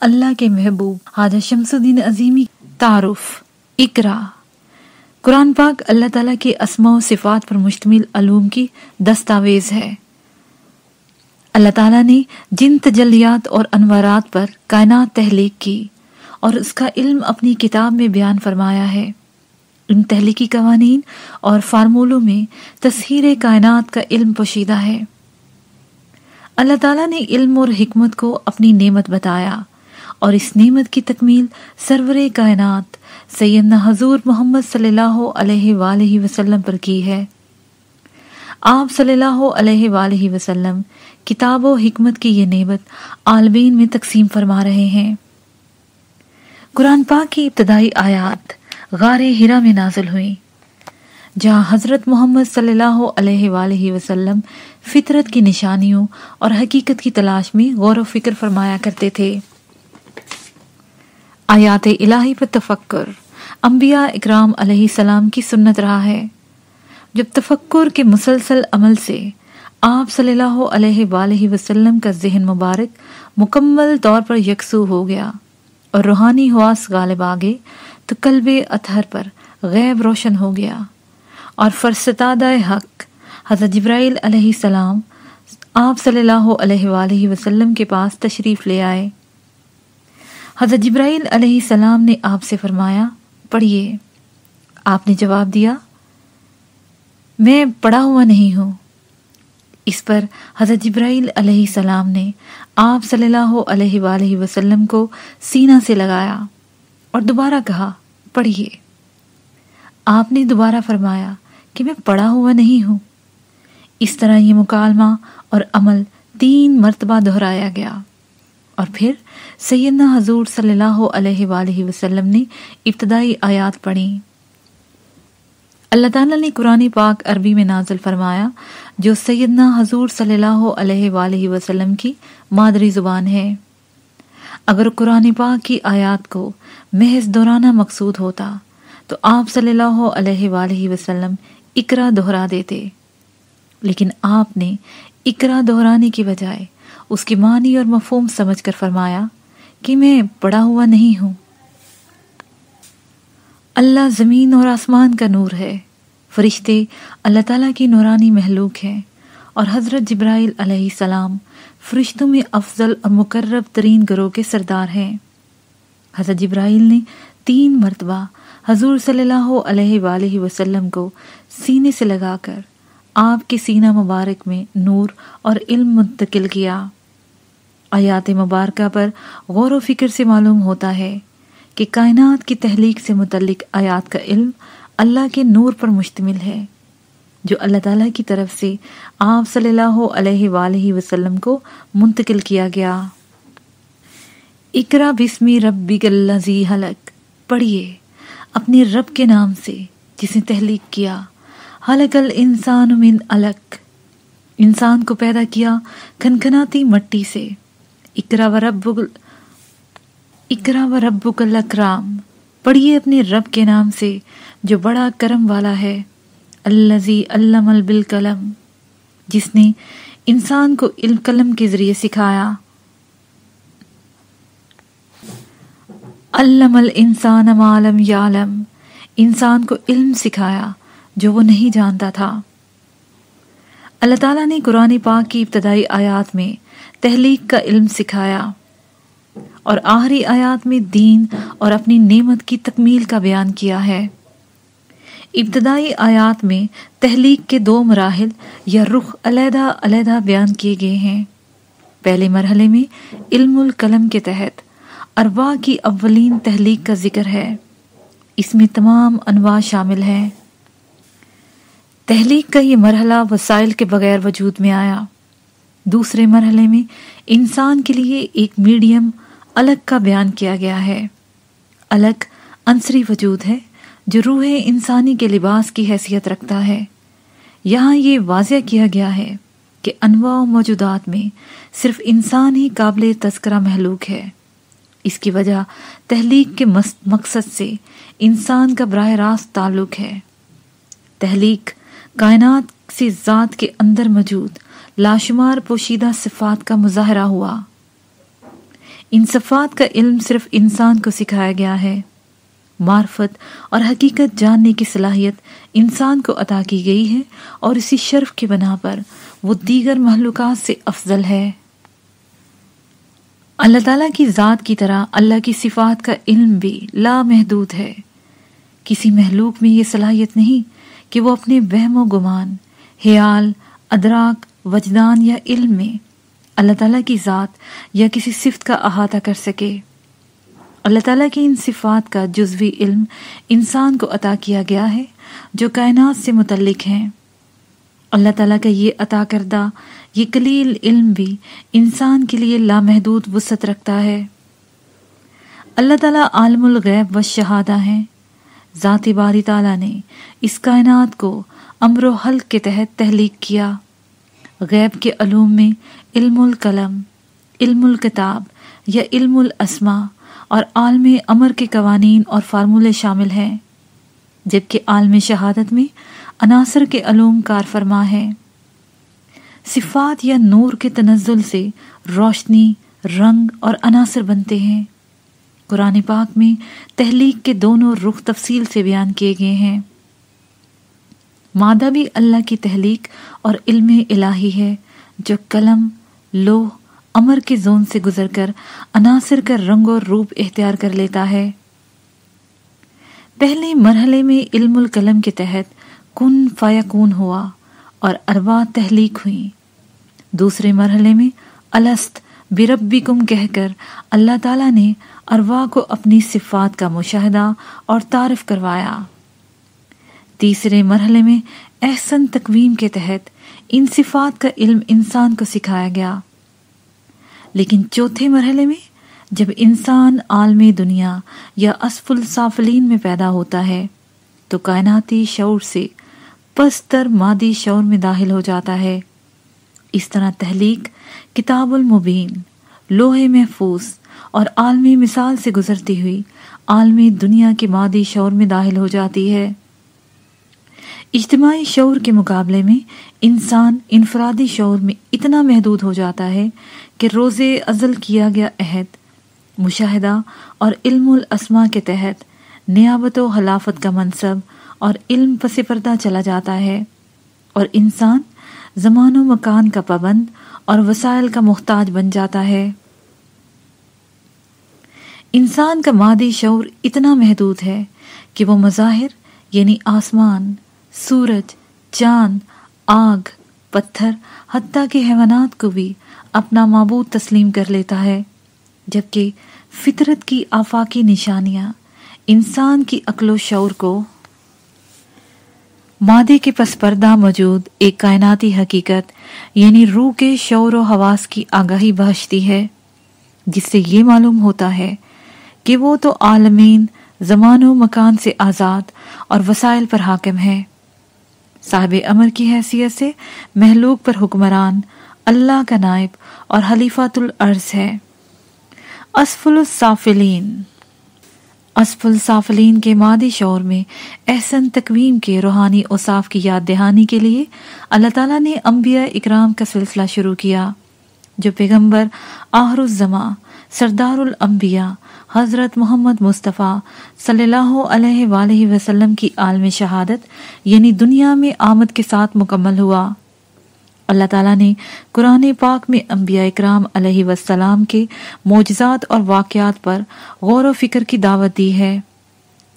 اللہ کے محبوب حاجہ شمس الدین عظیمی، تعارف، اقرا۔ قرآن پاک اللہ تعالیٰ کے اسماء و صفات پر مشتمل علوم کی دستاویز ہے۔ اللہ تعالیٰ نے جن تجلیات اور انوارات پر کائنات تحلیق کی اور اس کا علم اپنی کتاب میں بیان فرمایا ہے۔ ان تحلیقی قوانین اور فارمولوں میں تصہیر کائنات کا علم پوشیدہ ہے۔ اللہ تعالیٰ نے علم اور حکمت کو اپنی نعمت بتایا۔ اور اس نعمت کی تکمیل سرور کائنات سیدنا حضور محمد صلی اللہ علیہ وآلہ وسلم پر کی ہے۔ آپ صلی اللہ علیہ وآلہ وسلم کتاب و حکمت کی یہ نعمت عالمین میں تقسیم فرما رہے ہیں۔ قرآن پاک کی ابتدائی آیات غار ہرا میں نازل ہوئی جہاں حضرت محمد صلی اللہ علیہ وآلہ وسلم فطرت کی نشانیوں اور حقیقت کی تلاش میں غور و فکر فرمایا کرتے تھے۔ آیات الہی پر تفکر۔ انبیاء اکرام علیہ السلام کی سنت رہا ہے۔ جب تفکر کے مسلسل عمل سے آپ صلی اللہ علیہ وآلہ وسلم کا ذہن مبارک مکمل طور پر یکسو ہو گیا اور روحانی حواس غالب آگے تو قلب اطہر پر غیب روشن ہو گیا اور فرستاد حق حضرت جبرائیل علیہ السلام آپ صلی اللہ علیہ وآلہ وسلم کے پاس تشریف لے آئے۔ حضرت جبرائیل علیہ السلام نے آپ سے فرمایا، پڑھیے۔ آپ نے جواب دیا، میں پڑھا ہوا نہیں ہوں۔ اس پر حضرت جبرائیل علیہ السلام نے آپ صلی اللہ علیہ وآلہ وسلم کو سینہ سے لگایا اور دوبارہ کہا، پڑھیے۔ آپ نے دوبارہ فرمایا کہ میں پڑھا ہوا نہیں ہوں۔ اس طرح یہ مکالمہ اور عمل تین مرتبہ دہرایا گیا۔ اور پھر سیدنا حضور صلی اللہ علیہ وآلہ وسلم نے ابتدائی آیات پڑھی۔ اللہ تعالیٰ نے قرآن پاک عربی میں نازل فرمایا، جو سیدنا حضور صلی اللہ علیہ وآلہ وسلم کی مادری زبان ہے۔ اگر قرآن پاک کی آیات کو محض دورانہ مقصود ہوتا، تو آپ صلی اللہ علیہ وآلہ وسلم اقرا دہرا دیتے۔ لیکن آپ نے اقرا دہرانے کی بجائے اس کی معنی اور مفہوم سمجھ کر فرمایا کہ میں پڑا ہوا نہیں ہوں۔ اللہ زمین اور آسمان کا نور ہے۔ فرشتے اللہ تعالیٰ کی نورانی محلوق ہیں۔ اور حضرت جبرائیل علیہ السلام فرشتوں میں افضل اور مقرب ترین گروہ کے سردار ہیں۔ حضرت جبرائیل نے تین مرتبہ حضور صلی اللہ علیہ وآلہ وسلم کو سینے سے لگا کر آپ کے سینہ مبارک میں نور اور علم منتقل کیا۔ آیات مبارکہ پر غور و فکر سے معلوم ہوتا ہے کہ کائنات کی تحلیق سے متعلق آیات کا علم اللہ کے نور پر مشتمل ہے، جو اللہ تعالیٰ کی طرف سے آپ صلی اللہ علیہ وآلہ وسلم کو منتقل کیا گیا۔ اقرا بسمی ربی گلزی حلق۔ پڑھیے اپنے رب کے نام سے جس نے تحلیق کیا۔ حلق الانسان من علق۔ انسان کو پیدا کیا کھنکھناتی مٹی سے۔ اقرا و رب اقرا و رب الاکرام پڑھیے اپنے رب کے نام سے، جو بڑا کرم والا ہے۔ الزی علم بالقلم۔ جس نے انسان کو علم قلم کے ذریعے سکھایا۔ علم الانسان ما لم یعلم۔ انسان کو علم سکھایا، جو وہ نہیں جانتا تھا۔ اللہ تعالیٰ نے قرآن پاک کی ابتدائی آیات میں تحلیق کا علم سکھایا اور آخری آیات میں دین اور اپنی نعمت کی تکمیل کا بیان کیا ہے۔ ابتدائی آیات میں تحلیق کے دو مراحل یا رخ علیحدہ علیحدہ بیان کیے گئے ہیں۔ پہلے مرحلے میں علم القلم کے تحت اروا کی اولین تحلیق کا ذکر ہے۔ اس میں تمام انواع شامل ہیں۔ تحلیق کا یہ مرحلہ وسائل کے بغیر وجود میں آیا۔ دوسرے مرحلے میں انسان کے لیے ایک میڈیم الگ کا بیان کیا گیا ہے۔ الگ عنصری وجود ہے جو روح انسانی کے لباس کی حیثیت رکھتا ہے۔ یہاں یہ واضح کیا گیا ہے کہ انواع و موجودات میں صرف انسان ہی قابل تذکرہ محلوق ہے۔ اس کی وجہ تحلیق کے مقصد سے انسان کا براہ راست تعلق ہے۔ تحلیق کائنات سے ذات کے اندر موجود لاشمار پوشیدہ صفات کا مظاہرہ ہوا۔ ان صفات کا علم صرف انسان کو سکھایا گیا ہے۔ معرفت اور حقیقت جاننے کی صلاحیت انسان کو عطا کی گئی ہے اور اسی شرف کے بنا پر وہ دیگر محلوقات سے افضل ہے۔ اللہ تعالیٰ کی ذات کی طرح اللہ کی صفات کا علم بھی لامحدود ہے۔ کسی محلوق میں یہ صلاحیت نہیں کہ وہ اپنے وہم و گمان، حیال، ادراک وجدان یا علم میں اللہ تعالیٰ کی ذات یا کسی صفت کا احاطہ کر سکے۔ اللہ تعالیٰ کی ان صفات کا جزوی علم انسان کو عطا کیا گیا ہے جو کائنات سے متعلق ہیں۔ اللہ تعالیٰ کا یہ عطا کردہ، یہ قلیل علم بھی انسان کے لیے لامحدود وسعت رکھتا ہے۔ اللہ تعالیٰ عالم الغیب و شہادہ ہیں۔ ذاتی باری تعالیٰ نے اس کائنات کو امر و حلق کے تحت تحلیق کیا۔ غیب کے علوم میں علم القلم، علم الکتاب یا علم الاسما اور عالم امر کے قوانین اور فارمولے شامل ہیں، جبکہ عالم شہادت میں عناصر کے علوم کار فرما ہے صفات یا نور کے تنزل سے روشنی، رنگ اور عناصر بنتے ہیں۔ قرآن پاک میں تحلیق کے دونوں رخ تفصیل سے بیان کیے گئے ہیں۔ مادہ بھی اللہ کی تحلیق اور علم الہی ہے، جو قلم لوہ امر کے زون سے گزر کر عناصر کا رنگ اور روپ اختیار کر لیتا ہے۔ پہلے مرحلے میں علم القلم کے تحت کن فیکون ہوا اور اروا تحلیق ہوئی۔ دوسرے مرحلے میں الست بربی کم کہہ کر اللہ تعالیٰ نے اروا کو اپنی صفات کا مشاہدہ اور تعارف کروایا۔ تیسرے مرحلے میں احسن تقویم کے تحت ان صفات کا علم انسان کو سکھایا گیا۔ لیکن چوتھے مرحلے میں جب انسان عالمی دنیا یا اسف الصافلین میں پیدا ہوتا ہے، تو کائناتی شعور سے پستر مادی شعور میں داخل ہو جاتا ہے۔ اس طرح تحلیق کتاب المبین، لوہے محفوظ اور عالمی مثال سے گزرتی ہوئی عالمی دنیا کے مادی شعور میں داخل ہو جاتی ہے۔ اجتماعی شعور کے مقابلے میں انسان انفرادی شعور میں اتنا محدود ہو جاتا ہے کہ روز ازل کیا گیا عہد، مشاہدہ اور علم الاسما کے تحت نیابت و خلافت کا منصب اور علم پس پردہ چلا جاتا ہے اور انسان زمان و مکان کا پابند اور وسائل کا محتاج بن جاتا ہے۔ انسان کا مادی شعور اتنا محدود ہے کہ وہ مظاہر یعنی آسمان سورج، چاند، آگ، پتھر، حتیٰ کے حیوانات کو بھی اپنا معبود تسلیم کر لیتا ہے، جبکہ فطرت کی آفاقی نشانیاں انسان کی عقل و شعور کو مادے کے پس پردہ موجود ایک کائناتی حقیقت یعنی روح کے شعور و حواس کی آگاہی بخشتی ہے، جس سے یہ معلوم ہوتا ہے کہ وہ تو عالمین، زمان و مکان سے آزاد اور وسائل پر حاکم ہے صاحب امر کی حیثیت سے محلوق پر حکمران، اللہ کا نائب اور حلیفات العرض ہے۔ اسفل الصافلین اسف الصافلین کے مادی شعور میں احسن تقویم کے روحانی اوصاف کی یاد دہانی کے لیے اللہ تعالیٰ نے انبیاء اکرام کا سلسلہ شروع کیا، جو پیغمبر آہر الزما سردار الانبیاء حضرت محمد مصطفیٰ صلی اللہ علیہ وآلہ وسلم کی عالم شہادت یعنی دنیا میں آمد کے ساتھ مکمل ہوا۔ اللہ تعالیٰ نے قرآن پاک میں انبیاء اکرام علیہ وسلام کے معجزات اور واقعات پر غور و فکر کی دعوت دی ہے،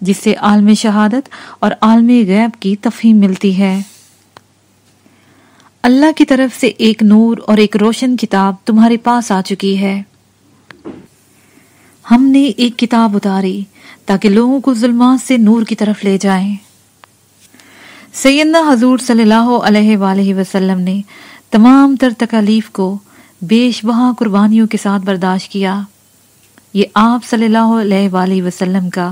جس سے عالم شہادت اور عالم غیب کی تفہیم ملتی ہے۔ اللہ کی طرف سے ایک نور اور ایک روشن کتاب تمہارے پاس آ چکی ہے۔ ہم نے ایک کتاب اتاری تاکہ لوگوں کو ظلمات سے نور کی طرف لے جائیں۔ سیدنا حضور صلی اللہ علیہ وآلہ وسلم نے تمام تر تکالیف کو بیش بہا قربانیوں کے ساتھ برداشت کیا۔ یہ آپ صلی اللہ علیہ وآلہ وسلم کا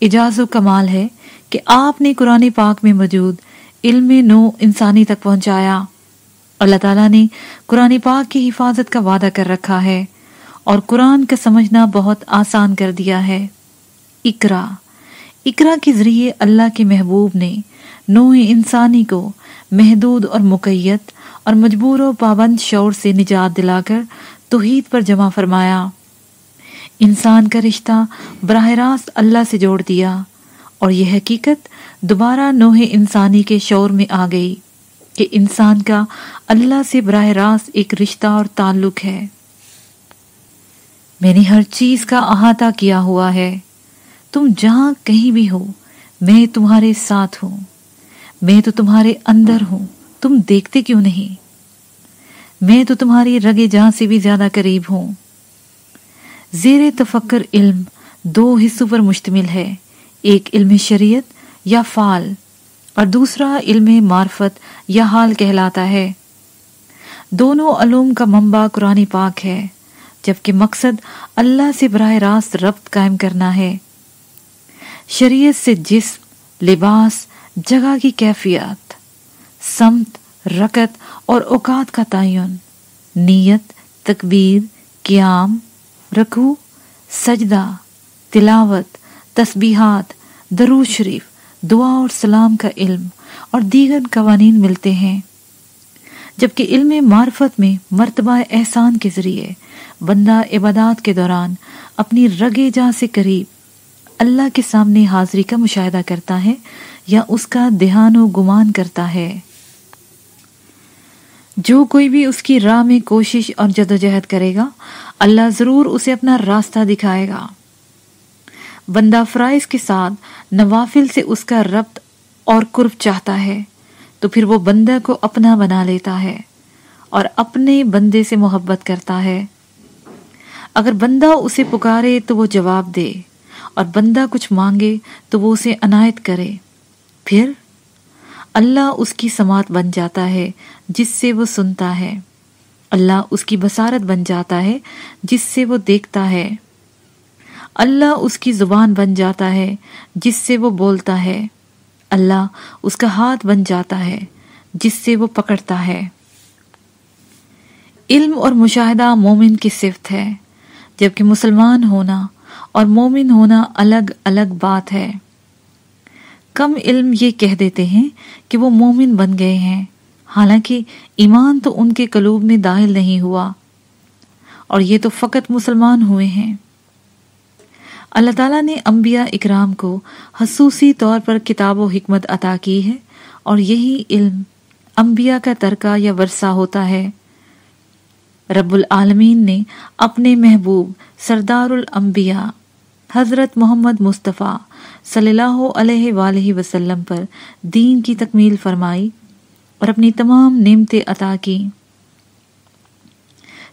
اجاز و کمال ہے کہ آپ نے قرآن پاک میں موجود علم نو انسانی تک پہنچایا۔ اللہ تعالیٰ نے قرآن پاک کی حفاظت کا وعدہ کر رکھا ہے۔ اور قرآن کا سمجھنا بہت آسان کر دیا ہے۔ اقرا۔ اقرا کے ذریعے اللہ کے محبوب نے نوع انسانی کو محدود اور مقیت اور مجبور و پابند شعور سے نجات دلا کر توحید پر جمع فرمایا۔ انسان کا رشتہ براہ راست اللہ سے جوڑ دیا اور یہ حقیقت دوبارہ نوح انسانی کے شور میں آ گئی کہ انسان کا اللہ سے براہ راست ایک رشتہ اور تعلق ہے۔ میں نے ہر چیز کا احاطہ کیا ہوا ہے۔ تم جہاں کہیں بھی ہو، میں تمہارے ساتھ ہوں۔ میں تو تمہارے اندر ہوں، تم دیکھتے کیوں نہیں؟ میں تو تمہاری رگے جہاں سے بھی زیادہ قریب ہوں۔ زیر تفکر علم دو حصوں پر مشتمل ہے، ایک علم شریعت یا فعال، اور دوسرا علم معرفت یا حال کہلاتا ہے۔ دونوں علوم کا منبع قرآن پاک ہے۔ جبکہ مقصد اللہ سے براہ راست ربط قائم کرنا ہے۔ شریعت سے جسم، لباس، جگہ کی کیفیت، سمت رکت اور اوقات کا تعین، نیت، تکبیر، قیام رکو سجدہ، تلاوت، تسبیحات، درود شریف، دعا اور سلام کا علم اور دیگر قوانین ملتے ہیں۔ جبکہ علم معرفت میں مرتبہ احسان کے ذریعے بندہ عبادات کے دوران اپنی رگے جا سے قریب اللہ کے سامنے حاضری کا مشاہدہ کرتا ہے یا اس کا دھیان و گمان کرتا ہے۔ جو کوئی بھی اس کی راہ میں کوشش اور جدوجہد کرے گا، اللہ ضرور اسے اپنا راستہ دکھائے گا۔ بندہ فرائض کے ساتھ نوافل سے اس کا ربط اور قرب چاہتا ہے، تو پھر وہ بندہ کو اپنا بنا لیتا ہے اور اپنے بندے سے محبت کرتا ہے۔ اگر بندہ اسے پکارے تو وہ جواب دے، اور بندہ کچھ مانگے تو وہ اسے عنایت کرے۔ پھر اللہ اس کی سماعت بن جاتا ہے جس سے وہ سنتا ہے۔ اللہ اس کی بسارت بن جاتا ہے جس سے وہ دیکھتا ہے۔ اللہ اس کی زبان بن جاتا ہے جس سے وہ بولتا ہے۔ اللہ اس کا ہاتھ بن جاتا ہے جس سے وہ پکڑتا ہے۔ علم اور مشاہدہ مومن کی صفت ہے۔ جبکہ مسلمان ہونا اور مومن ہونا الگ الگ بات ہے۔ کم علم یہ کہہ دیتے ہیں کہ وہ مومن بن گئے ہیں۔ حالانکہ ایمان تو ان کے قلوب میں داخل نہیں ہوا۔ اور یہ تو فقط مسلمان ہوئے ہیں۔ اللہ تعالیٰ نے انبیاء اکرام کو خصوصی طور پر کتاب و حکمت عطا کی ہے اور یہی علم انبیاء کا ترکہ یا ورثہ ہوتا ہے۔ رب العالمین نے اپنے محبوب سردار الانبیاء حضرت محمد مصطفیٰ صلی اللہ علیہ وآلہ وسلم پر دین کی تکمیل فرمائی اور اپنی تمام نعمتیں عطا کی۔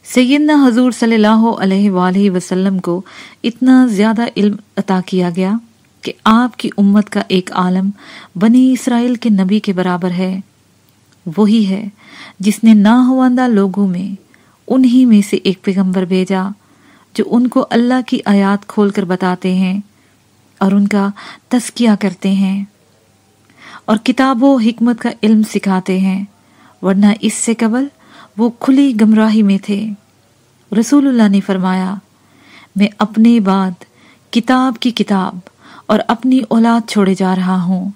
سیدنا حضور صلی اللہ علیہ وآلہ وسلم کو اتنا زیادہ علم عطا کیا گیا کہ آپ کی امت کا ایک عالم بنی اسرائیل کے نبی کے برابر ہے۔ وہی ہے جس نے ناہواندہ لوگوں میں انہی میں سے ایک پیغمبر بھیجا جو ان کو اللہ کی آیات کھول کر بتاتے ہیں اور ان کا تزکیہ کرتے ہیں اور کتاب و حکمت کا علم سکھاتے ہیں، ورنہ اس سے قبل وہ کھلی گمراہی میں تھے۔ رسول اللہ نے فرمایا، میں اپنے بعد کتاب کی کتاب اور اپنی اولاد چھوڑے جا رہا ہوں۔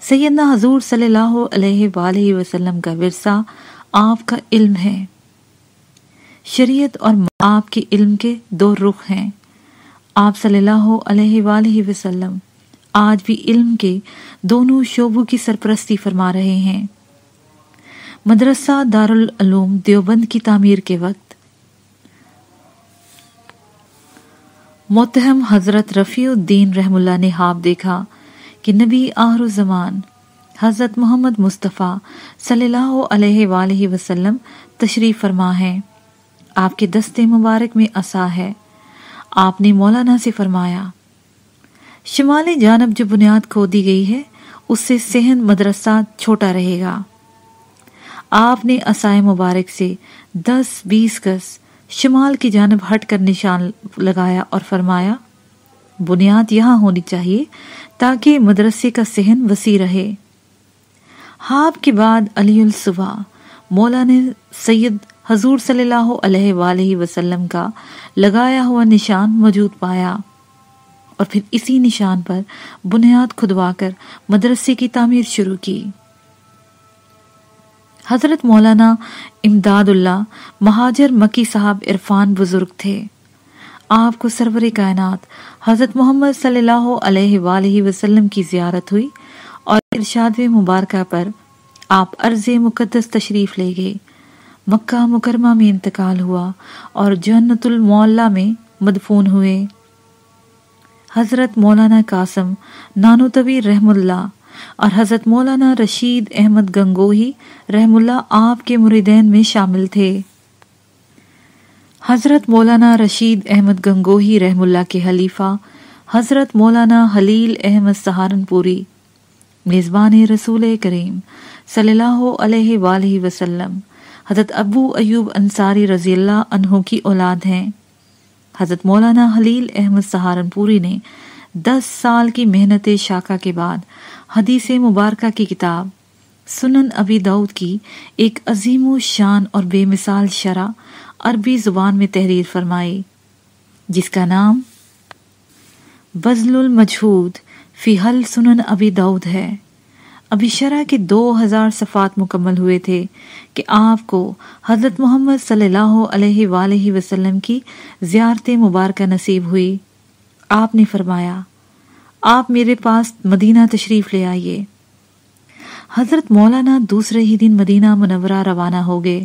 سیدنا حضور صلی اللہ علیہ وآلہ وسلم کا ورثہ آپ کا علم ہے۔ شریعت اور آپ کے علم کے دو رخ ہیں۔ آپ صلی اللہ علیہ وآلہ وسلم آج بھی علم کے دونوں شعبوں کی سرپرستی فرما رہے ہیں۔ مدرسہ دارالعلوم دیوبند کی تعمیر کے وقت متہم حضرت رفیع الدین رحم اللہ نے خواب دیکھا کہ نبی آخر الزمان حضرت محمد مصطفیٰ صلی اللہ علیہ وآلہ وسلم تشریف فرما ہے آپ کے دستے مبارک میں عصا ہے۔ آپ نے مولانا سے فرمایا، شمالی جانب جو بنیاد کھو دی گئی ہے، اس سے سہن مدرسہ چھوٹا رہے گا۔ آپ نے عصائے مبارک سے دس بیس گز شمال کی جانب ہٹ کر نشان لگایا اور فرمایا، بنیاد یہاں ہونی چاہیے تاکہ مدرسے کا سہن وسیع رہے۔ ہاب کے بعد علی الصبح مولانا سید حضور صلی اللہ علیہ وآلہ وسلم کا لگایا ہوا نشان موجود پایا۔ اور پھر اسی نشان پر بنیاد کھدوا کر مدرسے کی تعمیر شروع کی۔ حضرت مولانا امداد اللہ مہاجر مکی صاحب عرفان بزرگ تھے۔ آپ کو سرور کائنات حضرت محمد صلی اللہ علیہ وآلہ وسلم کی زیارت ہوئی اور ارشاد مبارکہ پر آپ عرض مقدس تشریف لے گئے۔ مکہ مکرمہ میں انتقال ہوا اور جنت المعلہ میں مدفون ہوئے۔ حضرت مولانا قاسم نانوتوی رحم اللہ اور حضرت مولانا رشید احمد گنگوہی رحم اللہ آپ کے مریدین میں شامل تھے۔ حضرت مولانا رشید احمد گنگوہی رحم اللہ کے حلیفہ، حضرت مولانا حلیل احمد سہارنپوری، میزبان رسول کریم صلی اللہ علیہ وآلہ وسلم حضرت ابو ایوب انصاری رضی اللہ عنہ کی اولاد ہیں۔ حضرت مولانا حلیل احمد سہارنپوری نے دس سال کی محنت شاکہ کے بعد حدیث مبارکہ کی کتاب سنن ابی دعود کی ایک عظیم و شان اور بے مثال شرح عربی زبان میں تحریر فرمائی، جس کا نام بزل المجہود فی حل سنن ابی دعود ہے۔ ابھی شرح کے دو ہزار صفات مکمل ہوئے تھے کہ آپ کو حضرت محمد صلی اللہ علیہ وآلہ وسلم کی زیارت مبارکہ نصیب ہوئی۔ آپ نے فرمایا، آپ میرے پاس مدینہ تشریف لے آئیے۔ حضرت مولانا دوسرے ہی دن مدینہ منورہ روانہ ہو گئے۔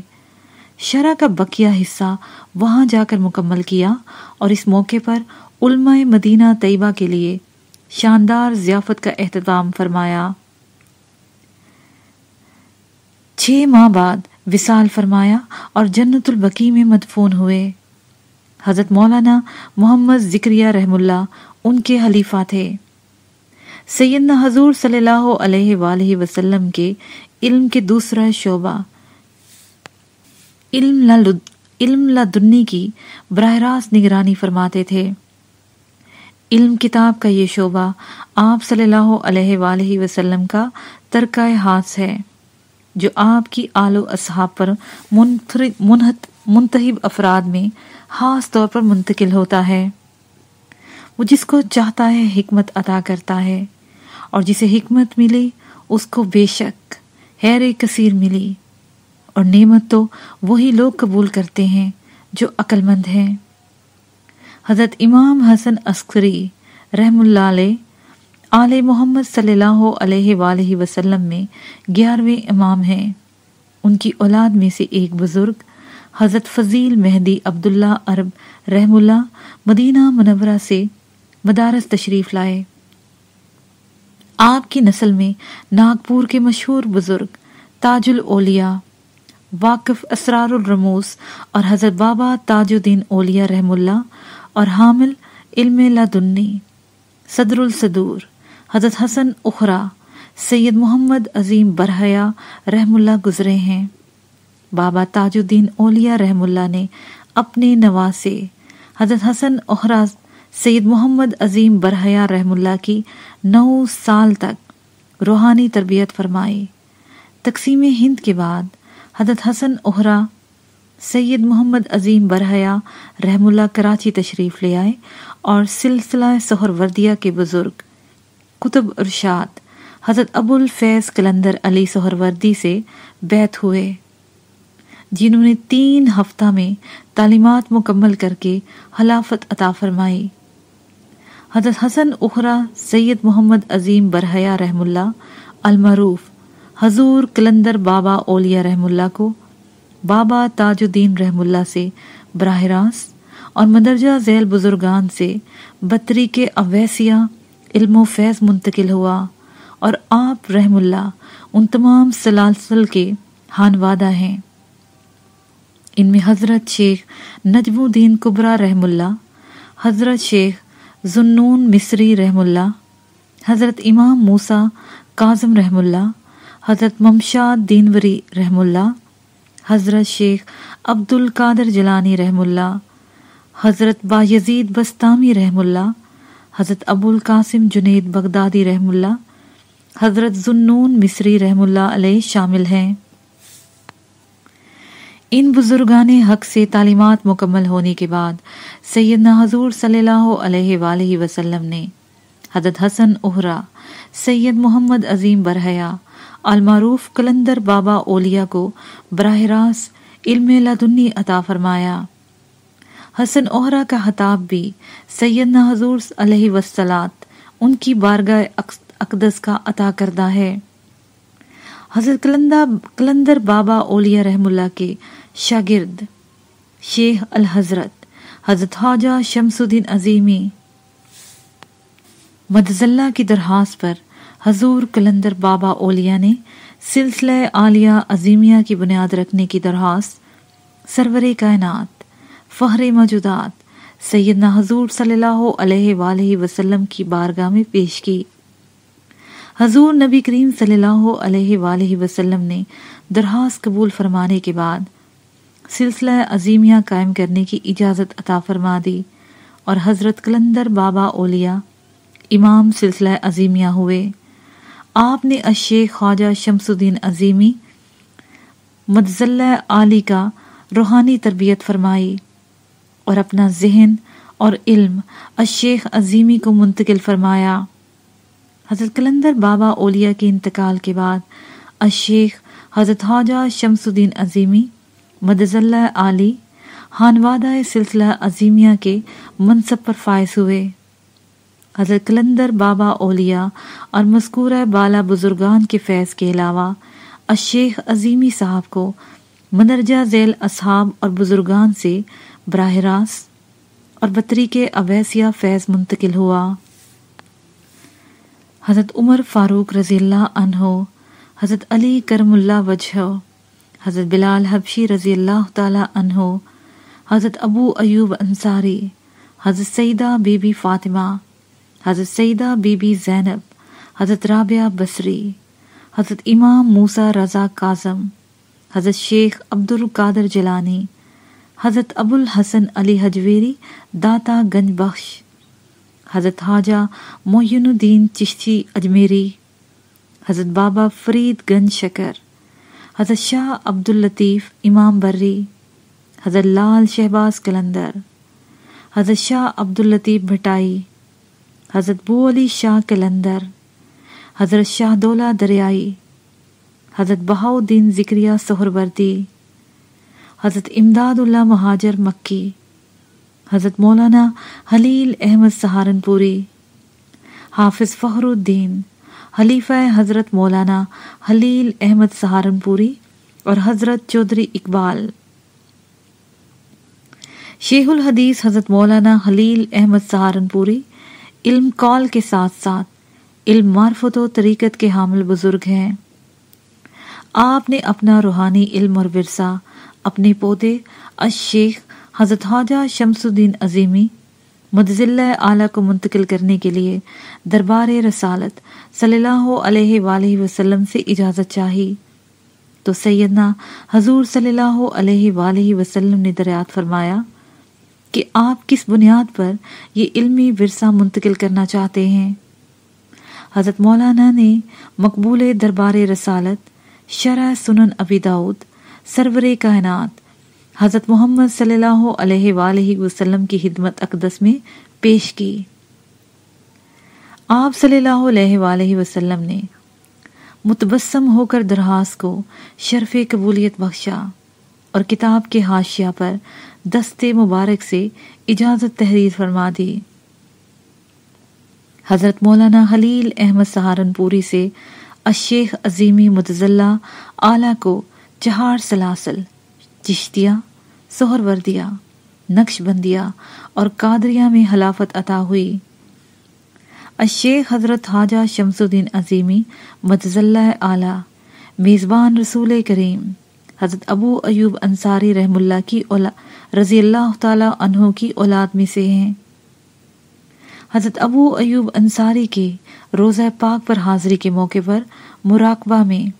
شرح کا بقیہ حصہ وہاں جا کر مکمل کیا اور اس موقع پر علماء مدینہ طیبہ کے لیے شاندار ضیافت کا اہتمام فرمایا۔ چھ ماہ بعد وصال فرمایا اور جنت البقی میں مدفون ہوئے۔ حضرت مولانا محمد ذکریہ رحم اللہ ان کے حلیفہ تھے۔ سیدنا حضور صلی اللہ علیہ وآلہ وسلم کے علم کے دوسرا شعبہ، علم لدنی کی براہ راست نگرانی فرماتے تھے۔ علم کتاب کا یہ شعبہ آپ صلی اللہ علیہ وآلہ وسلم کا ترکہ ہاتھ ہے۔ جو آپ کی آل و اصحاب پر منتحب افراد میں خاص طور پر منتقل ہوتا ہے۔ وہ جس کو چاہتا ہے حکمت عطا کرتا ہے اور جسے حکمت ملی، اس کو بے شک حیر کثیر ملی۔ اور نعمت تو وہی لوگ قبول کرتے ہیں جو عقل مند ہیں۔ حضرت امام حسن عسکری رحم اللہ علیہ آل محمد صلی اللہ علیہ وآلہ وسلم میں گیارہویں امام ہیں۔ ان کی اولاد میں سے ایک بزرگ، حضرت فضیل مہدی عبداللہ عرب رحم اللہ مدینہ منورہ سے مدارس تشریف لائے۔ آپ کی نسل میں ناگپور کے مشہور بزرگ تاج الاولیاء، واقف اسرار الرموس اور حضرت بابا تاج الدین اولیا رحم اللہ اور حامل علم لدنی، صدر الصدور۔ حضرت حسن اخرا، سید محمد عظیم برحیا رحم اللہ گزرے ہیں۔ بابا تاج الدین اولیا رحم اللہ نے اپنے نواسے حضرت حسن اخرا، سید محمد عظیم برحیا رحم اللہ کی نو سال تک روحانی تربیت فرمائی۔ تقسیم ہند کے بعد حضرت حسن اخرا، سید محمد عظیم برحیا رحم اللہ کراچی تشریف لے آئے اور سلسلہ سہر وردیہ کے بزرگ کتب ارشاد حضرت ابو الفیض کلندر علی سہروردی سے بیت ہوئے، جنہوں نے تین ہفتہ میں تعلیمات مکمل کر کے حلافت عطا فرمائی۔ حضرت حسن اخرا سید محمد عظیم برحیا رحم اللہ المعروف، حضور کلندر بابا اولیا رحم اللہ کو، بابا تاج الدین رحم اللہ سے براہ راست اور مدرجہ ذیل بزرگان سے بطری کے اویسیہ علم و فیض منتقل ہوا اور آپ رحم اللہ ان تمام سلاسل کے وادہ ہیں۔ ان میں حضرت شیخ نجم الدین کبرا رحم اللہ، حضرت شیخ ذنون مصری رحم اللہ، حضرت امام موسا کاظم رحم اللہ، حضرت ممشاد دینوری رحم اللہ، حضرت شیخ عبد القادر جلانی رحم اللہ، حضرت با یزید بستامی رحم اللہ حضرت ابو القاسم جنید بغدادی رحم اللہ، حضرت ذنون مصری رحم اللہ علیہ شامل ہیں۔ ان بزرگان حق سے تعلیمات مکمل ہونے کے بعد سیدنا حضور صلی اللہ علیہ وآلہ وسلم نے حضرت حسن اہرا، سید محمد عظیم برحیا المعروف کلندر بابا اولیا کو براہ راست علم لدنی عطا فرمایا۔ حسن اوہرا کا خطاب بھی سیدنا حضور علیہ وسلات ان کی بارگاہ اقدس کا عطا کردہ ہے۔ حضرت کلندر بابا اولیا رحم اللہ کے شاگرد شیخ الحضرت حضرت خواجہ شمس الدین عظیمی مدزلہ کی درخواست پر حضور کلندر بابا اولیا نے سلسلہ عالیہ عظیمیہ کی بنیاد رکھنے کی درخواست سرور کائنات فہر موجودات۔ سیدنا حضور صلی اللہ علیہ وآلہ وسلم کی بارگاہ میں پیش کی۔ حضور نبی کریم صلی اللہ علیہ وآلہ وسلم نے درخواست قبول فرمانے کے بعد سلسلہ عظیمیہ قائم کرنے کی اجازت عطا فرما دی اور حضرت کلندر بابا اولیا امام سلسلہ عظیمیہ ہوئے۔ آپ نے اشیخ خواجہ شمس الدین عظیمی مدزلہ عالی کا روحانی تربیت فرمائی۔ اور اپنا ذہن اور علم اشیخ عظیمی کو منتقل فرمایا۔ حضرت کلندر بابا اولیا کے انتقال کے بعد الشیخ حضرت خواجہ شمس الدین عظیمی مدض اللہ علی حانوادہ سلسلہ عظیمیہ کے منصب پر فائز ہوئے۔ حضرت کلندر بابا اولیا اور مذکورہ بالا بزرگان کے فیض کے علاوہ الشیخ عظیمی صاحب کو مندرجہ ذیل اصحاب اور بزرگان سے براہ راست اور بطری کے اویسیہ فیض منتقل ہوا۔ حضرت عمر فاروق رضی اللہ عنہ، حضرت علی کرم اللہ وجہ، حضرت بلال حبشی رضی اللہ تعالی عنہ، حضرت ابو ایوب انصاری، حضرت سیدہ بی بی فاطمہ، حضرت سیدہ بی بی زینب، حضرت رابعہ بصری، حضرت امام موسیٰ رضا کاظم، حضرت شیخ عبد القادر جلانی حضرت ابو الحسن علی حجویری، داتا گنج بخش۔ حضرت حاجہ معین الدین چشتی اجمیری۔ حضرت بابا فرید گنج شکر۔ حضرت شاہ عبداللطیف امام بری حضرت لال شہباز کلندر۔ حضرت شاہ عبداللطیف بھٹائی۔ حضرت بو علی شاہ کلندر۔ حضرت شاہ دولہ دریائی۔ حضرت بہاؤدین ذکریہ سہروردی۔ حضرت امداد اللہ مہاجر مکی، حضرت مولانا حلیل احمد سہارنپوری، حافظ فخر الدین حلیفہ حضرت مولانا حلیل احمد سہارنپوری اور حضرت چودھری اقبال۔ شیخ الحدیث حضرت مولانا حلیل احمد سہارنپوری علم کال کے ساتھ ساتھ علم معرفت و طریقت کے حامل بزرگ ہیں۔ آپ نے اپنا روحانی علم اور ورثہ اپنے پودے الشیخ حضرت خواجہ شمس الدین عظیمی مدزلہ اعلیٰ کو منتقل کرنے کے لیے دربار رسالت صلی اللہ علیہ وآلہ وسلم سے اجازت چاہی۔ تو سیدنا حضور صلی اللہ علیہ وآلہ وسلم نے دریات فرمایا کہ آپ کس بنیاد پر یہ علمی ورثہ منتقل کرنا چاہتے ہیں؟ حضرت مولانا نے مقبول دربار رسالت شرح سنن ابی داود سرور کائنات۔ حضرت محمد صلی اللہ علیہ وآلہ وسلم کی خدمت اقدس میں پیش کی۔ آپ صلی اللہ علیہ وآلہ وسلم نے متبسم ہو کر درخواست کو شرف قبولیت بخشا اور کتاب کے حاشیہ پر دست مبارک سے اجازت تحریر فرما دی۔ حضرت مولانا حلیل احمد سہارنپوری سے الشیخ عظیمی متضلہ اعلیٰ کو چہار سلاسل چشتیہ سہر وردیا نقش بندیا اور قادریہ میں حلافت عطا ہوئی۔ الشیخ حضرت حاجہ شمس الدین عظیمی متضلہ اعلیٰ، میزبان رسول کریم، حضرت ابو ایوب انصاری رحم اللہ کی اولا رضی اللہ تعالی عنہ کی اولاد میں سے ہیں۔ حضرت ابو ایوب انصاری کے روزہ پاک پر حاضری کے موقع پر مراقبہ میں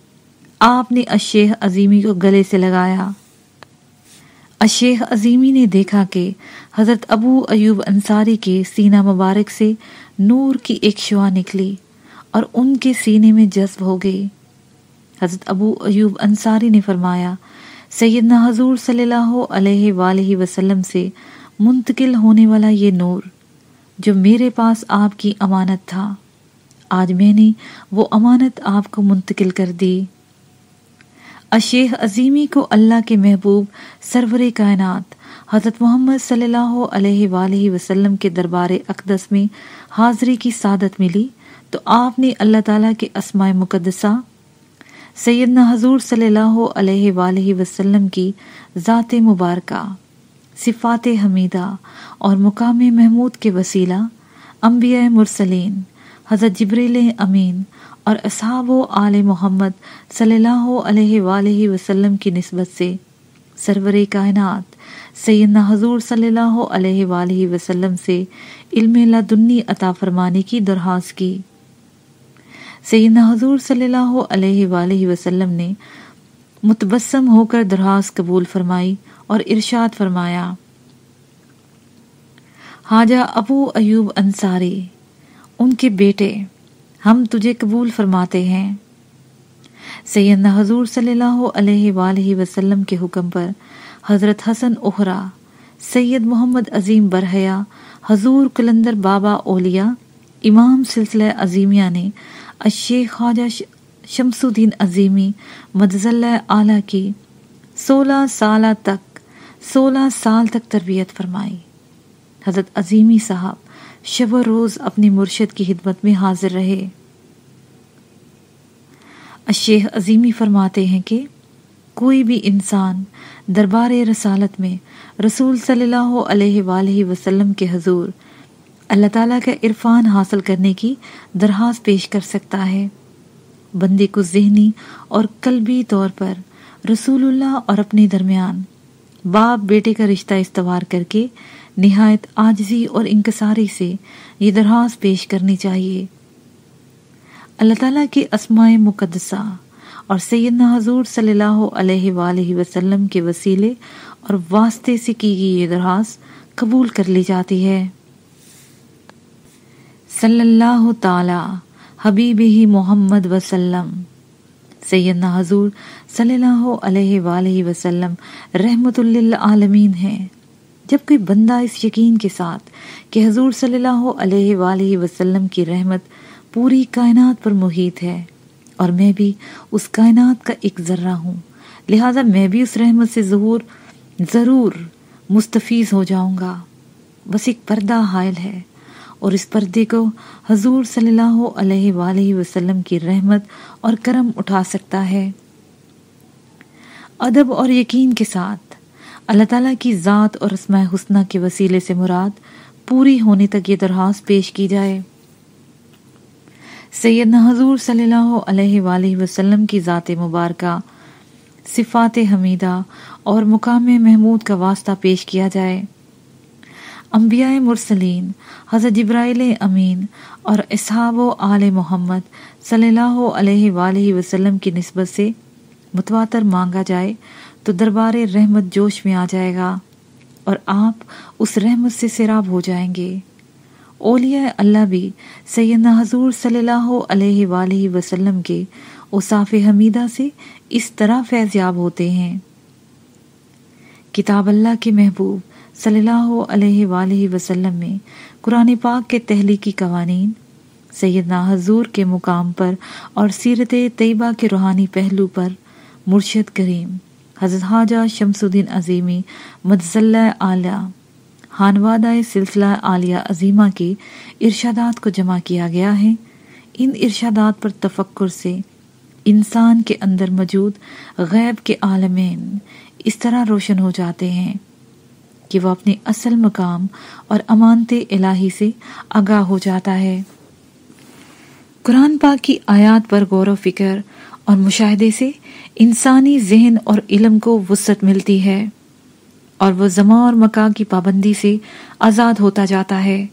آپ نے الشیخ عظیمی کو گلے سے لگایا۔ اشیخ عظیمی نے دیکھا کہ حضرت ابو ایوب انصاری کے سینہ مبارک سے نور کی ایک شعا نکلی اور ان کے سینے میں جذب ہو گئی۔ حضرت ابو ایوب انصاری نے فرمایا، سیدنا حضور صلی اللہ علیہ وآلہ وسلم سے منتقل ہونے والا یہ نور جو میرے پاس آپ کی امانت تھا، آج میں نے وہ امانت آپ کو منتقل کر دی۔ اشیخ عظیمی کو اللہ کے محبوب سرور کائنات حضرت محمد صلی اللہ علیہ وآلہ وسلم کے دربار اقدس میں حاضری کی سعادت ملی تو آپ نے اللہ تعالیٰ کے اسماء مقدسہ سیدنا حضور صلی اللہ علیہ وآلہ وسلم کی ذات مبارکہ، صفات حمیدہ اور مقام محمود کے وسیلہ، انبیاء مرسلین، حضرت جبریل امین اور اصحاب و آل محمد صلی اللہ علیہ وآلہ وسلم کی نسبت سے۔ سرور کائنات، سیدنا حضور صلی اللہ علیہ وآلہ وسلم سے علم لدنی عطا فرمانے کی درخواست کی۔ سیدنا حضور صلی اللہ علیہ وآلہ وسلم نے متبسم ہو کر درخواست قبول فرمائی اور ارشاد فرمایا۔ حاجہ ابو ایوب انصاری، ان کے بیٹے ہم تجھے قبول فرماتے ہیں۔ سیدنا حضور صلی اللہ علیہ وآلہ وسلم کے حکم پر حضرت حسن اخرا، سید محمد عظیم برحیا حضور کلندر بابا اولیاء، امام سلسلہ عظیمیہ نے الشیخ خواجہ شمس الدین عظیمی مدزلہ اعلیٰ کی سولہ سالہ تک، سولہ سال تک تربیت فرمائی۔ حضرت عظیمی صاحب شب و روز اپنی مرشد کی خدمت میں حاضر رہے۔ الشیخ عظیمی فرماتے ہیں کہ کوئی بھی انسان دربار رسالت میں رسول صلی اللہ علیہ وآلہ وسلم کے حضور اللہ تعالیٰ کا عرفان حاصل کرنے کی درخواست پیش کر سکتا ہے۔ بندے کو ذہنی اور قلبی طور پر رسول اللہ اور اپنے درمیان باپ بیٹے کا رشتہ استوار کر کے نہایت آجزی اور انکساری سے یہ درخواست پیش کرنی چاہیے۔ اللہ تعالیٰ کی اسماء مقدسہ اور سیدنا حضور صلی اللہ علیہ وآلہ وسلم کے وسیلے اور واسطے سے کی گئی یہ درخواست قبول کر لی جاتی ہے۔ صلی اللہ تعالی حبیب ہی محمد وسلم، سیدنا حضور صلی اللہ علیہ وآلہ وسلم رحمت للعالمین ہیں۔ جب کوئی بندہ اس یقین کے ساتھ کہ حضور صلی اللہ علیہ وآلہ وسلم کی رحمت پوری کائنات پر محیط ہے اور میں بھی اس کائنات کا ایک ذرہ ہوں، لہذا میں بھی اس رحمت سے ظہور ضرور مستفیض ہو جاؤں گا۔ بس ایک پردہ حائل ہے اور اس پردے کو حضور صلی اللہ علیہ وآلہ وسلم کی رحمت اور کرم اٹھا سکتا ہے۔ ادب اور یقین کے ساتھ اللہ تعالیٰ کی ذات اور اسماء حسنہ کے وسیلے سے مراد پوری ہونے تک یہ درخواست پیش کی جائے۔ سیدنا حضور صلی اللہ علیہ وآلہ وسلم کی ذات مبارکہ، صفات حمیدہ اور مقام محمود کا واسطہ پیش کیا جائے۔ انبیاء مرسلین، حضرت جبرائیل امین اور اصحاب و آل محمد صلی اللہ علیہ وآلہ وسلم کی نسبت سے متواتر مانگا جائے۔ تو دربار رحمت جوش میں آ جائے گا اور آپ اس رحمت سے سیراب ہو جائیں گے۔ اولیاء اللہ بھی سیدنا حضور صلی اللہ علیہ وآلہ وسلم کے اصاف حمیدہ سے اس طرح فیض یاب ہوتے ہیں۔ کتاب اللہ کے محبوب صلی اللہ علیہ وآلہ وسلم میں قرآن پاک کے تحلیقی قوانین، سیدنا حضور کے مقام پر اور سیرت طیبہ کے روحانی پہلو پر مرشد کریم۔ حضرت حاجہ شمس الدین عظیمی مدزلہ عالیہ، خانوادہ سلسلہ عالیہ عظیمہ کے ارشادات کو جمع کیا گیا ہے۔ ان ارشادات پر تفکر سے انسان کے اندر موجود غیب کے عالمین اس طرح روشن ہو جاتے ہیں کہ وہ اپنے اصل مقام اور امانت الہی سے آگاہ ہو جاتا ہے۔ قرآن پاک کی آیات پر غور و فکر اور مشاہدے سے انسانی ذہن اور علم کو وسعت ملتی ہے اور وہ زماں اور مکاں کی پابندی سے آزاد ہوتا جاتا ہے۔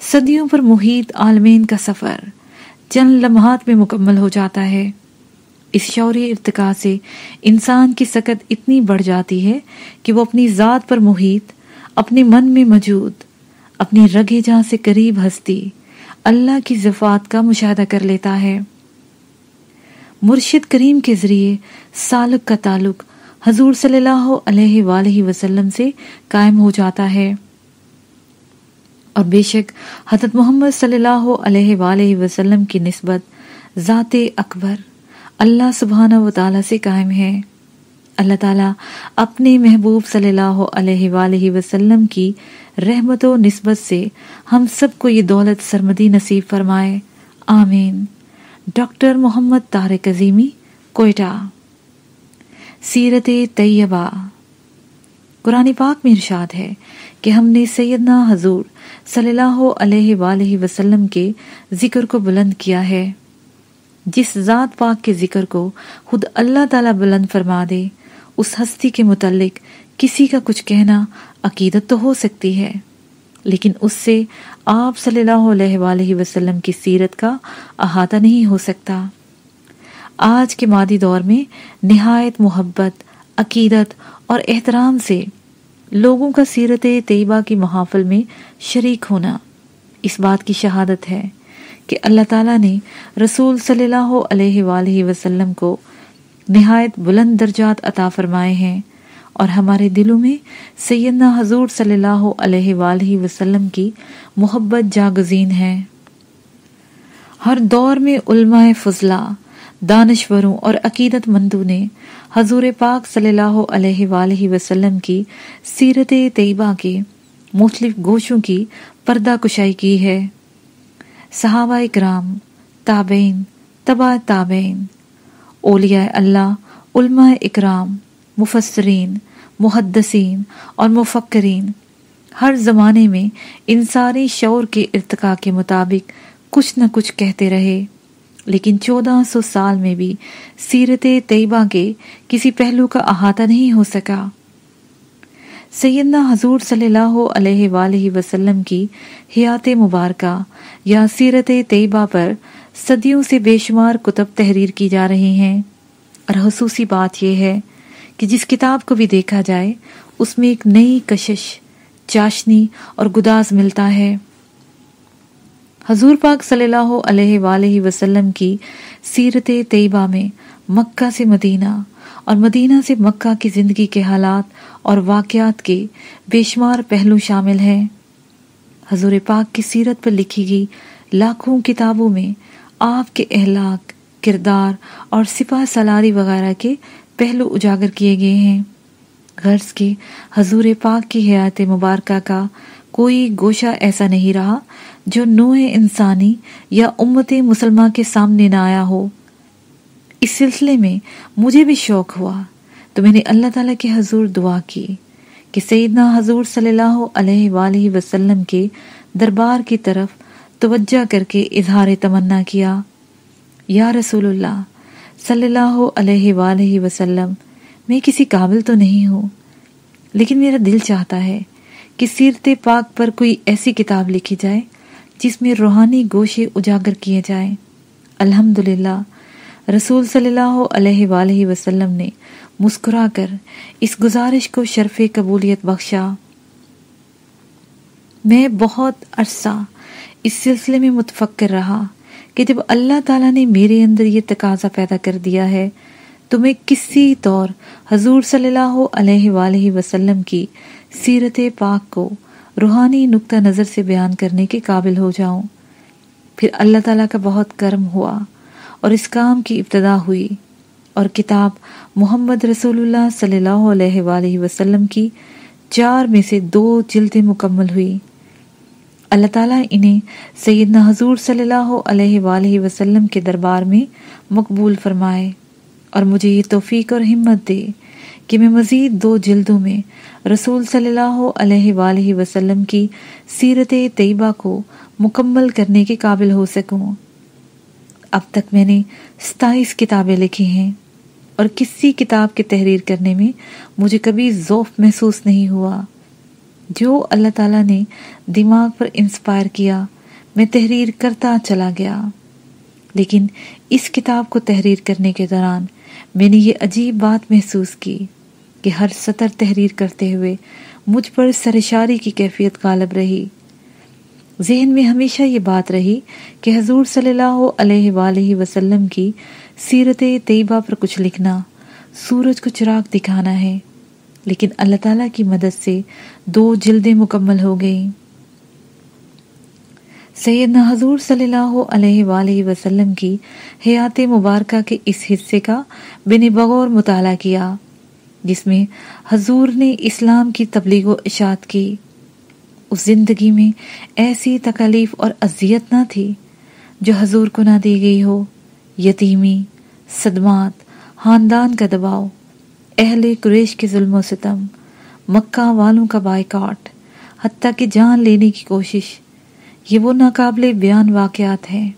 صدیوں پر محیط عالمین کا سفر چند لمحات میں مکمل ہو جاتا ہے۔ اس شوری ارتقاء سے انسان کی سکت اتنی بڑھ جاتی ہے کہ وہ اپنی ذات پر محیط، اپنے من میں موجود، اپنی رگے جہاں سے قریب ہستی اللہ کی ذفات کا مشاہدہ کر لیتا ہے۔ مرشد کریم کے ذریعے سالک کا تعلق حضور صلی اللہ علیہ وآلہ وسلم سے قائم ہو جاتا ہے۔ اور بے شک حضرت محمد صلی اللہ علیہ وآلہ وسلم کی نسبت ذات اکبر اللہ سبحانہ و تعالی سے قائم ہے۔ اللہ تعالیٰ اپنے محبوب صلی اللہ علیہ وآلہ وسلم کی رحمت و نسبت سے ہم سب کو یہ دولت سرمدی نصیب فرمائے۔ آمین۔ ڈاکٹر محمد طارق عظیمی، کوئٹہ۔ سیرت طیبہ۔ قرآن پاک میں ارشاد ہے کہ ہم نے سیدنا حضور صلی اللہ علیہ وآلہ وسلم کے ذکر کو بلند کیا ہے۔ جس ذات پاک کے ذکر کو خود اللہ تعالیٰ بلند فرما دے، اس ہستی کے متعلق کسی کا کچھ کہنا عقیدت تو ہو سکتی ہے، لیکن اس سے آپ صلی اللہ علیہ وآلہ وسلم کی سیرت کا احاطہ نہیں ہو سکتا۔ آج کے مادی دور میں نہایت محبت، عقیدت اور احترام سے لوگوں کا سیرت طیبہ کی محافل میں شریک ہونا اس بات کی شہادت ہے کہ اللہ تعالیٰ نے رسول صلی اللہ علیہ وآلہ وسلم کو نہایت بلند درجات عطا فرمائے ہیں۔ اور ہمارے دلوں میں سیدنا حضور صلی اللہ علیہ وآلہ وسلم کی محبت جاگزین ہے۔ ہر دور میں علماء فضلہ، دانشوروں اور عقیدت مندوں نے حضور پاک صلی اللہ علیہ وآلہ وسلم کی سیرت طیبہ کے مختلف گوشوں کی پردہ کشائی کی ہے۔ صحابہ اکرام، تابعین تبا تابعین، اولیاء اللہ، علماء اکرام، مفسرین محدثین اور مفکرین۔ ہر زمانے میں انسانی شعور کے ارتقاء کے مطابق کچھ نہ کچھ کہتے رہے۔ لیکن چودہ سو سال میں بھی سیرت طیبہ کے کسی پہلو کا احاطہ نہیں ہو سکا۔ سیدنا حضور صلی اللہ علیہ وآلہ وسلم کی حیات مبارکہ یا سیرت طیبہ پر صدیوں سے بے شمار کتب تحریر کی جا رہی ہیں۔ اور خصوصی بات یہ ہے کہ جس کتاب کو بھی دیکھا جائے، اس میں ایک نئی کشش، چاشنی اور گداز ملتا ہے۔ حضور پاک صلی اللہ علیہ وآلہ وسلم کی سیرت طیبہ میں مکہ سے مدینہ اور مدینہ سے مکہ کی زندگی کے حالات اور واقعات کے بے شمار پہلو شامل ہیں۔ حضور پاک کی سیرت پر لکھی گئی لاکھوں کتابوں میں آپ کے احلاق کردار اور سپاہ سلاری وغیرہ کے پہلو اجاگر کیے گئے ہیں۔ غرض کے حضور پاک کی حیات مبارکہ کا کوئی گوشہ ایسا نہیں رہا جو نوع انسانی یا امت مسلمہ کے سامنے نہ آیا ہو۔ اس سلسلے میں مجھے بھی شوق ہوا تو میں نے اللہ تعالیٰ کے حضور دعا کی کہ سیدنا حضور صلی اللہ علیہ وآلہ وسلم کے دربار کی طرف توجہ کر کے اظہار تمنا کیا۔ یا رسول اللہ صلی اللہ علیہ وآلہ وسلم، میں کسی قابل تو نہیں ہوں، لیکن میرا دل چاہتا ہے کہ سیرت پاک پر کوئی ایسی کتاب لکھی جائے جس میں روحانی گوشے اجاگر کیے جائیں۔ الحمدللہ، رسول صلی اللہ علیہ وآلہ وسلم نے مسکرا کر اس گزارش کو شرف قبولیت بخشا۔ میں بہت عرصہ اس سلسلے میں متفکر رہا۔ کہ جب اللہ تعالیٰ نے میرے اندر یہ تقاضا پیدا کر دیا ہے تو میں کسی طور حضور صلی اللہ علیہ وآلہ وسلم کی سیرت پاک کو روحانی نقطہ نظر سے بیان کرنے کے قابل ہو جاؤں۔ پھر اللہ تعالیٰ کا بہت کرم ہوا اور اس کام کی ابتدا ہوئی اور کتاب محمد رسول اللہ صلی اللہ علیہ وآلہ وسلم کی چار میں سے دو جلدیں مکمل ہوئی۔ اللہ تعالیٰ انہیں سیدنا حضور صلی اللہ علیہ وآلہ وسلم کے دربار میں مقبول فرمائے اور مجھے یہ توفیق اور ہمت دے کہ میں مزید دو جلدوں میں رسول صلی اللہ علیہ وآلہ وسلم کی سیرت طیبہ کو مکمل کرنے کے قابل ہو سکوں۔ اب تک میں نے ستائیس کتابیں لکھی ہیں اور کسی کتاب کے تحریر کرنے میں مجھے کبھی ذوف محسوس نہیں ہوا۔ جو اللہ تعالیٰ نے دماغ پر انسپائر کیا، میں تحریر کرتا چلا گیا۔ لیکن اس کتاب کو تحریر کرنے کے دوران میں نے یہ عجیب بات محسوس کی کہ ہر سطر تحریر کرتے ہوئے مجھ پر سرشاری کی کیفیت غالب رہی۔ ذہن میں ہمیشہ یہ بات رہی کہ حضور صلی اللہ علیہ وآلہ وسلم کی سیرت طیبہ پر کچھ لکھنا، سورج کو چراغ دکھانا ہے۔ لیکن اللہ تعالیٰ کی مدد سے دو جلدیں مکمل ہو گئیں۔ سیدنا حضور صلی اللہ علیہ وآلہ وسلم کی حیات مبارکہ کے اس حصے کا بن بغور مطالعہ کیا، جس میں حضور نے اسلام کی تبلیغ و اشاعت کی۔ اس زندگی میں ایسی تکلیف اور اذیت نہ تھی جو حضور کو نہ دی گئی ہو۔ یتیمی، صدمات، خاندان کا دباؤ۔ اہل قریش کے ظلم و ستم، مکہ والوں کا بائیکاٹ، حتیٰ کہ جان لینے کی کوشش۔ یہ وہ ناقابل بیان واقعات ہیں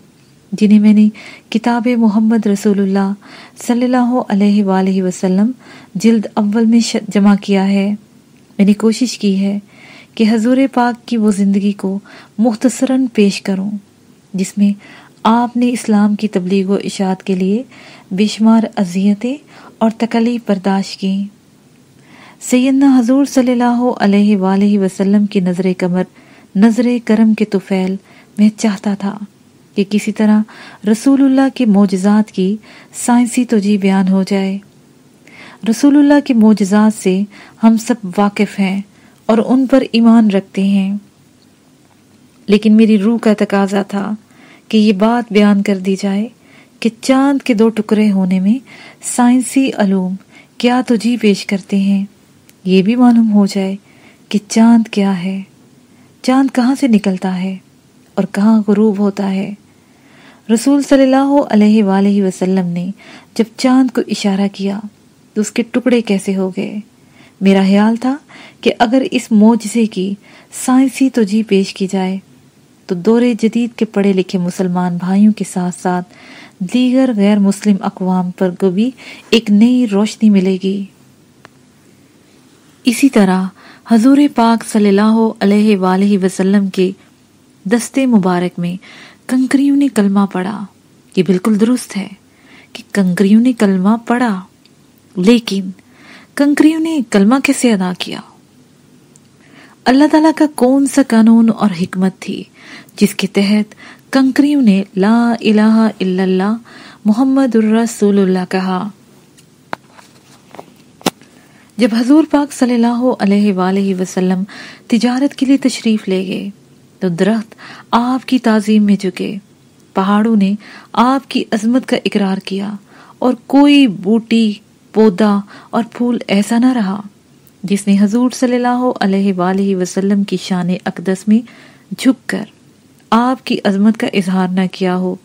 جنہیں میں نے کتاب محمد رسول اللہ صلی اللہ علیہ وآلہ وسلم جلد اول میں جمع کیا ہے۔ میں نے کوشش کی ہے کہ حضور پاک کی وہ زندگی کو مختصراً پیش کروں، جس میں آپ نے اسلام کی تبلیغ و اشاعت کے لیے بے شمار اذیتیں اور تکلیف برداشت کی۔ سیدنا حضور صلی اللہ علیہ وآلہ وسلم کی نظر کمر، نظر کرم کے توفیل میں چاہتا تھا کہ کسی طرح رسول اللہ کے معجزات کی سائنسی توجہ بیان ہو جائے۔ رسول اللہ کے معجزات سے ہم سب واقف ہیں اور ان پر ایمان رکھتے ہیں۔ لیکن میری روح کا تقاضا تھا کہ یہ بات بیان کر دی جائے۔ کہ چاند کے دو ٹکڑے ہونے میں سائنسی علوم کیا توجہ پیش کرتے ہیں؟ یہ بھی معلوم ہو جائے کہ چاند کیا ہے۔ چاند کہاں سے نکلتا ہے اور کہاں غروب ہوتا ہے؟ رسول صلی اللہ علیہ وآلہ وسلم نے جب چاند کو اشارہ کیا تو اس کے ٹکڑے کیسے ہو گئے؟ میرا خیال تھا کہ اگر اس معجزے کی سائنسی توجہ پیش کی جائے تو دور جدید کے پڑھے لکھے مسلمان بھائیوں کے ساتھ ساتھ دیگر غیر مسلم اقوام پر کو بھی ایک نئی روشنی ملے گی۔ اسی طرح حضور پاک صلی اللہ علیہ وآلہ وسلم کے دستے مبارک میں کنکریوں نے کلمہ پڑھا۔ یہ بالکل درست ہے کہ کنکریوں نے کلمہ پڑھا، لیکن کنکریوں نے کلمہ کیسے ادا کیا؟ اللہ تعالیٰ کا کون سا قانون اور حکمت تھی جس کے تحت کنکریوں نے لا الہ الا اللہ محمد الرسول اللہ کہا۔ جب حضور پاک صلی اللہ علیہ وآلہ وسلم تجارت کے لیے تشریف لے گئے، تو درخت آپ کی تعظیم میں جھکے۔ پہاڑوں نے آپ کی عظمت کا اقرار کیا اور کوئی بوٹی، پودا اور پھول ایسا نہ رہا جس نے حضور صلی اللہ علیہ وآلہ وسلم کی شان اقدس میں جھک کر آپ کی عظمت کا اظہار نہ کیا ہو۔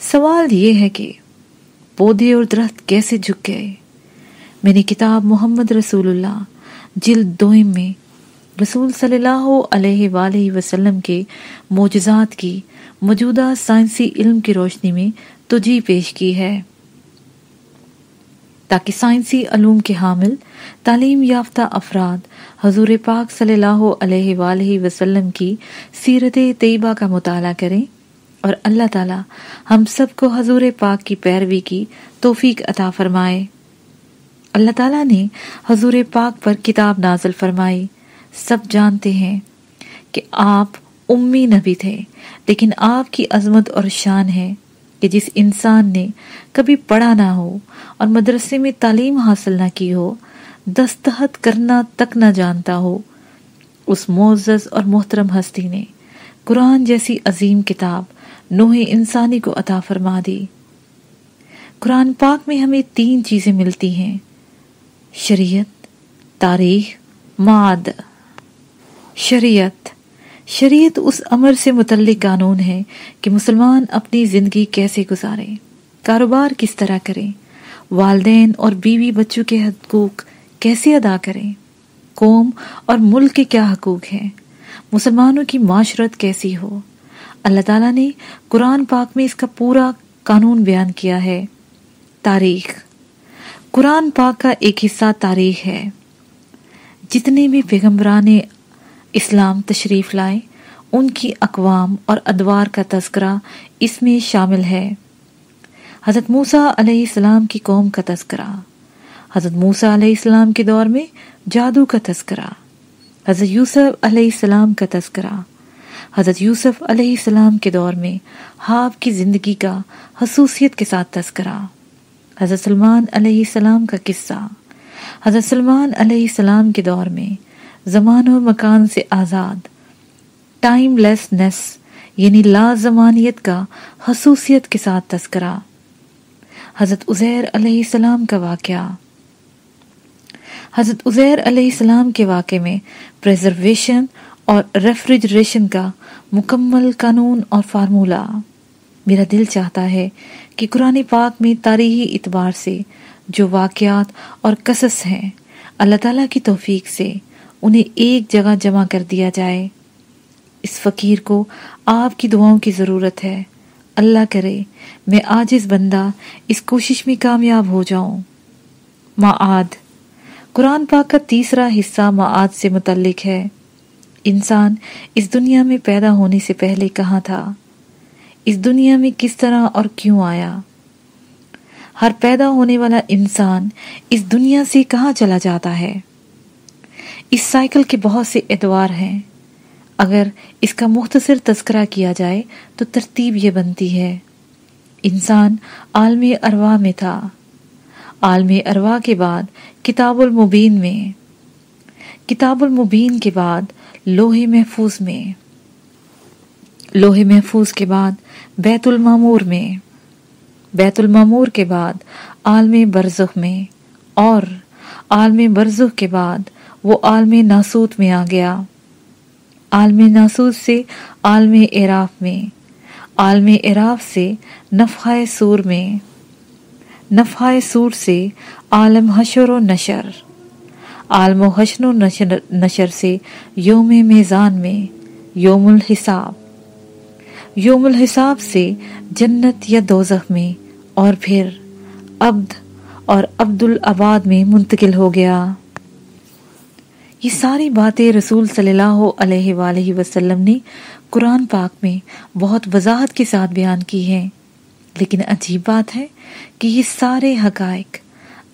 سوال یہ ہے کہ پودے اور درخت کیسے جھک گئے؟ میں نے کتاب محمد رسول اللہ، جلد دوئم میں رسول صلی اللہ علیہ وآلہ وسلم کے معجزات کی موجودہ سائنسی علم کی روشنی میں تجھی پیش کی ہے۔ تاکہ سائنسی علوم کے حامل، تعلیم یافتہ افراد حضور پاک صلی اللہ علیہ وآلہ وسلم کی سیرت طیبہ کا مطالعہ کریں اور اللہ تعالی ہم سب کو حضور پاک کی پیروی کی توفیق عطا فرمائے۔ اللہ تعالیٰ نے حضور پاک پر کتاب نازل فرمائی۔ سب جانتے ہیں کہ آپ امی نبی تھے، لیکن آپ کی عظمت اور شان ہے۔ کہ جس انسان نے کبھی پڑھا نہ ہو اور مدرسے میں تعلیم حاصل نہ کی ہو، دستخط کرنا تک نہ جانتا ہو، اس معزز اور محترم ہستی نے قرآن جیسی عظیم کتاب نوح انسانی کو عطا فرما دی۔ قرآن پاک میں ہمیں تین چیزیں ملتی ہیں۔ شریعت، تاریخ ماد شریعت شریعت اس امر سے متعلق قانون ہے کہ مسلمان اپنی زندگی کیسے گزاریں کاروبار کس طرح کریں والدین اور بیوی بچوں کے حقوق کیسے ادا کریں قوم اور ملک کے کیا حقوق ہیں، مسلمانوں کی معاشرت کیسی ہو۔ اللہ تعالیٰ نے قرآن پاک میں اس کا پورا قانون بیان کیا ہے۔ تاریخ۔ قرآن پاک کا ایک حصہ تاریخ ہے۔ جتنے بھی پیغمبران اسلام تشریف لائے ان کی اقوام اور ادوار کا تذکرہ اس میں شامل ہے۔ حضرت موسیٰ علیہ السلام کی قوم کا تذکرہ، حضرت موسیٰ علیہ السلام کے دور میں جادو کا تذکرہ، حضرت یوسف علیہ السلام کا تذکرہ، حضرت یوسف علیہ السلام کے دور میں ہاف کی زندگی کا حصوصیت کے ساتھ تذکرہ، حضرت سلمان علیہ السلام کا قصہ، حضرت سلمان علیہ السلام کے دور میں زمان و مکان سے آزاد. ٹائم لیس نیس یعنی لازمانیت کا خصوصیت کے ساتھ تذکرہ. حضرت عزیر علیہ السلام کا واقعہ. حضرت عزیر علیہ السلام کے واقع میں پریزرویشن اور ریفریجریشن کا مکمل قانون اور فارمولہ میرا دل چاہتا ہے کہ قرآن پاک میں تاریخی اعتبار سے جو واقعات اور قصص ہیں، اللہ تعالیٰ کی توفیق سے انہیں ایک جگہ جمع کر دیا جائے۔ اس فقیر کو آپ کی دعاؤں کی ضرورت ہے۔ اللہ کرے، میں آج اس بندہ اس کوشش میں کامیاب ہو جاؤں۔ معاد۔ قرآن پاک کا تیسرا حصہ معاد سے متعلق ہے۔ انسان اس دنیا میں پیدا ہونے سے پہلے کہاں تھا؟ اس دنیا میں کس طرح اور کیوں آیا؟ ہر پیدا ہونے والا انسان اس دنیا سے کہاں چلا جاتا ہے؟ اس سائیکل کے بہت سے ادوار ہیں۔ اگر اس کا مختصر تذکرہ کیا جائے تو ترتیب یہ بنتی ہے۔ انسان عالم اروا میں تھا۔ عالم اروا کے بعد کتاب المبین میں۔ کتاب المبین کے بعد لوہے محفوظ میں۔ لوہے محفوظ کے بعد بیت المامور میں۔ بیت المامور کے بعد عالم برزخ میں۔ اور عالم برزخ کے بعد وہ عالم ناسوت میں آ گیا۔ عالم ناسوت سے عالم اعراف میں۔ عالم اعراف سے نفخہ سور میں۔ نفع سور سے عالم حشر و نشر۔ عالم و حشن و نشر سے یوم میزان میں، یوم الحساب۔ یوم الحساب سے جنت یا دوزخ میں۔ اور پھر عبد اور عبد العباد میں منتقل ہو گیا۔ یہ ساری باتیں رسول صلی اللہ علیہ وآلہ وسلم نے قرآن پاک میں بہت وضاحت کے ساتھ بیان کی ہیں۔ لیکن عجیب بات ہے کہ یہ سارے حقائق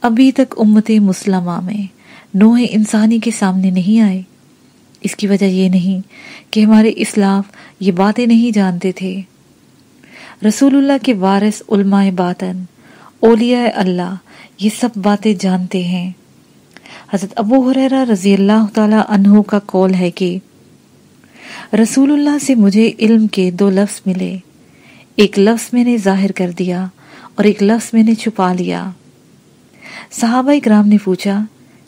ابھی تک امت مسلمہ میں نوع انسانی کے سامنے نہیں آئے۔ اس کی وجہ یہ نہیں کہ ہمارے اسلاف یہ باتیں نہیں جانتے تھے۔ رسول اللہ کے وارث علماء باطن، اولیاء اللہ یہ سب باتیں جانتے ہیں۔ حضرت ابو حریرہ رضی اللہ تعالی عنہ کا قول ہے کہ رسول اللہ سے مجھے علم کے دو لفظ ملے۔ ایک لفظ میں نے ظاہر کر دیا اور ایک لفظ میں نے چھپا لیا۔ صحابہ اکرام نے پوچھا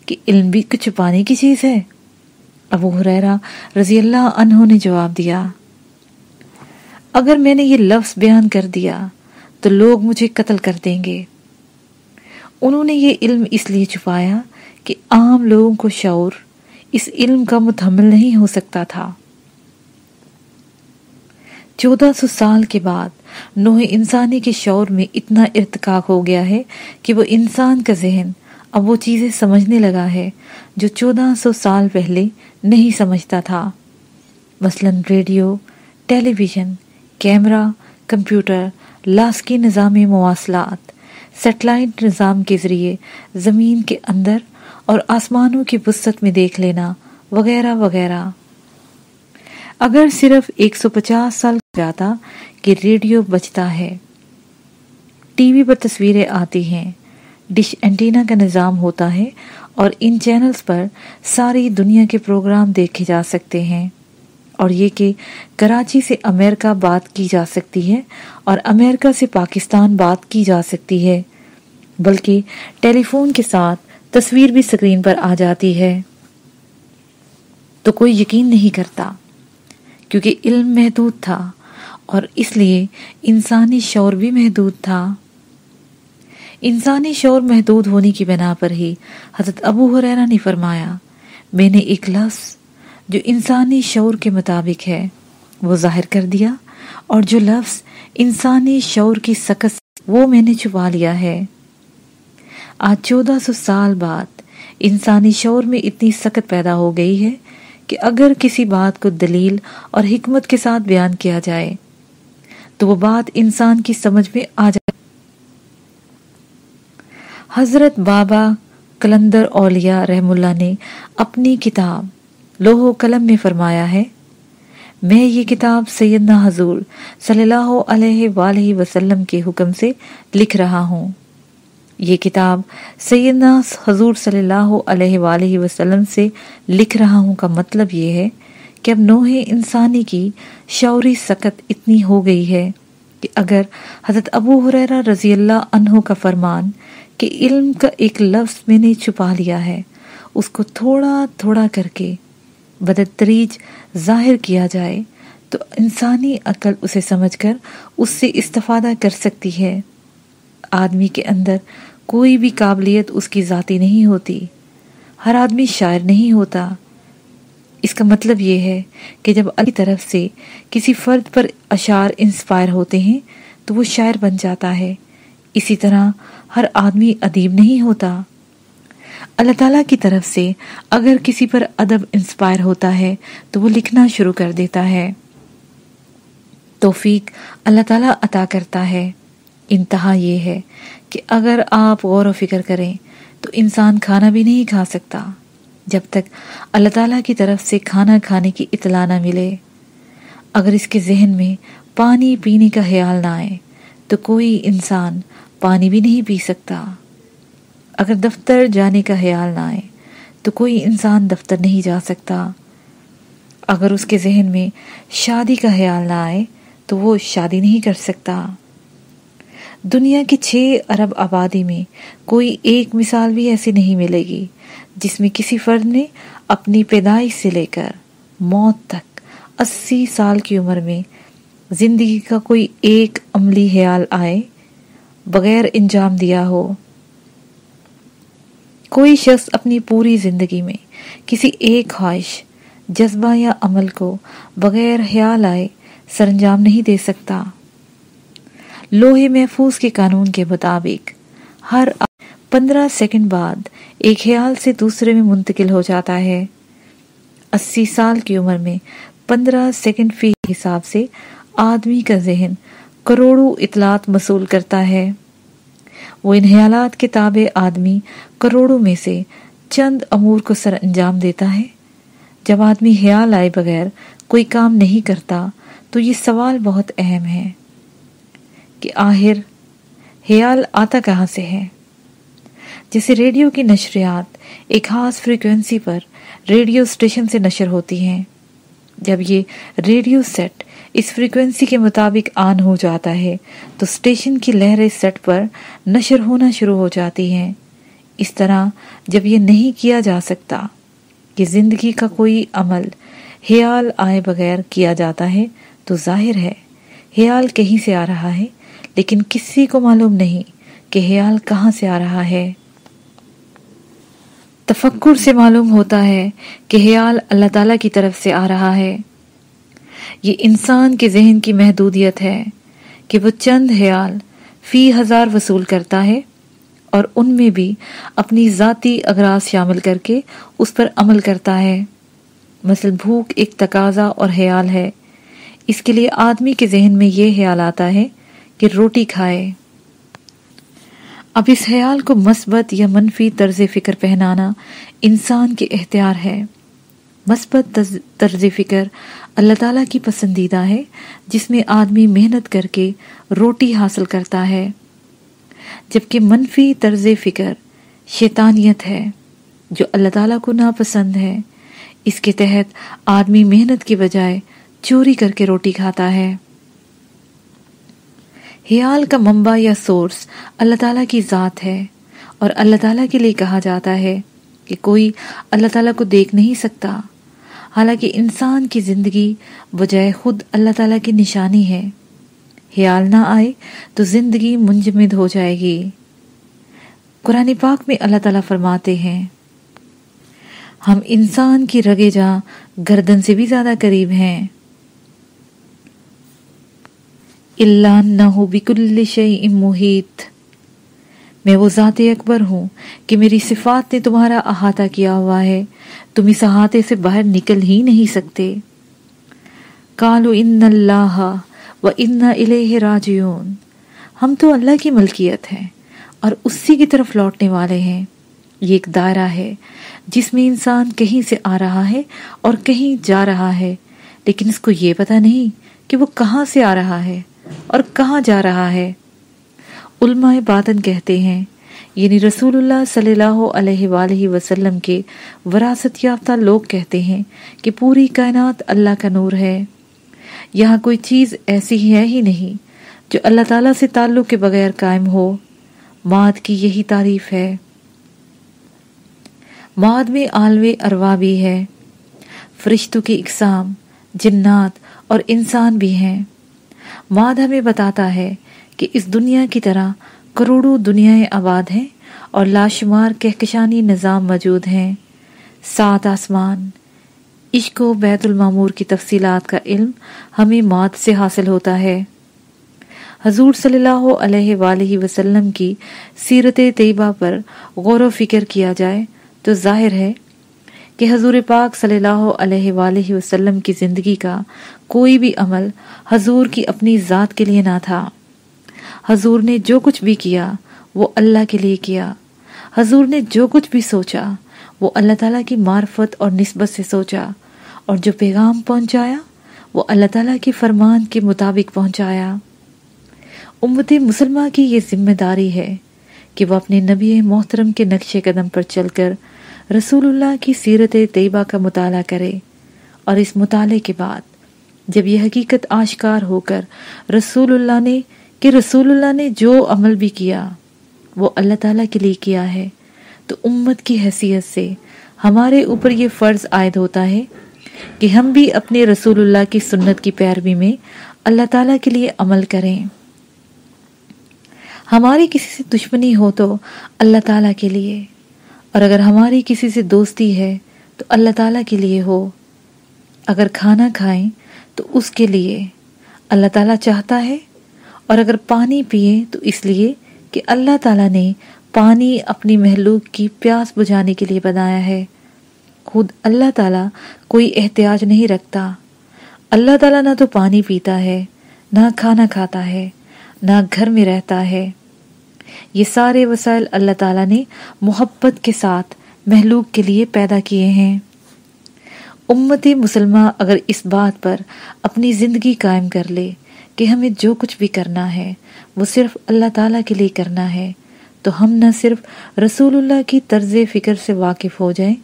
کہ علم بھی کچھ چھپانے کی چیز ہے؟ ابو حریرہ رضی اللہ عنہ نے جواب دیا، اگر میں نے یہ لفظ بیان کر دیا تو لوگ مجھے قتل کر دیں گے۔ انہوں نے یہ علم اس لیے چھپایا کہ عام لوگوں کو شعور اس علم کا متحمل نہیں ہو سکتا تھا۔ چودہ سو سال کے بعد نوح انسانی کے شعور میں اتنا ارتقاق ہو گیا ہے کہ وہ انسان کا ذہن اب وہ چیزیں سمجھنے لگا ہے جو چودہ سو سال پہلے نہیں سمجھتا تھا۔ مثلا radio television camera, computer, لاسکی نظام مواصلات، سیٹلائٹ نظام کے ذریعے زمین کے اندر اور آسمانوں کی وسط میں دیکھ لینا، وغیرہ وغیرہ۔ اگر صرف ایک سو پچاس سال جاتا کہ ریڈیو بچتا ہے۔ ٹی وی پر تصویریں آتی ہیں۔ ڈش اینٹینا کا نظام ہوتا ہے اور ان چینلز پر ساری دنیا کے پروگرام دیکھے جا سکتے ہیں۔ اور یہ کہ کراچی سے امریکہ بات کی جا سکتی ہے اور امریکہ سے پاکستان بات کی جا سکتی ہے۔ بلکہ ٹیلی فون کے ساتھ تصویر بھی سکرین پر آ جاتی ہے۔ تو کوئی یقین نہیں کرتا، کیونکہ علم محدود تھا اور اس لیے انسانی شور بھی محدود تھا۔ انسانی شور محدود ہونے کی بنا پر ہی حضرت ابو حریرہ نے فرمایا، میں نے ایک لفظ جو انسانی شعور کے مطابق ہے، وہ ظاہر کر دیا اور جو لفظ انسانی شعور کی سکت وہ میں نے چھپا لیا ہے۔ آج چودہ سو سال بعد انسانی شعور میں اتنی سکت پیدا ہو گئی ہے کہ اگر کسی بات کو دلیل اور حکمت کے ساتھ بیان کیا جائے، تو وہ بات انسان کی سمجھ میں آ جائے۔ حضرت بابا کلندر اولیاء رحم اللہ نے اپنی کتاب لوہ و قلم میں فرمایا ہے، میں یہ کتاب سیدنا حضور صلی اللہ علیہ وآلہ وسلم کے حکم سے لکھ رہا ہوں۔ یہ کتاب سیدنا حضور صلی اللہ علیہ وآلہ وسلم سے لکھ رہا ہوں کا مطلب یہ ہے کہ اب نوح انسانی کی شعوری سکت اتنی ہو گئی ہے کہ اگر حضرت ابو حریرہ رضی اللہ عنہ کا فرمان کہ علم کا ایک لفظ میں نے چھپا لیا ہے، اس کو تھوڑا تھوڑا کر کے بدتریج ظاہر کیا جائے تو انسانی عقل اسے سمجھ کر اس سے استفادہ کر سکتی ہے۔ آدمی کے اندر کوئی بھی قابلیت اس کی ذاتی نہیں ہوتی۔ ہر آدمی شاعر نہیں ہوتا۔ اس کا مطلب یہ ہے کہ جب اللہ طرف سے کسی فرد پر اشعار انسپائر ہوتے ہیں، تو وہ شاعر بن جاتا ہے۔ اسی طرح ہر آدمی ادیب نہیں ہوتا۔ اللہ تعالیٰ کی طرف سے اگر کسی پر ادب انسپائر ہوتا ہے، تو وہ لکھنا شروع کر دیتا ہے۔ توفیق اللہ تعالیٰ عطا کرتا ہے۔ انتہا یہ ہے کہ اگر آپ غور و فکر کریں تو انسان کھانا بھی نہیں کھا سکتا۔ جب تک اللہ تعالیٰ کی طرف سے کھانا کھانے کی اطلاع نہ ملے، اگر اس کے ذہن میں پانی پینے کا خیال نہ آئے، تو کوئی انسان پانی بھی نہیں پی سکتا۔ اگر دفتر جانے کا خیال نہ آئے، تو کوئی انسان دفتر نہیں جا سکتا۔ اگر اس کے ذہن میں شادی کا خیال نہ آئے، تو وہ شادی نہیں کر سکتا۔ دنیا کی چھ ارب آبادی میں کوئی ایک مثال بھی ایسی نہیں ملے گی جس میں کسی فرد نے اپنی پیدائش سے لے کر موت تک اسی سال کی عمر میں زندگی کا کوئی ایک عملی خیال آئے بغیر انجام دیا ہو۔ کوئی شخص اپنی پوری زندگی میں کسی ایک خواہش، جذبہ یا عمل کو بغیر خیال آئے سر انجام نہیں دے سکتا۔ لوہے محفوظ کے قانون کے مطابق ہر پندرہ سیکنڈ بعد ایک خیال سے دوسرے میں منتقل ہو جاتا ہے۔ اسی سال کی عمر میں پندرہ سیکنڈ فی حساب سے آدمی کا ذہن کروڑوں اطلاعات مسول کرتا ہے۔ وہ ان خیالات کے تابع آدمی کروڑوں میں سے چند امور کو سر انجام دیتا ہے۔ جب آدمی خیال آئے بغیر کوئی کام نہیں کرتا تو یہ سوال بہت اہم ہے۔ کہ آخر خیال آتا کہاں سے ہے؟ جیسے ریڈیو کی نشریات ایک خاص فریکوینسی پر ریڈیو اسٹیشن سے نشر ہوتی ہیں۔ جب یہ ریڈیو سیٹ اس فریکوینسی کے مطابق آن ہو جاتا ہے، تو اسٹیشن کی لہریں سیٹ پر نشر ہونا شروع ہو جاتی ہیں۔ اس طرح جب یہ نہیں کیا جا سکتا کہ زندگی کا کوئی عمل خیال آئے بغیر کیا جاتا ہے، تو ظاہر ہے خیال کہیں سے آ رہا ہے۔ لیکن کسی کو معلوم نہیں کہ خیال کہاں سے آ رہا ہے۔ تفکر سے معلوم ہوتا ہے کہ خیال اللہ تعالیٰ کی طرف سے آ رہا ہے۔ یہ انسان کے ذہن کی محدودیت ہے کہ وہ چند خیال فی ہزار وصول کرتا ہے اور ان میں بھی اپنی ذاتی اغراض شامل کر کے اس پر عمل کرتا ہے۔ مثلا بھوک ایک تقاضا اور خیال ہے۔ اس کے لیے آدمی کے ذہن میں یہ خیال آتا ہے کہ روٹی کھائے۔ اب اس خیال کو مثبت یا منفی طرز فکر پہنانا انسان کے اختیار ہے۔ مثبت طرز فکر اللہ تعالیٰ کی پسندیدہ ہے، جس میں آدمی محنت کر کے روٹی حاصل کرتا ہے۔ جبکہ منفی طرز فکر شیطانیت ہے، جو اللہ تعالیٰ کو ناپسند ہے۔ اس کے تحت آدمی محنت کی بجائے چوری کر کے روٹی کھاتا ہے۔ خیال کا منبع یا سورس اللہ تعالیٰ کی ذات ہے اور اللہ تعالیٰ کے لیے کہا جاتا ہے کہ کوئی اللہ تعالیٰ کو دیکھ نہیں سکتا۔ حالانکہ انسان کی زندگی بجائے خود اللہ تعالیٰ کی نشانی ہے۔ خیال نہ آئے تو زندگی منجمد ہو جائے گی۔ قرآن پاک میں اللہ تعالیٰ فرماتے ہیں، ہم انسان کی رگے جاں گردن سے بھی زیادہ قریب ہیں۔ اللہ نہ ہو بکل شیء محیط میں وہ ذات اکبر ہوں کہ میری صفات نے تمہارا احاطہ کیا ہوا ہے، تم اس احاطے سے باہر نکل ہی نہیں سکتے۔ کالو ان اللہ و ان الیہ راجعون۔ ہم تو اللہ کی ملکیت ہیں اور اسی کی طرف لوٹنے والے ہیں۔ یہ ایک دائرہ ہے جس میں انسان کہیں سے آ رہا ہے اور کہیں جا رہا ہے، لیکن اس کو یہ پتا نہیں کہ وہ کہاں سے آ رہا ہے۔ اور کہاں جا رہا ہے؟ علماء باطن کہتے ہیں یعنی رسول اللہ صلی اللہ علیہ وآلہ وسلم کے وراثت یافتہ لوگ کہتے ہیں کہ پوری کائنات اللہ کا نور ہے۔ یہاں کوئی چیز ایسی ہے ہی نہیں جو اللہ تعالیٰ سے تعلق کے بغیر قائم ہو۔ مات کی یہی تعریف ہے۔ ماد میں عالو اروا بھی ہے۔ فرشتوں کی اقسام، جنات اور انسان بھی ہیں۔ ماد ہمیں بتاتا ہے کہ اس دنیا کی طرح کروڑوں دنیا آباد ہیں اور لاشمار کہکشانی نظام موجود ہیں۔ سات آسمان، عشق و بیت المامور کی تفصیلات کا علم ہمیں مات سے حاصل ہوتا ہے۔ حضور صلی اللہ علیہ وآلہ وسلم کی سیرت طیبہ پر غور و فکر کیا جائے تو ظاہر ہے کہ حضور پاک صلی اللہ علیہ وآلہ وسلم کی زندگی کا کوئی بھی عمل حضور کی اپنی ذات کے لیے نہ تھا۔ حضور نے جو کچھ بھی کیا، وہ اللہ کے لیے کیا۔ حضور نے جو کچھ بھی سوچا، وہ اللہ تعالیٰ کی معرفت اور نسبت سے سوچا۔ اور جو پیغام پہنچایا، وہ اللہ تعالیٰ کے فرمان کے مطابق پہنچایا۔ امت مسلمہ کی یہ ذمہ داری ہے کہ وہ اپنے نبی محترم کے نقش قدم پر چل کر رسول اللہ کی سیرت طیبہ کا مطالعہ کرے اور اس مطالعے کے بعد جب یہ حقیقت آشکار ہو کر رسول اللہ نے کہ رسول اللہ نے جو عمل بھی کیا وہ اللہ تعالیٰ کے لیے کیا ہے، تو امت کی حیثیت سے ہمارے اوپر یہ فرض عائد ہوتا ہے کہ ہم بھی اپنے رسول اللہ کی سنت کی پیروی میں اللہ تعالیٰ کے لیے عمل کریں۔ ہماری کسی سے دشمنی ہو تو اللہ تعالیٰ کے لیے، اور اگر ہماری کسی سے دوستی ہے تو اللہ تعالیٰ کے لیے ہو۔ اگر کھانا کھائیں تو اس کے لیے اللہ تعالیٰ چاہتا ہے اور اگر پانی پیئیں تو اس لیے کہ اللہ تعالیٰ نے پانی اپنی محلوق کی پیاس بجھانے کے لیے بنایا ہے۔ خود اللہ تعالیٰ کوئی احتیاج نہیں رکھتا۔ اللہ تعالیٰ نہ تو پانی پیتا ہے، نہ کھانا کھاتا ہے، نہ گھر میں رہتا ہے۔ یہ سارے وسائل اللہ تعالیٰ نے محبت کے ساتھ محلوق کے لیے پیدا کیے ہیں۔ امت مسلمہ اگر اس بات پر اپنی زندگی قائم کر لے کہ ہمیں جو کچھ بھی کرنا ہے، وہ صرف اللہ تعالیٰ کے لیے کرنا ہے، تو ہم نہ صرف رسول اللہ کی طرز فکر سے واقف ہو جائیں،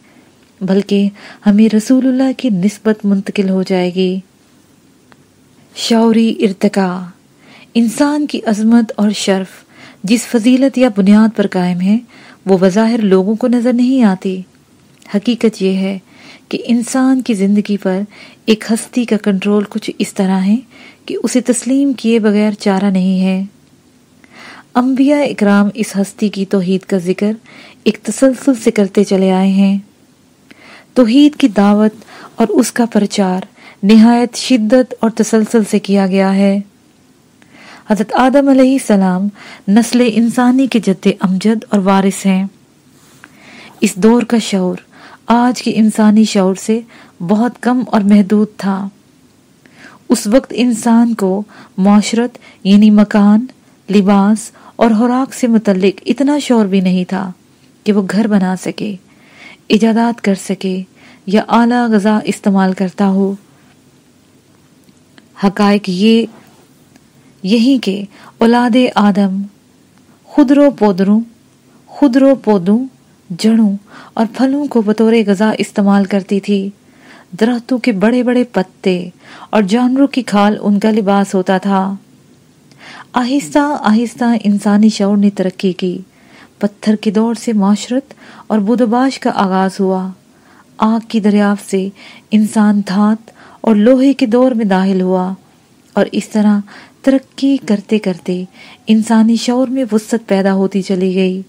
بلکہ ہمیں رسول اللہ کی نسبت منتقل ہو جائے گی۔ شعوری ارتقا انسان کی عظمت اور شرف جس فضیلت یا بنیاد پر قائم ہے، وہ بظاہر لوگوں کو نظر نہیں آتی۔ حقیقت یہ ہے کہ انسان کی زندگی پر ایک ہستی کا کنٹرول کچھ اس طرح ہے کہ اسے تسلیم کیے بغیر چارہ نہیں ہے۔ انبیاء اکرام اس ہستی کی توحید کا ذکر ایک تسلسل سے کرتے چلے آئے ہیں۔ توحید کی دعوت اور اس کا پرچار نہایت شدت اور تسلسل سے کیا گیا ہے۔ حضرت آدم علیہ السلام نسل انسانی کے جد امجد اور وارث ہیں۔ اس دور کا شعور آج کے انسانی شعور سے بہت کم اور محدود تھا۔ اس وقت انسان کو معاشرت یعنی مکان، لباس اور خوراک سے متعلق اتنا شور بھی نہیں تھا کہ وہ گھر بنا سکے، ایجادات کر سکے یا اعلیٰ غذا استعمال کرتا ہو۔ حقائق یہ، یہی کہ اولاد آدم خدرو پودروں خدرو پودوں جڑوں اور پھلوں کو بطور غذا استعمال کرتی تھی۔ درختوں کے بڑے بڑے پتے اور جانوروں کی کھال ان کا لباس ہوتا تھا۔ آہستہ آہستہ انسانی شعور نے ترقی کی۔ پتھر کے دور سے معاشرت اور بدوباش کا آغاز ہوا۔ آگ کی دریافت سے انسان دھات اور لوہے کے دور میں داخل ہوا۔ اور اس طرح ترقی کرتے کرتے انسانی شعور میں وسط پیدا ہوتی چلی گئی۔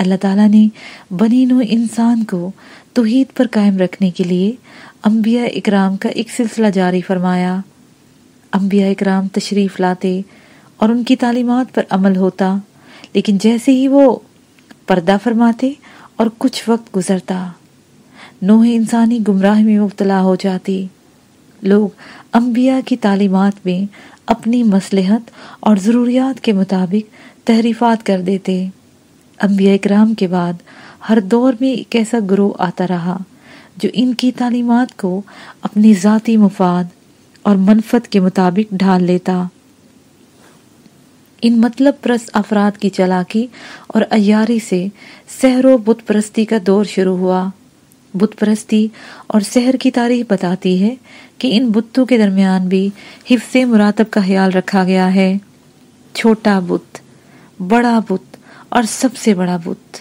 اللہ تعالیٰ نے بنی نو انسان کو توحید پر قائم رکھنے کے لیے انبیاء اکرام کا ایک سلسلہ جاری فرمایا۔ انبیاء اکرام تشریف لاتے اور ان کی تعلیمات پر عمل ہوتا، لیکن جیسے ہی وہ پردہ فرماتے اور کچھ وقت گزرتا، نوح انسانی گمراہ میں مبتلا ہو جاتی۔ لوگ انبیاء کی تعلیمات میں اپنی مصلحت اور ضروریات کے مطابق تحریفات کر دیتے۔ انبیاء اکرام کے بعد ہر دور میں ایک ایسا گروہ آتا رہا جو ان کی تعلیمات کو اپنی ذاتی مفاد اور منفت کے مطابق ڈھال لیتا۔ ان مطلب پرست افراد کی چلاکی اور ایاری سے سحر و بت پرستی کا دور شروع ہوا۔ بت پرستی اور سحر کی تاریخ بتاتی ہے کہ ان بتوں کے درمیان بھی حفظ مراتب کا خیال رکھا گیا ہے۔ چھوٹا بت، بڑا بت اور سب سے بڑا بت۔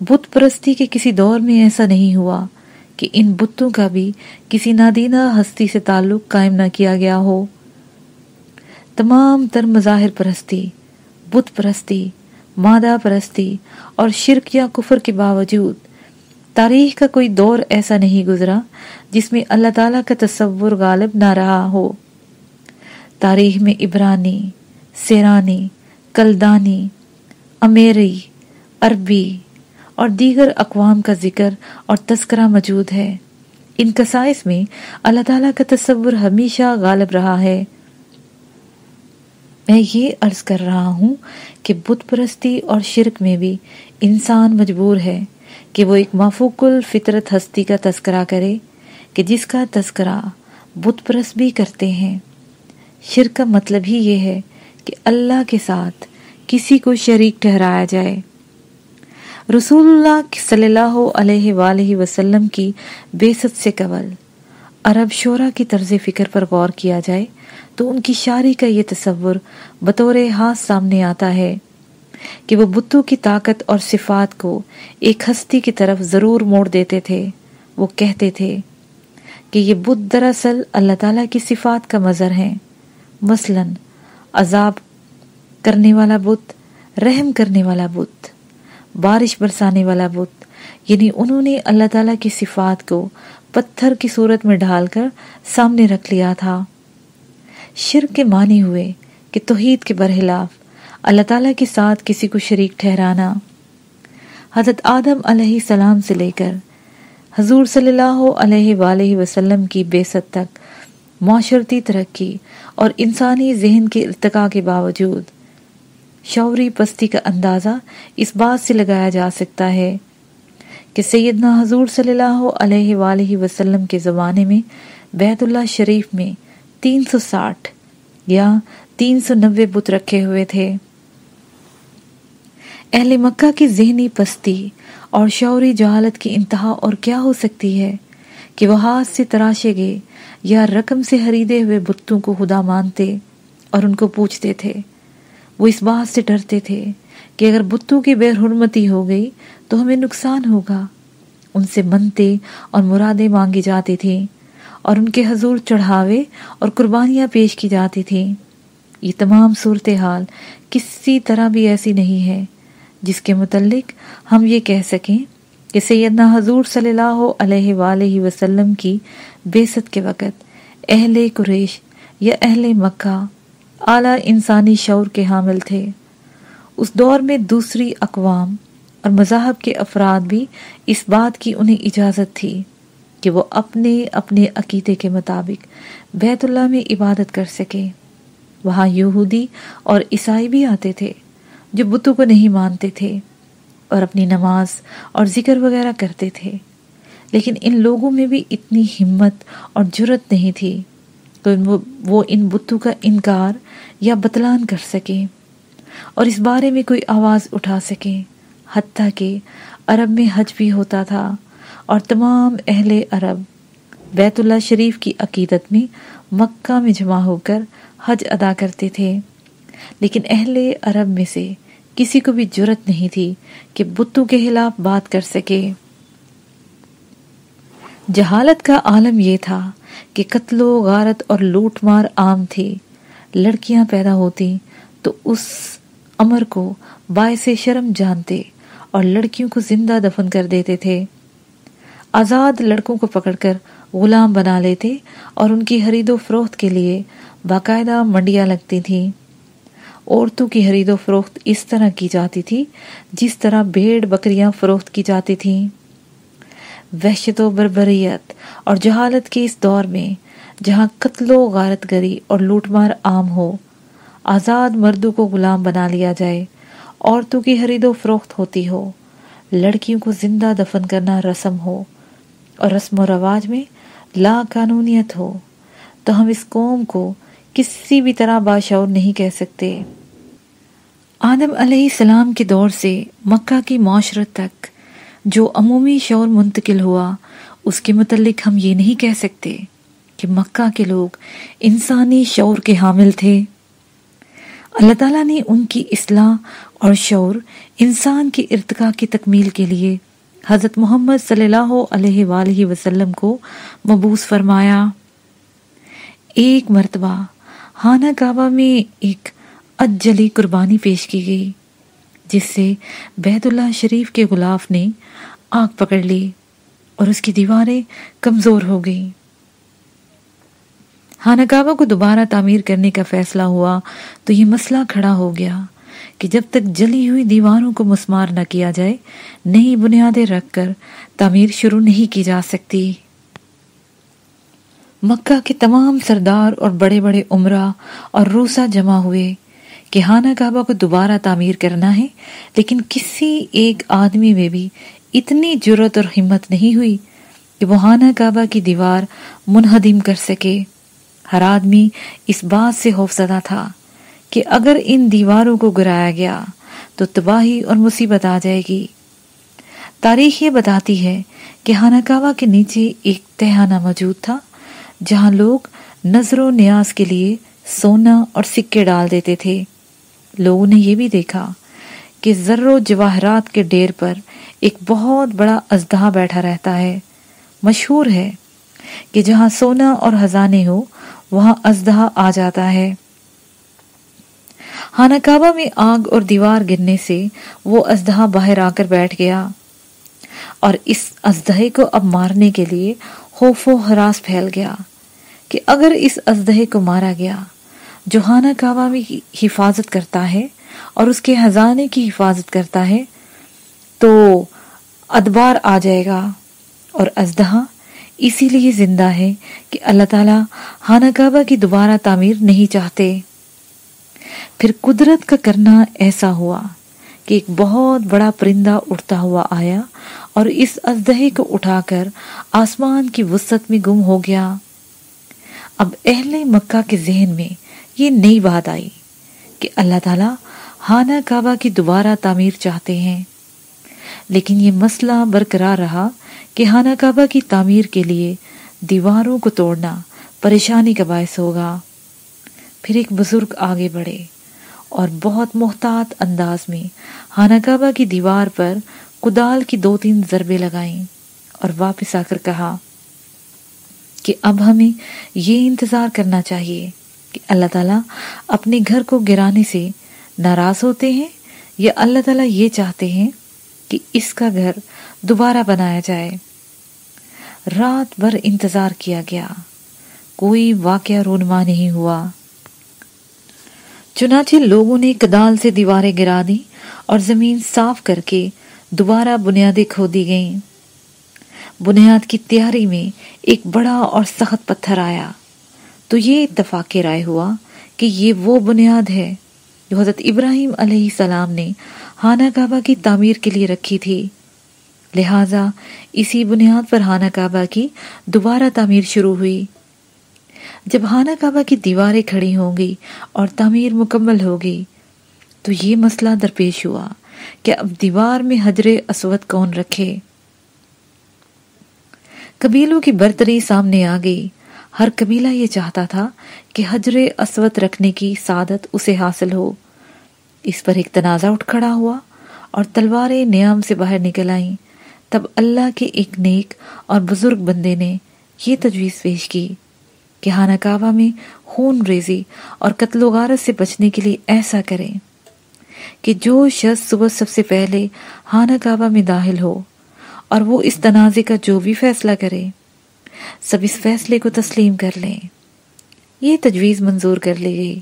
بت پرستی کے کسی دور میں ایسا نہیں ہوا کہ ان بتوں کا بھی کسی نادینہ ہستی سے تعلق قائم نہ کیا گیا ہو۔ تمام تر مظاہر پرستی، بت پرستی، مادہ پرستی اور شرک یا کفر کے باوجود تاریخ کا کوئی دور ایسا نہیں گزرا جس میں اللہ تعالیٰ کا تصور غالب نہ رہا ہو۔ تاریخ میں عبرانی، سیرانی، کلدانی امیری، عربی اور دیگر اقوام کا ذکر اور تذکرہ موجود ہے۔ ان قصائص میں اللہ تعالیٰ کا تصور ہمیشہ غالب رہا ہے۔ میں یہ عرض کر رہا ہوں کہ بت پرستی اور شرک میں بھی انسان مجبور ہے کہ وہ ایک مفوق الفطرت ہستی کا تذکرہ کرے کہ جس کا تذکرہ بت پرست بھی کرتے ہیں۔ شرک کا مطلب ہی یہ ہے کہ اللہ کے ساتھ کسی کو شریک ٹھہرایا جائے۔ رسول اللہ صلی اللہ علیہ وآلہ وسلم کی بیست سے قبل عرب شورا کی طرز فکر پر غور کیا جائے تو ان کی شاعری کا یہ تصور بطور ہاتھ سامنے آتا ہے کہ وہ بتوں کی طاقت اور صفات کو ایک ہستی کی طرف ضرور موڑ دیتے تھے۔ وہ کہتے تھے کہ یہ بت دراصل اللہ تعالیٰ کی صفات کا مظہر ہیں۔ مثلا عذاب کرنے والا بت، رحم کرنے والا بت، بارش برسانے والا بت۔ یعنی انہوں نے اللہ تعالیٰ کی صفات کو پتھر کی صورت میں ڈھال کر سامنے رکھ لیا تھا۔ شرک کے معنی ہوئے کہ توحید کے برخلاف اللہ تعالیٰ کے ساتھ کسی کو شریک ٹھہرانا۔ حضرت آدم علیہ السلام سے لے کر حضور صلی اللہ علیہ وآلہ وسلم کی بے ست تک معاشرتی ترقی اور انسانی ذہن کے ارتقاء کے باوجود شعوری پستی کا اندازہ اس بات سے لگایا جا سکتا ہے کہ سیدنا حضور صلی اللہ علیہ وآلہ وسلم کے زمانے میں بیت اللہ شریف میں تین سو ساٹھ یا تین سو نوے بت رکھے ہوئے تھے۔ اہل مکہ کی ذہنی پستی اور شعوری جہالت کی انتہا اور کیا ہو سکتی ہے کہ وہ ہاتھ سے تراشے گئے یا رقم سے خریدے ہوئے بتوں کو خدا مانتے اور ان کو پوچھتے تھے۔ وہ اس بات سے ڈرتے تھے کہ اگر بتوں کی بے حرمتی ہو گئی تو ہمیں نقصان ہوگا۔ ان سے منتے اور مرادیں مانگی جاتی تھیں اور ان کے حضور چڑھاوے اور قربانیاں پیش کی جاتی تھیں۔ یہ تمام صورتحال کسی طرح بھی ایسی نہیں ہے جس کے متعلق ہم یہ کہہ سکیں کہ سیدنا حضور صلی اللہ علیہ وآلہ وسلم کی بیست کے وقت اہل قریش یا اہل مکہ اعلیٰ انسانی شعور کے حامل تھے۔ اس دور میں دوسری اقوام اور مذاہب کے افراد بھی اس بات کی انہیں اجازت تھی کہ وہ اپنے اپنے عقیدے کے مطابق بیت اللہ میں عبادت کر سکے۔ وہاں یہودی اور عیسائی بھی آتے تھے جو بتوں کو نہیں مانتے تھے اور اپنی نماز اور ذکر وغیرہ کرتے تھے۔ لیکن ان لوگوں میں بھی اتنی ہمت اور جرت نہیں تھی تو وہ ان بتوں کا انکار یا بتلان کر سکیں اور اس بارے میں کوئی آواز اٹھا سکیں حتیٰ کہ عرب میں حج بھی ہوتا تھا اور تمام اہل عرب بیت اللہ شریف کی عقیدت میں مکہ میں جمع ہو کر حج ادا کرتے تھے۔ لیکن اہل عرب میں سے کسی کو بھی جرت نہیں تھی کہ بتوں کے خلاف بات کر سکے۔ جہالت کا عالم یہ تھا کہ قتل و غارت اور لوٹ مار عام تھی۔ لڑکیاں پیدا ہوتی تو اس امر کو باعث شرم جانتے اور لڑکیوں کو زندہ دفن کر دیتے تھے۔ آزاد لڑکوں کو پکڑ کر غلام بنا لیتے اور ان کی خرید و فروخت کے لیے باقاعدہ منڈیاں لگتی تھیں۔ عورتوں کی خرید و فروخت اس طرح کی جاتی تھی جس طرح بھیڑ بکریاں فروخت کی جاتی تھیں۔ وحشت و بربریت اور جہالت کے اس دور میں جہاں قتل و غارت گری اور لوٹ مار عام ہو، آزاد مردوں کو غلام بنا لیا جائے، عورتوں کی خرید و فروخت ہوتی ہو، لڑکیوں کو زندہ دفن کرنا رسم ہو اور رسم و رواج میں لا قانونیت ہو، تو ہم اس قوم کو کسی بھی طرح باشعور نہیں کہہ سکتے۔ آدم علیہ السلام کے دور سے مکہ کی معاشرت تک جو عمومی شعور منتقل ہوا، اس کے متعلق ہم یہ نہیں کہہ سکتے کہ مکہ کے لوگ انسانی شعور کے حامل تھے۔ اللہ تعالیٰ نے ان کی اصلاح اور شعور انسان کی ارتقاء کی تکمیل کے لیے حضرت محمد صلی اللہ علیہ وآلہ وسلم کو مبوس فرمایا۔ ایک مرتبہ خانہ کعبہ میں ایک اجلی قربانی پیش کی گئی۔ جس سے بیت اللہ شریف کے غلاف نے آگ پکڑ لی اور اس کی دیواریں کمزور ہو گئیں۔ خانہ کعبہ کو دوبارہ تعمیر کرنے کا فیصلہ ہوا تو یہ مسئلہ کھڑا ہو گیا کہ جب تک جلی ہوئی دیواروں کو مسمار نہ کیا جائے، نئی بنیادیں رکھ کر تعمیر شروع نہیں کی جا سکتی۔ مکہ کے تمام سردار اور بڑے بڑے عمرہ اور روسا جمع ہوئے۔ کہ خانہ کعبہ کو دوبارہ تعمیر کرنا ہے، لیکن کسی ایک آدمی میں بھی اتنی جرت اور ہمت نہیں ہوئی کہ وہ خانہ کعبہ کی دیوار منہدم کر سکے۔ ہر آدمی اس بات سے زدہ تھا کہ اگر ان دیواروں کو گرایا گیا تو تباہی اور مصیبت آ جائے گی۔ تاریخ یہ بتاتی ہے کہ کعبہ کے نیچے ایک تہانہ موجود تھا، جہاں لوگ نظر و نیاز کے لیے سونا اور سکے ڈال دیتے تھے۔ لوگوں نے یہ بھی دیکھا کہ ذر و جواہرات کے ڈیر پر ایک بہت بڑا ازدہا بیٹھا رہتا ہے۔ مشہور ہے کہ جہاں سونا اور ہزانے ہو، وہاں ازدہا آ جاتا ہے۔ خانہ کعبہ میں آگ اور دیوار گرنے سے وہ ازدہا باہر آ کر بیٹھ گیا۔ اور اس ازدہے کو اب مارنے کے لیے خوف و حراس پھیل گیا کہ اگر اس ازدہے کو مارا گیا جو خانہ کعبہ میں حفاظت کرتا ہے اور اس کے ہزانے کی حفاظت کرتا ہے، تو ادبار آ جائے گا اور ازدہا اسی لیے زندہ ہے کہ اللہ تعالیٰ خانہ کعبہ کی دوبارہ تعمیر نہیں چاہتے۔ پھر قدرت کا کرنا ایسا ہوا کہ ایک بہت بڑا پرندہ اٹھتا ہوا آیا اور اس ازدہے کو اٹھا کر آسمان کی وسط میں گم ہو گیا۔ اب اہل مکہ کے ذہن میں یہ نئی بات آئی کہ اللہ تعالیٰ خانہ کعبہ کی دوبارہ تعمیر چاہتے ہیں۔ لیکن یہ مسئلہ برقرار رہا کہ خانہ کعبہ کی تعمیر کے لیے دیواروں کو توڑنا پریشانی کا باعث ہوگا۔ پھر ایک بزرگ آگے بڑھے اور بہت محتاط انداز میں خانہ کعبہ کی دیوار پر کدال کی دو تین ضربے لگائیں اور واپس آ کر کہا کہ اب ہمیں یہ انتظار کرنا چاہیے کہ اللہ تعالیٰ اپنے گھر کو گرانے سے ناراض ہوتے ہیں یا اللہ تعالیٰ یہ چاہتے ہیں کہ اس کا گھر دوبارہ بنایا جائے۔ رات بھر انتظار کیا گیا۔ کوئی واقعہ رونما نہیں ہوا۔ چنانچہ لوگوں نے کدال سے دیواریں گرا دی اور زمین صاف کر کے دوبارہ بنیادیں کھو دی گئیں۔ بنیاد کی تیاری میں ایک بڑا اور سخت پتھر آیا۔ تو یہ اتفاق رائے ہوا کہ یہ وہ بنیاد ہے جو حضرت ابراہیم علیہ السلام نے خانہ کعبہ کی تعمیر کے لیے رکھی تھی۔ لہٰذا اسی بنیاد پر خانہ کعبہ کی دوبارہ تعمیر شروع ہوئی۔ جب خانہ کعبہ کی دیواریں کھڑی ہوں گی اور تعمیر مکمل ہوگی تو یہ مسئلہ درپیش ہوا کہ اب دیوار میں حجر اسود کون رکھے۔ قبیلوں کی برتری سامنے آ گئی۔ ہر قبیلہ یہ چاہتا تھا کہ حجر اسود رکھنے کی سعادت اسے حاصل ہو۔ اس پر ایک تنازع اٹھ کھڑا ہوا اور تلواریں نیام سے باہر نکل آئیں۔ تب اللہ کے ایک نیک اور بزرگ بندے نے یہ تجویز پیش کی کہ ہانہ کعبہ میں خون ریزی اور قتل و غارت سے بچنے کے لیے ایسا کریں کہ جو شخص صبح سب سے پہلے ہانہ کعبہ میں داخل ہو اور وہ اس تنازع کا جو بھی فیصلہ کرے۔ سب اس فیصلے کو تسلیم کر لیں۔ یہ تجویز منظور کر لی گئی۔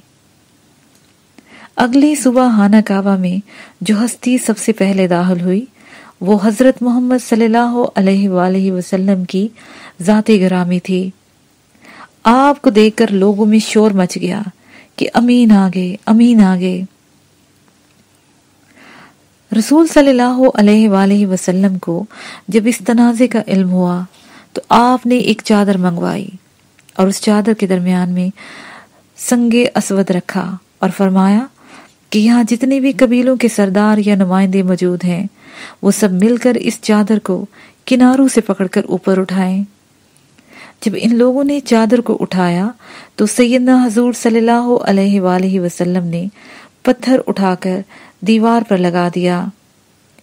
اگلی صبح ہانہ کعبہ میں جو ہستی سب سے پہلے داخل ہوئی، وہ حضرت محمد صلی اللہ علیہ وآلہ وسلم کی ذات گرامی تھی۔ آپ کو دیکھ کر لوگوں میں شور مچ گیا کہ امین آگے امین آگے۔ رسول صلی اللہ علیہ وآلہ وسلم کو جب اس تنازع کا علم ہوا تو آپ نے ایک چادر منگوائی اور اس چادر کے درمیان میں سنگ اسود رکھا اور فرمایا کہ یہاں جتنے بھی قبیلوں کے سردار یا نمائندے موجود ہیں، وہ سب مل کر اس چادر کو کناروں سے پکڑ کر اوپر اٹھائیں۔ جب ان لوگوں نے چادر کو اٹھایا تو سیدنا حضور صلی اللہ علیہ وآلہ وسلم نے پتھر اٹھا کر دیوار پر لگا دیا۔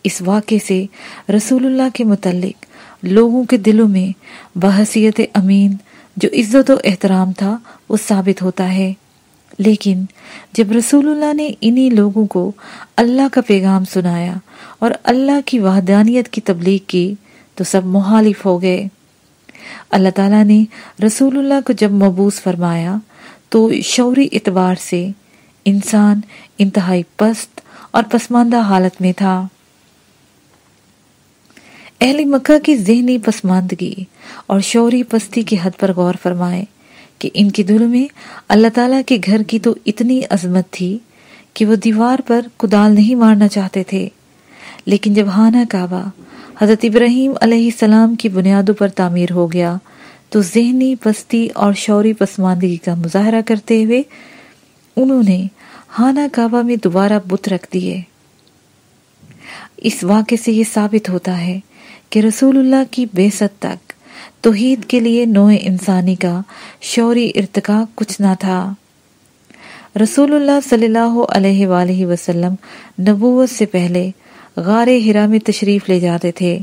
اس واقعے سے رسول اللہ کے متعلق لوگوں کے دلوں میں بحثیت امین جو عزت و احترام تھا، وہ ثابت ہوتا ہے۔ لیکن جب رسول اللہ نے انہی لوگوں کو اللہ کا پیغام سنایا اور اللہ کی وحدانیت کی تبلیغ کی، تو سب محالف ہو گئے۔ اللہ تعالیٰ نے رسول اللہ کو جب مبوس فرمایا، تو شعوری اعتبار سے انسان انتہائی پست اور پسماندہ حالت میں تھا۔ اہل مکہ کی ذہنی پسماندگی اور شعوری پستی کی حد پر غور فرمائے کہ ان کے دل میں اللہ تعالیٰ کے گھر کی تو اتنی عظمت تھی کہ وہ دیوار پر کدال نہیں مارنا چاہتے تھے۔ لیکن جب ہانہ کعبہ حضرت ابراہیم علیہ السلام کی بنیادوں پر تعمیر ہو گیا، تو ذہنی پستی اور شعوری پسماندگی کا مظاہرہ کرتے ہوئے انہوں نے ہانہ کعبہ میں دوبارہ بت رکھ دیے۔ اس واقعے سے یہ ثابت ہوتا ہے کہ رسول اللہ کی بے ست تک توحید کے لیے نوع انسانی کا شوری ارتقا کچھ نہ تھا۔ رسول اللہ صلی اللہ علیہ وآلہ وسلم نبوت سے پہلے غار ہرا میں تشریف لے جاتے تھے۔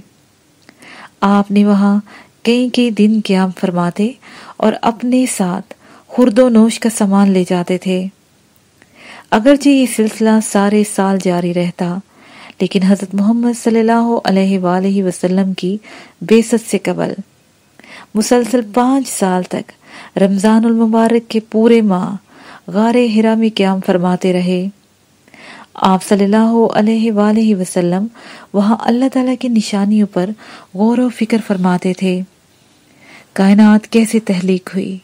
آپ نے وہاں کئی کئی دن قیام فرماتے اور اپنے ساتھ خرد و نوش کا سامان لے جاتے تھے۔ اگرچہ یہ سلسلہ سارے سال جاری رہتا لیکن حضرت محمد صلی اللہ علیہ وآلہ وسلم کی بیست سے قبل مسلسل پانچ سال تک رمضان المبارک کے پورے ماہ غار ہرا میں قیام فرماتے رہے۔ آپ صلی اللہ علیہ وآلہ وسلم وہاں اللہ تعالیٰ کی نشانیوں پر غور و فکر فرماتے تھے۔ کائنات کیسے تحلیق ہوئی؟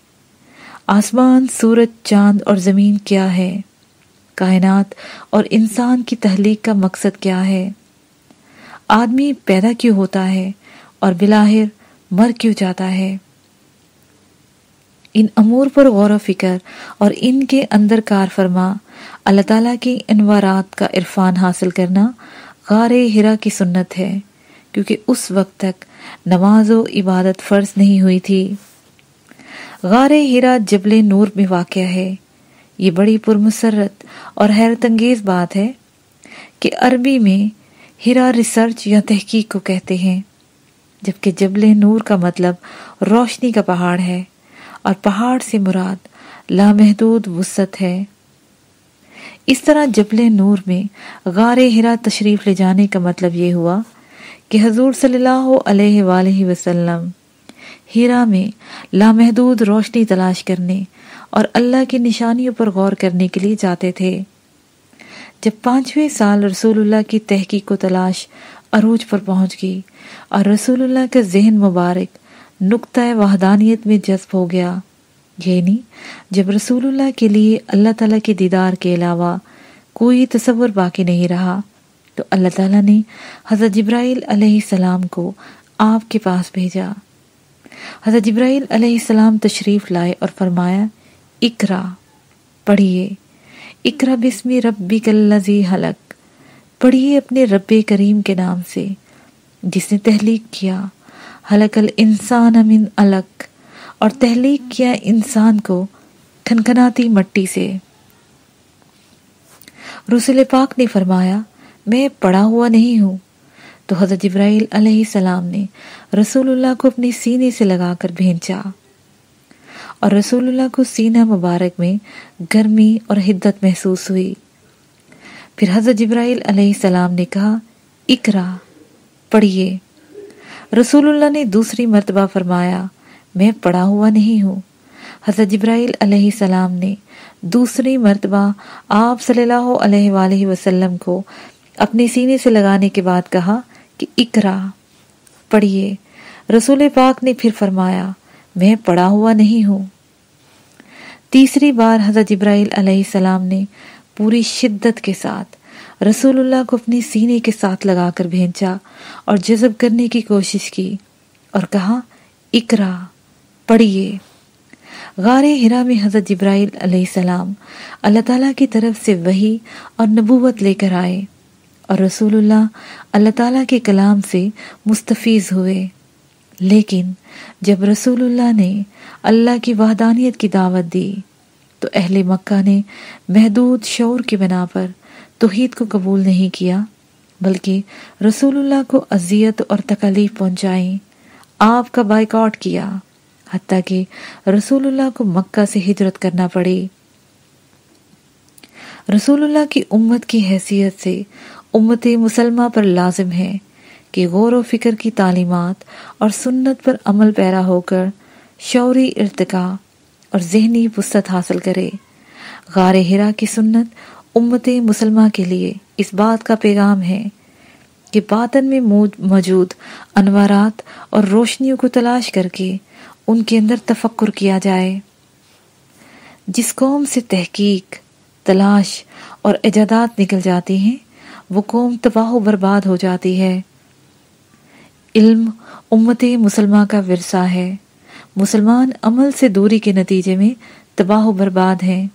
آسمان، سورج، چاند اور زمین کیا ہے؟ کائنات اور انسان کی تحلیق کا مقصد کیا ہے؟ آدمی پیدا کیوں ہوتا ہے اور بلاہر مر کیوں جاتا ہے؟ ان امور پر غور و فکر اور ان کے اندر کار فرما، اللہ تعالیٰ کی انوارات کا عرفان حاصل کرنا غار ہرا کی سنت ہے، کیونکہ اس وقت تک نماز و عبادت فرض نہیں ہوئی تھی۔ غار ہرا جبل نور میں واقع ہے، یہ بڑی پرمسرت اور حیرت انگیز بات ہے کہ عربی میں ہرا ریسرچ یا تحقیق کو کہتے ہیں، جبکہ جبل نور کا مطلب روشنی کا پہاڑ ہے اور پہاڑ سے مراد لامحدود وسط ہے۔ اس طرح جبل نور میں غار ہرا تشریف لے جانے کا مطلب یہ ہوا کہ حضور صلی اللہ علیہ وآلہ وسلم ہیرا میں لامحدود روشنی تلاش کرنے اور اللہ کی نشانیوں پر غور کرنے کے لیے جاتے تھے۔ جب پانچویں سال رسول اللہ کی تحقیق و تلاش عروج پر پہنچ گئی اور رسول اللہ کا ذہن مبارک نقطۂ وحدانیت میں جذب ہو گیا یعنی جب رسول اللہ کے لیے اللہ تعالیٰ کے دیدار کے علاوہ کوئی تصور باقی نہیں رہا، تو اللہ تعالیٰ نے حضرت جبرائیل علیہ السلام کو آپ کے پاس بھیجا۔ حضرت جبرائیل علیہ السلام تشریف لائے اور فرمایا اکرا پڑھیے۔ اکرا بسمی ربی کلزی حلق۔ پڑھیے اپنے رب کریم کے نام سے، جس نے تحلیق کیا۔ حلق الانسان من علق۔ اور تحلیق کیا انسان کو کھنکھناتی مٹی سے۔ رسول پاک نے فرمایا، میں پڑا ہوا نہیں ہوں۔ تو حضرت جبرائیل علیہ السلام نے رسول اللہ کو اپنی سینے سے لگا کر بھینچا اور رسول اللہ کو سینہ مبارک میں گرمی اور حدت محسوس ہوئی۔ پھر حضرت جبرائیل علیہ السلام نے کہا اکرا پڑھیے۔ رسول اللہ نے دوسری مرتبہ فرمایا، میں پڑا ہوا نہیں ہوں۔ حضرت جبرائیل علیہ السلام نے دوسری مرتبہ آپ صلی اللہ علیہ وآلہ وسلم کو اپنے سینے سے لگانے کے بعد کہا کہ اکرا پڑھیے۔ رسول پاک نے پھر فرمایا میں پڑا ہوا نہیں ہوں۔ تیسری بار حضرت جبرائیل علیہ السلام نے پوری شدت کے ساتھ رسول اللہ کو اپنی سینے کے ساتھ لگا کر بھینچا اور جذب کرنے کی کوشش کی اور کہا اکرا پڑھیے۔ غار ہرا میں حضرت جبرائیل علیہ السلام اللہ تعالیٰ کی طرف سے وہی اور نبوت لے کر آئے اور رسول اللہ اللہ تعالیٰ کے کلام سے مستفیض ہوئے۔ لیکن جب رسول اللہ نے اللہ کی وحدانیت کی دعوت دی، تو اہل مکہ نے محدود شعور کی بنا پر توحید کو قبول نہیں کیا، بلکہ رسول اللہ کو اذیت اور تکلیف پہنچائیں آپ کا بائک آؤٹ کیا، حتیٰ کہ رسول اللہ کو مکہ سے ہجرت کرنا پڑی رسول اللہ کی امت کی حیثیت سے امت مسلمہ پر لازم ہے کہ غور و فکر کی تعلیمات اور سنت پر عمل پیرا ہو کر شعوری ارتقاء اور ذہنی وسط حاصل کرے۔ غار ہرا کی سنت امت مسلمہ کے لیے اس بات کا پیغام ہے کہ باطن میں موجود انوارات اور روشنیوں کو تلاش کر کے ان کے اندر تفکر کیا جائے۔ جس قوم سے تحقیق، تلاش اور ایجادات نکل جاتی ہیں، وہ قوم تباہ و برباد ہو جاتی ہے۔ علم امت مسلمہ کا ورثہ ہے۔ مسلمان عمل سے دوری کے نتیجے میں تباہ و برباد ہیں۔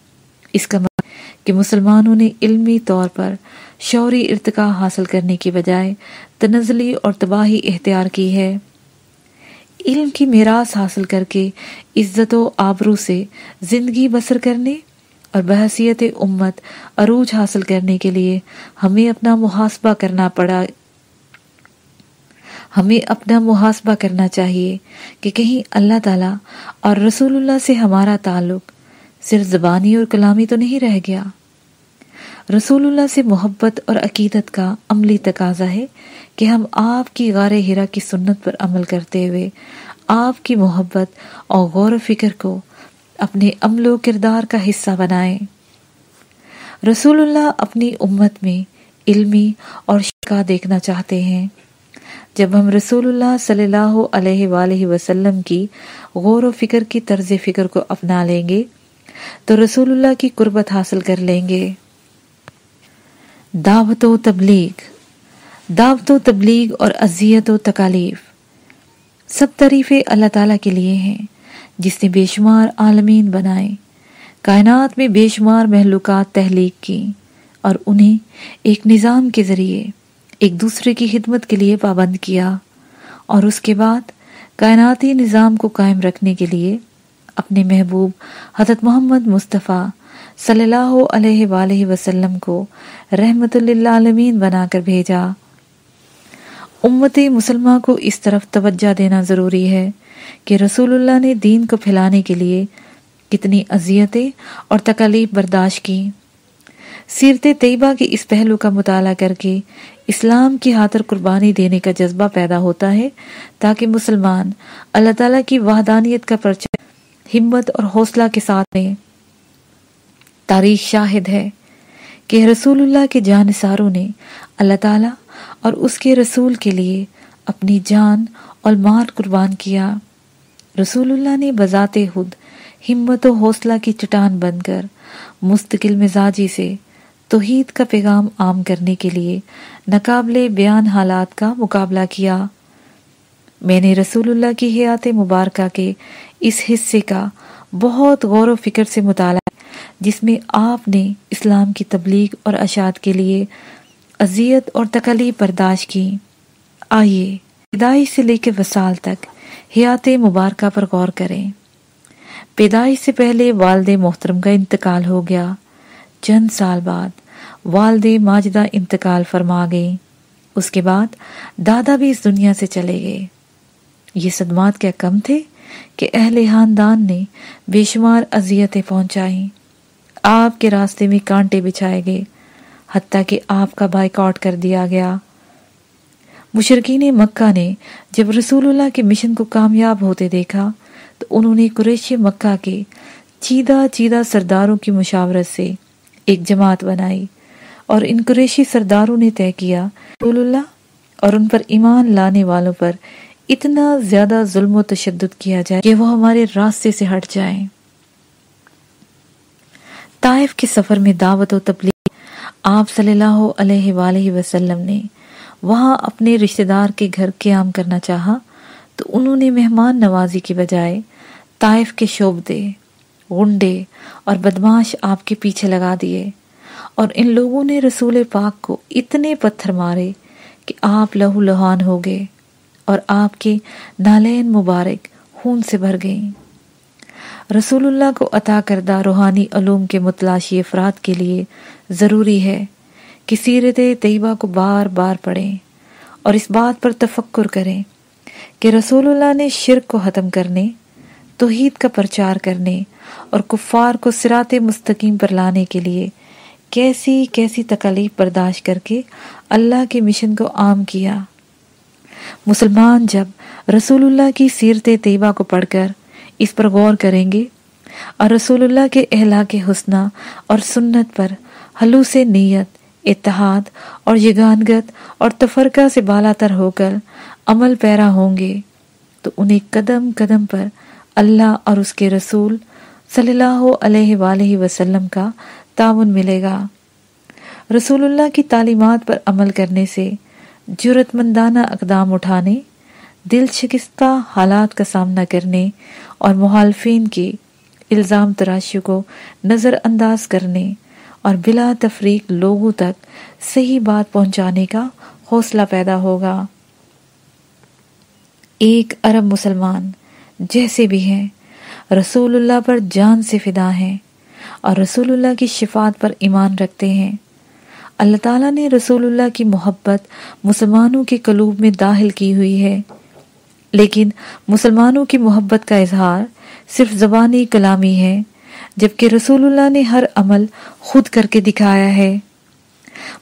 اس کا مطلب کہ مسلمانوں نے علمی طور پر شعوری ارتقاء حاصل کرنے کی بجائے تنزلی اور تباہی اختیار کی ہے۔ علم کی میراث حاصل کر کے عزت و آبرو سے زندگی بسر کرنے اور بحثیت امت عروج حاصل کرنے کے لیے ہمیں اپنا محاسبہ کرنا پڑا ہمیں اپنا محاسبہ کرنا چاہیے کہ کہیں اللہ تعالیٰ اور رسول اللہ سے ہمارا تعلق صرف زبانی اور کلامی تو نہیں رہ گیا۔ رسول اللہ سے محبت اور عقیدت کا عملی تقاضا ہے کہ ہم آپ کی غار ہرا کی سنت پر عمل کرتے ہوئے آپ کی محبت اور غور و فکر کو اپنے عمل و کردار کا حصہ بنائیں۔ رسول اللہ اپنی امت میں علمی اور شکا دیکھنا چاہتے ہیں۔ جب ہم رسول اللہ صلی اللہ علیہ وآلہ وسلم کی غور و فکر کی طرز فکر کو اپنا لیں گے، تو رسول اللہ کی قربت حاصل کر لیں گے۔ دعوت و تبلیغ، دعوت و تبلیغ اور اذیت و تکالیف سب تعریفیں اللہ تعالیٰ کے لیے ہیں، جس نے بے شمار عالمین بنائے، کائنات میں بے شمار محلوقات تحلیق کی اور انہیں ایک نظام کے ذریعے ایک دوسرے کی خدمت کے لیے پابند کیا اور اس کے بعد کائناتی نظام کو قائم رکھنے کے لیے اپنے محبوب حضرت محمد مصطفیٰ صلی اللہ علیہ وآلہ وسلم کو رحمت اللہ عالمین بنا کر بھیجا۔ امت مسلمہ کو اس طرف توجہ دینا ضروری ہے کہ رسول اللہ نے دین کو پھیلانے کے لیے کتنی اذیتیں اور تکلیف برداشت کی سیرت طیبہ کے اس پہلو کا مطالعہ کر کے اسلام کی خاطر قربانی دینے کا جذبہ پیدا ہوتا ہے تاکہ مسلمان اللہ تعالیٰ کی وحدانیت کا پرچہ ہمت اور حوصلہ کے ساتھ تاریخ شاہد ہے کہ رسول اللہ کے نے اللہ تعالیٰ اور اس کے رسول کے لیے اپنی جان اور مال قربان کیا۔ رسول اللہ نے بذات خود ہمت و حوصلہ کی چٹان بن کر مستقل مزاجی سے توحید کا پیغام عام کرنے کے لیے نقابل بیان حالات کا مقابلہ کیا۔ میں نے رسول اللہ کی حیات مبارکہ کے اس حصے کا بہت غور و فکر سے مطالعہ جس میں آپ نے اسلام کی تبلیغ اور اشاعت کے لیے اذیت اور تکلیف برداشت کی۔ آئیے پیدائش سے لے کے وسال تک حیات مبارکہ پر غور کریں۔ پیدائش سے پہلے والد محترم کا انتقال ہو گیا۔ چند سال بعد والد ماجدہ انتقال فرما گئی۔ اس کے بعد دادا بھی اس دنیا سے چلے گئے۔ یہ صدمات کیا کم تھے کہ اہل خاندان نے بے شمار اذیتیں پہنچائیں۔ آپ کے راستے میں کانٹے بچھائے گئے، حتیٰ کہ آپ کا بائک آؤٹ کر دیا گیا۔ مشرقین مکہ نے جب رسول اللہ کے مشن کو کامیاب ہوتے دیکھا، تو انہوں نے قریش مکہ کے چیدہ چیدہ سرداروں کی مشاورت سے ایک جماعت بنائی۔ اور ان قریشی سرداروں نے طے کیا، رسول اللہ، اور ان پر ایمان لانے والوں پر اتنا زیادہ ظلم و تشدد کیا جائے کہ وہ ہمارے راستے سے ہٹ جائیں۔ طائف کے سفر میں دعوت و تبلیغ آپ صلی اللہ علیہ وآلہ وسلم نے وہاں اپنے رشتہ دار کے گھر قیام کرنا چاہا، تو انہوں نے مہمان نوازی کی بجائے طائف کے شعبدے غنڈے اور بدماش آپ کے پیچھے لگا دیے۔ اور ان لوگوں نے رسول پاک کو اتنے پتھر مارے کہ آپ لہو لہان ہو گئے اور آپ کے نالین مبارک خون سے بھر گئیں۔ رسول اللہ کو عطا کردہ روحانی علوم کے متلاشی افراد کے لیے ضروری ہے کہ سیرت طیبہ کو بار بار پڑھیں اور اس بات پر تفکر کریں کہ رسول اللہ نے شرک کو ختم کرنے، توحید کا پرچار کرنے اور کفار کو سرات مستقیم پر لانے کے لیے کیسی کیسی تکلیف برداشت کر کے اللہ کے مشن کو عام کیا۔ مسلمان جب رسول اللہ کی سیرت طیبہ کو پڑھ کر اس پر غور کریں گے اور رسول اللہ کے اہلا کے حسنہ اور سنت پر حلوث نیت، اتحاد اور یگانگت اور تفرقہ سے بالا تر ہو کر عمل پیرا ہوں گے، تو انہیں قدم قدم پر اللہ اور اس کے رسول صلی اللہ علیہ وآلہ وسلم کا تعاون ملے گا۔ رسول اللہ کی تعلیمات پر عمل کرنے سے جرت مندانہ اقدام اٹھانے، دل شکستہ حالات کا سامنا کرنے اور محالفین کے الزام تراشیوں کو نظر انداز کرنے اور بلا تفریق لوگوں تک صحیح بات پہنچانے کا حوصلہ پیدا ہوگا۔ ایک عرب مسلمان جیسے بھی ہیں، رسول اللہ پر جان سے فدا ہیں۔ اور رسول اللہ کی شفاعت پر ایمان رکھتے ہیں۔ اللہ تعالیٰ نے رسول اللہ کی محبت مسلمانوں کے قلوب میں داخل کی ہوئی ہے۔ لیکن مسلمانوں کی محبت کا اظہار صرف زبانی کلامی ہے، جبکہ رسول اللہ نے ہر عمل خود کر کے دکھایا ہے۔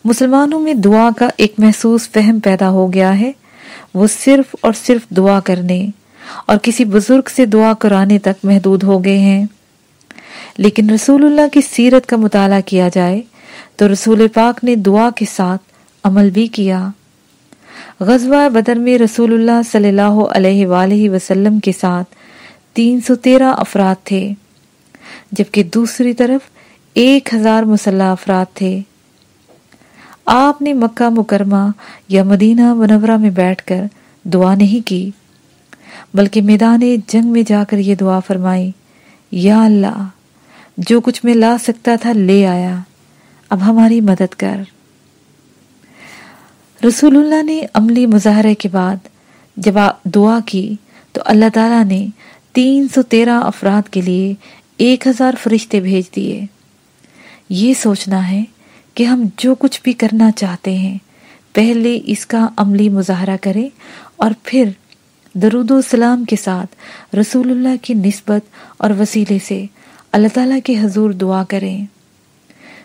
مسلمانوں میں دعا کا ایک محسوس فہم پیدا ہو گیا ہے، وہ صرف اور صرف دعا کرنے اور کسی بزرگ سے دعا کرانے تک محدود ہو گئے ہیں۔ لیکن رسول اللہ کی سیرت کا مطالعہ کیا جائے تو رسول پاک نے دعا کے ساتھ عمل بھی کیا۔ غزوہ بدر میں رسول اللہ صلی اللہ علیہ وآلہ وسلم کے ساتھ تین سو تیرہ افراد تھے، جبکہ دوسری طرف ایک ہزار مسلح افراد تھے۔ آپ نے مکہ مکرمہ یا مدینہ منورہ میں بیٹھ کر دعا نہیں کی، بلکہ میدان جنگ میں جا کر یہ دعا فرمائی، یا اللہ جو کچھ میں لا سکتا تھا لے آیا۔ اب ہماری مدد کر۔ رسول اللہ نے عملی مظاہرے کے بعد جب دعا کی تو اللہ تعالیٰ نے تین سو تیرہ افراد کے لیے ایک ہزار فرشتے بھیج دیے۔ یہ سوچنا ہے کہ ہم جو کچھ بھی کرنا چاہتے ہیں، پہلے اس کا عملی مظاہرہ کریں اور پھر درود و سلام کے ساتھ رسول اللہ کی نسبت اور وسیلے سے اللہ تعالیٰ کے حضور دعا کریں۔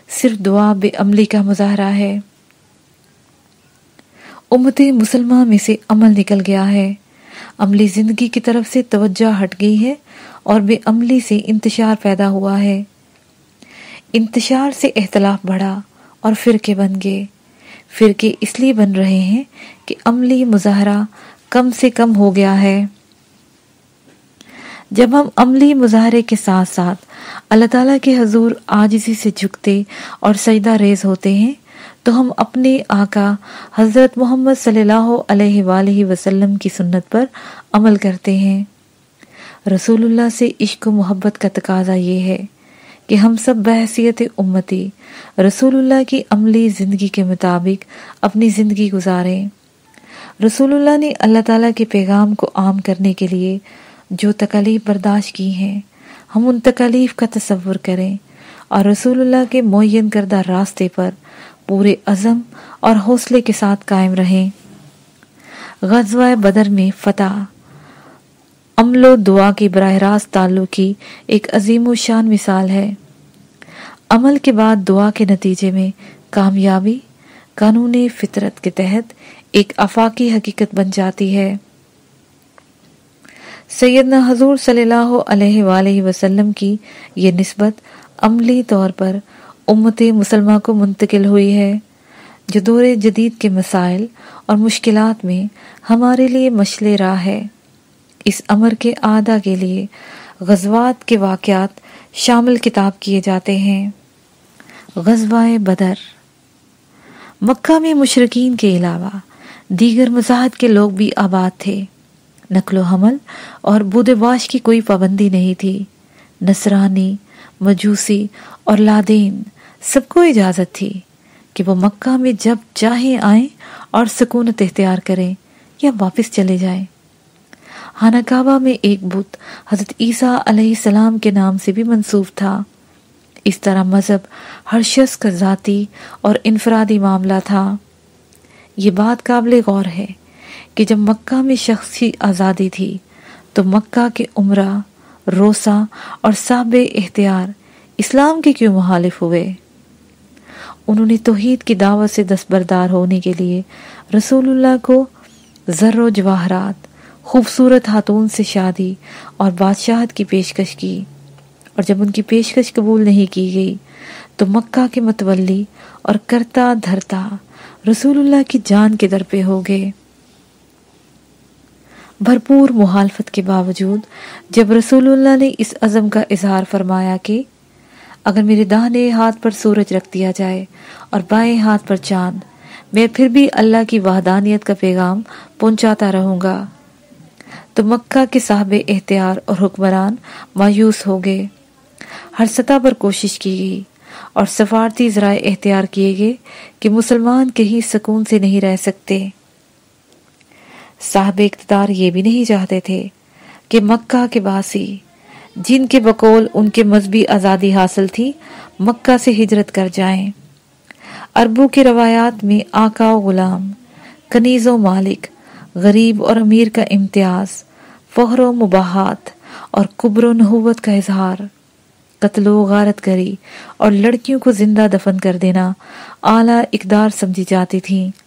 صرف دعا بے عملی کا مظاہرہ ہے۔ امت مسلمہ میں سے عمل نکل گیا ہے۔ عملی زندگی کی طرف سے توجہ ہٹ گئی ہے اور بے عملی سے انتشار پیدا ہوا ہے۔ انتشار سے اختلاف بڑھا اور فرقے بن گئے۔ فرقے اس لیے بن رہے ہیں کہ عملی مظاہرہ کم سے کم ہو گیا ہے۔ جب ہم عملی مظاہرے کے ساتھ ساتھ اللہ تعالیٰ کے حضور آجزی سے جھکتے اور سجدہ ریز ہوتے ہیں، تو ہم اپنے آقا حضرت محمد صلی اللہ علیہ وآلہ وسلم کی سنت پر عمل کرتے ہیں۔ رسول اللہ سے عشق و محبت کا تقاضا یہ ہے کہ ہم سب بحثیت امتی رسول اللہ کی عملی زندگی کے مطابق اپنی زندگی گزاریں۔ رسول اللہ نے اللہ تعالیٰ کے پیغام کو عام کرنے کے لیے جو تکلیف برداشت کی ہیں، ہم ان تکلیف کا تصور کریں۔ اور رسول اللہ کے معین کردہ راستے پر پورے عزم اور حوصلے کے ساتھ قائم رہیں۔ غزوہ بدر میں فتح، عمل و دعا کی براہ راست تعلق کی ایک عظیم و شان مثال ہے۔ عمل کے بعد دعا کے نتیجے میں کامیابی، قانون فطرت کے تحت ایک افاقی حقیقت بن جاتی ہے۔ سیدنا حضور صلی اللہ علیہ وآلہ وسلم کی یہ نسبت عملی طور پر امت مسلمہ کو منتقل ہوئی ہے، جو دور جدید کے مسائل اور مشکلات میں ہمارے لیے مشل راہ ہے۔ اس امر کے آدھا کے لیے غزوات کے واقعات شامل کتاب کیے جاتے ہیں۔ غزوہ بدر۔ مکہ میں مشرقین کے علاوہ دیگر مذاہب کے لوگ بھی آباد تھے۔ نقل و حمل اور بود باش کی کوئی پابندی نہیں تھی۔ نصرانی، مجوسی اور لادین سب کو اجازت تھی کہ وہ مکہ میں جب چاہیں آئیں اور سکونت اختیار کریں یا واپس چلے جائیں۔ خانہ کعبہ میں ایک بت حضرت عیسیٰ علیہ السلام کے نام سے بھی منصوب تھا۔ اس طرح مذہب ہر شخص کا ذاتی اور انفرادی معاملہ تھا۔ یہ بات قابل غور ہے۔ کہ جب مکہ میں شخصی آزادی تھی تو مکہ کے عمرہ روسا اور صاب اختیار اسلام کے کیوں مخالف ہوئے؟ انہوں نے توحید کی دعوت سے دستبردار ہونے کے لیے رسول اللہ کو ذر و جواہرات، خوبصورت ہاتون سے شادی اور بادشاہت کی پیشکش کی اور جب ان کی پیشکش قبول نہیں کی گئی تو مکہ کے متولی اور کرتا دھرتا رسول اللہ کی جان کے در پہ ہو گئے۔ بھرپور محالفت کے باوجود جب رسول اللہ نے اس عزم کا اظہار فرمایا کہ اگر میرے داہنے ہاتھ پر سورج رکھ دیا جائے اور بائیں ہاتھ پر چاند، میں پھر بھی اللہ کی وحدانیت کا پیغام پہنچاتا رہوں گا۔ تو مکہ کے صاحب احتیار اور حکمران مایوس ہو گئے۔ ہر سطح پر کوشش کی گئی اور سفارتی ذرائع اختیار کیے گئے کہ مسلمان کہیں سکون سے نہیں رہ سکتے۔ صاحب اقتدار یہ بھی نہیں چاہتے تھے کہ مکہ کے باسی جن کے بقول ان کے مذہبی آزادی حاصل تھی، مکہ سے ہجرت کر جائیں۔ عربوں کے روایات میں آقا و غلام، کنیز و مالک، غریب اور امیر کا امتیاز فہر و مباحات اور قبر و نحوت کا اظہار، قتل و غارت کری اور لڑکیوں کو زندہ دفن کر دینا اعلیٰ اقدار سمجھی جاتی تھیں۔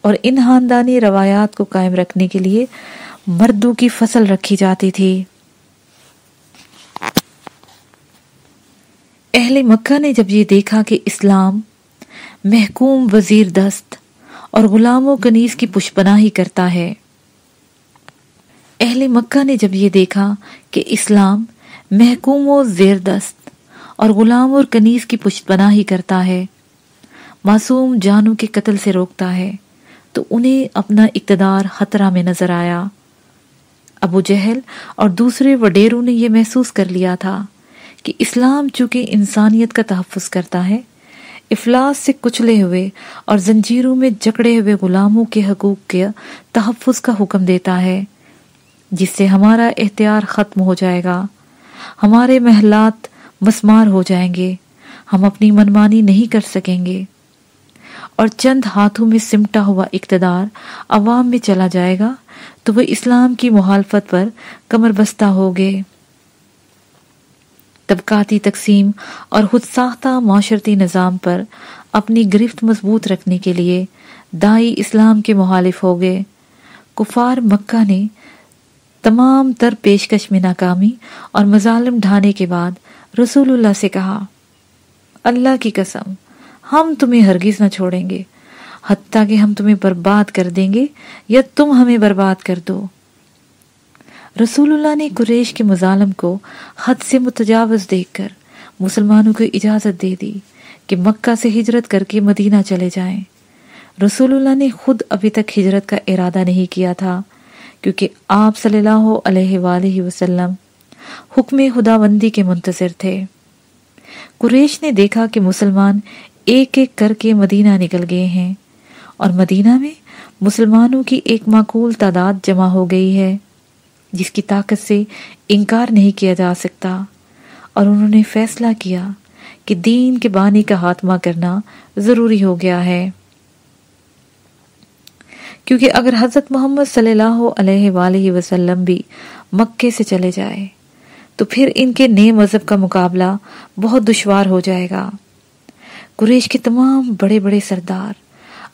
اور ان خاندانی روایات کو قائم رکھنے کے لیے مردوں کی فصل رکھی جاتی تھی۔ اہل مکہ نے جب یہ دیکھا کہ اسلام محکوم وزیر دست اور غلام و کنیز کی پشپناہی کرتا ہے، اہل مکہ نے جب یہ دیکھا کہ اسلام محکوم و زیر دست اور غلام اور کنیز کی پشت پناہی کرتا ہے، معصوم جانوں کے قتل سے روکتا ہے۔ تو انہیں اپنا اقتدار خطرہ میں نظر آیا۔ ابو جہل اور دوسرے وڈیروں نے یہ محسوس کر لیا تھا کہ اسلام چونکہ انسانیت کا تحفظ کرتا ہے، افلاس سے کچلے ہوئے اور زنجیروں میں جکڑے ہوئے غلاموں کے حقوق کے تحفظ کا حکم دیتا ہے، جس سے ہمارا اختیار ختم ہو جائے گا۔ ہمارے محلات مسمار ہو جائیں گے۔ ہم اپنی منمانی نہیں کر سکیں گے۔ اور چند ہاتھوں میں سمٹا ہوا اقتدار عوام میں چلا جائے گا، تو وہ اسلام کی محالفت پر کمر بستہ ہو گئے طبقاتی تقسیم اور خود ساختہ معاشرتی نظام پر اپنی گرفت مضبوط رکھنے کے لیے دائی اسلام کے مخالف ہو گئے کفار مکہ نے تمام تر پیشکش میں ناکامی اور مظالم ڈھانے کے بعد رسول اللہ سے کہا، اللہ کی قسم ہم تمہیں ہرگز نہ چھوڑیں گے، حتیٰ کہ ہم تمہیں برباد کر دیں گے یا تم ہمیں برباد کر دو۔ رسول اللہ نے قریش کے مظالم کو حد سے متجاوز دیکھ کر مسلمانوں کو اجازت دے دی کہ مکہ سے ہجرت کر کے مدینہ چلے جائیں۔ رسول اللہ نے خود ابھی تک ہجرت کا ارادہ نہیں کیا تھا، کیونکہ آپ صلی اللہ علیہ وآلہ وسلم حکم خدا بندی کے منتظر تھے۔ قریش نے دیکھا کہ مسلمان ایک ایک کر کے مدینہ نکل گئے ہیں۔ اور مدینہ میں مسلمانوں کی ایک معقول تعداد جمع ہو گئی ہے، جس کی طاقت سے انکار نہیں کیا جا سکتا۔ اور انہوں نے فیصلہ کیا کہ دین کے بانی کا خاتمہ کرنا ضروری ہو گیا ہے۔ کیونکہ اگر حضرت محمد صلی اللہ علیہ وآلہ وسلم بھی مکے سے چلے جائے، تو پھر ان کے نئے مذہب کا مقابلہ بہت دشوار ہو جائے گا۔ قریش کے تمام بڑے بڑے سردار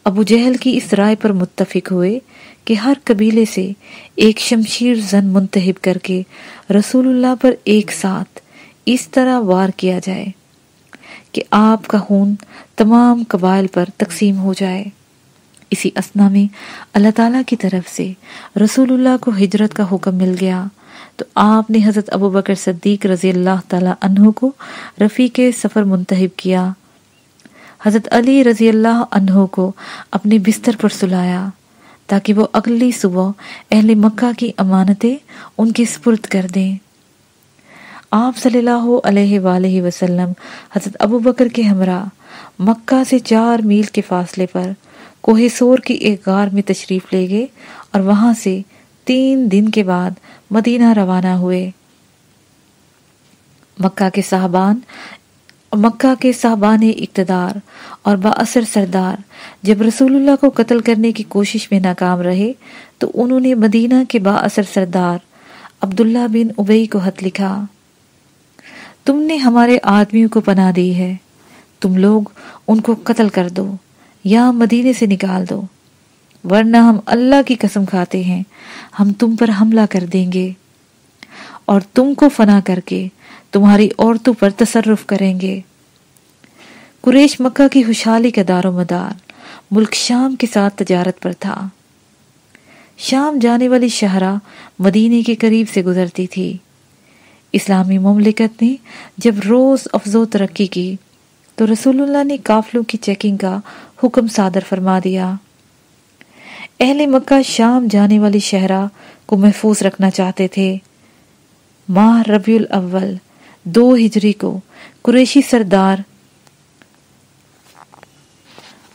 ابو جہل کی اس رائے پر متفق ہوئے کہ ہر قبیلے سے ایک شمشیر زن منتحب کر کے رسول اللہ پر ایک ساتھ اس طرح وار کیا جائے کہ آپ کا خون تمام قبائل پر تقسیم ہو جائے۔ اسی اسنا میں اللہ تعالیٰ کی طرف سے رسول اللہ کو ہجرت کا حکم مل گیا۔ تو آپ نے حضرت ابو بکر صدیق رضی اللہ تعالیٰ عنہ کو رفیق سفر منتحب کیا۔ حضرت علی رضی اللہ عنہ کو اپنے بستر پر سلایا تاکہ وہ اگلی صبح اہل مکہ کی امانتیں ان کی سپرد کر دیں۔ آپ صلی اللہ علیہ وآلہ وسلم، حضرت ابو بکر کے ہمراہ، مکہ سے چار میل کے فاصلے پر کوہ سور کی ایک غار میں تشریف لے گئے اور وہاں سے تین دن کے بعد مدینہ روانہ ہوئے۔ مکہ کے صاحبان مکہ کے صاحبان اقتدار اور با اثر سردار جب رسول اللہ کو قتل کرنے کی کوشش میں ناکام رہے تو انہوں نے مدینہ کے با اثر سردار عبداللہ بن ابئی کو حت لکھا، تم نے ہمارے آدمیوں کو پناہ دی ہے، تم لوگ ان کو قتل کر دو یا مدینے سے نکال دو، ورنہ ہم اللہ کی قسم کھاتے ہیں، ہم تم پر حملہ کر دیں گے اور تم کو فنا کر کے تمہاری عورتوں پر تصرف کریں گے۔ قریش مکہ کی خوشحالی کا دار و مدار ملک شام کے ساتھ تجارت پر تھا۔ شام جانے والی شہرہ مدینے کے قریب سے گزرتی تھی۔ اسلامی مملکت نے جب روز افزو ترقی کی تو رسول اللہ نے قافلوں کی چیکنگ کا حکم صادر فرما دیا۔ اہل مکہ شام جانے والی شہرہ کو محفوظ رکھنا چاہتے تھے۔ ماہ ربیع الاول دو ہجری کو قریشی سردار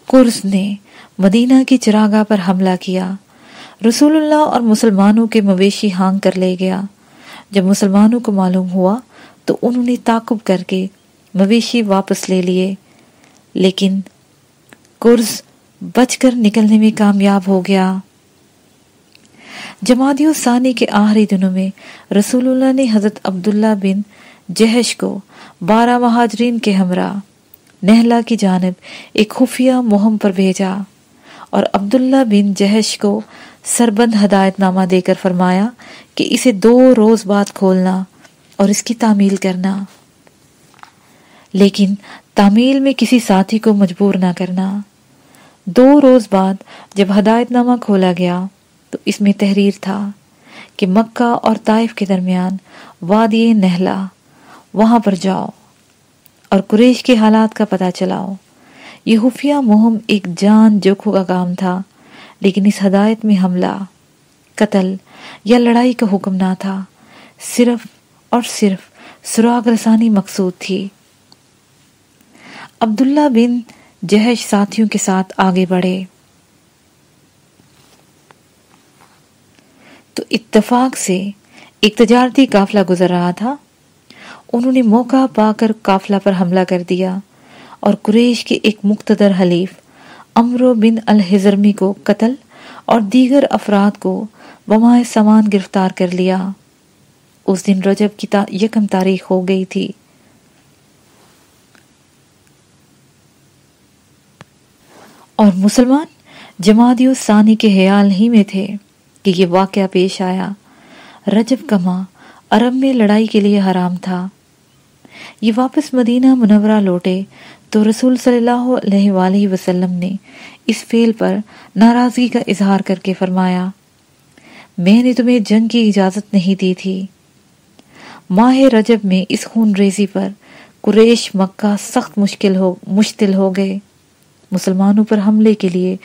کرز نے مدینہ کی چراغا پر حملہ کیا۔ رسول اللہ اور مسلمانوں کے مویشی ہانگ کر لے گیا۔ جب مسلمانوں کو معلوم ہوا تو انہوں نے تعقب کر کے مویشی واپس لے لیے۔ لیکن کرز بچ کر نکلنے میں کامیاب ہو گیا۔ جمادی ثانی کے آخری دنوں میں رسول اللہ نے حضرت عبداللہ بن جہش کو بارہ مہاجرین کے ہمراہ نہلا کی جانب ایک خفیہ مہم پر بھیجا اور عبداللہ بن جہش کو سربند ہدایت نامہ دے کر فرمایا کہ اسے دو روز بعد کھولنا اور اس کی تعمیل کرنا۔ لیکن تعمیل میں کسی ساتھی کو مجبور نہ کرنا۔ دو روز بعد جب ہدایت نامہ کھولا گیا تو اس میں تحریر تھا کہ مکہ اور طائف کے درمیان وادی نہلا وہاں پر جاؤ اور قریش کے حالات کا پتہ چلاؤ۔ یہ خفیہ مہم ایک جان جوکھو کا کام تھا، لیکن اس ہدایت میں حملہ، قتل یا لڑائی کا حکم نہ تھا۔ صرف اور صرف سراغ رسانی مقصود تھی۔ عبداللہ بن جہش ساتھیوں کے ساتھ آگے بڑھے۔ تو اتفاق سے ایک تجارتی قافلہ گزر رہا تھا۔ انہوں نے موقع پا کر قافلہ پر حملہ کر دیا اور قریش کے ایک مقتدر حلیف امرو بن الحزرمی کو قتل اور دیگر افراد کو بمائے سامان گرفتار کر لیا۔ اس دن رجب کی یکم تاریخ ہو گئی تھی۔ اور مسلمان جمادی ثانی کے حیال ہی میں تھے کہ یہ واقعہ پیش آیا۔ رجب کما عرب میں لڑائی کے لیے حرام تھا۔ یہ واپس مدینہ منورہ لوٹے تو رسول صلی اللہ علیہ وآلہ وسلم نے اس فیل پر ناراضگی کا اظہار کر کے فرمایا، میں نے تمہیں جنگ کی اجازت نہیں دی تھی۔ ماہ رجب میں اس خون ریزی پر قریش مکہ سخت مشکل ہو مشتل ہو گئے۔ مسلمانوں پر حملے کے لیے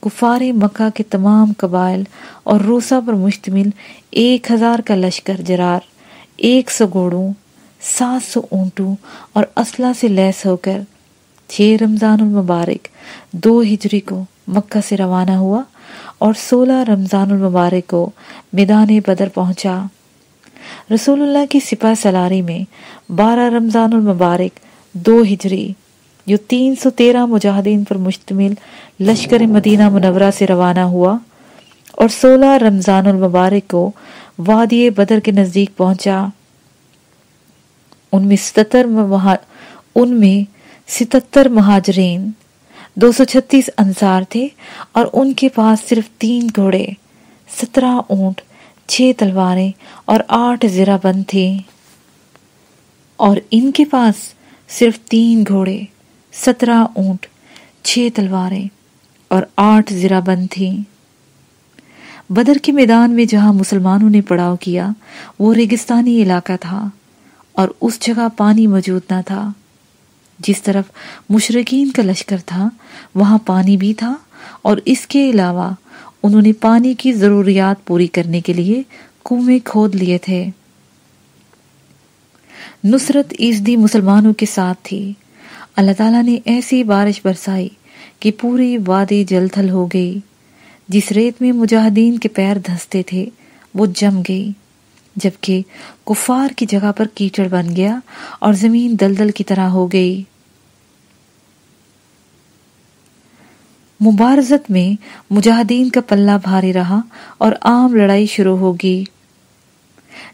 کفار مکہ کے تمام قبائل اور روسا پر مشتمل ایک ہزار کا لشکر جرار، ایک سو گھوڑوں سات سو اونٹوں اور اسلحہ سے لیس ہو کر چھ رمضان المبارک دو ہجری کو مکہ سے روانہ ہوا اور سولہ رمضان المبارک کو میدان بدر پہنچا۔ رسول اللہ کی سپاہ سلاری میں بارہ رمضان المبارک دو ہجری جو تین سو تیرہ مجاہدین پر مشتمل لشکر مدینہ منورہ سے روانہ ہوا اور سولہ رمضان المبارک کو وادی بدر کے نزدیک پہنچا۔ ان میں ستتر ان میں ستتر مہاجرین، دو سو چھتیس انصار تھے اور ان کے پاس صرف تین گھوڑے، سترہ اونٹ، چھ تلواریں اور آٹھ زرہ بند تھے۔ اور ان کے پاس صرف تین گھوڑے، سترہ اونٹ، چھ تلواریں اور آٹھ زرہ بند تھیں بدر کے میدان میں جہاں مسلمانوں نے پڑاؤ کیا، وہ ریگستانی علاقہ تھا۔ اور اس جگہ پانی موجود نہ تھا۔ جس طرف مشرقین کا لشکر تھا، وہاں پانی بھی تھا، اور اس کے علاوہ انہوں نے پانی کی ضروریات پوری کرنے کے لیے کنویں کھود لیے تھے۔ نصرت عیزدی مسلمانوں کے ساتھ تھی۔ اللہ تعالیٰ نے ایسی بارش برسائی کہ پوری وادی جل تھل ہو گئی۔ جس ریت میں مجاہدین کے پیر دھستے تھے، وہ جم گئی جبکہ کفار کی جگہ پر کیچڑ بن گیا اور زمین دلدل کی طرح ہو گئی۔ مبارزت میں مجاہدین کا پلہ بھاری رہا اور عام لڑائی شروع ہوگی۔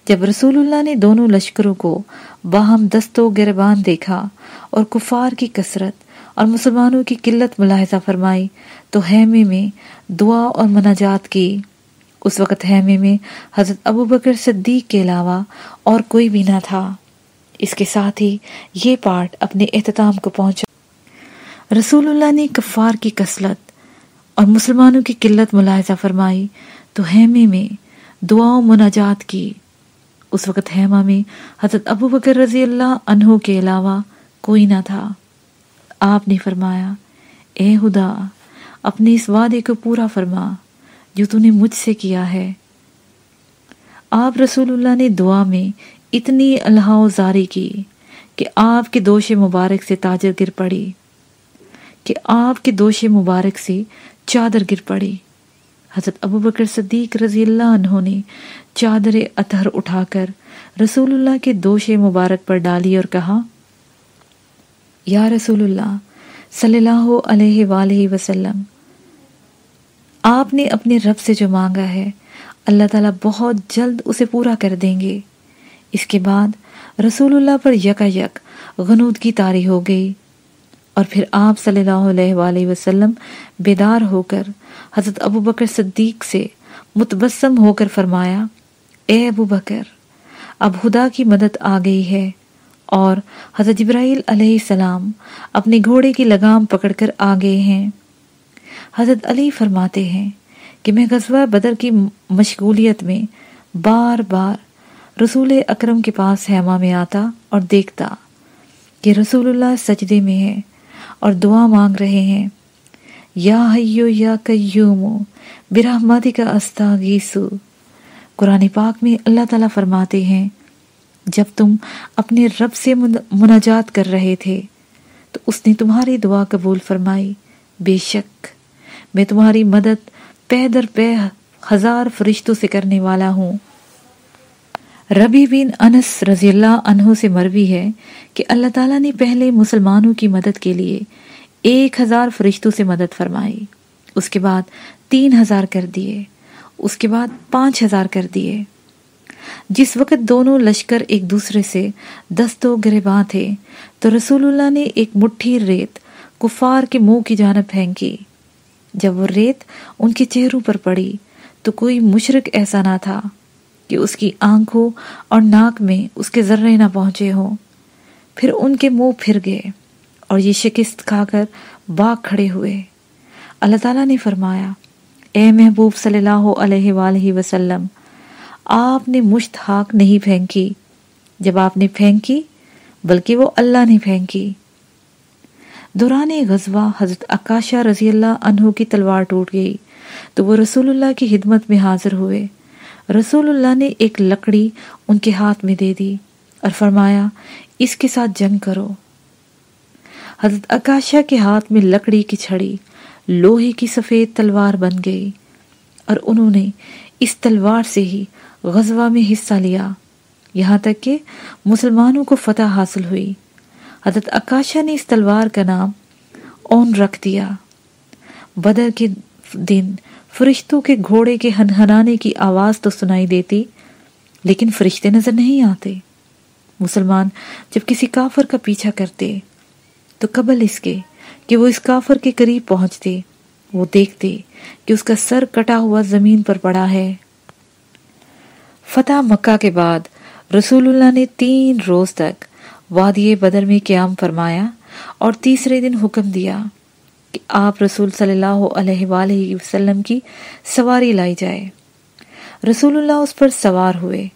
جب رسول اللہ نے دونوں لشکروں کو باہم دست و گربان دیکھا اور کفار کی کثرت اور مسلمانوں کی قلت ملاحظہ فرمائی، تو حیمے میں دعا اور مناجات کی۔ اس وقت حیمے میں حضرت ابو بکر صدیق کے علاوہ اور کوئی بھی نہ تھا۔ اس کے ساتھ ہی یہ پارٹ اپنے احتتام کو پہنچا۔ رسول اللہ نے کفار کی کسلت اور مسلمانوں کی قلت ملاحظہ فرمائی تو حیمے میں دعا و مناجات کی۔ اس وقت حیمہ میں حضرت ابو بکر رضی اللہ عنہ کے علاوہ کوئی نہ تھا۔ آپ نے فرمایا، اے خدا، اپنے اس وعدے کو پورا فرما۔ جو تو نے مجھ سے کیا ہے۔ آپ رسول اللہ نے دعا میں اتنی اللہ زاری کی کہ آپ کے دوش مبارک سے تاجر گر پڑی، کہ آپ کے دوش مبارک سے چادر گر پڑی۔ حضرت ابو بکر صدیق رضی اللہ عنہ نے چادر اطہر اٹھا کر رسول اللہ کے دوش مبارک پر ڈالی اور کہا، یا رسول اللہ صلی اللہ علیہ وآلہ وسلم آپ نے اپنے رب سے جو مانگا ہے، اللہ تعالیٰ بہت جلد اسے پورا کر دیں گے۔ اس کے بعد رسول اللہ پر یکا یک غنود کی تاری ہو گئی۔ اور پھر آپ صلی اللہ علیہ وآلہ وسلم بیدار ہو کر حضرت ابو بکر صدیق سے متبسم ہو کر فرمایا، اے ابو بکر، اب خدا کی مدد آ گئی ہے۔ اور حضرت جبرائیل علیہ السلام اپنے گھوڑے کی لگام پکڑ کر آ گئے ہیں۔ حضرت علی فرماتے ہیں کہ میں غزوہ بدر کی مشغولیت میں بار بار رسول اکرم کے پاس حیمہ میں آتا اور دیکھتا کہ رسول اللہ سجدے میں ہے اور دعا مانگ رہے ہیں۔ یا حیو یا قیوم برحمتی کا استاغیسو قرآن پاک میں اللہ تعالیٰ فرماتے ہیں، جب تم اپنے رب سے مناجات کر رہے تھے، تو اس نے تمہاری دعا قبول فرمائی، بے شک۔ میں تمہاری مدد پہ در پہ ہزار فرشتوں سے کرنے والا ہوں۔ ربی بن انس رضی اللہ عنہ سے مروی ہے کہ اللہ تعالیٰ نے پہلے مسلمانوں کی مدد کے لیے ایک ہزار فرشتوں سے مدد فرمائی، اس کے بعد تین ہزار کر دیے، اس کے بعد پانچ ہزار کر دیے۔ جس وقت دونوں لشکر ایک دوسرے سے دست و گرباں تھے، تو رسول اللہ نے ایک مٹھی ریت کفار کے منہ کی جانب پھینکی۔ جب وہ ریت ان کے چہروں پر پڑی تو کوئی مشرق ایسا نہ تھا کہ اس کی آنکھوں اور ناک میں اس کے ذرے نہ پہنچے ہوں۔ پھر ان کے منہ پھر گئے اور یہ شکست کھا کر باغ کھڑے ہوئے۔ اللہ تعالیٰ نے فرمایا، اے محبوب صلی اللہ علیہ وآلہ وسلم، آپ نے مشت ہاک نہیں پھینکی۔ جب آپ نے پھینکی، بلکہ وہ اللہ نے پھینکی۔ دوران غزوہ حضرت اکاشا رضی اللہ عنہ کی تلوار ٹوٹ گئی تو وہ رسول اللہ کی خدمت میں حاضر ہوئے۔ رسول اللہ نے ایک لکڑی ان کے ہاتھ میں دے دی اور فرمایا، اس کے ساتھ جنگ کرو۔ حضرت اکاشا کے ہاتھ میں لکڑی کی چھڑی، لوہے کی سفید تلوار بن گئی اور انہوں نے اس تلوار سے ہی غزوہ میں حصہ لیا۔ یہاں تک کہ مسلمانوں کو فتح حاصل ہوئی۔ حضرت اکاشا نے اس تلوار کا نام اون رکھ دیا۔ بدر کے دن فرشتوں کے گھوڑے کے ہنہنانے کی آواز تو سنائی دیتی، لیکن فرشتے نظر نہیں آتے۔ مسلمان جب کسی کافر کا پیچھا کرتے، تو قبل اس کے کہ وہ اس کافر کے قریب پہنچتے، وہ دیکھتے کہ اس کا سر کٹا ہوا زمین پر پڑا ہے۔ فتح مکہ کے بعد رسول اللہ نے تین روز تک وادی بدر میں قیام فرمایا اور تیسرے دن حکم دیا کہ آپ رسول صلی اللہ علیہ وآلہ وسلم کی سواری لائی جائے۔ رسول اللہ اس پر سوار ہوئے۔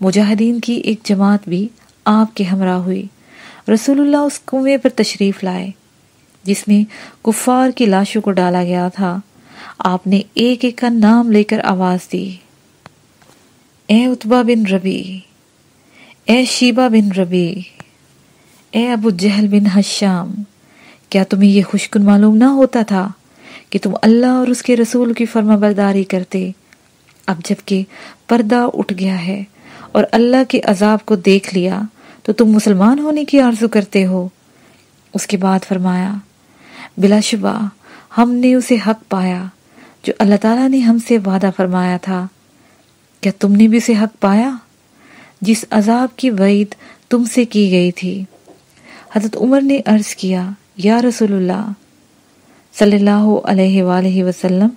مجاہدین کی ایک جماعت بھی آپ کے ہمراہ ہوئی۔ رسول اللہ اس کنویں پر تشریف لائے، جس میں کفار کی لاشوں کو ڈالا گیا تھا۔ آپ نے ایک ایک کا نام لے کر آواز دی۔ اے اتبا بن ربی اے شیبہ بن ربی اے ابو جہل بن حشام، کیا تمہیں یہ خوشکن معلوم نہ ہوتا تھا کہ تم اللہ اور اس کے رسول کی فرما برداری کرتے؟ اب جبکہ پردہ اٹھ گیا ہے اور اللہ کے عذاب کو دیکھ لیا، تو تم مسلمان ہونے کی آرزو کرتے ہو۔ اس کے بعد فرمایا، بلا شبہ، ہم نے اسے حق پایا، جو اللہ تعالیٰ نے ہم سے وعدہ فرمایا تھا۔ کیا تم نے بھی اسے حق پایا؟ جس عذاب کی وعید تم سے کی گئی تھی۔ حضرت عمر نے عرض کیا، یا رسول اللہ صلی اللہ علیہ وآلہ وسلم،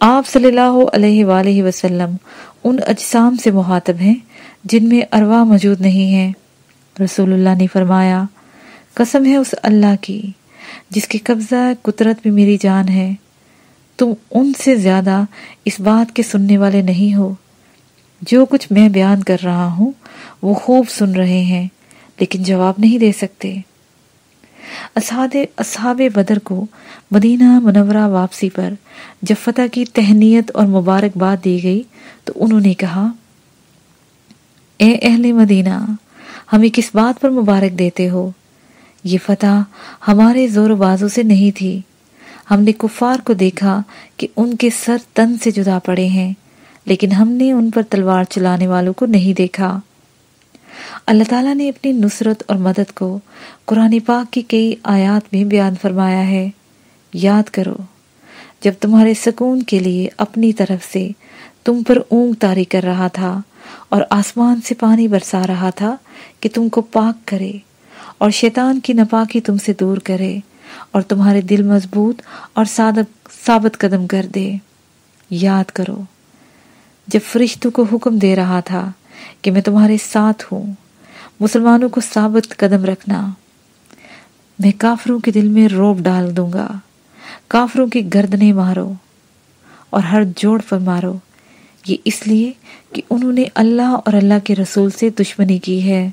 آپ صلی اللہ علیہ وآلہ وسلم ان اجسام سے محاطب ہیں جن میں ارواح موجود نہیں ہیں۔ رسول اللہ نے فرمایا، قسم ہے اس اللہ کی جس کے قبضہ قدرت میں میری جان ہے۔ تم ان سے زیادہ اس بات کے سننے والے نہیں ہو۔ جو کچھ میں بیان کر رہا ہوں وہ خوب سن رہے ہیں۔ لیکن جواب نہیں دے سکتے۔ اصحاب بدر کو مدینہ منورہ واپسی پر جب فتح کی تہنیت اور مبارکباد دی گئی تو انہوں نے کہا، اے اہل مدینہ ہمیں کس بات پر مبارک دیتے ہو۔ یہ فتح ہمارے زور و بازو سے نہیں تھی۔ ہم نے کفار کو دیکھا کہ ان کے سر تن سے جدا پڑے ہیں، لیکن ہم نے ان پر تلوار چلانے والوں کو نہیں دیکھا۔ اللہ تعالیٰ نے اپنی نصرت اور مدد کو قرآن پاک کی کئی آیات میں بیان فرمایا ہے۔ یاد کرو، جب تمہارے سکون کے لیے اپنی طرف سے تم پر اونگ تاری کر رہا تھا اور آسمان سے پانی برسا رہا تھا کہ تم کو پاک کرے اور شیطان کی نپاکی تم سے دور کرے اور تمہارے دل مضبوط اور صادق ثابت قدم کر دے۔ یاد کرو، جب فرشتوں کو حکم دے رہا تھا کہ میں تمہارے ساتھ ہوں۔ مسلمانوں کو ثابت قدم رکھنا۔ میں کافروں کے دل میں روب ڈال دوں گا۔ کافروں کی گردنے مارو اور ہر جوڑ پر مارو۔ یہ اس لیے کہ انہوں نے اللہ اور اللہ کے رسول سے دشمنی کی ہے۔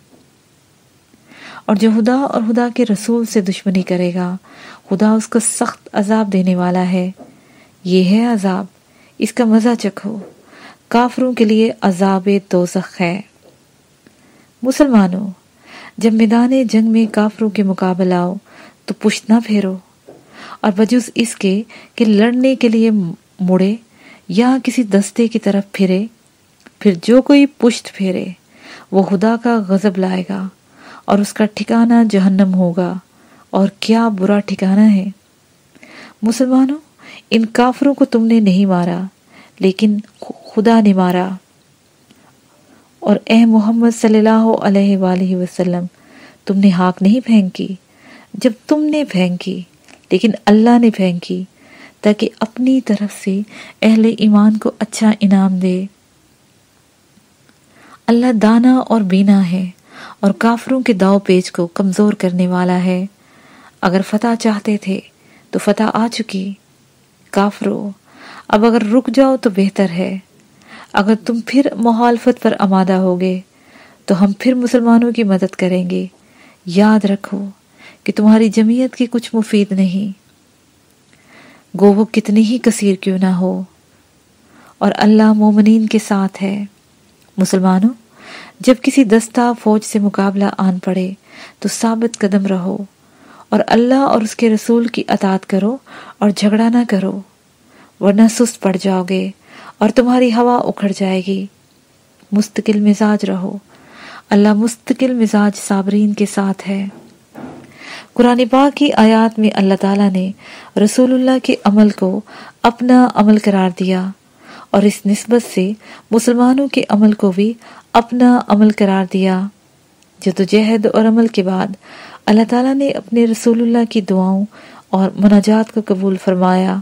اور جو خدا اور خدا کے رسول سے دشمنی کرے گا، خدا اس کو سخت عذاب دینے والا ہے۔ یہ ہے عذاب۔ اس کا مزہ چکھو۔ کافروں کے لیے عذاب دوزخ ہے۔ مسلمانوں، جب میدان جنگ میں کافروں کے مقابل آؤ تو پشت نہ پھیرو، اور بجوز اس کے کہ لڑنے کے لیے مڑے یا کسی دستے کی طرف پھرے، پھر جو کوئی پشت پھیرے، وہ خدا کا غضب لائے گا اور اس کا ٹھکانہ جہنم ہوگا، اور کیا برا ٹھکانہ ہے۔ مسلمانوں، ان کافروں کو تم نے نہیں مارا، لیکن خدا نے مارا۔ اور اے محمد صلی اللہ علیہ وآلہ وسلم، تم نے ہاک نہیں پھینکی جب تم نے پھینکی لیکن اللہ نے پھینکی تاکہ اپنی طرف سے اہل ایمان کو اچھا انعام دے۔ اللہ دانا اور بینا ہے اور کافروں کے داؤ پیج کو کمزور کرنے والا ہے۔ اگر فتح چاہتے تھے، تو فتح آ چکی۔ کافروں اب اگر رک جاؤ تو بہتر ہے۔ اگر تم پھر مخالفت پر آمادہ ہوگے، تو ہم پھر مسلمانوں کی مدد کریں گے۔ یاد رکھو کہ تمہاری جمعیت کی کچھ مفید نہیں۔ گو وہ کتنی ہی کثیر کیوں نہ ہو۔ اور اللہ مومنین کے ساتھ ہے۔ مسلمانوں، جب کسی دستہ فوج سے مقابلہ آن پڑے، تو ثابت قدم رہو اور اللہ اور اس کے رسول کی اطاعت کرو اور جھگڑا نہ کرو، ورنہ سست پڑ جاؤ گے۔ اور تمہاری ہوا اکھڑ جائے گی۔ مستقل مزاج رہو۔ اللہ مستقل مزاج صابرین کے ساتھ ہے۔ قرآن پاک کی آیات میں اللہ تعالیٰ نے رسول اللہ کے عمل کو اپنا عمل قرار دیا اور اس نسبت سے مسلمانوں کے عمل کو بھی اپنا عمل قرار دیا۔ جدوجہد اور عمل کے بعد اللہ تعالیٰ نے اپنے رسول اللہ کی دعاؤں اور مناجات کو قبول فرمایا۔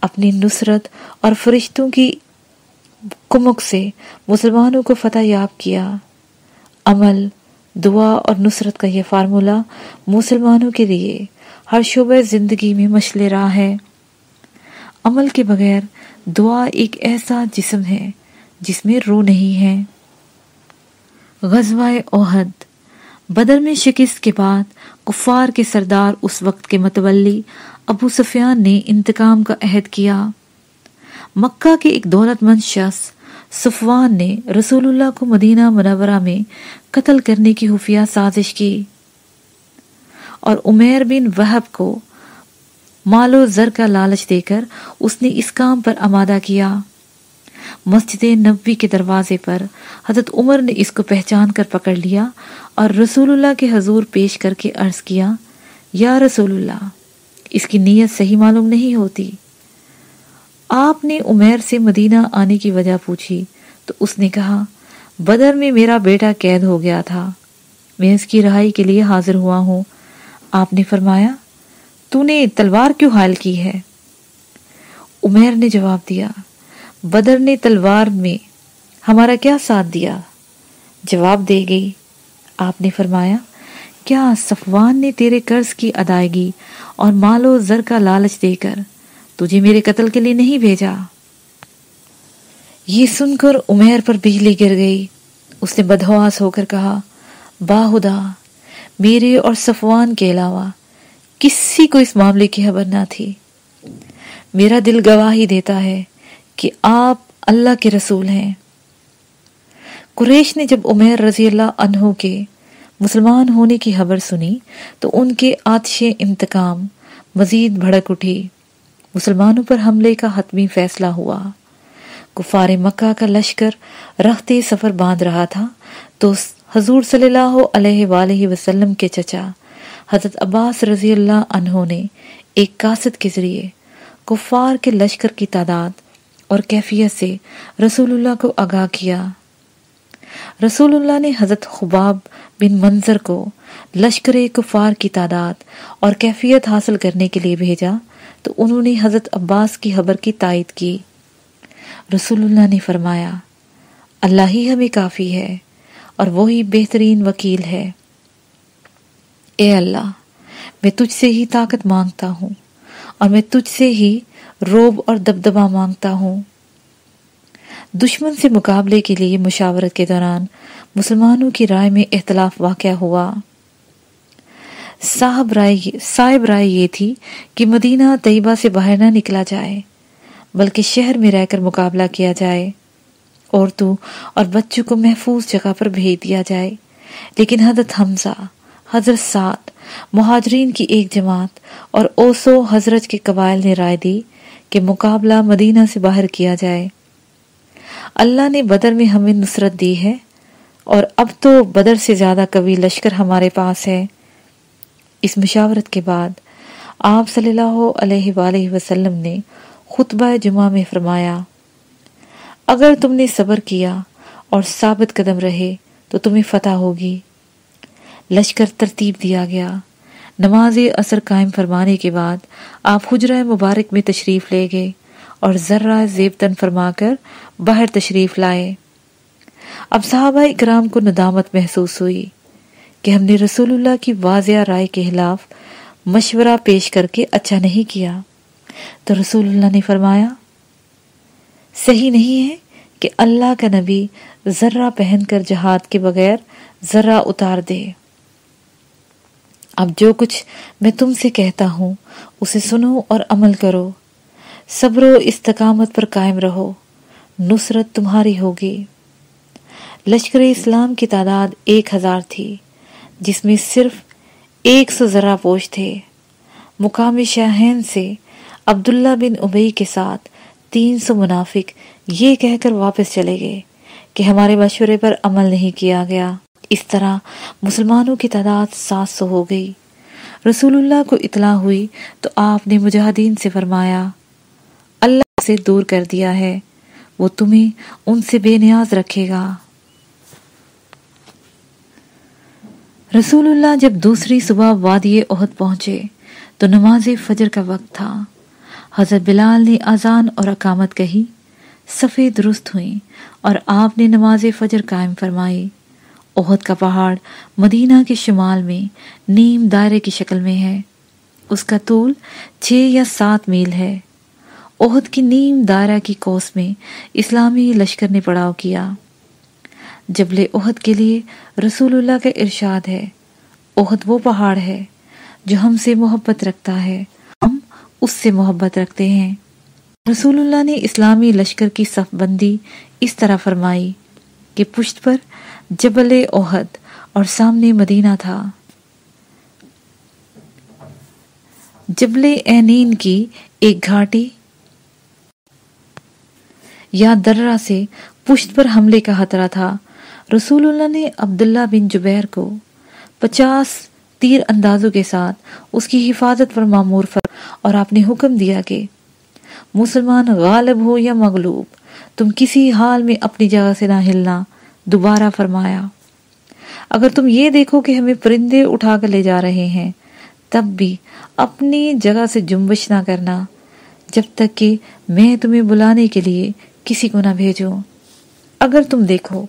اپنی نصرت اور فرشتوں کی کمک سے مسلمانوں کو فتح یاب کیا۔ عمل، دعا اور نصرت کا یہ فارمولہ مسلمانوں کے لیے ہر شعبہ زندگی میں مشل راہ ہے عمل کے بغیر دعا ایک ایسا جسم ہے جس میں روح نہیں ہے۔ غزوہ اوہد بدر میں شکست کے بعد کفار کے سردار اس وقت کے متولی ابو سفیان نے انتقام کا عہد کیا۔ مکہ کے ایک دولت مند شخص صفوان نے رسول اللہ کو مدینہ منورہ میں قتل کرنے کی خفیہ سازش کی اور عمیر بن وحب کو مال و زر کا لالچ دے کر اس نے اس کام پر آمادہ کیا۔ مسجد نبوی کے دروازے پر حضرت عمر نے اس کو پہچان کر پکڑ لیا اور رسول اللہ کے حضور پیش کر کے عرض کیا، یا رسول اللہ اس کی نیت صحیح معلوم نہیں ہوتی۔ آپ نے عمیر سے مدینہ آنے کی وجہ پوچھی، تو اس نے کہا، بدر میں میرا بیٹا قید ہو گیا تھا۔ میں اس کی رہائی کے لیے حاضر ہوا ہوں۔ آپ نے فرمایا، تو نے تلوار کیوں حال کی ہے؟ عمیر نے جواب دیا، بدر نے تلوار میں ہمارا کیا ساتھ دیا؟ جواب دے گئی۔ آپ نے فرمایا کیا صفوان نے تیرے قرض کی ادائیگی اور مال و زر کا لالچ دے کر تجھے میرے قتل کے لیے نہیں بھیجا؟ یہ سن کر عمیر پر بجلی گر گئی۔ اس نے بدہواس ہو کر کہا باہدا میرے اور صفوان کے علاوہ کسی کو اس معاملے کی خبر نہ تھی۔ میرا دل گواہی دیتا ہے کہ آپ اللہ کے رسول ہیں۔ قریش نے جب عمیر رضی اللہ عنہ کے مسلمان ہونے کی خبر سنی تو ان کے آتش انتقام، مزید بھڑک اٹھی۔ مسلمانوں پر حملے کا حتمی فیصلہ ہوا۔ کفار مکہ کا لشکر رختے سفر باندھ رہا تھا تو حضور صلی اللہ علیہ وآلہ وسلم کے چچا حضرت عباس رضی اللہ عنہ نے ایک کاسد کے ذریعے کفار کے لشکر کی تعداد اور کیفیت سے رسول اللہ کو آگاہ کیا۔ رسول اللہ نے حضرت خباب بن منظر کو لشکر کفار کی تعداد اور کیفیت حاصل کرنے کے لیے بھیجا، تو انہوں نے حضرت عباس کی خبر کی تائید کی۔ رسول اللہ نے فرمایا، اللہ ہی ہمیں کافی ہے اور وہی بہترین وکیل ہے۔ اے اللہ، میں تجھ سے ہی طاقت مانگتا ہوں اور میں تجھ سے ہی روب اور دبدبا مانگتا ہوں۔ دشمن سے مقابلے کے لیے مشاورت کے دوران مسلمانوں کی رائے میں اختلاف واقع ہوا۔ صاحب رائے صاحب رائے یہ تھی کہ مدینہ طیبہ سے باہر نہ نکلا جائے، بلکہ شہر میں رہ کر مقابلہ کیا جائے۔ عورتوں اور بچوں کو محفوظ جگہ پر بھیج دیا جائے۔ لیکن حضرت حمزہ، حضرت سعد، مہاجرین کی ایک جماعت اور اوسو حضرت کے قبائل نے رائے دی کہ مقابلہ مدینہ سے باہر کیا جائے۔ اللہ نے بدر میں ہمیں نصرت دی ہے اور اب تو بدر سے زیادہ کبھی لشکر ہمارے پاس ہے۔ اس مشاورت کے بعد آپ صلی اللہ علیہ وآلہ وسلم نے خطبہ جمعہ میں فرمایا، اگر تم نے صبر کیا اور ثابت قدم رہے تو تمہیں فتح ہوگی۔ لشکر ترتیب دیا گیا۔ نماز اثر قائم فرمانے کے بعد آپ حجرہ مبارک میں تشریف لے گئے۔ اور ذرہ زیب تن فرما کر باہر تشریف لائے۔ اب صحابہ اکرام کو ندامت محسوس ہوئی کہ ہم نے رسول اللہ کی واضح رائے کے خلاف مشورہ پیش کر کے اچھا نہیں کیا۔ تو رسول اللہ نے فرمایا، صحیح نہیں ہے کہ اللہ کا نبی ذرہ پہن کر جہاد کے بغیر ذرہ اتار دے۔ اب جو کچھ میں تم سے کہتا ہوں، اسے سنو اور عمل کرو۔ صبر و استقامت پر قائم رہو۔ نصرت تمہاری ہوگی۔ لشکر اسلام کی تعداد ایک ہزار تھی، جس میں صرف ایک سو ذرا پوش تھے۔ مقامی شاہین سے عبداللہ بن ابئی کے ساتھ تین سو منافق یہ کہہ کر واپس چلے گئے کہ ہمارے مشورے پر عمل نہیں کیا گیا۔ اس طرح مسلمانوں کی تعداد سات سو ہو گئی۔ رسول اللہ کو اطلاع ہوئی تو آپ نے مجاہدین سے فرمایا اللہ سے دور کر دیا ہے۔ وہ تمہیں ان سے بے نیاز رکھے گا۔ رسول اللہ جب دوسری صبح وادی عہد پہنچے تو نماز فجر کا وقت تھا۔ حضرت بلال نے آزان اور اقامت کہی، سفید درست ہوئی اور آپ نے نماز فجر قائم فرمائی۔ احد کا پہاڑ مدینہ کے شمال میں نیم دائرے کی شکل میں ہے۔ اس کا طول چھ یا سات میل ہے۔ احد کی نیم دائرہ کی کوس میں اسلامی لشکر نے پڑاؤ کیا۔ جبل احد کے لیے رسول اللہ کا ارشاد ہے۔ احد وہ پہاڑ ہے جو ہم سے محبت رکھتا ہے۔ ہم اس سے محبت رکھتے ہیں۔ رسول اللہ نے اسلامی لشکر کی صف بندی اس طرح فرمائی کہ پشت پر جبل اوہد اور سامنے مدینہ تھا۔ جبل اینین کی ایک گھاٹی یا درہ سے پشت پر حملے کا خطرہ تھا۔ رسول اللہ نے عبداللہ بن جبیر کو پچاس تیر اندازوں کے ساتھ اس کی حفاظت پر معمور فر اور آپ نے حکم دیا کہ مسلمان غالب ہو یا مغلوب، تم کسی حال میں اپنی جگہ سے نہ ہلنا، دوبارہ فرمایا۔ اگر تم یہ دیکھو کہ ہمیں پرندے اٹھا کر لے جا رہے ہیں، تب بھی اپنی جگہ سے جنبش نہ کرنا، جب تک کہ میں تمہیں بلانے کے لیے کسی کو نہ بھیجوں اگر تم دیکھو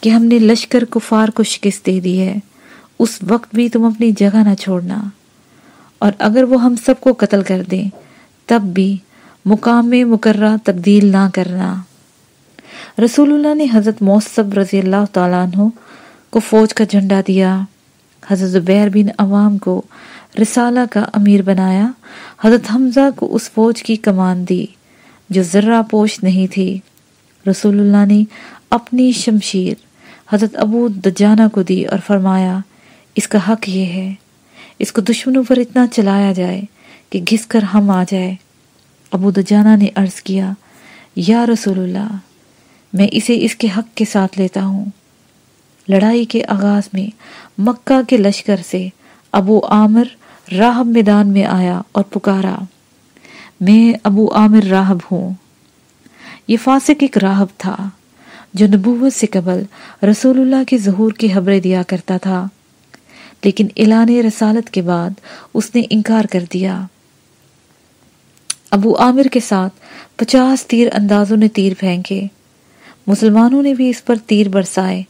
کہ ہم نے لشکر کفار کو شکست دے دی ہے، اس وقت بھی تم اپنی جگہ نہ چھوڑنا۔ اور اگر وہ ہم سب کو قتل کر دیں، تب بھی مقام مقررہ تبدیل نہ کرنا۔ رسول اللہ نے حضرت موسب رضی اللہ تعالیٰ عنہ کو فوج کا جھنڈا دیا۔ حضرت زبیر بن عوام کو رسالہ کا امیر بنایا۔ حضرت حمزہ کو اس فوج کی کمان دی۔ جو ذرہ پوش نہیں تھی۔ رسول اللہ نے اپنی شمشیر حضرت ابو دجانہ کو دی اور فرمایا، اس کا حق یہ ہے، اس کو دشمنوں پر اتنا چلایا جائے کہ گھس کر ہم آ جائے۔ ابو دجانہ نے عرض کیا، یا رسول اللہ، میں اسے اس کے حق کے ساتھ لیتا ہوں۔ لڑائی کے آغاز میں مکہ کے لشکر سے ابو عامر راہب میدان میں آیا اور پکارا۔ میں ابو عامر راہب ہوں۔ یہ فاسق ایک راہب تھا جو نبوت سے قبل رسول اللہ کے ظہور کی خبریں دیا کرتا تھا، لیکن اعلان رسالت کے بعد اس نے انکار کر دیا۔ ابو عامر کے ساتھ پچاس تیر اندازوں نے تیر پھینکے۔ مسلمانوں نے بھی اس پر تیر برسائے۔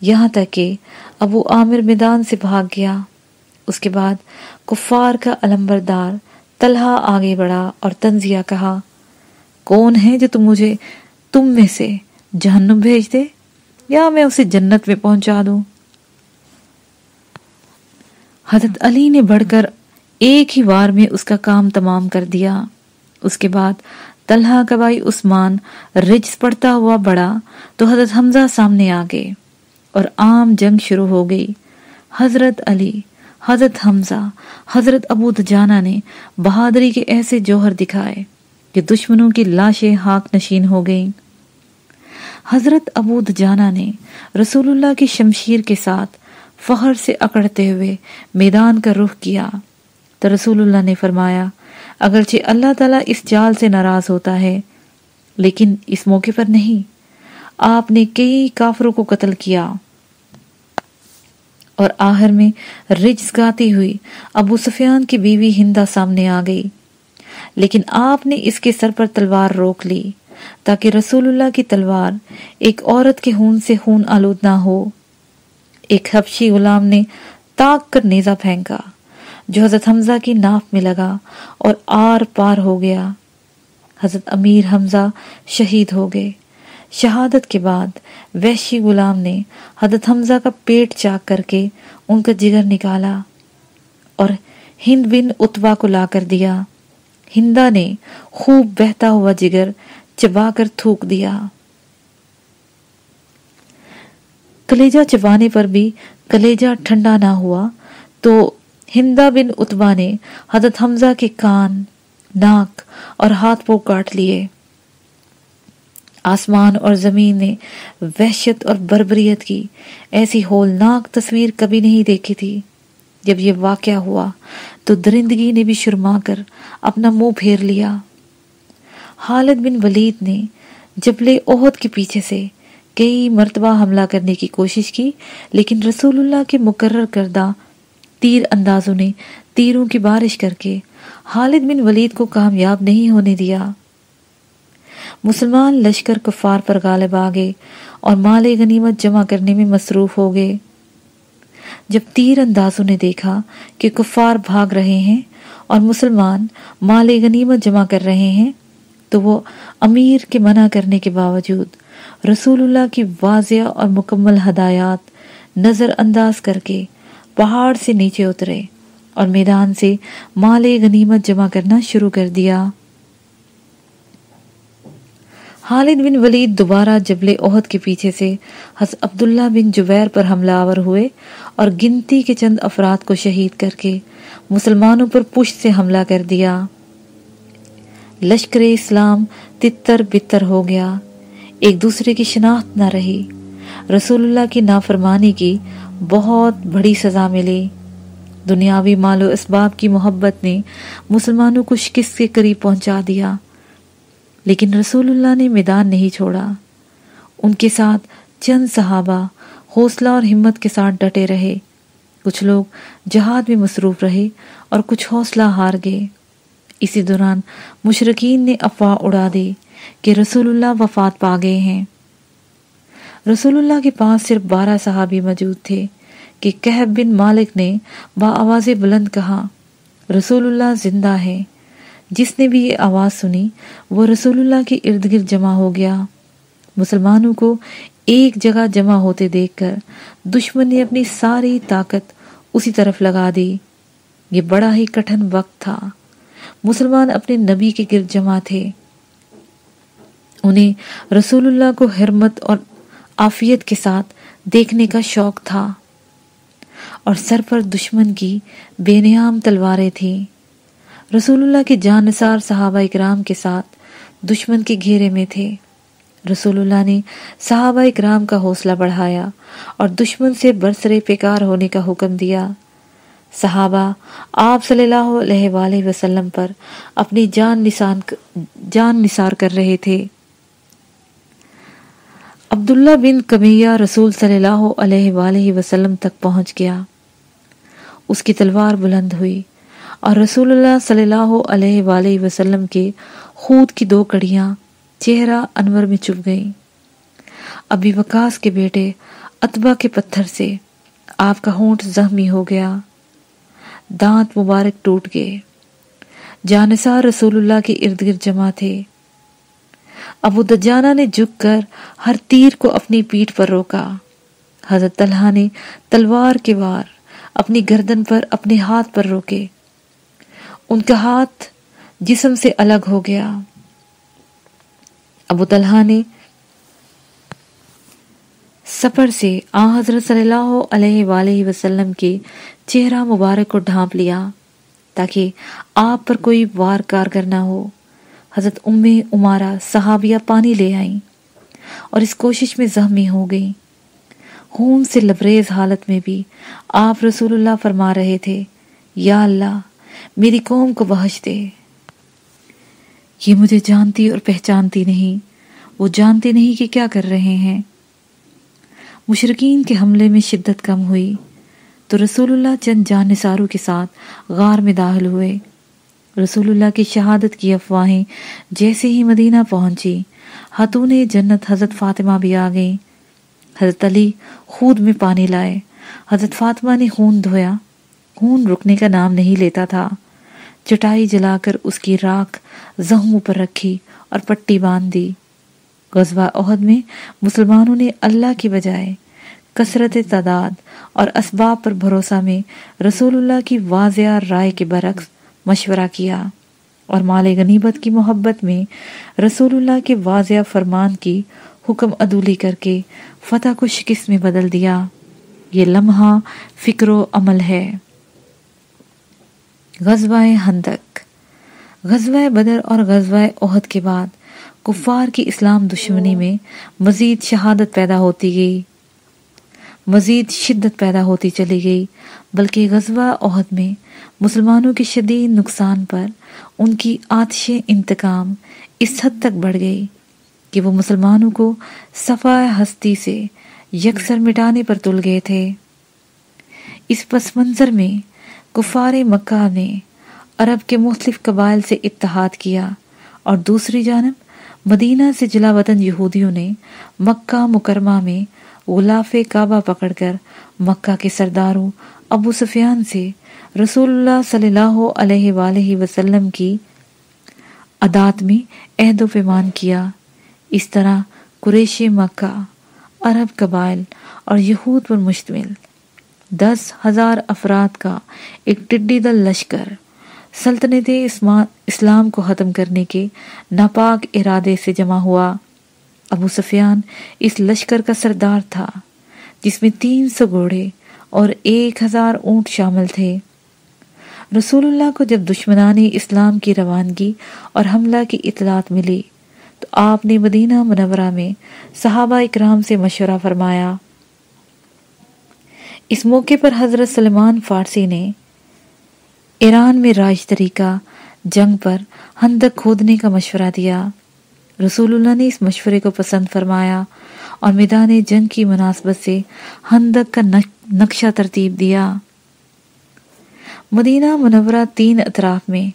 یہاں تک کہ ابو عامر میدان سے بھاگ گیا۔ اس کے بعد کفار کا علمبردار طلحہ آگے بڑھا اور تنزیہ کہا، کون ہے جو تم مجھے تم میں سے جہنم بھیج دے یا میں اسے جنت میں پہنچا دوں? حضرت علی نے بڑھ کر ایک ہی وار میں اس کا کام تمام کر دیا۔ اس کے بعد طلحہ کا بھائی عثمان رجس پڑتا ہوا بڑا تو حضرت حمزہ سامنے آ گئے اور عام جنگ شروع ہو گئی۔ حضرت علی حضرت حمزہ، حضرت ابو دجانہ نے بہادری کے ایسے جوہر دکھائے کہ دشمنوں کی لاشیں ہاک نشین ہو گئیں۔ حضرت ابو دجانہ نے رسول اللہ کی شمشیر کے ساتھ فخر سے اکڑتے ہوئے میدان کا رخ کیا۔ تو رسول اللہ نے فرمایا، اگرچہ اللہ تعالیٰ اس جال سے ناراض ہوتا ہے، لیکن اس موقع پر نہیں۔ آپ نے کئی کافروں کو قتل کیا۔ اور آہر میں رجز گاتی ہوئی ابو سفیان کی بیوی ہندہ سامنے آ گئی۔ لیکن آپ نے اس کے سر پر تلوار روک لی تاکہ رسول اللہ کی تلوار ایک عورت کے خون سے خون آلود نہ ہو۔ ایک حبشی غلام نے تاک کر نیزہ پھینکا جو حضرت حمزہ کی ناف میں لگا اور آر پار ہو گیا۔ حضرت امیر حمزہ شہید ہو گئے۔ شہادت کے بعد وحشی غلام نے حضرت حمزہ کا پیٹ چاک کر کے ان کا جگر نکالا اور ہند بن اتبا کو لا کر دیا۔ ہندا نے خوب بہتا ہوا جگر چبا کر تھوک دیا۔ کلیجہ چبانے پر بھی کلیجہ ٹھنڈا نہ ہوا تو ہندا بن اتبا نے حضرت حمزہ کے کان، ناک اور ہاتھ پو کاٹ لیے۔ آسمان اور زمین نے وحشت اور بربریت کی۔ ایسی ہولناک تصویر کبھی نہیں دیکھی تھی۔ جب یہ واقعہ ہوا تو درندگی نے بھی شرما کر اپنا منہ پھیر لیا۔ خالد بن ولید نے جبل عہد کے پیچھے سے کئی مرتبہ حملہ کرنے کی کوشش کی، لیکن رسول اللہ کے مقرر کردہ تیر اندازوں نے تیروں کی بارش کر کے خالد بن ولید کو کامیاب نہیں ہونے دیا۔ مسلمان لشکر کفار پر غالب آگے اور مال غنیمت جمع کرنے میں مصروف ہو گئے۔ جب تیر اندازوں نے دیکھا کہ کفار بھاگ رہے ہیں اور مسلمان مال غنیمت جمع کر رہے ہیں، تو وہ امیر کے منع کرنے کے باوجود رسول اللہ کی واضح اور مکمل ہدایات نظر انداز کر کے پہاڑ سے نیچے اترے اور میدان سے مال غنیمت جمع کرنا شروع کر دیا۔ خالد بن ولید دوبارہ جبل عہد کے پیچھے سے حضرت عبداللہ بن جبیر پر حملہ آور ہوئے اور گنتی کے چند افراد کو شہید کر کے مسلمانوں پر پشت سے حملہ کر دیا۔ لشکر اسلام تتر بتر ہو گیا۔ ایک دوسرے کی شناخت نہ رہی۔ رسول اللہ کی نافرمانی کی بہت بڑی سزا ملی۔ دنیاوی مال و اسباب کی محبت نے مسلمانوں کو شکست کے قریب پہنچا دیا۔ لیکن رسول اللہ نے میدان نہیں چھوڑا۔ ان کے ساتھ چند صحابہ حوصلہ اور ہمت کے ساتھ ڈٹے رہے۔ کچھ لوگ جہاد میں مصروف رہے اور کچھ حوصلہ ہار گئے۔ اسی دوران مشرقین نے افواہ اڑا دی کہ رسول اللہ وفات پا گئے ہیں۔ رسول اللہ کے پاس صرف بارہ صحابی موجود تھے کہ کہب بن مالک نے با آواز بلند کہا، رسول اللہ زندہ ہے جس نے بھی یہ آواز سنی، وہ رسول اللہ کے ارد گرد جمع ہو گیا۔ مسلمانوں کو ایک جگہ جمع ہوتے دیکھ کر دشمن نے اپنی ساری طاقت اسی طرف لگا دی۔ یہ بڑا ہی کٹھن وقت تھا۔ مسلمان اپنے نبی کے گرد جمع تھے۔ انہیں رسول اللہ کو حرمت اور آفیت کے ساتھ دیکھنے کا شوق تھا۔ اور سر پر دشمن کی بے نیام تلواریں تھیں۔ رسول اللہ کے جان صحابہ اکرام کے ساتھ دشمن کے گھیرے میں تھے۔ رسول اللہ نے صحابہ اکرام کا حوصلہ بڑھایا اور دشمن سے برسرے پیکار ہونے کا حکم دیا۔ صحابہ آپ صلی اللہ علیہ وآلہ وسلم پر اپنی جان نسان جان نثار کر رہے تھے۔ عبداللہ بن کمیہ رسول صلی اللہ علیہ وآلہ وسلم تک پہنچ گیا۔ اس کی تلوار بلند ہوئی۔ اور رسول اللہ صلی اللہ علیہ وآلہ وسلم کے خود کی دو کڑیاں چہرہ انور میں چپ گئیں۔ ابھی وکاس کے بیٹے اتبا کے پتھر سے آپ کا ہونٹ زخمی ہو گیا۔ دانت مبارک ٹوٹ گئے۔ جانسار رسول اللہ کے ارد گرد جمع تھے۔ ابو دجانہ نے جھک کر ہر تیر کو اپنی پیٹ پر روکا۔ حضرت طلحہ نے تلوار کے وار اپنی گردن پر اپنے ہاتھ پر روکے۔ ان کا ہاتھ جسم سے الگ ہو گیا۔ ابو طلحہ نے سفر سے آ حضرت صلی اللہ علیہ وآلہ وسلم کے چہرہ مبارک کو ڈھانپ لیا تاکہ آپ پر کوئی وار کارگر نہ ہو۔ حضرت ام عمارہ صحابیہ پانی لے آئیں اور اس کوشش میں زخمی ہو گئیں۔ خون سے لبریز حالت میں بھی آپ رسول اللہ فرما رہے تھے، یا اللہ میری قوم کو بہش دے۔ یہ مجھے جانتی اور پہچانتی نہیں۔ وہ جانتے نہیں کہ کیا کر رہے ہیں۔ مشرقین کے حملے میں شدت کم ہوئی۔ تو رسول اللہ چند جان نثاروں کے ساتھ غار میں داخل ہوئے۔ رسول اللہ کی شہادت کی افواہیں جیسے ہی مدینہ پہنچی، ہتون جنت حضرت فاطمہ بھی آ گئیں۔ حضرت علی خود میں پانی لائے۔ حضرت فاطمہ نے خون دھویا۔ خون رکنے کا نام نہیں لیتا تھا۔ چٹائی جلا کر اس کی راکھ زہموں پر رکھی اور پٹی باندھ دی غزوہ عہد میں مسلمانوں نے اللہ کی بجائے کثرت تعداد اور اسباب پر بھروسہ میں رسول اللہ کی واضح رائے کے برعکس مشورہ کیا اور مال غنیبت کی محبت میں رسول اللہ کے واضح فرمان کی حکم عدولی کر کے فتح کو شکست میں بدل دیا۔ یہ لمحہ فکر و عمل ہے۔ غزوہ ہندک غزوہ بدر اور غزوہ عہد کے بعد کفار کی اسلام دشمنی میں مزید شہادت پیدا ہوتی گئی۔ مزید شدت پیدا ہوتی چلی گئی، بلکہ غزوہ عہد میں مسلمانوں کے شدید نقصان پر ان کی آتش انتقام اس حد تک بڑھ گئی کہ وہ مسلمانوں کو صفا ہستی سے یکسر مٹانے پر تل گئے تھے۔ اس پس منظر میں کفار مکہ نے عرب کے مختلف قبائل سے اتحاد کیا اور دوسری جانب مدینہ سے جلا وطن یہودیوں نے مکہ مکرمہ میں غلاف کعبہ پکڑ کر مکہ کے سرداروں ابو سفیان سے رسول اللہ صلی اللہ علیہ وآلہ وسلم کی عدات میں عہد و پیمان کیا۔ اس طرح قریش مکہ، عرب قبائل اور یہود پر مشتمل دس ہزار افراد کا ایک ٹڈی دل لشکر سلطنت اسلام کو ختم کرنے کے ناپاک ارادے سے جمع ہوا۔ ابو سفیان اس لشکر کا سردار تھا، جس میں تین سو گھوڑے اور ایک ہزار اونٹ شامل تھے۔ رسول اللہ کو جب دشمنان اسلام کی روانگی اور حملہ کی اطلاعات ملی، تو آپ نے مدینہ منورہ میں صحابہ اکرام سے مشورہ فرمایا۔ اس موقع پر حضرت سلمان فارسی نے ایران میں راج طریقہ، جنگ پر ہندک کھودنے کا مشورہ دیا۔ رسول اللہ نے اس مشورے کو پسند فرمایا اور میدان جنگ کی مناسبت سے ہندک کا نقشہ ترتیب دیا۔ مدینہ منورہ تین اطراف میں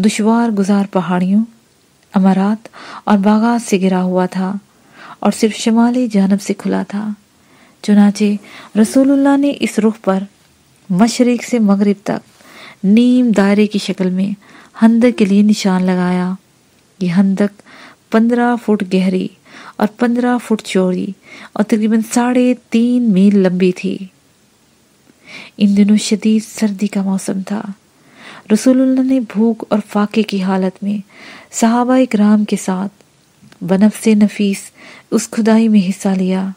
دشوار گزار پہاڑیوں، امارات اور باغات سے گرا ہوا تھا اور صرف شمالی جانب سے کھلا تھا۔ چنانچہ رسول اللہ نے اس رخ پر مشرق سے مغرب تک نیم دائرے کی شکل میں ہندک کے لیے نشان لگایا۔ یہ ہندک پندرہ فٹ گہری اور پندرہ فٹ چوڑی اور تقریباً ساڑھے تین میل لمبی تھی۔ ان دنوں شدید سردی کا موسم تھا۔ رسول اللہ نے بھوک اور فاقے کی حالت میں صحابہ اکرام کے ساتھ بنف سے نفیس اس کھدائی میں حصہ لیا۔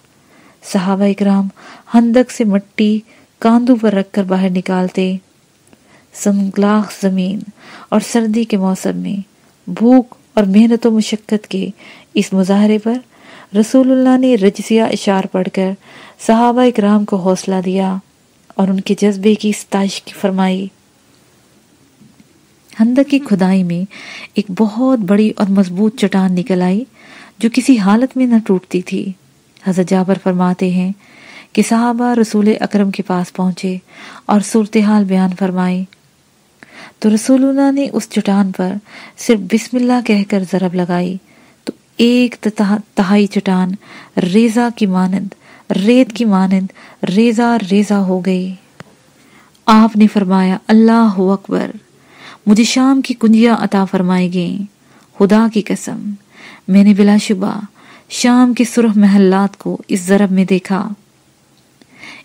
صحابہ اکرام ہندک سے مٹی کاندوں پر رکھ کر باہر نکالتے۔ سنگلاخ زمین اور سردی کے موسم میں بھوک اور محنت و مشقت کے اس مظاہرے پر رسول اللہ نے رجسیہ اشار پڑھ کر صحابہ اکرام کو حوصلہ دیا اور ان کے جذبے کی ستائش کی فرمائی۔ ہندک کی کھدائی میں ایک بہت بڑی اور مضبوط چٹان نکل آئی جو کسی حالت میں نہ ٹوٹتی تھی۔ حضرت جابر فرماتے ہیں کہ صحابہ رسول اکرم کے پاس پہنچے اور صورتحال بیان فرمائی۔ تو رسول اللہ نے اس چٹان پر صرف بسم اللہ کہہ کر ضرب لگائی۔ تو ایک تہائی چٹان ریزہ کی مانند، ریت کی مانند ریزہ ریزہ ہو گئی۔ آپ نے فرمایا، اللہ اکبر، مجھے شام کی کنجیاں عطا فرمائی گئیں۔ خدا کی قسم، میں نے بلا شبہ شام کے سرخ محلات کو اس ضرب میں دیکھا۔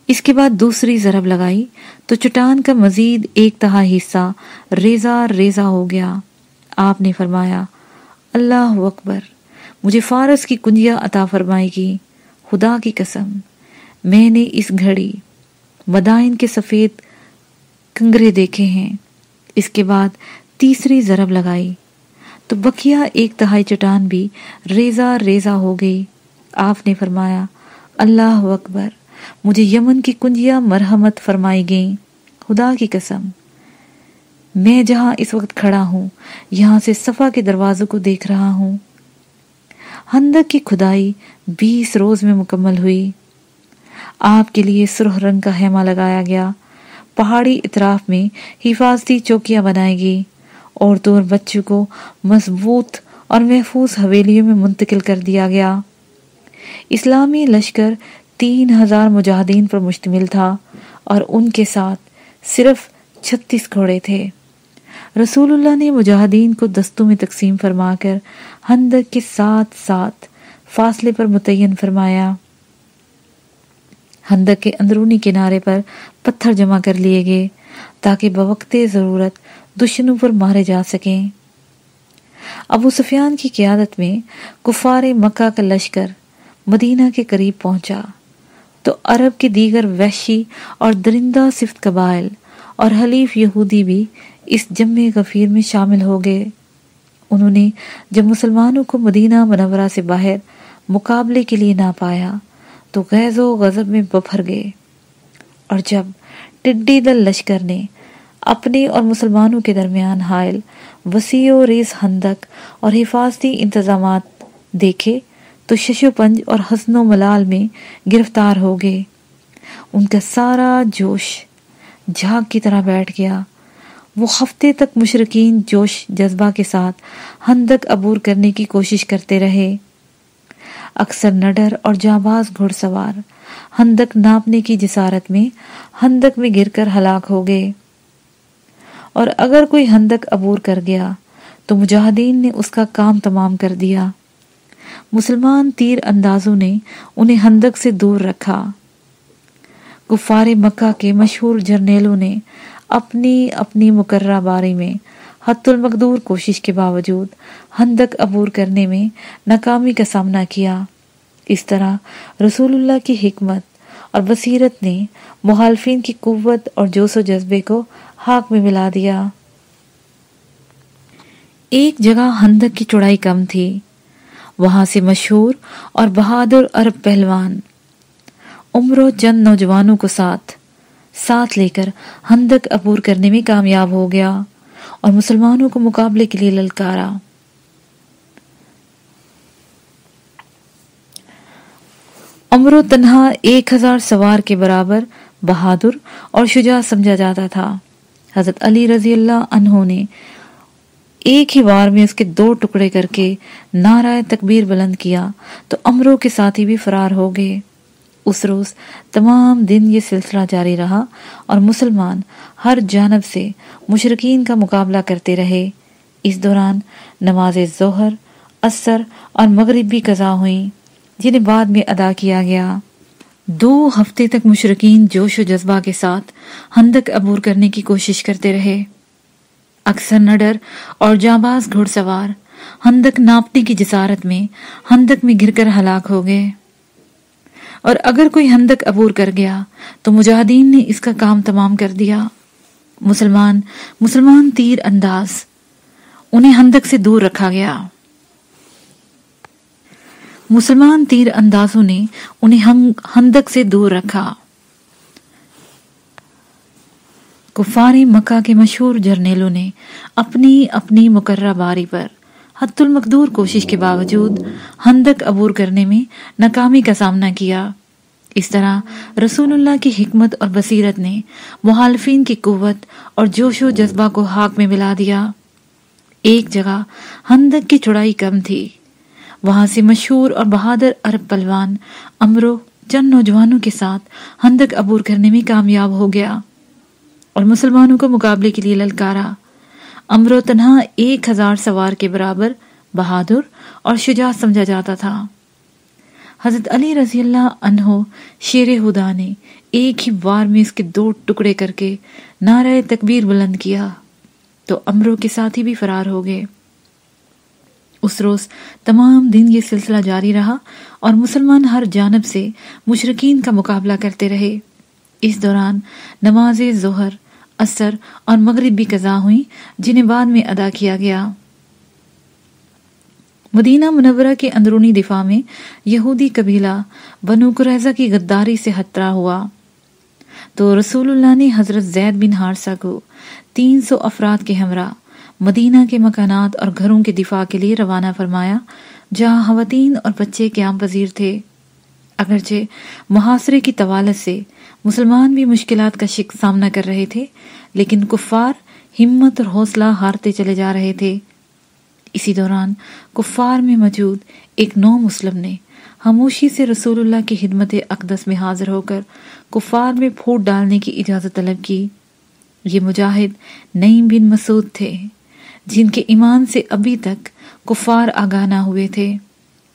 اس کے بعد دوسری ضرب لگائی تو چٹان کا مزید ایک تہا حصہ ریزہ ریزہ ہو گیا۔ آپ نے فرمایا، اللہ اکبر، مجھے فارس کی کنجیاں عطا فرمائے گی۔ خدا کی قسم، میں نے اس گھڑی مدائن کے سفید کنگرے دیکھے ہیں۔ اس کے بعد تیسری ضرب لگائی۔ تو بکیا ایک تہائی چٹان بھی ریزہ ریزہ ہو گئی۔ آپ نے فرمایا، اللہ اکبر، مجھے یمن کی کنجیاں مرحمت فرمائی گئیں۔ خدا کی قسم، میں جہاں اس وقت کھڑا ہوں، یہاں سے صفا کے دروازوں کو دیکھ رہا ہوں۔ ہندک کی کھدائی بیس روز میں مکمل ہوئی۔ آپ کے لیے سرخ رنگ کا ہیما لگایا گیا۔ پہاڑی اطراف میں حفاظتی چوکیاں بنائی گئی عورتوں اور بچوں کو مضبوط اور محفوظ حویلیوں میں منتقل کر دیا گیا۔ اسلامی لشکر تین ہزار مجاہدین پر مشتمل تھا اور ان کے ساتھ صرف چھتیس گھوڑے تھے۔ رسول اللہ نے مجاہدین کو دستوں میں تقسیم فرما کر ہندک کے ساتھ ساتھ فاصلے پر متعین فرمایا۔ ہندک کے اندرونی کنارے پر پتھر جمع کر لیے گئے تاکہ بوقت ضرورت دشنوں پر مارے جا سکیں۔ ابو سفیان کی قیادت میں کفار مکہ کا لشکر مدینہ کے قریب پہنچا۔ تو عرب کے دیگر وحشی اور درندہ صفت قبائل اور حلیف یہودی بھی اس جمع غفیر میں شامل ہو گئے۔ انہوں نے جب مسلمانوں کو مدینہ منورہ سے باہر مقابلے کے لیے نہ پایا، تو غیظ و غضب میں بپھر گئے۔ اور جب ٹڈی دل لشکر نے اپنے اور مسلمانوں کے درمیان حائل، وسیع و ریز ہندک اور حفاظتی انتظامات دیکھے تو ششو پنج اور حسن و ملال میں گرفتار ہو گئے۔ ان کا سارا جوش جھاگ کی طرح بیٹھ گیا۔ وہ ہفتے تک مشرقین جوش جذبہ کے ساتھ ہندک عبور کرنے کی کوشش کرتے رہے۔ اکثر نڈر اور جاباز گھڑ سوار ہندک ناپنے کی جسارت میں ہندک میں گر کر ہلاک ہو گئے۔ اور اگر کوئی ہندک عبور کر گیا تو مجاہدین نے اس کا کام تمام کر دیا۔ مسلمان تیر اندازوں نے انہیں ہندک سے دور رکھا۔ کفار مکہ کے مشہور جرنیلوں نے اپنی اپنی مقررہ باری میں حت المقدور کوشش کے باوجود ہندک عبور کرنے میں ناکامی کا سامنا کیا۔ اس طرح رسول اللہ کی حکمت اور بصیرت نے مخالفین کی قوت اور جوش و جذبے کو ہاک میں ملا دیا۔ ایک جگہ ہندک کی چوڑائی کم تھی۔ وہاں سے مشہور اور بہادر عرب پہلوان۔ عمر و چند نوجوانوں کو ساتھ ساتھ لے کر ہندک عبور کرنے میں کامیاب ہو گیا اور مسلمانوں کو مقابلے کے لیے للکارا۔ عمر و تنہا ایک ہزار سوار کے برابر بہادر اور شجاع سمجھا جاتا تھا۔ حضرت علی رضی اللہ عنہ نے ایک ہی بار میں اس کے دو ٹکڑے کر کے نعرہ تکبیر بلند کیا تو امروں کے ساتھی بھی فرار ہو گئے۔ اس روز تمام دن یہ سلسلہ جاری رہا اور مسلمان ہر جانب سے مشرقین کا مقابلہ کرتے رہے۔ اس دوران نماز ظہر اثر اور مغرب بھی قضا ہوئیں، جنہیں بعد میں ادا کیا گیا۔ دو ہفتے تک مشرقین جوش و جذبہ کے ساتھ ہندک عبور کرنے کی کوشش کرتے رہے۔ اکثر نڈر اور جانباز گھڑ سوار ہندک ناپنے کی جسارت میں ہندک میں گر کر ہلاک ہو گئے۔ اور اگر کوئی ہندک عبور کر گیا تو مجاہدین نے اس کا کام تمام کر دیا۔ مسلمان مسلمان تیر انداز، انہیں ہندک سے دور رکھا گیا۔ مسلمان تیر اندازوں نے انہیں ہندک سے دور رکھا۔ کفار مکہ کے مشہور جرنیلوں نے اپنی اپنی مقررہ باری پر حت المقدور کوشش کے باوجود ہندک عبور کرنے میں ناکامی کا سامنا کیا۔ اس طرح رسول اللہ کی حکمت اور بصیرت نے محالفین کی قوت اور جوش و جذبہ کو ہاک میں ملا دیا۔ ایک جگہ ہندک کی چڑائی کم تھی۔ وہاں سے مشہور اور بہادر عرب پلوان امرو چند نوجوانوں کے ساتھ ہندک عبور کرنے میں کامیاب ہو گیا اور مسلمانوں کو مقابلے کے لیے للکارا۔ امرو تنہا ایک ہزار سوار کے برابر بہادر اور شجاع سمجھا جاتا تھا۔ حضرت علی رضی اللہ عنہ شیر ہدا نے ایک ہی بار میں اس کے دو ٹکڑے کر کے نعرہ تکبیر بلند کیا تو امرو کے ساتھی بھی فرار ہو گئے۔ اس روز تمام دن یہ سلسلہ جاری رہا اور مسلمان ہر جانب سے مشرقین کا مقابلہ کرتے رہے۔ اس دوران نماز ظہر اثر اور مغرب بھی قضا ہوئی، جنہیں بعد میں ادا کیا گیا۔ مدینہ منورہ کے اندرونی دفاع میں یہودی قبیلہ بنو قریضہ کی غداری سے حترہ ہوا۔ تو رسول اللہ نے حضرت زید بن ہارسہ کو تین سو افراد کے ہمراہ مدینہ کے مکانات اور گھروں کے دفاع کے لیے روانہ فرمایا، جہاں خواتین اور بچے قیام پذیر تھے۔ اگرچہ محاصرے کی طوالت سے مسلمان بھی مشکلات کا شک سامنا کر رہے تھے، لیکن کفار ہمت اور حوصلہ ہارتے چلے جا رہے تھے۔ اسی دوران کفار میں موجود ایک نو مسلم نے خاموشی سے رسول اللہ کی خدمت اقدس میں حاضر ہو کر کفار میں پھوٹ ڈالنے کی اجازت طلب کی۔ یہ مجاہد نعیم بن مسعود تھے۔ جن کے ایمان سے ابھی تک کفار آگاہ نہ ہوئے تھے۔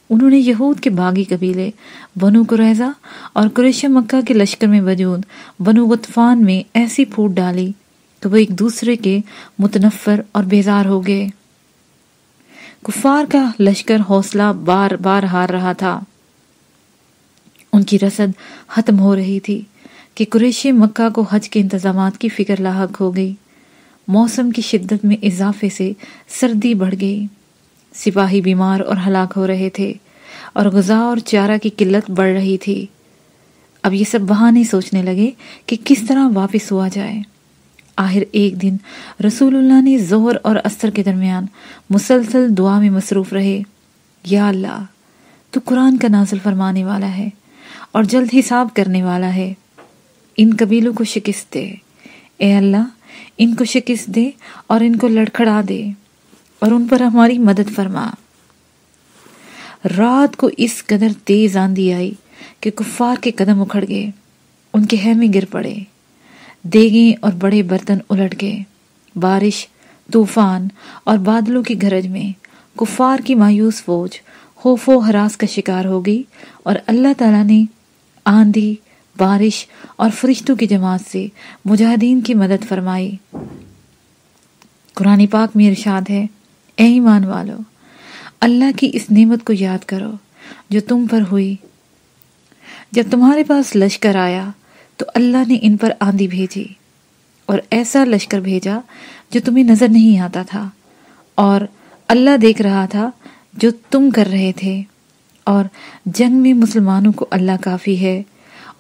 انہوں نے یہود کے باغی قبیلے، بنو قریضہ اور قریش مکہ کے لشکر میں وجود بنو غطفان میں ایسی پھوٹ ڈالی تو وہ ایک دوسرے کے متنفر اور بیزار ہو گئے۔ کفار کا لشکر حوصلہ بار بار ہار رہا تھا۔ ان کی رسد ختم ہو رہی تھی کہ قریش مکہ کو حج کے انتظامات کی فکر لاحق ہو گئی۔ موسم کی شدت میں اضافے سے سردی بڑھ گئی۔ سپاہی بیمار اور ہلاک ہو رہے تھے اور غذا اور چارہ کی قلت بڑھ رہی تھی۔ اب یہ سب بہانے سوچنے لگے کہ کس طرح واپس ہوا جائے۔ آخر ایک دن رسول اللہ نے زہر اور اثر کے درمیان مسلسل دعا میں مصروف رہے۔ یا اللہ، تو قرآن کا نازل فرمانے والا ہے اور جلد حساب کرنے والا ہے۔ ان قبیلوں کو شکست دے۔ اے اللہ ان کو شکست دے اور ان کو لڑکھڑا دے اور ان پر ہماری مدد فرما۔ رات کو اس قدر تیز آندھی آئی کہ کفار کے قدم اکھڑ گئے، ان کے ہیمے گر پڑے، دیگیں اور بڑے برتن الٹ گئے۔ بارش، طوفان اور بادلوں کی گرج میں کفار کی مایوس فوج خوف و حراس کا شکار ہو گئی اور اللہ تعالیٰ نے آندھی بارش اور فرشتوں کی جماعت سے مجاہدین کی مدد فرمائی۔ قرآن پاک میں ارشاد ہے، اے ایمان والو، اللہ کی اس نعمت کو یاد کرو جو تم پر ہوئی۔ جب تمہارے پاس لشکر آیا تو اللہ نے ان پر آندھی بھیجی اور ایسا لشکر بھیجا جو تمہیں نظر نہیں آتا تھا اور اللہ دیکھ رہا تھا جو تم کر رہے تھے۔ اور جنگ میں مسلمانوں کو اللہ کافی ہے۔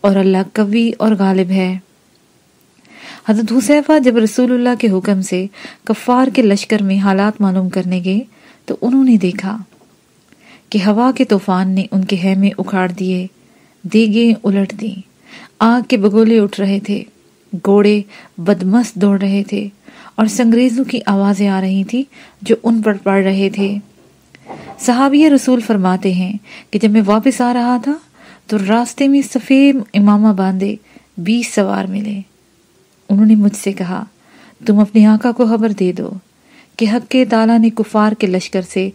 اور اللہ قوی اور غالب ہے۔ حضرت حسیفہ جب رسول اللہ کے حکم سے کفار کے لشکر میں حالات معلوم کرنے گئے تو انہوں نے دیکھا کہ ہوا کے طوفان نے ان کے ہیمے اکھاڑ دیے دیگے الٹ دی آگ کے بگولے اٹھ رہے تھے گوڑے بدمست دوڑ رہے تھے اور سنگریزوں کی آوازیں آ رہی تھی جو ان پر پڑ رہے تھے۔ صحابی رسول فرماتے ہیں کہ جب میں واپس آ رہا تھا تو راستے میں سفید، امامہ باندھے بیس سوار ملے۔ انہوں نے مجھ سے کہا، تم اپنی آقا کو خبر دے دو کہ حق کے تعالیٰ نے کفار کے لشکر سے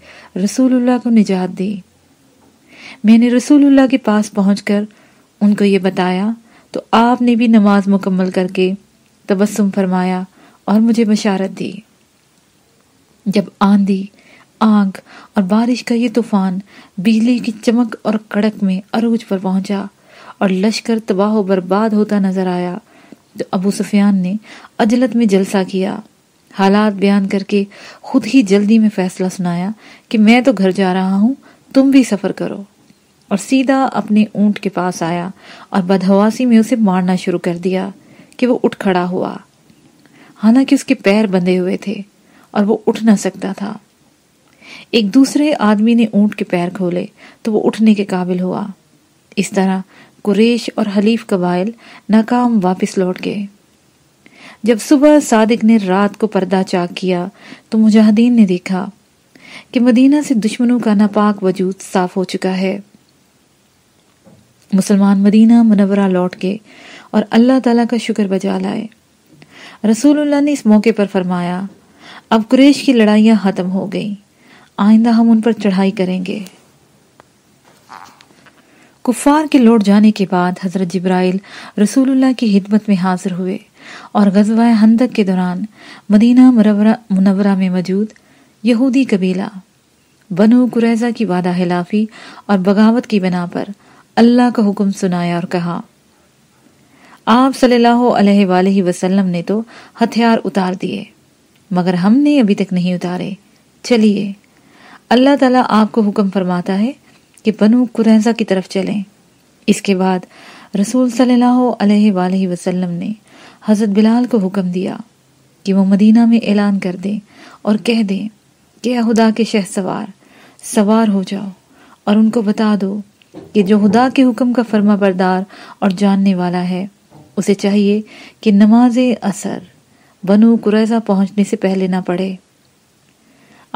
رسول اللہ کو نجات دی۔ میں نے رسول اللہ کے پاس پہنچ کر ان کو یہ بتایا، تو آپ نے بھی نماز مکمل کر کے تبسم فرمایا اور مجھے بشارت دی۔ جب آندھی آگ اور بارش کا یہ طوفان بجلی کی چمک اور کڑک میں عروج پر پہنچا اور لشکر تباہ و برباد ہوتا نظر آیا تو ابو سفیان نے اجلت میں جلسہ کیا۔ حالات بیان کر کے خود ہی جلدی میں فیصلہ سنایا کہ میں تو گھر جا رہا ہوں، تم بھی سفر کرو۔ اور سیدھا اپنے اونٹ کے پاس آیا اور بدہواسی میں اسے مارنا شروع کر دیا کہ وہ اٹھ کھڑا ہوا۔ حالانکہ اس کے پیر بندھے ہوئے تھے اور وہ اٹھ نہ سکتا تھا۔ ایک دوسرے آدمی نے اونٹ کے پیر کھولے تو وہ اٹھنے کے قابل ہوا۔ اس طرح قریش اور حلیف قبائل ناکام واپس لوٹ گئے۔ جب صبح صادق نے رات کو پردہ چاک کیا تو مجاہدین نے دیکھا کہ مدینہ سے دشمنوں کا ناپاک وجود صاف ہو چکا ہے۔ مسلمان مدینہ منورہ لوٹ کے اور اللہ تعالیٰ کا شکر بجا لائے۔ رسول اللہ نے اس موقع پر فرمایا، اب قریش کی لڑائیاں ختم ہو گئیں۔ آئندہ ہم ان پر چڑھائی کریں گے۔ کفار کے لوٹ جانے کے بعد حضرت جبرائیل رسول اللہ کی خدمت میں حاضر ہوئے اور غزوہ ہندک کے دوران مدینہ منورہ میں موجود یہودی قبیلہ بنو قریضہ کی وعدہ خلافی اور بغاوت کی بنا پر اللہ کا حکم سنایا اور کہا، آپ صلی اللہ علیہ وآلہ وسلم نے تو ہتھیار اتار دیے، مگر ہم نے ابھی تک نہیں اتارے، چلیے۔ اللہ تعالیٰ آپ کو حکم فرماتا ہے کہ بنو قریضہ کی طرف چلیں۔ اس کے بعد رسول صلی اللہ علیہ وآلہ وسلم نے حضرت بلال کو حکم دیا کہ وہ مدینہ میں اعلان کر دیں اور کہہ دیں کہ خدا کے شہ سوار سوار ہو جاؤ اور ان کو بتا دو کہ جو خدا کے حکم کا فرما بردار اور جاننے والا ہے، اسے چاہیے کہ نماز اثر بنو قریضہ پہنچنے سے پہلے نہ پڑھے۔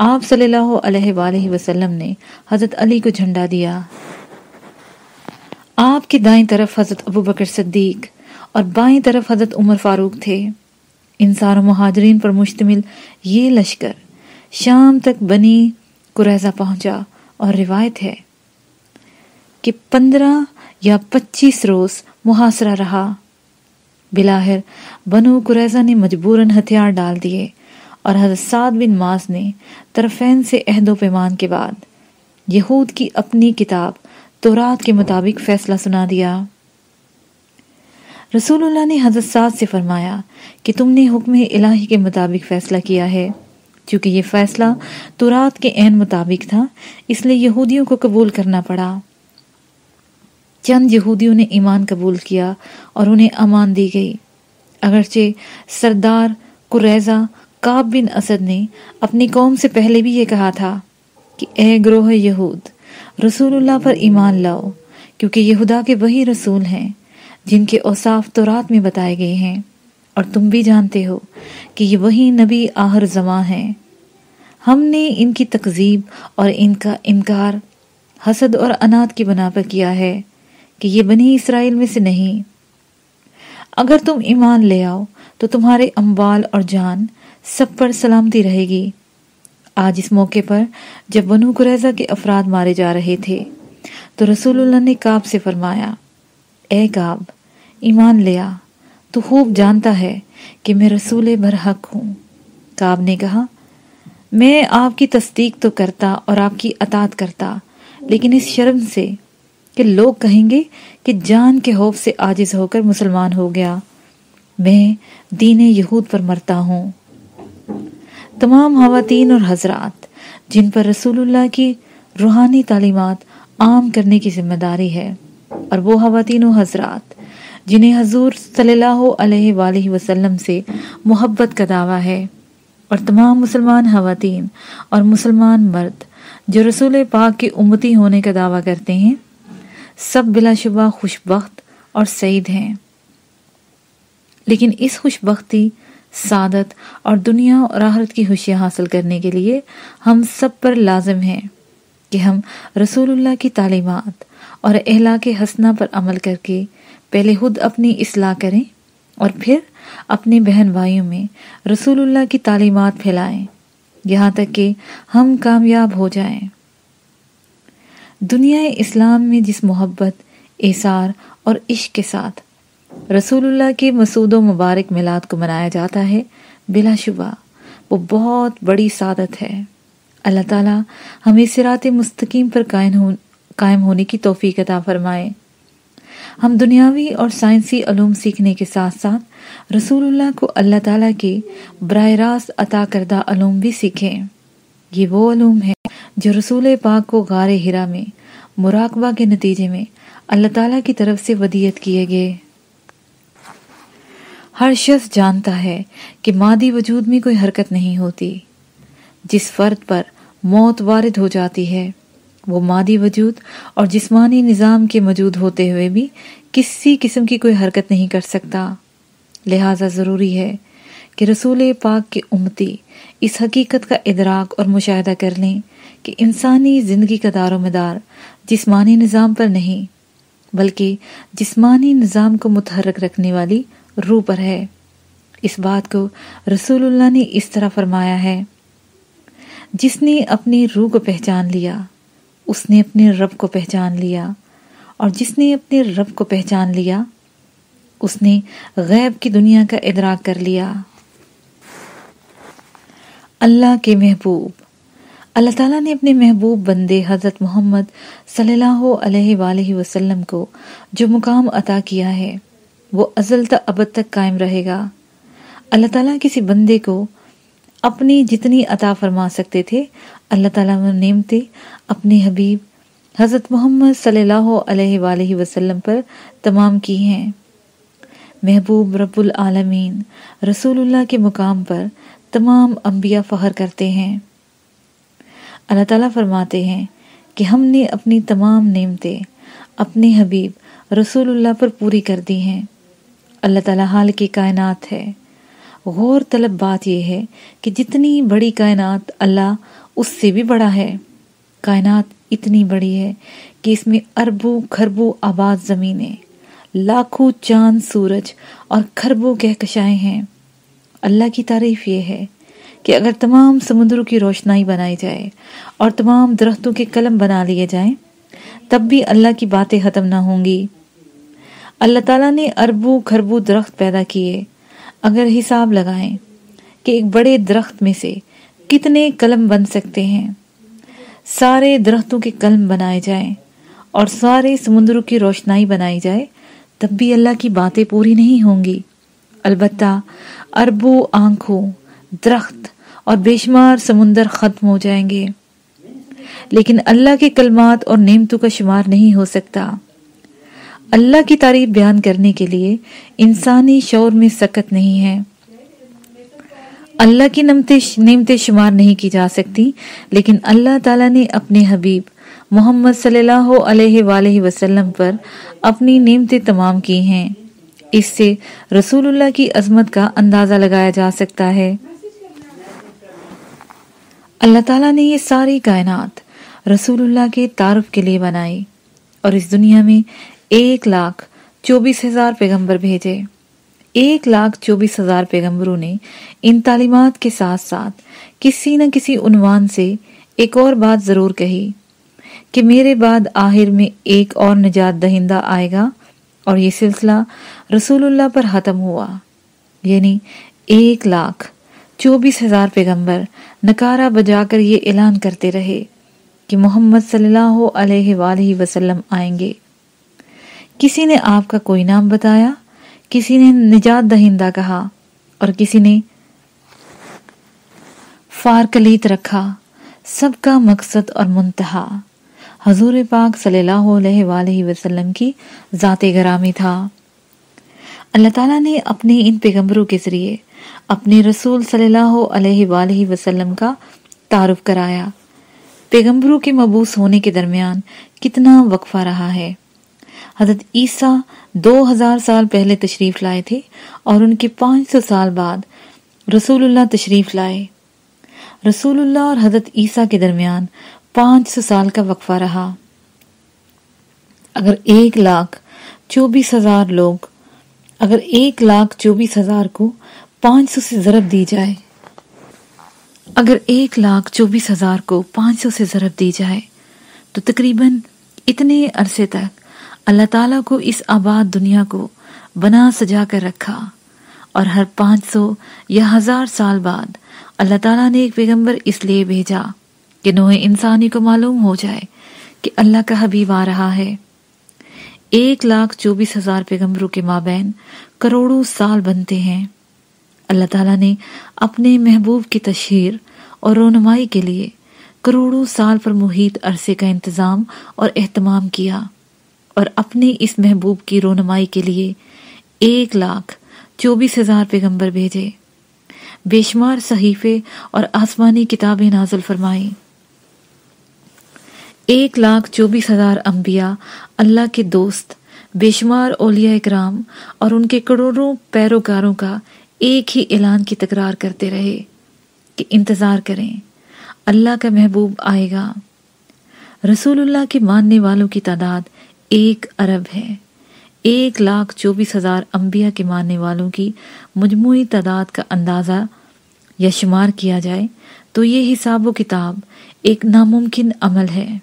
آپ صلی اللہ علیہ وآلہ وسلم نے حضرت علی کو جھنڈا دیا۔ آپ کی دائیں طرف حضرت ابو بکر صدیق اور بائیں طرف حضرت عمر فاروق تھے۔ انسار و مہاجرین پر مشتمل یہ لشکر شام تک بنی قریضہ پہنچا اور روایت ہے کہ پندرہ یا پچیس روز محاصرہ رہا۔ بلاہر بنو قریضہ نے مجبوراً ہتھیار ڈال دیے۔ اور حضرت سعد بن ماز نے طرفین سے عہد و پیمان کے بعد یہود کی اپنی کتاب تورات کے مطابق فیصلہ سنا دیا۔ رسول اللہ نے حضرت سعد سے فرمایا کہ تم نے حکم الہی کے مطابق فیصلہ کیا ہے۔ چونکہ یہ فیصلہ تورات کے عین مطابق تھا، اس لیے یہودیوں کو قبول کرنا پڑا۔ چند یہودیوں نے ایمان قبول کیا اور انہیں امان دی گئی۔ اگرچہ سردار قریضہ کاب بن اسد نے اپنی قوم سے پہلے بھی یہ کہا تھا کہ اے گروہ یہود، رسول اللہ پر ایمان لاؤ، کیونکہ یہ خدا کے وہی رسول ہیں جن کے اوصاف تورات میں بتائے گئے ہیں۔ اور تم بھی جانتے ہو کہ یہ وہی نبی آہر زماں ہیں۔ ہم نے ان کی تقزیب اور ان کا انکار حسد اور انات کی بنا پر کیا ہے کہ یہ بنی اسرائیل میں سے نہیں۔ اگر تم ایمان لے آؤ تو تمہارے اموال اور جان سب پر سلامتی رہے گی۔ آج اس موقع پر جب بنو قریضہ کے افراد مارے جا رہے تھے، تو رسول اللہ نے کاب سے فرمایا، اے کاب ایمان لیا تو خوب جانتا ہے کہ میں رسول برحق ہوں۔ کاب نے کہا، میں آپ کی تصدیق تو کرتا اور آپ کی اطاعت کرتا، لیکن اس شرم سے کہ لوگ کہیں گے کہ جان کے خوف سے آجز ہو کر مسلمان ہو گیا۔ میں دین یہود پر مرتا ہوں۔ تمام خواتین اور حضرات، جن پر رسول اللہ کی روحانی تعلیمات عام کرنے کی ذمہ داری ہے، اور وہ خواتین و حضرات، جنہیں حضور صلی اللہ علیہ وآلہ وسلم سے محبت کا دعویٰ ہے، اور تمام مسلمان خواتین اور مسلمان مرد جو رسول پاک کے امتی ہونے کا دعویٰ کرتے ہیں، سب بلا شبہ خوش بخت اور سعید ہیں۔ لیکن اس خوش بختی سعادت اور دنیا اور آخرت کی خوشیاں حاصل کرنے کے لیے ہم سب پر لازم ہیں کہ ہم رسول اللہ کی تعلیمات اور اہلا کے حسنہ پر عمل کر کے پہلے خود اپنی اصلاح کریں اور پھر اپنے بہن بھائیوں میں رسول اللہ کی تعلیمات پھیلائیں، یہاں تک کہ ہم کامیاب ہو جائیں۔ دنیا اسلام میں جس محبت اثار اور عشق کے ساتھ رسول اللہ کے مسعود و مبارک میلاد کو منایا جاتا ہے بلا شبہ۔ وہ بہت بڑی سعادت ہے۔ اللہ تعالیٰ ہمیں سرات مستقیم پر قائم ہونے کی توفیق عطا فرمائے۔ ہم دنیاوی اور سائنسی علوم سیکھنے کے ساتھ ساتھ رسول اللہ کو اللہ تعالیٰ کے براہ راست عطا کردہ علوم بھی سیکھیں۔ یہ وہ علوم ہے جو رسول پاک کو غار ہرا میں مراقبہ کے نتیجے میں اللہ تعالیٰ کی طرف سے ودیت کیے گئے۔ ہر شخص جانتا ہے کہ مادی وجود میں کوئی حرکت نہیں ہوتی۔ جس فرد پر موت وارد ہو جاتی ہے، وہ مادی وجود اور جسمانی نظام کے موجود ہوتے ہوئے بھی کسی قسم کی کوئی حرکت نہیں کر سکتا۔ لہذا ضروری ہے کہ رسول پاک کے امتی اس حقیقت کا ادراک اور مشاہدہ کر لیں کہ انسانی زندگی کا دار و مدار جسمانی نظام پر نہیں، بلکہ جسمانی نظام کو متحرک رکھنے والی روح پر ہے۔ اس بات کو رسول اللہ نے اس طرح فرمایا ہے، جس نے اپنی روح کو پہچان لیا، اس نے اپنے رب کو پہچان لیا، اور جس نے اپنے رب کو پہچان لیا، اس نے غیب کی دنیا کا ادراک کر لیا۔ اللہ کے محبوب۔ اللہ تعالیٰ نے اپنے محبوب بندے حضرت محمد صلی اللہ علیہ وآلہ وسلم کو جو مقام عطا کیا ہے۔ وہ ازل تا ابد تک قائم رہے گا۔ اللہ تعالیٰ کسی بندے کو اپنی جتنی عطا فرما سکتے تھے، اللہ تعالیٰ نے نعمتیں اپنے حبیب حضرت محمد صلی اللہ علیہ وآلہ وسلم پر تمام کی ہیں۔ محبوب رب العالمین رسول اللہ کے مقام پر تمام انبیاء فخر کرتے ہیں۔ اللہ تعالیٰ فرماتے ہیں کہ ہم نے اپنی تمام نعمتیں اپنے حبیب رسول اللہ پر پوری کر دی ہیں۔ اللہ تعالیٰ حال کی کائنات ہے۔ غور طلب بات یہ ہے کہ جتنی بڑی کائنات اللہ اس سے بھی بڑا ہے۔ کائنات اتنی بڑی ہے کہ اس میں اربوں کھربوں آباد زمینیں، لاکھوں چاند سورج اور کھربوں کہکشائیں ہیں۔ اللہ کی تعریف یہ ہے کہ اگر تمام سمندروں کی روشنائی بنائی جائے اور تمام درختوں کے قلم بنا لیے جائیں، تب بھی اللہ کی باتیں ختم نہ ہوں گی۔ اللہ تعالیٰ نے اربوں کھربوں درخت پیدا کیے۔ اگر حساب لگائیں کہ ایک بڑے درخت میں سے کتنے قلم بن سکتے ہیں۔ سارے درختوں کے قلم بنائے جائیں اور سارے سمندروں کی روشنائی بنائی جائے، تب بھی اللہ کی باتیں پوری نہیں ہوں گی۔ البتہ اربوں آنکھوں، درخت اور بے شمار سمندر ختم ہو جائیں گے۔ لیکن اللہ کے کلمات اور نعمتوں کا شمار نہیں ہو سکتا۔ اللہ کی تعریف بیان کرنے کے لیے انسانی شور میں سکت نہیں ہے۔ اللہ کی نعمتیں شمار نہیں کی جا سکتی، لیکن اللہ تعالیٰ نے اپنے حبیب محمد صلی اللہ علیہ وآلہ وسلم پر اپنی نعمتیں تمام کی ہیں۔ اس سے رسول اللہ کی عظمت کا اندازہ لگایا جا سکتا ہے۔ اللہ تعالیٰ نے یہ ساری کائنات رسول اللہ کے تعارف کے لیے بنائی اور اس دنیا میں ایک لاکھ چوبیس ہزار پیغمبر بھیجے۔ ایک لاکھ چوبیس ہزار پیغمبروں نے ان تعلیمات کے ساتھ ساتھ کسی نہ کسی عنوان سے ایک اور بات ضرور کہی کہ میرے بعد آخر میں ایک اور نجات دہندہ آئے گا اور یہ سلسلہ رسول اللہ پر ختم ہوا۔ یعنی ایک لاکھ چوبیس ہزار پیغمبر نکارہ بجا کر یہ اعلان کرتے رہے کہ محمد صلی اللہ علیہ وآلہ وسلم آئیں گے۔ کسی نے آپ کا کوئی نام بتایا؟ کسی نے نجات دہندہ کہا اور کسی نے فارکلیت رکھا، سب کا مقصد اور منتہا۔ حضور پاک صلی اللہ علیہ وآلہ وسلم کی ذات گرامی تھا۔ اللہ تعالیٰ نے اپنے ان پیغمبروں کے ذریعے اپنے رسول صلی اللہ علیہ وآلہ وسلم کا تعارف کرایا۔ پیغمبروں کے مبوس ہونے کے درمیان کتنا وقفہ رہا ہے؟ حضرت عیسیٰ دو ہزار سال پہلے تشریف لائے تھے اور ان کے پانچ سو سال بعد رسول اللہ تشریف لائے۔ رسول اللہ اور حضرت عیسیٰ کے درمیان پانچ سو سال کا وقفہ رہا۔ اگر ایک لاکھ چوبیس ہزار لوگ، اگر ایک لاکھ چوبیس ہزار کو پانچ سو سے ضرب دی جائے۔ اگر ایک لاکھ چوبیس ہزار کو پانچ سو سے ضرب دی جائے، تو تقریباً اتنے عرصے تک اللہ تعالیٰ کو اس آباد دنیا کو بنا سجا کر رکھا اور ہر پانچ سو یا ہزار سال بعد اللہ تعالیٰ نے ایک پیغمبر اس لیے بھیجا کہ نوع انسانی کو معلوم ہو جائے کہ اللہ کا حبیب آ رہا ہے۔ ایک لاکھ چوبیس ہزار پیغمبروں کے مابین کروڑوں سال بنتے ہیں۔ اللہ تعالیٰ نے اپنے محبوب کی تشہیر اور رونمائی کے لیے کروڑوں سال پر محیط عرصے کا انتظام اور اہتمام کیا۔ اور اپنے اس محبوب کی رونمائی کے لیے ایک لاکھ چوبیس ہزار پیغمبر بھیجے۔ بے شمار صحیفے اور آسمانی کتابیں نازل فرمائی ایک لاکھ چوبیس ہزار انبیاء، اللہ کے دوست، بے شمار اولیاء اکرام اور ان کے کروڑوں پیروکاروں کا ایک ہی اعلان کی تکرار کرتے رہے کہ انتظار کریں، اللہ کا محبوب آئے گا۔ رسول اللہ کے ماننے والوں کی تعداد ایک ارب ہے۔ ایک لاکھ چوبیس ہزار انبیاء کے ماننے والوں کی مجموعی تعداد کا اندازہ یا شمار کیا جائے تو یہ حساب و کتاب ایک ناممکن عمل ہے۔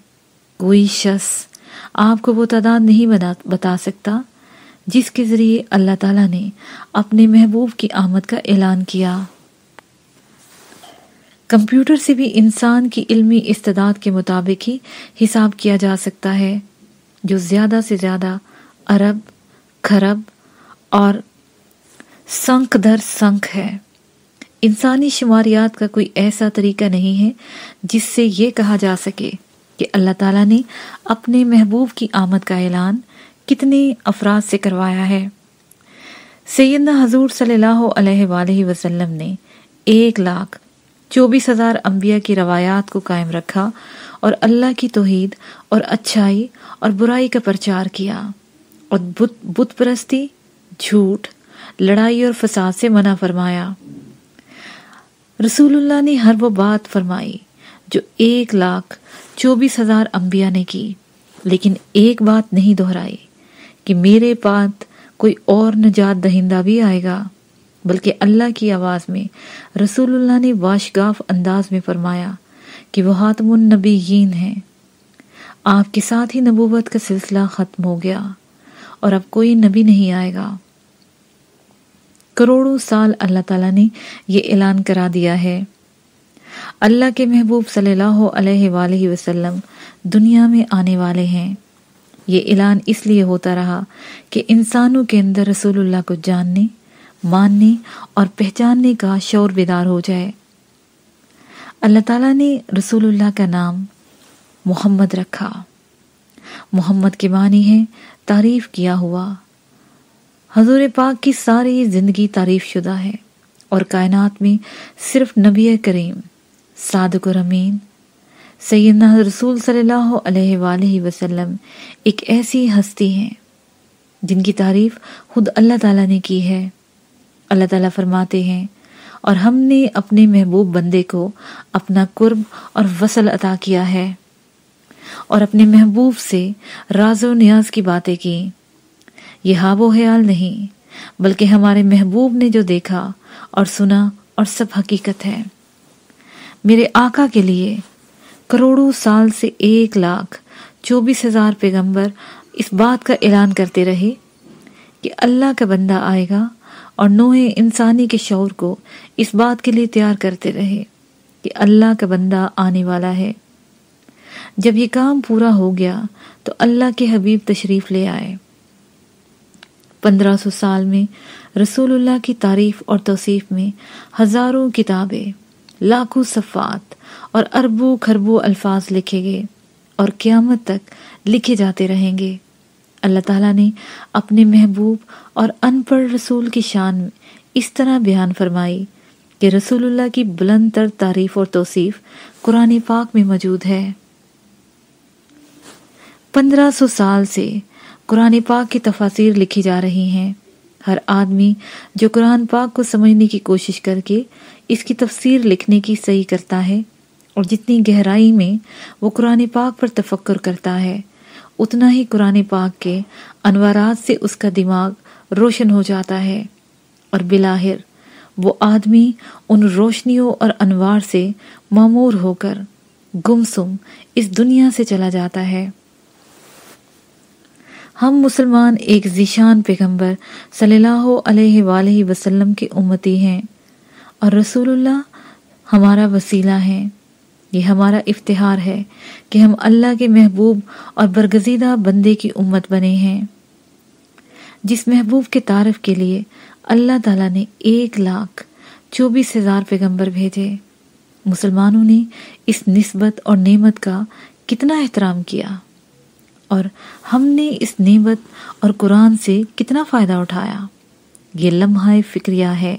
کوئی شخص آپ کو وہ تعداد نہیں بتا سکتا جس کے ذریعے اللہ تعالیٰ نے اپنے محبوب کی آمد کا اعلان کیا۔ کمپیوٹر سے بھی انسان کی علمی استعداد کے مطابق ہی حساب کیا جا سکتا ہے۔ جو زیادہ سے زیادہ عرب، خرب اور سنک در سنک ہے۔ انسانی شماریات کا کوئی ایسا طریقہ نہیں ہے جس سے یہ کہا جا سکے کہ اللہ تعالیٰ نے اپنے محبوب کی آمد کا اعلان کتنے افراد سے کروایا ہے۔ سیدنا حضور صلی اللہ علیہ وآلہ وسلم نے ایک لاکھ چوبیس ہزار انبیاء کی روایات کو قائم رکھا اور اللہ کی توحید اور اچھائی اور برائی کا پرچار کیا۔ اور بت پرستی، جھوٹ، لڑائی اور فساد سے منع فرمایا۔ رسول اللہ نے ہر وہ بات فرمائی جو ایک لاکھ چوبیس ہزار انبیاء نے کی، لیکن ایک بات نہیں دہرائی کہ میرے پاس کوئی اور نجات دہندہ بھی آئے گا۔ بلکہ اللہ کی آواز میں رسول اللہ نے واشگاف انداز میں فرمایا کہ وہ حاتم النبیین ہیں۔ آپ کے ساتھ ہی نبوت کا سلسلہ ختم ہو گیا اور اب کوئی نبی نہیں آئے گا۔ کروڑوں سال اللہ تعالیٰ نے یہ اعلان کرا دیا ہے۔ اللہ کے محبوب صلی اللہ علیہ وآلہ وسلم دنیا میں آنے والے ہیں۔ یہ اعلان اس لیے ہوتا رہا کہ انسانوں کے اندر رسول اللہ کو جاننے ماننے اور پہچاننے کا شور بیدار ہو جائے۔ اللہ تعالیٰ نے رسول اللہ کا نام محمد رکھا۔ محمد کے معنی ہے تعریف کیا ہوا۔ حضور پاک کی ساری زندگی تعریف شدہ ہے اور کائنات میں صرف نبی کریم، صادق و رمین، سیدنا رسول صلی اللہ علیہ وآلہ وسلم ایک ایسی ہستی ہیں جن کی تعریف خود اللہ تعالیٰ نے کی ہے۔ اللہ تعالیٰ فرماتے ہیں، اور ہم نے اپنے محبوب بندے کو اپنا قرب اور وصل عطا کیا ہے۔ اور اپنے محبوب سے راز و نیاز کی باتیں کی۔ یہ ہاب و خیال نہیں، بلکہ ہمارے محبوب نے جو دیکھا اور سنا اور سب حقیقت ہے۔ میرے آقا کے لیے کروڑوں سال سے ایک لاکھ چوبیس ہزار پیغمبر اس بات کا اعلان کرتے رہے کہ اللہ کا بندہ آئے گا اور نوع انسانی کے شعور کو اس بات کے لیے تیار کرتے رہے کہ اللہ کا بندہ آنے والا ہے۔ جب یہ کام پورا ہو گیا تو اللہ کے حبیب تشریف لے آئے۔ پندرہ سو سال میں رسول اللہ کی تعریف اور توصیف میں ہزاروں کتابیں، لاکھوں صفات اور اربوں کھربوں الفاظ لکھے گئے اور قیامت تک لکھے جاتے رہیں گے۔ اللہ تعالیٰ نے اپنے محبوب اور ان پڑھ رسول کی شان اس طرح بیان فرمائی کہ رسول اللہ کی بلند تر تعریف اور توصیف قرآن پاک میں موجود ہے۔ پندرہ سو سال سے قرآن پاک کی تفاصیر لکھی جا رہی ہیں۔ ہر آدمی جو قرآن پاک کو سمجھنے کی کوشش کر کے اس کی تفسیر لکھنے کی صحیح کرتا ہے اور جتنی گہرائی میں وہ قرآن پاک پر تفکر کرتا ہے اتنا ہی قرآن پاک کے انوارات سے اس کا دماغ روشن ہو جاتا ہے۔ اور بلاہر وہ آدمی ان روشنیوں اور انوار سے معمور ہو کر گمسم اس دنیا سے چلا جاتا ہے۔ ہم مسلمان ایک ذیشان پیغمبر صلی اللہ علیہ وآلہ وسلم کے امتی ہیں اور رسول اللہ ہمارا وسیلہ ہے یہ ہمارا افتہار ہے کہ ہم اللہ کے محبوب اور برگزیدہ بندے کی امت بنے ہیں۔ جس محبوب کے تعارف کے لیے اللہ تعالیٰ نے ایک لاکھ چوبیس ہزار پیغمبر بھیجے۔ مسلمانوں نے اس نسبت اور نعمت کا کتنا احترام کیا اور ہم نے اس نعمت اور قرآن سے کتنا فائدہ اٹھایا۔ یہ لمحہ فکریہ ہے۔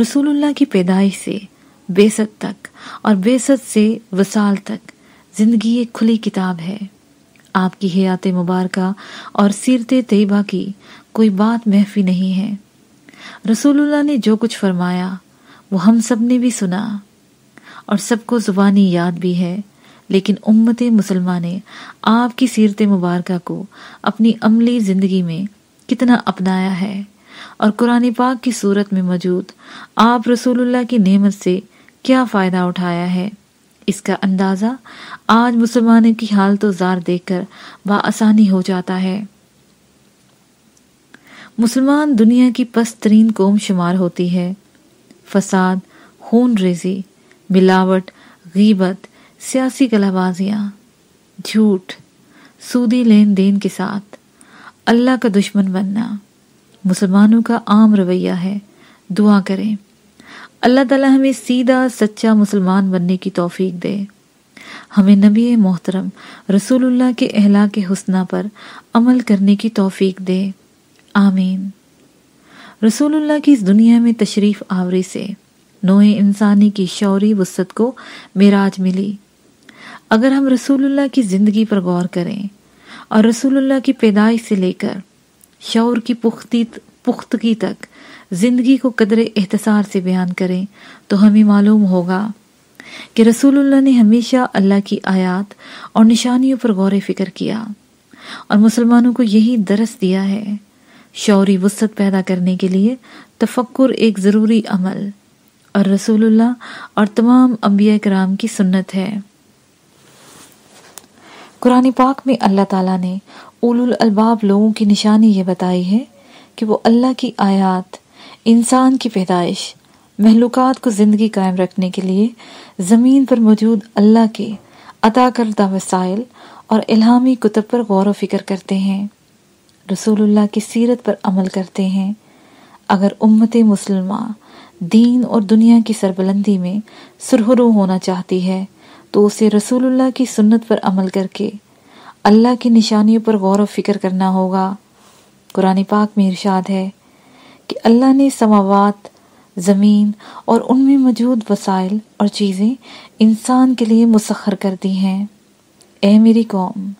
رسول اللہ کی پیدائش سے بیست تک اور بیست سے وسال تک۔ زندگی ایک کھلی کتاب ہے۔ آپ کی حیات مبارکہ اور سیرت طیبہ کی کوئی بات محفی نہیں ہے۔ رسول اللہ نے جو کچھ فرمایا، وہ ہم سب نے بھی سنا۔ اور سب کو زبانی یاد بھی ہے۔ لیکن امت مسلمان نے آپ کی سیرت مبارکہ کو اپنی عملی زندگی میں کتنا اپنایا ہے۔ اور قرآن پاک کی صورت میں موجود آپ رسول اللہ کی نعمت سے کیا فائدہ اٹھایا ہے؟ اس کا اندازہ آج مسلمانوں کی حالت و زار دیکھ کر بآسانی ہو جاتا ہے۔ مسلمان دنیا کی پست ترین قوم شمار ہوتی ہے۔ فساد، خون ریزی، ملاوٹ، غیبت، سیاسی کلا بازیاں جھوٹ، سودی لین دین کے ساتھ اللہ کا دشمن بننا۔ مسلمانوں کا عام رویہ ہے۔ دعا کریں۔ اللہ تعالیٰ ہمیں سیدھا سچا مسلمان بننے کی توفیق دے۔ ہمیں نبی محترم رسول اللہ کے اہلا کے حسنہ پر عمل کرنے کی توفیق دے۔ آمین۔ رسول اللہ کی اس دنیا میں تشریف آوری سے نوع انسانی کی شعوری وسط کو میراج ملی۔ اگر ہم رسول اللہ کی زندگی پر غور کریں اور رسول اللہ کی پیدائش سے لے کر شعور کی پختی پختگی تک زندگی کو قدر احتسار سے بیان کریں تو ہمیں معلوم ہوگا کہ رسول اللہ نے ہمیشہ اللہ کی آیات اور نشانیوں پر غور فکر کیا اور مسلمانوں کو یہی درس دیا ہے شعوری وسط پیدا کرنے کے لیے تفکر ایک ضروری عمل اور رسول اللہ اور تمام انبیاء کرام کی سنت ہے۔ قرآن پاک میں اللہ تعالیٰ نے اول الالباب لوگوں کی نشانی یہ بتائی ہے کہ وہ اللہ کی آیات انسان کی پیدائش، محلوقات کو زندگی قائم رکھنے کے لیے زمین پر موجود اللہ کے عطا کردہ وسائل اور الہامی کتب پر غور و فکر کرتے ہیں۔ رسول اللہ کی سیرت پر عمل کرتے ہیں۔ اگر امت مسلمہ دین اور دنیا کی سربلندی میں سرہرو ہونا چاہتی ہے، تو اسے رسول اللہ کی سنت پر عمل کر کے اللہ کی نشانیوں پر غور و فکر کرنا ہوگا۔ قرآن پاک میں ارشاد ہے کہ اللہ نے سماوات، زمین اور ان میں موجود وسائل اور چیزیں انسان کے لیے مسخر کر دی ہیں۔ اے میری قوم،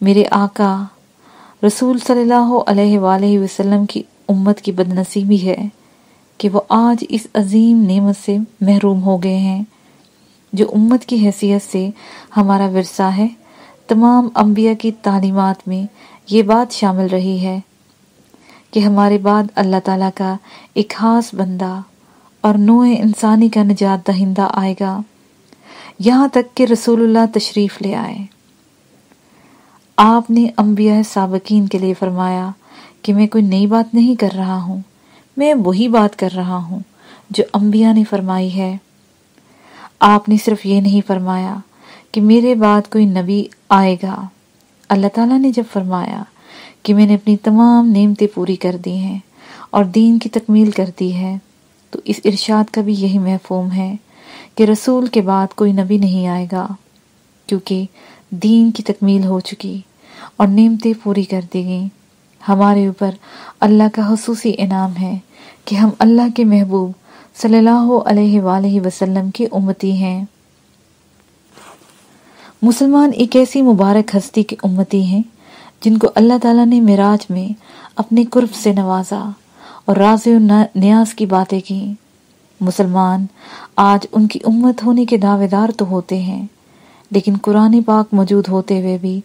میرے آقا، رسول صلی اللہ علیہ وآلہ وسلم کی امت کی بدنصیبی ہے کہ وہ آج اس عظیم نعمت سے محروم ہو گئے ہیں۔ جو امت کی حیثیت سے ہمارا ورثہ ہے، تمام انبیاء کی تعلیمات میں یہ بات شامل رہی ہے کہ ہمارے بعد اللہ تعالیٰ کا ایک خاص بندہ اور نوع انسانی کا نجات دہندہ آئے گا۔ یہاں تک کہ رسول اللہ تشریف لے آئے۔ آپ نے انبیاء سابقین کے لیے فرمایا کہ میں کوئی نئی بات نہیں کر رہا ہوں، میں وہی بات کر رہا ہوں جو انبیاء نے فرمائی ہے۔ آپ نے صرف یہ نہیں فرمایا کہ میرے بعد کوئی نبی آئے گا۔ اللہ تعالیٰ نے جب فرمایا کہ میں نے اپنی تمام نعمتیں پوری کر دی ہیں اور دین کی تکمیل کر دی ہے، تو اس ارشاد کا بھی یہی محفوم ہے کہ رسول کے بعد کوئی نبی نہیں آئے گا، کیونکہ دین کی تکمیل ہو چکی اور نعمتیں پوری کر دی گئیں۔ ہمارے اوپر اللہ کا خصوصی انعام ہے کہ ہم اللہ کے محبوب صلی اللہ علیہ وآلہ وسلم کی امتی ہیں۔ مسلمان ایک ایسی مبارک ہستی کی امتی ہیں جن کو اللہ تعالیٰ نے مراج میں اپنے قرب سے نوازا اور راز و نیاز کی باتیں کی مسلمان، آج ان کی امت ہونے کے دعوے دار تو ہوتے ہیں، لیکن قرآن پاک موجود ہوتے ہوئے بھی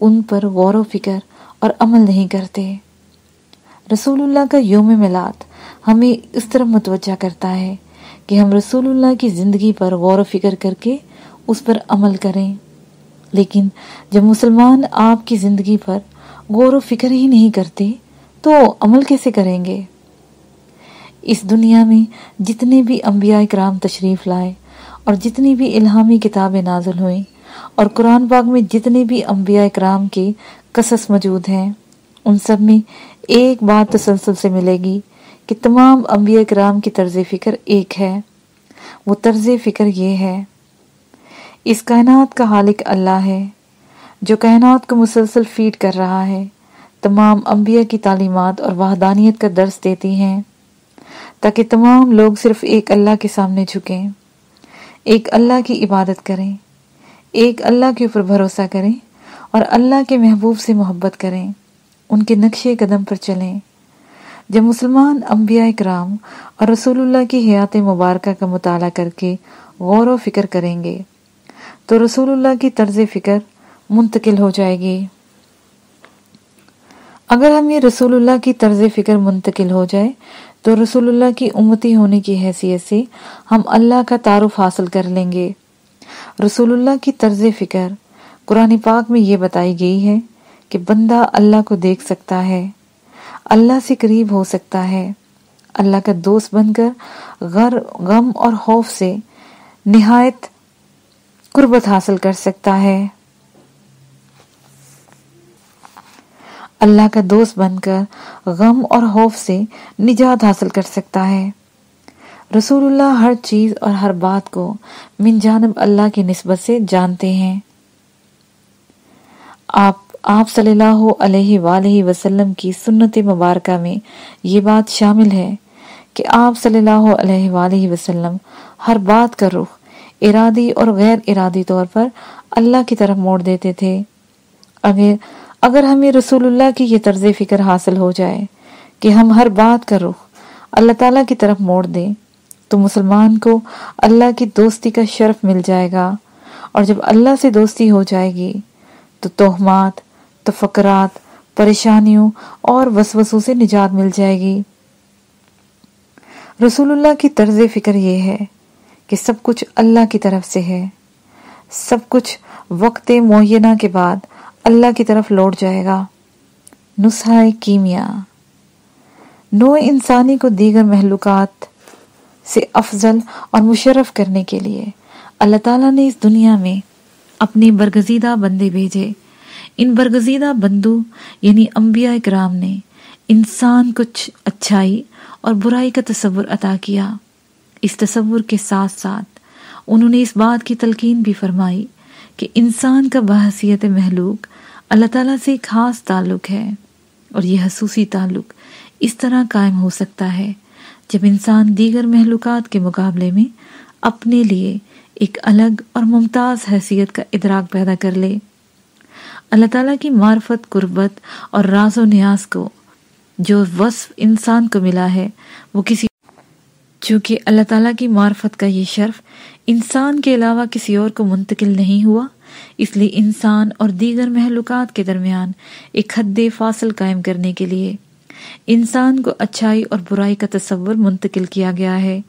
ان پر غور و فکر اور عمل نہیں کرتے۔ رسول اللہ کا یوم ملاد ہمیں اس طرح متوجہ کرتا ہے کہ ہم رسول اللہ کی زندگی پر غور و فکر کر کے اس پر عمل کریں۔ لیکن جب مسلمان آپ کی زندگی پر غور و فکر ہی نہیں کرتے، تو عمل کیسے کریں گے؟ اس دنیا میں جتنے بھی انبیاء کرام تشریف لائے اور جتنی بھی الہامی کتابیں نازل ہوئیں اور قرآن پاک میں جتنے بھی انبیاء کرام کے قصص موجود ہیں، ان سب میں ایک بات تسلسل سے ملے گی کہ تمام انبیاء کرام کی طرز فکر ایک ہے۔ وہ طرز فکر یہ ہے اس کائنات کا حالق اللہ ہے، جو کائنات کو مسلسل فیڈ کر رہا ہے۔ تمام انبیاء کی تعلیمات اور وحدانیت کا درس دیتی ہیں، تاکہ تمام لوگ صرف ایک اللہ کے سامنے جھکیں۔ ایک اللہ کی عبادت کریں، ایک اللہ کے اوپر بھروسہ کریں اور اللہ کے محبوب سے محبت کریں۔ ان کے نقشے قدم پر چلیں۔ جب مسلمان انبیاء کرام اور رسول اللہ کی حیات مبارکہ کا مطالعہ کر کے غور و فکر کریں گے تو رسول اللہ کی طرز فکر منتقل ہو جائے گی۔ اگر ہم یہ رسول اللہ کی طرز فکر منتقل ہو جائے، تو رسول اللہ کی امتی ہونے کی حیثیت سے ہم اللہ کا تعارف حاصل کر لیں گے۔ رسول اللہ کی طرز فکر قرآن پاک میں یہ بتائی گئی ہے کہ بندہ اللہ کو دیکھ سکتا ہے، اللہ سے قریب ہو سکتا ہے۔ اللہ کا دوست بن کر غر، غم اور خوف سے نہایت قربت حاصل کر سکتا ہے۔ اللہ کا دوست بن کر غم اور خوف سے نجات حاصل کر سکتا ہے۔ رسول اللہ ہر چیز اور ہر بات کو من جانب اللہ کی نسبت سے جانتے ہیں۔ آپ آپ صلی اللہ علیہ وآلہ وسلم کی سنت مبارکہ میں یہ بات شامل ہے کہ آپ صلی اللہ علیہ وآلہ وسلم ہر بات کا رخ ارادی اور غیر ارادی طور پر اللہ کی طرف موڑ دیتے تھے۔ اگر اگر ہمیں رسول اللہ کی یہ طرز فکر حاصل ہو جائے کہ ہم ہر بات کا رخ اللہ تعالیٰ کی طرف موڑ دیں، تو مسلمان کو اللہ کی دوستی کا شرف مل جائے گا۔ اور جب اللہ سے دوستی ہو جائے گی، تو توہمات تفکرات پریشانیوں اور وسوسوں سے نجات مل جائے گی۔ رسول اللہ کی طرز فکر یہ ہے کہ سب کچھ اللہ کی طرف سے ہے۔ سب کچھ وقت معینہ کے بعد اللہ کی طرف لوٹ جائے گا۔ نسخہ کیمیا۔ نو انسانی کو دیگر محلوقات سے افضل اور مشرف کرنے کے لیے اللہ تعالیٰ نے اس دنیا میں اپنے برگزیدہ بندے بھیجے۔ ان برگزیدہ بندو یعنی انبیاء اکرام نے انسان کچھ اچھائی اور برائی کا تصور عطا کیا۔ اس تصور کے ساتھ ساتھ انہوں نے اس بات کی تلقین بھی فرمائی کہ انسان کا بحثیت محلوق اللہ تعالیٰ سے ایک خاص تعلق ہے اور یہ حسوسی تعلق اس طرح قائم ہو سکتا ہے جب انسان دیگر محلوقات کے مقابلے میں اپنے لیے ایک الگ اور ممتاز حیثیت کا ادراک پیدا کر لے۔ اللہ تعالیٰ کی معرفت، قربت اور راز و نیاز کو جو وصف انسان کو ملا ہے، وہ کسی چونکہ اللہ تعالیٰ کی معرفت کا یہ شرف انسان کے علاوہ کسی اور کو منتقل نہیں ہوا، اس لیے انسان اور دیگر محلوقات کے درمیان ایک حد فاصل قائم کرنے کے لیے انسان کو اچھائی اور برائی کا تصور منتقل کیا گیا ہے۔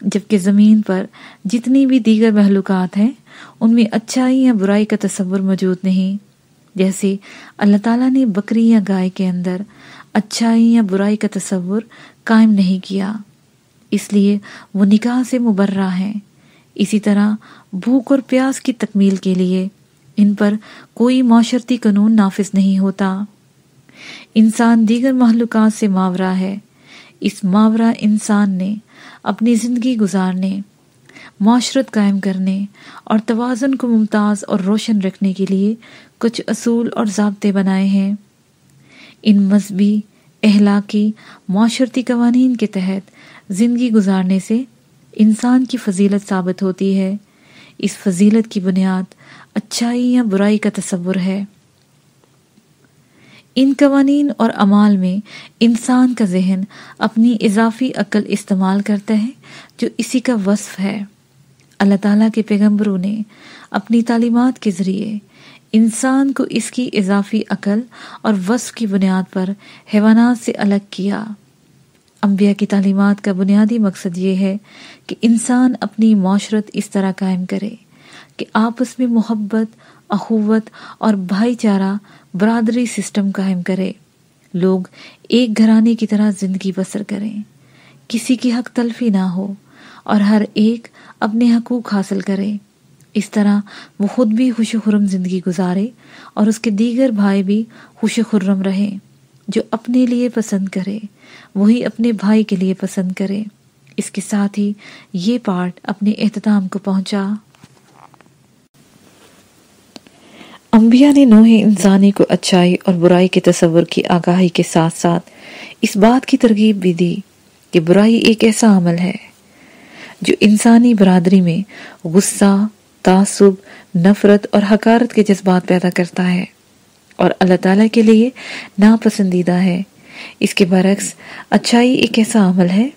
جبکہ زمین پر جتنی بھی دیگر محلوقات ہیں، ان میں اچھائی یا برائی کا تصور موجود نہیں۔ جیسے اللہ تعالیٰ نے بکری یا گائے کے اندر اچھائی یا برائی کا تصور قائم نہیں کیا۔ اس لیے وہ نکاح سے مبرہ ہیں۔ اسی طرح بھوک اور پیاس کی تکمیل کے لیے ان پر کوئی معاشرتی قانون نافذ نہیں ہوتا۔ انسان دیگر محلوقات سے ماورا ہے۔ اس ماورا انسان نے، اپنی زندگی گزارنے، معاشرت قائم کرنے اور توازن کو ممتاز اور روشن رکھنے کے لیے کچھ اصول اور ضابطے بنائے ہیں۔ ان مذہبی، اخلاقی، معاشرتی قوانین کے تحت زندگی گزارنے سے انسان کی فضیلت ثابت ہوتی ہے۔ اس فضیلت کی بنیاد اچھائی یا برائی کا تصور ہے۔ ان قوانین اور عمال میں انسان کا ذہن اپنی اضافی عقل استعمال کرتا ہے، جو اسی کا وصف ہے۔ اللہ تعالیٰ کے پیغمبروں نے اپنی تعلیمات کے ذریعے انسان کو اس کی اضافی عقل اور وصف کی بنیاد پر حیوانات سے الگ کیا۔ انبیاء کی تعلیمات کا بنیادی مقصد یہ ہے کہ انسان اپنی معاشرت اس طرح قائم کرے کہ آپس میں محبت، اخوت اور بھائی چارہ، برادری سسٹم قائم کرے۔ لوگ ایک گھرانے کی طرح زندگی بسر کریں۔ کسی کی حق تلفی نہ ہو اور ہر ایک اپنے حقوق حاصل کرے۔ اس طرح وہ خود بھی خوش و خرم زندگی گزارے اور اس کے دیگر بھائی بھی خوش و خرم رہے جو اپنے لیے پسند کرے۔ وہی اپنے بھائی کے لیے پسند کرے۔ اس کے ساتھ ہی یہ پارٹ اپنے اہتمام کو پہنچا۔ انبیاء نے نوح انسانی کو اچھائی اور برائی کے تصور کی آگاہی کے ساتھ ساتھ اس بات کی ترغیب بھی دی کہ برائی ایک ایسا عمل ہے جو انسانی برادری میں غصہ، تعصب، نفرت اور حکارت کے جذبات پیدا کرتا ہے اور اللہ تعالیٰ کے لیے ناپسندیدہ ہے۔ اس کے برعکس، اچھائی ایک ایسا عمل ہے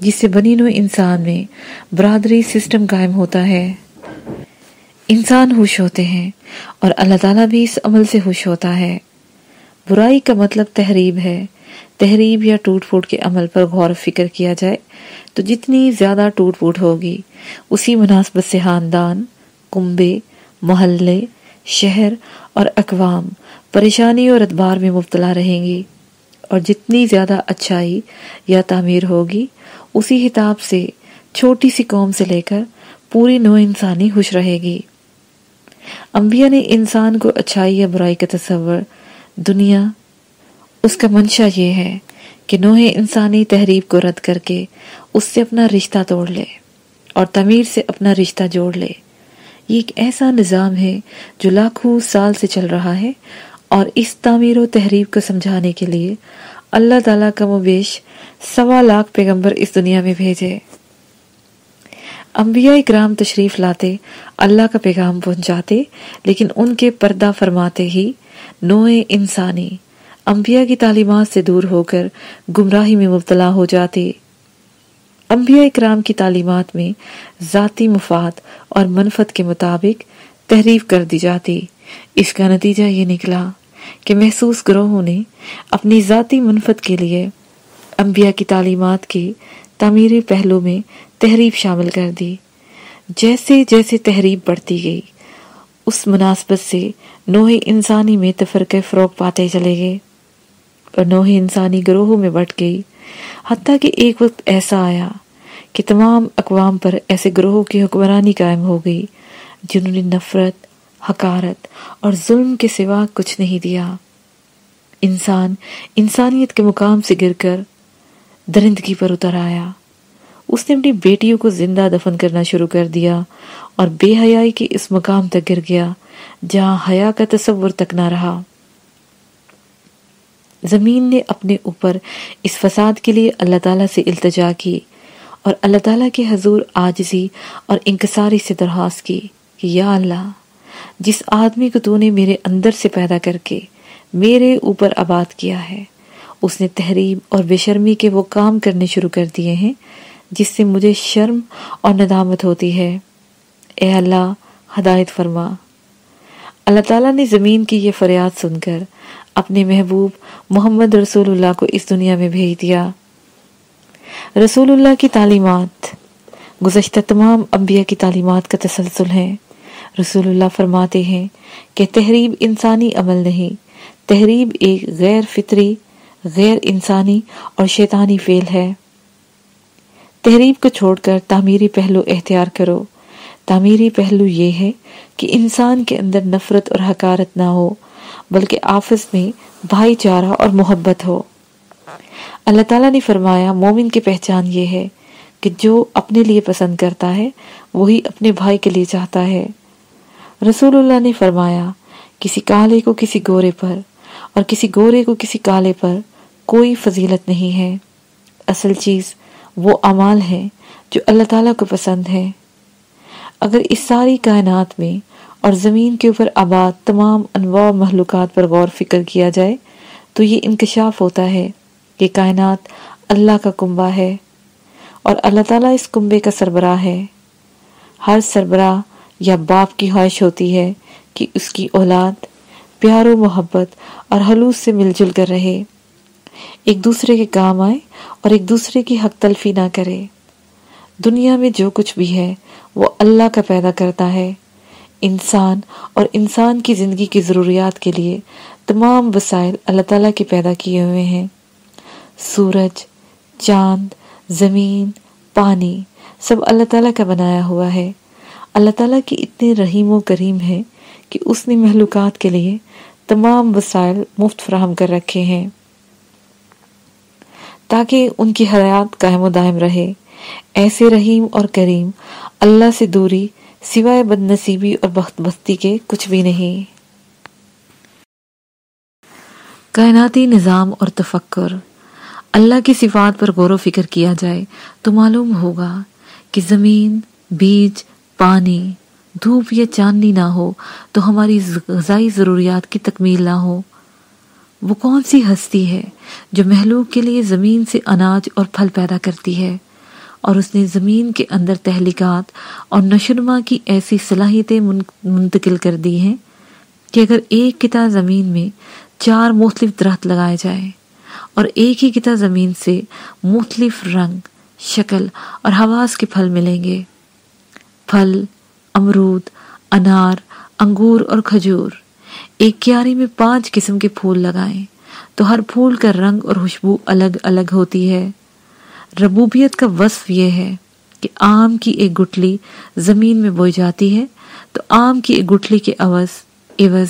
جس سے بنی نو انسان میں برادری سسٹم قائم ہوتا ہے۔ انسان خوش ہوتے ہیں اور اللہ تعالیٰ بھی اس عمل سے خوش ہوتا ہے۔ برائی کا مطلب تحریب ہے۔ تحریب یا ٹوٹ پھوٹ کے عمل پر غور فکر کیا جائے تو جتنی زیادہ ٹوٹ پھوٹ ہوگی، اسی مناسبت سے خاندان، کنبے، محلے، شہر اور اقوام پریشانی اور ادبار میں مبتلا رہیں گی۔ اور جتنی زیادہ اچھائی یا تعمیر ہوگی، اسی حتاب سے چھوٹی سی قوم سے لے کر پوری نو انسانی خوش رہے گی۔ انبیاء نے انسان کو اچھائی یا برائی کا تصور، دنیا، اس کا منشا یہ ہے کہ نوح انسانی تحریب کو رد کر کے اس سے اپنا رشتہ توڑ لے اور تعمیر سے اپنا رشتہ جوڑ لے۔ یہ ایک ایسا نظام ہے جو لاکھوں سال سے چل رہا ہے اور اس تعمیر و تحریب کو سمجھانے کے لیے اللہ تعالیٰ کا مبیش سوا لاکھ پیغمبر اس دنیا میں بھیجے۔ انبیاء اکرام تشریف لاتے، اللہ کا پیغام پہنچاتے، لیکن ان کے پردہ فرماتے ہی نوع انسانی، انبیاء کی تعلیمات سے دور ہو کر گمراہی میں مبتلا ہو جاتے۔ انبیاء اکرام کی تعلیمات میں ذاتی مفاد اور منفت کے مطابق تحریف کر دی جاتی۔ اس کا نتیجہ یہ نکلا۔ کہ محسوس گروہوں نے اپنی ذاتی منفت کے لیے انبیاء کی تعلیمات کے تعمیری پہلو میں تحریف شامل کر دی۔ جیسے جیسے تحریف بڑھتی گئی، اس مناسبت سے نوح انسانی میں تفرق فروغ پاتے چلے گئے اور نوح انسانی گروہوں میں بٹ گئی۔ حتیٰ کہ ایک وقت ایسا آیا کہ تمام اقوام پر ایسے گروہوں کی حکمرانی قائم ہو گئی جنہوں نے نفرت حکارت اور ظلم کے سوا کچھ نہیں دیا۔ انسان انسانیت کے مقام سے گر کر درندگی پر اتر آیا۔ اس نے اپنی بیٹیوں کو زندہ دفن کرنا شروع کر دیا اور بے حیائی کے اس مقام تک گر گیا جہاں حیا کا تصور تک نہ رہا۔ زمین نے اپنے اوپر اس فساد کے لیے اللہ تعالیٰ سے التجا کی اور اللہ تعالیٰ کے حضور آجزی اور انکساری سے درخواست کی کہ یا اللہ جس آدمی کو تو نے میرے اندر سے پیدا کر کے میرے اوپر آباد کیا ہے، اس نے تحریب اور بے شرمی کے وہ کام کرنے شروع کر دیے ہیں جس سے مجھے شرم اور ندامت ہوتی ہے۔ اے اللہ، ہدایت فرما۔ اللہ تعالیٰ نے زمین کی یہ فریاد سن کر اپنے محبوب محمد رسول اللہ کو اس دنیا میں بھیج دیا۔ رسول اللہ کی تعلیمات، گزشتہ تمام انبیاء کی تعلیمات کا تسلسل ہے۔ رسول اللہ فرماتے ہیں کہ تحریب انسانی عمل نہیں، تحریب ایک غیر فطری، غیر انسانی اور شیطانی فیل ہے۔ تحریب کو چھوڑ کر تعمیری پہلو اختیار کرو۔ تعمیری پہلو یہ ہے کہ انسان کے اندر نفرت اور حکارت نہ ہو، بلکہ آفس میں بھائی چارہ اور محبت ہو۔ اللہ تعالیٰ نے فرمایا، مومن کی پہچان یہ ہے کہ جو اپنے لیے پسند کرتا ہے، وہی اپنے بھائی کے لیے چاہتا ہے۔ رسول اللہ نے فرمایا، کسی کالے کو کسی گورے پر اور کسی گورے کو کسی کالے پر کوئی فضیلت نہیں ہے۔ اصل چیز وہ عمال ہے جو اللہ تعالیٰ کو پسند ہے اگر اس ساری کائنات میں اور زمین کے اوپر آباد تمام انواع محلوقات پر غور فکر کیا جائے، تو یہ انکشاف ہوتا ہے کہ کائنات اللہ کا کنبہ ہے اور اللہ تعالیٰ اس کنبے کا سربراہ ہے۔ ہر سربراہ یا باپ کی خواہش ہوتی ہے کہ اس کی اولاد پیار و محبت اور حلوس سے مل جل کر رہے۔ ایک دوسرے کے کام آئے اور ایک دوسرے کی حق تلفی نہ کرے۔ دنیا میں جو کچھ بھی ہے، وہ اللہ کا پیدا کرتا ہے۔ انسان اور انسان کی زندگی کی ضروریات کے لیے تمام وسائل اللہ تعالیٰ کے پیدا کیے ہوئے ہیں۔ سورج، چاند، زمین، پانی، سب اللہ تعالیٰ کا بنایا ہوا ہے۔ اللہ تعالیٰ کی اتنے رحیم و کریم ہے کہ اس نے محلوقات کے لیے تمام وسائل مفت فراہم کر رکھے ہیں۔ تاکہ ان کی حیات قائم و دائم رہے۔ ایسے رحیم اور کریم اللہ سے دوری، سوائے بد نصیبی اور بخت بستی کے کچھ بھی نہیں۔ کائناتی نظام اور تفکر۔ اللہ کی صفات پر غور و فکر کیا جائے تو معلوم ہوگا کہ زمین، بیج پانی، دھوپ یا چاندنی نہ ہو تو ہماری غذائی ضروریات کی تکمیل نہ ہو۔ وہ کون سی ہستی ہے جو محلوق کے لیے زمین سے اناج اور پھل پیدا کرتی ہے؟ اور اس نے زمین کے اندر تحلیقات اور نشرما کی ایسی صلاحیتیں منتقل کر دی ہیں کہ اگر ایک کتا زمین میں چار مختلف درخت لگائے جائے اور ایک ہی کتا زمین سے مختلف رنگ، شکل اور حواس کے پھل ملیں گے۔ پھل، امرود، انار، انگور اور کھجور۔ ایک کیاری میں پانچ قسم کے پھول لگائیں تو ہر پھول کا رنگ اور خوشبو الگ الگ ہوتی ہے۔ ربوبیت کا وصف یہ ہے کہ آم کی ایک گٹلی زمین میں بوئی جاتی ہے تو آم کی ایک گٹلی کے عوض عوض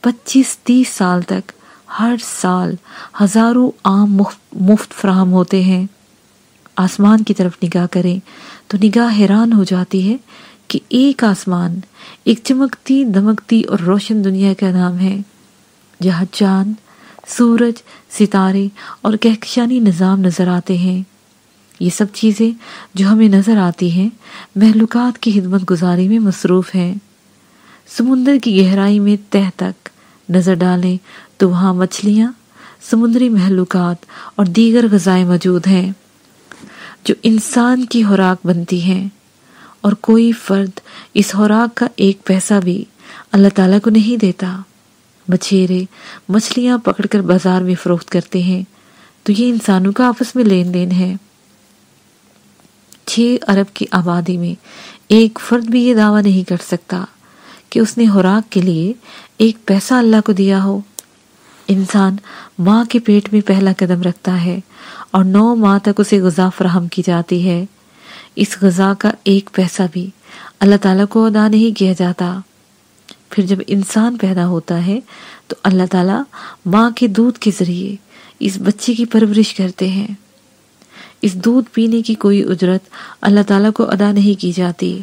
پچیس تیس سال تک ہر سال ہزاروں آم مفت فراہم ہوتے ہیں۔ آسمان کی طرف نگاہ کریں تو نگاہ حیران ہو جاتی ہے کہ ایک آسمان، ایک چمکتی، دمکتی اور روشن دنیا کا نام ہے، جہاں چاند، سورج، ستارے اور کہکشانی نظام نظر آتے ہیں۔ یہ سب چیزیں جو ہمیں نظر آتی ہیں محلوقات کی خدمت گزاری میں مصروف ہیں۔ سمندر کی گہرائی میں تہ تک نظر ڈالیں تو وہاں مچھلیاں، سمندری محلوقات اور دیگر غذائیں موجود ہیں۔ جو انسان کی خوراک بنتی ہیں اور کوئی فرد اس خوراک کا ایک پیسہ بھی اللہ تعالیٰ کو نہیں دیتا۔ مچھیرے مچھلیاں پکڑ کر بازار میں فروخت کرتے ہیں، تو یہ انسانوں کا آپس میں لین دین ہے۔ چھ ارب کی آبادی میں ایک فرد بھی یہ دعویٰ نہیں کر سکتا کہ اس نے خوراک کے لیے ایک پیسہ اللہ کو دیا ہو۔ انسان ماں کے پیٹ میں پہلا قدم رکھتا ہے۔ اور نو ماہ تک اسے غذا فراہم کی جاتی ہے۔ اس غذا کا ایک پیسہ بھی اللہ تعالیٰ کو ادا نہیں کیا جاتا۔ پھر جب انسان پیدا ہوتا ہے تو اللہ تعالیٰ ماں کے دودھ کے ذریعے اس بچے کی پرورش کرتے ہیں۔ اس دودھ پینے کی کوئی اجرت اللہ تعالیٰ کو ادا نہیں کی جاتی۔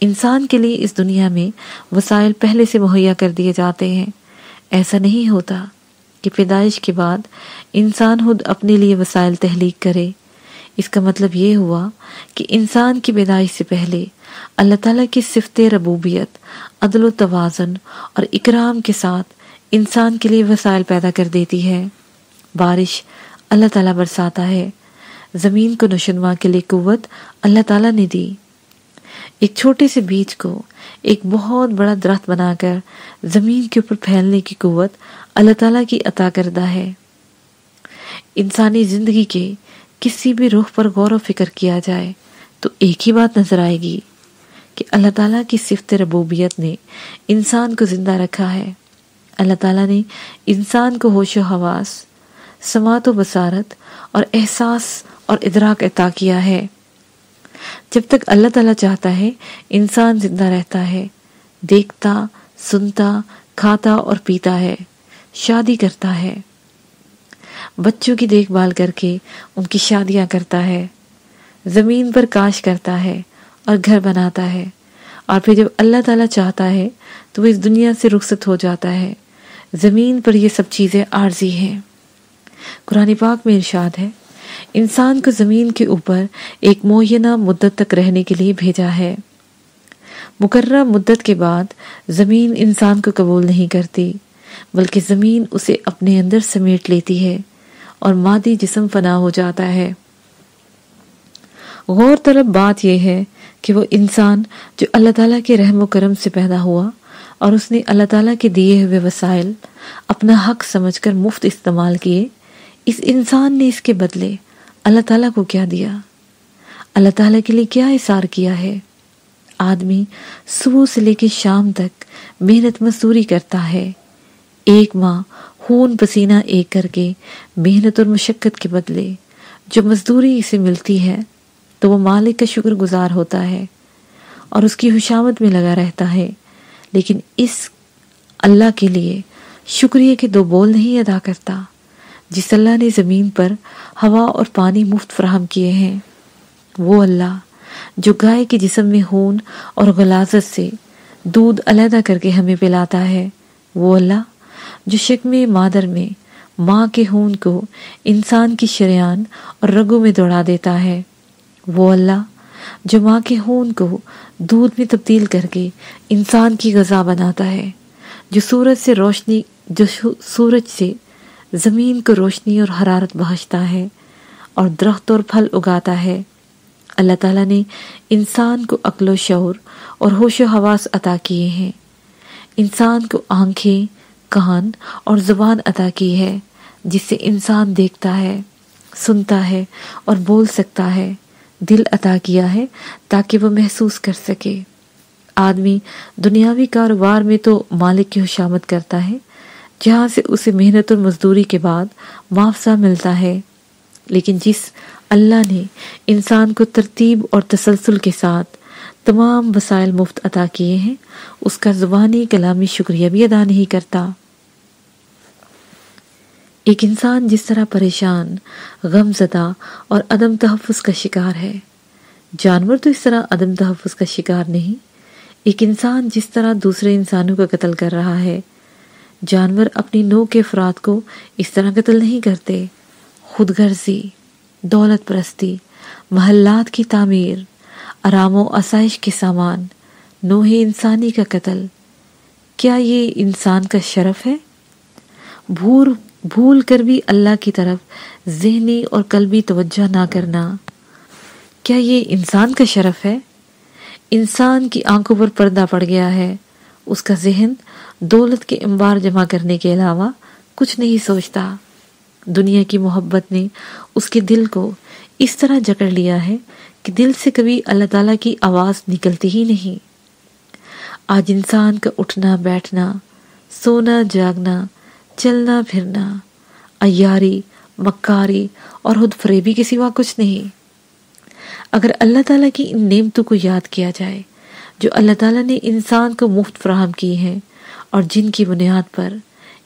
انسان کے لیے اس دنیا میں وسائل پہلے سے مہیا کر دیے جاتے ہیں۔ ایسا نہیں ہوتا۔ کہ پیدائش کے بعد انسان خود اپنے لیے وسائل تحلیق کرے۔ اس کا مطلب یہ ہوا کہ انسان کی پیدائش سے پہلے اللہ تعالیٰ کی صفت ربوبیت، عدل و توازن اور اکرام کے ساتھ انسان کے لیے وسائل پیدا کر دیتی ہے۔ بارش اللہ تعالیٰ برساتا ہے۔ زمین کو نشنما کے لیے قوت اللہ تعالیٰ نے دی۔ ایک چھوٹے سے بیج کو ایک بہت بڑا درخت بنا کر زمین کے اوپر پھیلنے کی قوت اللہ تعالیٰ کی عطا کردہ ہے۔ انسانی زندگی کے کسی بھی رخ پر غور و فکر کیا جائے تو ایک ہی بات نظر آئے گی کہ اللہ تعالیٰ کی صفت ربوبیت نے انسان کو زندہ رکھا ہے۔ اللہ تعالیٰ نے انسان کو ہوش و حواس، سماعت و بصارت اور احساس اور ادراک عطا کیا ہے۔ جب تک اللہ تعالیٰ چاہتا ہے، انسان زندہ رہتا ہے، دیکھتا، سنتا، کھاتا اور پیتا ہے، شادی کرتا ہے۔ بچوں کی دیکھ بھال کر کے ان کی شادیاں کرتا ہے۔ زمین پر کاش کرتا ہے اور گھر بناتا ہے۔ اور پھر جب اللہ تعالیٰ چاہتا ہے، تو وہ اس دنیا سے رخصت ہو جاتا ہے۔ زمین پر یہ سب چیزیں عارضی ہیں۔ قرآن پاک میں ارشاد ہے انسان کو زمین کے اوپر ایک معینہ مدت تک رہنے کے لیے بھیجا ہے۔ مقررہ مدت کے بعد زمین انسان کو قبول نہیں کرتی، بلکہ زمین اسے اپنے اندر سمیٹ لیتی ہے اور مادی جسم فنا ہو جاتا ہے۔ غور طلب بات یہ ہے کہ وہ انسان جو اللہ تعالیٰ کے رحم و کرم سے پیدا ہوا اور اس نے اللہ تعالیٰ کے دیے ہوئے وسائل اپنا حق سمجھ کر مفت استعمال کیے، اس انسان نے اس کے بدلے اللہ تعالیٰ کو کیا دیا؟ اللہ تعالیٰ کے لیے کیا اثار کیا ہے؟ آدمی صبح سے لے کے شام تک محنت مزدوری کرتا ہے۔ ایک ماہ خون پسینہ ایک کر کے محنت اور مشقت کے بدلے جو مزدوری اسے ملتی ہے، تو وہ مالک کا شکر گزار ہوتا ہے اور اس کی حشامت میں لگا رہتا ہے۔ لیکن اس اللہ کے لیے شکریہ کے دو بول نہیں ادا کرتا۔ جس اللہ نے زمین پر ہوا اور پانی مفت فراہم کیے ہیں۔ وہ اللہ، جو گائے کے جسم میں خون اور غلازت سے دودھ علیحدہ کر کے ہمیں پلاتا ہے، وہ اللہ، جو شکم مادر میں ماں کے خون کو انسان کی شریان اور رگوں میں دوڑا دیتا ہے۔ وہ اللہ، جو ماں کے خون کو دودھ میں تبدیل کر کے انسان کی غذا بناتا ہے، جو سورج سے روشنی، جو سورج سے زمین کو روشنی اور حرارت بہشتا ہے اور درخت اور پھل اگاتا ہے۔ اللہ تعالیٰ نے انسان کو عقل و شعور اور ہوش و حواس عطا کیے ہیں۔ انسان کو آنکھیں، کان اور زبان عطا کی ہے، جس سے انسان دیکھتا ہے، سنتا ہے اور بول سکتا ہے۔ دل عطا کیا ہے تاکہ وہ محسوس کر سکے۔ آدمی دنیاوی کاروبار میں تو مالک کی حشامت کرتا ہے جہاں سے اسے محنت اور مزدوری کے بعد معاوضہ ملتا ہے۔ لیکن جس اللہ نے انسان کو ترتیب اور تسلسل کے ساتھ تمام وسائل مفت عطا کیے ہیں، اس کا زبانی کلامی شکریہ بھی ادا نہیں کرتا۔ ایک انسان جس طرح پریشان، غم زدہ اور عدم تحفظ کا شکار ہے۔ جانور تو اس طرح عدم تحفظ کا شکار نہیں، ایک انسان جس طرح دوسرے انسانوں کا قتل کر رہا ہے۔ جانور اپنی نو کے افراد کو اس طرح قتل نہیں کرتے۔ خود غرضی دولت پرستی، محلات کی تعمیر، آرام و آسائش کے سامان نوح انسانی کا قتل۔ کیا یہ انسان کا شرف ہے؟ بھور، بھول کر بھی اللہ کی طرف ذہنی اور قلبی توجہ نہ کرنا۔ کیا یہ انسان کا شرف ہے؟ انسان کی آنکھوں پر پردہ پڑ گیا ہے، اس کا ذہن دولت کے امبار جمع کرنے کے علاوہ کچھ نہیں سوچتا۔ دنیا کی محبت نے اس کے دل کو اس طرح جکڑ لیا ہے کہ دل سے کبھی اللہ تعالیٰ کی آواز نکلتی ہی نہیں۔ آج انسان کا اٹھنا، بیٹھنا، سونا، جاگنا، چلنا، پھرنا ایاری مکاری اور خود فریبی کے سوا کچھ نہیں۔ اگر اللہ تعالیٰ کی ان نعمتوں کو یاد کیا جائے، جو اللہ تعالیٰ نے انسان کو مفت فراہم کی ہیں اور جن کی بنیاد پر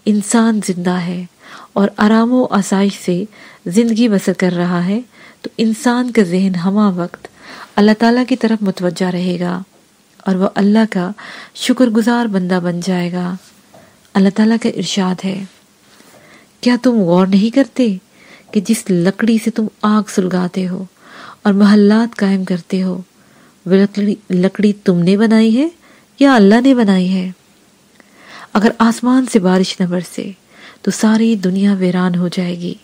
انسان زندہ ہے اور آرام و آسائش سے زندگی بسر کر رہا ہے، تو انسان کا ذہن ہما وقت اللہ تعالیٰ کی طرف متوجہ رہے گا اور وہ اللہ کا شکر گزار بندہ بن جائے گا۔ اللہ تعالیٰ کا ارشاد ہے۔ کیا تم غور نہیں کرتے کہ جس لکڑی سے تم آگ سلگاتے ہو اور محلات قائم کرتے ہو، وہ لکڑی لکڑی تم نے بنائی ہے یا اللہ نے بنائی ہے؟ اگر آسمان سے بارش نہ برسے تو ساری دنیا ویران ہو جائے گی۔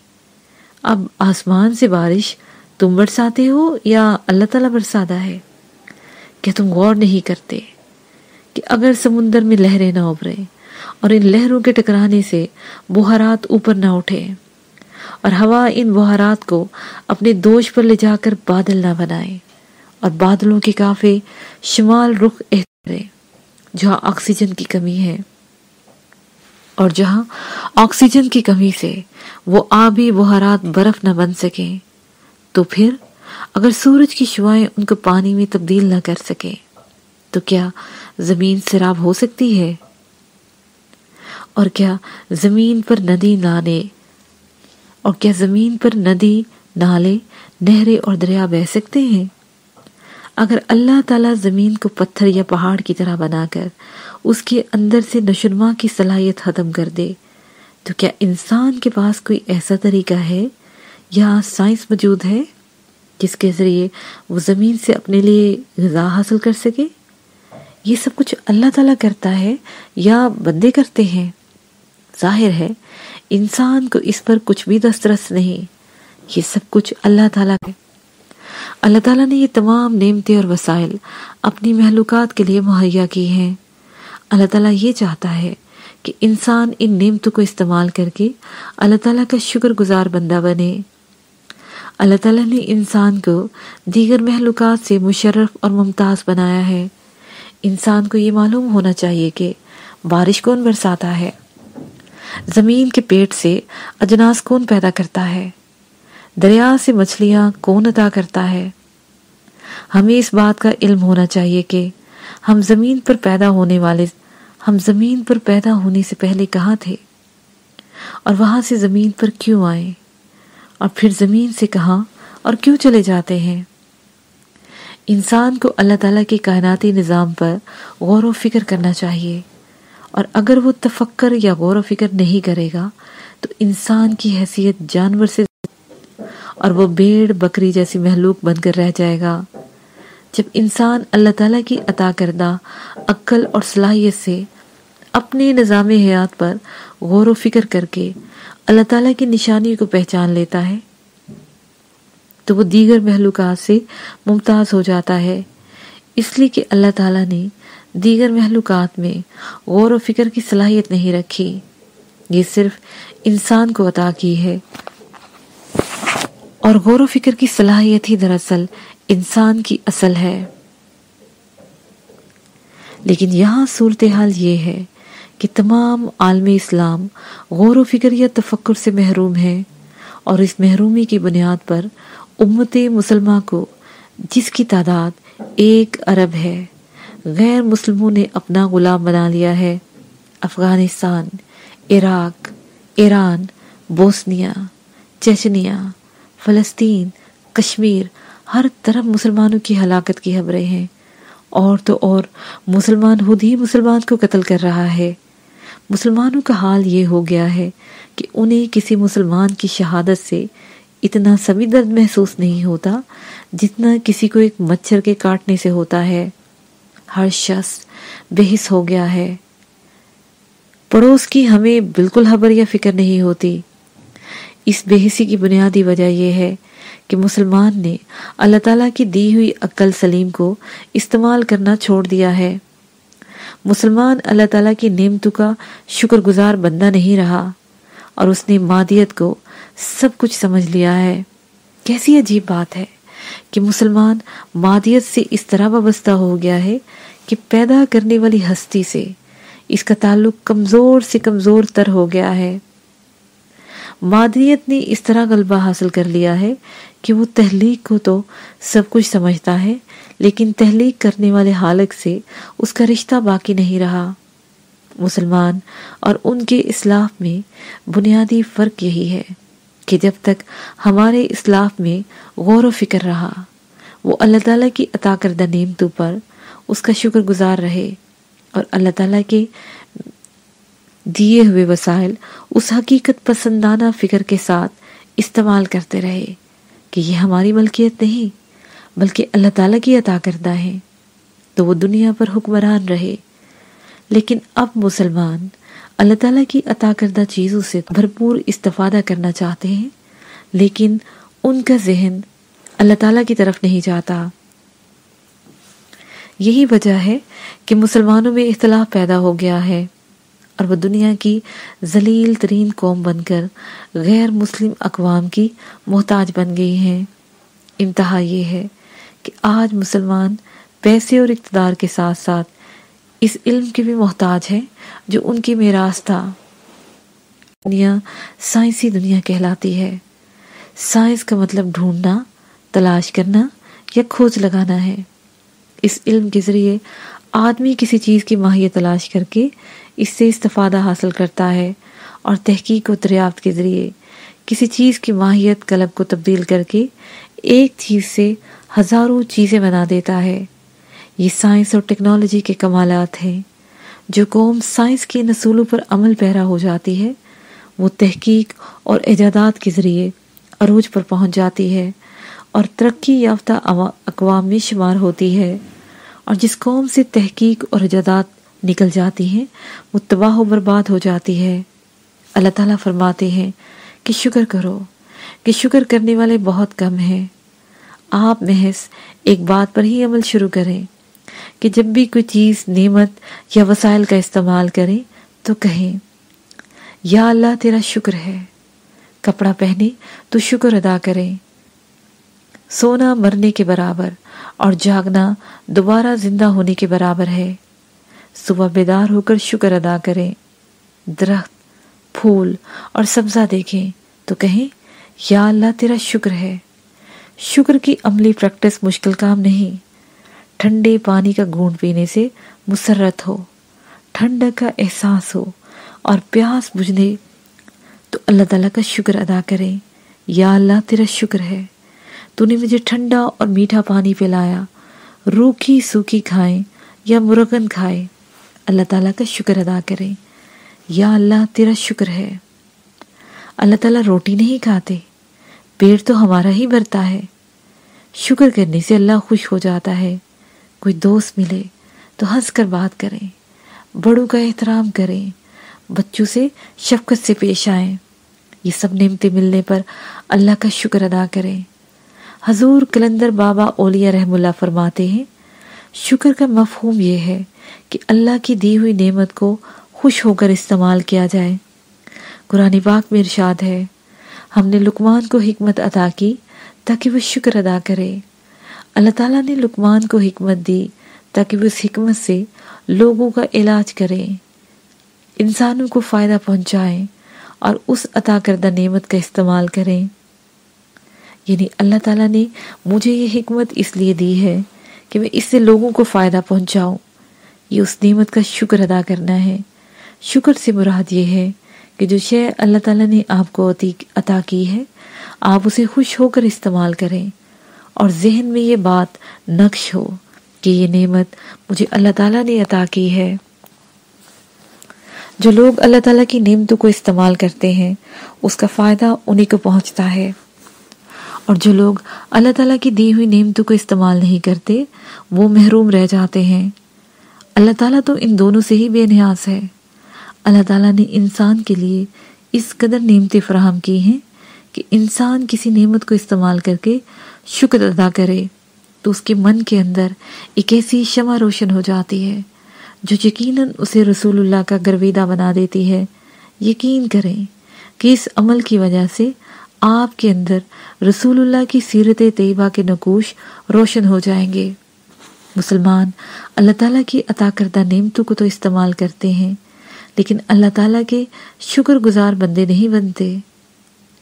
اب آسمان سے بارش تم برساتے ہو یا اللہ تعالیٰ برساتا ہے؟ کیا تم غور نہیں کرتے کہ اگر سمندر میں لہریں نہ ابھرے اور ان لہروں کے ٹکرانے سے بہارات اوپر نہ اٹھے اور ہوا ان بہارات کو اپنے دوش پر لے جا کر بادل نہ بنائے اور بادلوں کے کافی شمال رخ احترے جہاں آکسیجن کی کمی ہے۔ اور جہاں آکسیجن کی کمی سے وہ آبی بہارات برف نہ بن سکیں، تو پھر اگر سورج کی شوائیں ان کو پانی میں تبدیل نہ کر سکے تو کیا زمین سراب ہو سکتی ہے؟ اور کیا زمین پر ندی نالے، اور کیا زمین پر ندی نالے نہریں اور دریا بہ سکتے ہیں؟ اگر اللہ تعالیٰ زمین کو پتھر یا پہاڑ کی طرح بنا کر اس کے اندر سے نشنما کی صلاحیت ختم کر دے، تو کیا انسان کے پاس کوئی ایسا طریقہ ہے یا سائنس موجود ہے جس کے ذریعے وہ زمین سے اپنے لیے غذا حاصل کر سکے؟ یہ سب کچھ اللہ تعالیٰ کرتا ہے یا بندے کرتے ہیں؟ ظاہر ہے، انسان کو اس پر کچھ بھی دسترس نہیں، یہ سب کچھ اللہ تعالیٰ کے اللہ تعالیٰ نے یہ تمام نعمتیں اور وسائل اپنی محلوقات کے لیے مہیا کی ہیں۔ اللہ تعالیٰ یہ چاہتا ہے کہ انسان ان نعمتوں کو استعمال کر کے اللہ تعالیٰ کا شکر گزار بندہ بنے۔ اللہ تعالیٰ نے انسان کو دیگر محلوقات سے مشرف اور ممتاز بنایا ہے۔ انسان کو یہ معلوم ہونا چاہیے کہ بارش کون برساتا ہے۔ زمین کے پیٹ سے اجناس کون پیدا کرتا ہے۔ دریا سے مچھلیاں کون عطا کرتا ہے؟ ہمیں اس بات کا علم ہونا چاہیے کہ ہم زمین پر پیدا ہونے والے، ہم زمین پر پیدا ہونے سے پہلے کہاں تھے؟ اور وہاں سے زمین پر کیوں آئے؟ اور پھر زمین سے کہاں اور کیوں چلے جاتے ہیں؟ انسان کو اللہ تعالیٰ کے کائناتی نظام پر غور و فکر کرنا چاہیے۔ اور اگر وہ تفکر یا غور و فکر نہیں کرے گا، تو انسان کی حیثیت جانور سے اور وہ بیڑ بکری جیسی محلوق بن کر رہ جائے گا۔ جب انسان اللہ تعالیٰ کی عطا کردہ، عقل اور صلاحیت سے اپنے نظام حیات پر غور و فکر کر کے اللہ تعالیٰ کی نشانی کو پہچان لیتا ہے، تو وہ دیگر محلوقات سے ممتاز ہو جاتا ہے۔ اس لیے کہ اللہ تعالیٰ نے دیگر محلوقات میں غور و فکر کی صلاحیت نہیں رکھی۔ یہ صرف انسان کو عطا کی ہے۔ اور غور و فکر کی صلاحیت ہی دراصل انسان کی اصل ہے۔ لیکن یہاں صورتحال یہ ہے کہ تمام عالم اسلام غور و فکر یا تفکر سے محروم ہیں اور اس محرومی کی بنیاد پر امت مسلمہ کو جس کی تعداد ایک ارب ہے، غیر مسلموں نے اپنا غلام بنا لیا ہے۔ Afghanistan, Iraq, Iran, Bosnia Chechnya فلسطین، کشمیر، ہر طرف مسلمانوں کی ہلاکت کی خبریں ہیں۔ اور تو اور، مسلمان خود ہی مسلمان کو قتل کر رہا ہے۔ مسلمانوں کا حال یہ ہو گیا ہے کہ انہیں کسی مسلمان کی شہادت سے اتنا سبھی درد محسوس نہیں ہوتا جتنا کسی کو ایک مچھر کے کاٹنے سے ہوتا ہے۔ ہر شخص بحث ہو گیا ہے۔ پڑوس کی ہمیں بالکل خبر یا فکر نہیں ہوتی۔ اس بے حسی کی بنیادی وجہ یہ ہے کہ مسلمان نے اللہ تعالیٰ کی دی ہوئی عقل سلیم کو استعمال کرنا چھوڑ دیا ہے۔ مسلمان اللہ تعالیٰ کی نعمتوں کا شکر گزار بندہ نہیں رہا اور اس نے مادیت کو سب کچھ سمجھ لیا ہے۔ کیسی عجیب بات ہے کہ مسلمان مادیت سے اس طرح وابستہ ہو گیا ہے کہ پیدا کرنے والی ہستی سے اس کا تعلق کمزور سے کمزور تر ہو گیا ہے۔ مادیت نے اس طرح غلبہ حاصل کر لیا ہے کہ وہ تحلیق کو تو سب کچھ سمجھتا ہے، لیکن تحلیق کرنے والے حالق سے اس کا رشتہ باقی نہیں رہا۔ مسلمان اور ان کے اسلاف میں بنیادی فرق یہی ہے کہ جب تک ہمارے اسلاف میں غور و فکر رہا، وہ اللہ تعالیٰ کی عطا کردہ نعمتوں پر اس کا شکر گزار رہے اور اللہ تعالیٰ کے دیے ہوئے وسائل اس حقیقت پسندانہ فکر کے ساتھ استعمال کرتے رہے کہ یہ ہماری ملکیت نہیں، بلکہ اللہ تعالیٰ کی عطا کردہ ہے۔ تو وہ دنیا پر حکمران رہے۔ لیکن اب مسلمان اللہ تعالیٰ کی عطا کردہ چیزوں سے بھرپور استفادہ کرنا چاہتے ہیں، لیکن ان کا ذہن اللہ تعالیٰ کی طرف نہیں جاتا۔ یہی وجہ ہے کہ مسلمانوں میں اختلاف پیدا ہو گیا ہے۔ اور وہ دنیا کی ذلیل ترین قوم بن کر غیر مسلم اقوام کی محتاج بن گئی ہیں۔ انتہا یہ ہے کہ آج مسلمان پیسے اور اقتدار کے ساتھ ساتھ اس علم کی بھی محتاج ہے جو ان کی میراث تھا۔ دنیا سائنسی دنیا کہلاتی ہے۔ سائنس کا مطلب ڈھونڈنا، تلاش کرنا یا کھوج لگانا ہے۔ اس علم کے ذریعے آدمی کسی چیز کی ماہیت تلاش کر کے اس سے استفادہ حاصل کرتا ہے اور تحقیق و دریافت کے ذریعے کسی چیز کی ماہیت قلب کو تبدیل کر کے ایک چیز سے ہزاروں چیزیں بنا دیتا ہے۔ یہ سائنس اور ٹیکنالوجی کے کمالات ہیں۔ جو قوم سائنس کے نصولوں پر عمل پیرا ہو جاتی ہے، وہ تحقیق اور ایجادات کے ذریعے عروج پر پہنچ جاتی ہے اور ترقی یافتہ اقوام میں شمار ہوتی ہے۔ اور جس قوم سے تحقیق اور ایجادات نکل جاتی ہیں وہ تباہ و برباد ہو جاتی ہے اللہ تعالیٰ فرماتے ہیں کہ شکر کرو، کہ شکر کرنے والے بہت کم ہیں۔ آپ محض ایک بات پر ہی عمل شروع کریں کہ جب بھی کوئی چیز، نعمت یا وسائل کا استعمال کریں تو کہیں، یا اللہ تیرا شکر ہے، کپڑا پہنے تو شکر ادا کریں۔ سونا مرنے کے برابر اور جاگنا دوبارہ زندہ ہونے کے برابر ہے۔ صبح بیدار ہو کر شکر ادا کریں۔ درخت، پھول اور سبزہ دیکھیں تو کہیں، یا اللہ تیرا شکر ہے۔ شکر کی عملی پریکٹس مشکل کام نہیں۔ ٹھنڈے پانی کا گونڈ پینے سے مسرت ہو۔ ٹھنڈک کا احساس ہو اور پیاس بجھنے تو اللہ تعالیٰ کا شکر ادا کریں۔ یا اللہ تیرا شکر ہے۔ تو نے مجھے ٹھنڈا اور میٹھا پانی پلایا۔ روکھی سوکھی کھائیں یا مرغن کھائے اللہ تعالیٰ کا شکر ادا کریں یا اللہ، تیرا شکر ہے۔ اللہ تعالیٰ روٹی نہیں کھاتے پیٹ تو ہمارا ہی بھرتا ہے۔ شکر کرنے سے اللہ خوش ہو جاتا ہے۔ کوئی دوست ملے تو ہنس کر بات کریں بڑوں کا احترام کریں بچوں سے شفقت سے پیش آئیں یہ سب نعمتیں ملنے پر اللہ کا شکر ادا کریں حضور کلندر بابا اولیاء رحم اللہ فرماتے ہیں، شکر کا مفہوم یہ ہے کہ اللہ کی دی ہوئی نعمت کو خوش ہو کر استعمال کیا جائے۔ قرآن پاک میں ارشاد ہے، ہم نے لکمان کو حکمت عطا کی تاکہ وہ شکر ادا کرے۔ اللہ تعالیٰ نے لکمان کو حکمت دی تاکہ وہ اس حکمت سے لوگوں کا علاج کریں انسانوں کو فائدہ پہنچائیں اور اس عطا کردہ نعمت کا استعمال کریں یعنی اللہ تعالیٰ نے مجھے یہ حکمت اس لیے دی ہے کہ میں اس سے لوگوں کو فائدہ پہنچاؤں۔ یہ اس نعمت کا شکر ادا کرنا ہے۔ شکر سے مراد یہ ہے کہ جو شے اللہ تعالیٰ نے آپ کو عطا کی ہے، آپ اسے خوش ہو کر استعمال کریں۔ اور ذہن میں یہ بات نقش ہو کہ یہ نعمت مجھے اللہ تعالیٰ نے عطا کی ہے۔ جو لوگ اللہ تعالیٰ کی نعمتوں کو استعمال کرتے ہیں، اس کا فائدہ انہیں کو پہنچتا ہے۔ اور جو لوگ اللہ تعالیٰ کی دی ہوئی نعمتوں کو استعمال نہیں کرتے، وہ محروم رہ جاتے ہیں۔ اللہ تعالیٰ تو ان دونوں سے ہی بے نیاز ہے۔ اللہ تعالیٰ نے انسان کے لیے اس قدر نعمتیں فراہم کی ہیں کہ انسان کسی نعمت کو استعمال کر کے شکر ادا کرے، تو اس کے من کے اندر ایک ایسی شمع روشن ہو جاتی ہے جو یقیناً اسے رسول اللہ کا گرویدہ بنا دیتی ہے۔ یقین کریں کہ اس عمل کی وجہ سے آپ کے اندر رسول اللہ کی سیرت طیبہ کے نقوش روشن ہو جائیں گے۔ مسلمان، اللہ تعالیٰ کی عطا کردہ نعمتوں کو تو استعمال کرتے ہیں، لیکن اللہ تعالیٰ کے شکر گزار بندے نہیں بنتے۔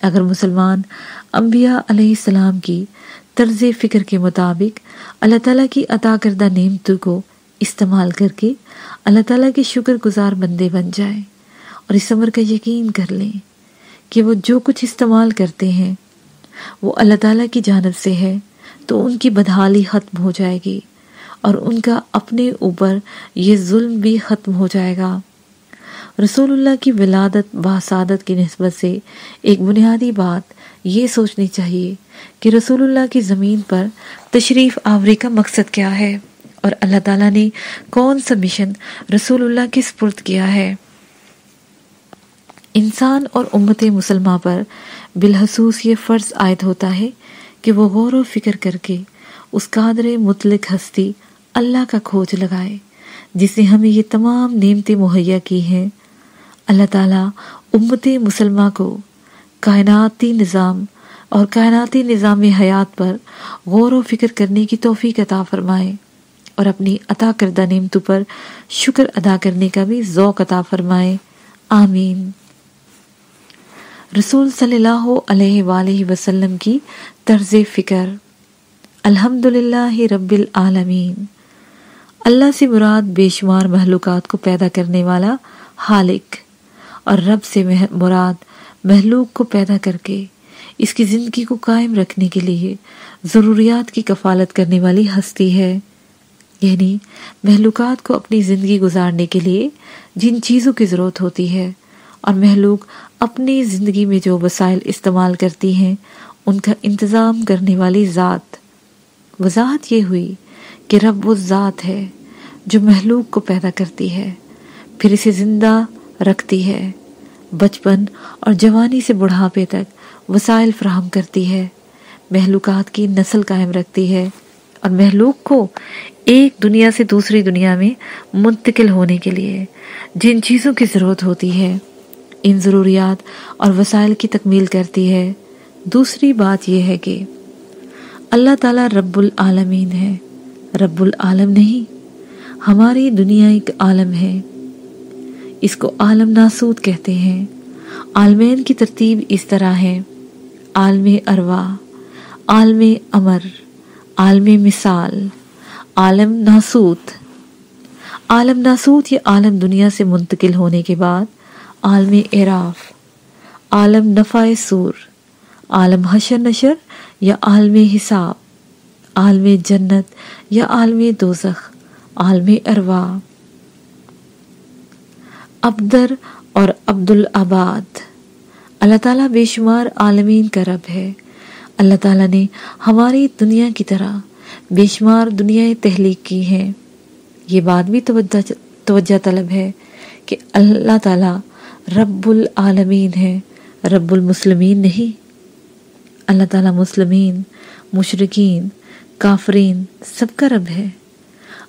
اگر مسلمان انبیاء علیہ السلام کی طرز فکر کے مطابق اللہ تعالیٰ کی عطا کردہ نعمتوں کو استعمال کر کے اللہ تعالیٰ کے شکر گزار بندے بن جائیں اور اس عمر کا یقین کر لیں کہ وہ جو کچھ استعمال کرتے ہیں، وہ اللہ تعالیٰ کی جانب سے ہے، تو ان کی بدحالی ختم ہو جائے گی۔ اور ان کا اپنے اوپر یہ ظلم بھی ختم ہو جائے گا۔ رسول اللہ کی ولادت باسعادت کی نسبت سے ایک بنیادی بات یہ سوچنی چاہیے کہ رسول اللہ کی زمین پر تشریف آوری کا مقصد کیا ہے اور اللہ تعالیٰ نے کون سا مشن رسول اللہ کی سپرد کیا ہے۔ انسان اور امت مسلمہ پر بالحصوص یہ فرض عائد ہوتا ہے کہ وہ غور و فکر کر کے اس قادر مطلق ہستی اللہ کا کھوج لگائے، جس نے ہمیں یہ تمام نعمتیں مہیا کی ہیں۔ اللہ تعالیٰ امت مسلمہ کو کائناتی نظام اور کائناتی نظام حیات پر غور و فکر کرنے کی توفیق عطا فرمائے اور اپنی عطا کردہ نعمتوں پر شکر ادا کرنے کا بھی ذوق عطا فرمائے۔ آمین۔ رسول صلی اللہ علیہ وآلہ وسلم کی طرز فکر الحمد للہ رب العالمین۔ اللہ سے مراد بے شمار محلوقات کو پیدا کرنے والا حالق اور رب سے مراد محلوق کو پیدا کر کے اس کی زندگی کو قائم رکھنے کے لیے ضروریات کی کفالت کرنے والی ہستی ہے۔ یعنی محلوقات کو اپنی زندگی گزارنے کے لیے جن چیزوں کی ضرورت ہوتی ہے اور محلوق اپنی زندگی میں جو وسائل استعمال کرتی ہیں، ان کا انتظام کرنے والی ذات۔ وضاحت یہ ہوئی کہ رب وہ ذات ہے جو محلوق کو پیدا کرتی ہے، پھر اسے زندہ رکھتی ہے، بچپن اور جوانی سے بڑھاپے تک وسائل فراہم کرتی ہے محلوقات کی نسل قائم رکھتی ہے اور محلوق کو ایک دنیا سے دوسری دنیا میں منتقل ہونے کے لیے جن چیزوں کی ضرورت ہوتی ہے، ان ضروریات اور وسائل کی تکمیل کرتی ہے۔ دوسری بات یہ ہے کہ اللہ تعالیٰ رب العالمین ہے۔ رب العالم نہیں۔ ہماری دنیا ایک عالم ہے۔ اس کو عالم ناسود کہتے ہیں۔ عالمین کی ترتیب اس طرح ہے۔ عالم اروا، عالم امر، عالم مثال، عالم ناسوت عالم ناسوت یہ عالم دنیا سے منتقل ہونے کے بعد عالم اعراف، عالم نفع سور، عالم حشر نشر یا عالم حساب۔ عالم جنت یا عالم دوزخ، عالم اروا۔ ابدر اور عبدالعباد اللہ تعالیٰ بے شمار عالمین کا رب ہے۔ اللہ تعالیٰ نے ہماری دنیا کی طرح بے شمار دنیا تحلیق کی ہیں۔ یہ بات بھی توجہ توجہ طلب ہے کہ اللہ تعالیٰ رب العالمین ہے، رب المسلمین نہیں۔ اللہ تعالیٰ مسلمین مشرقین کافرین، سب کا رب ہے۔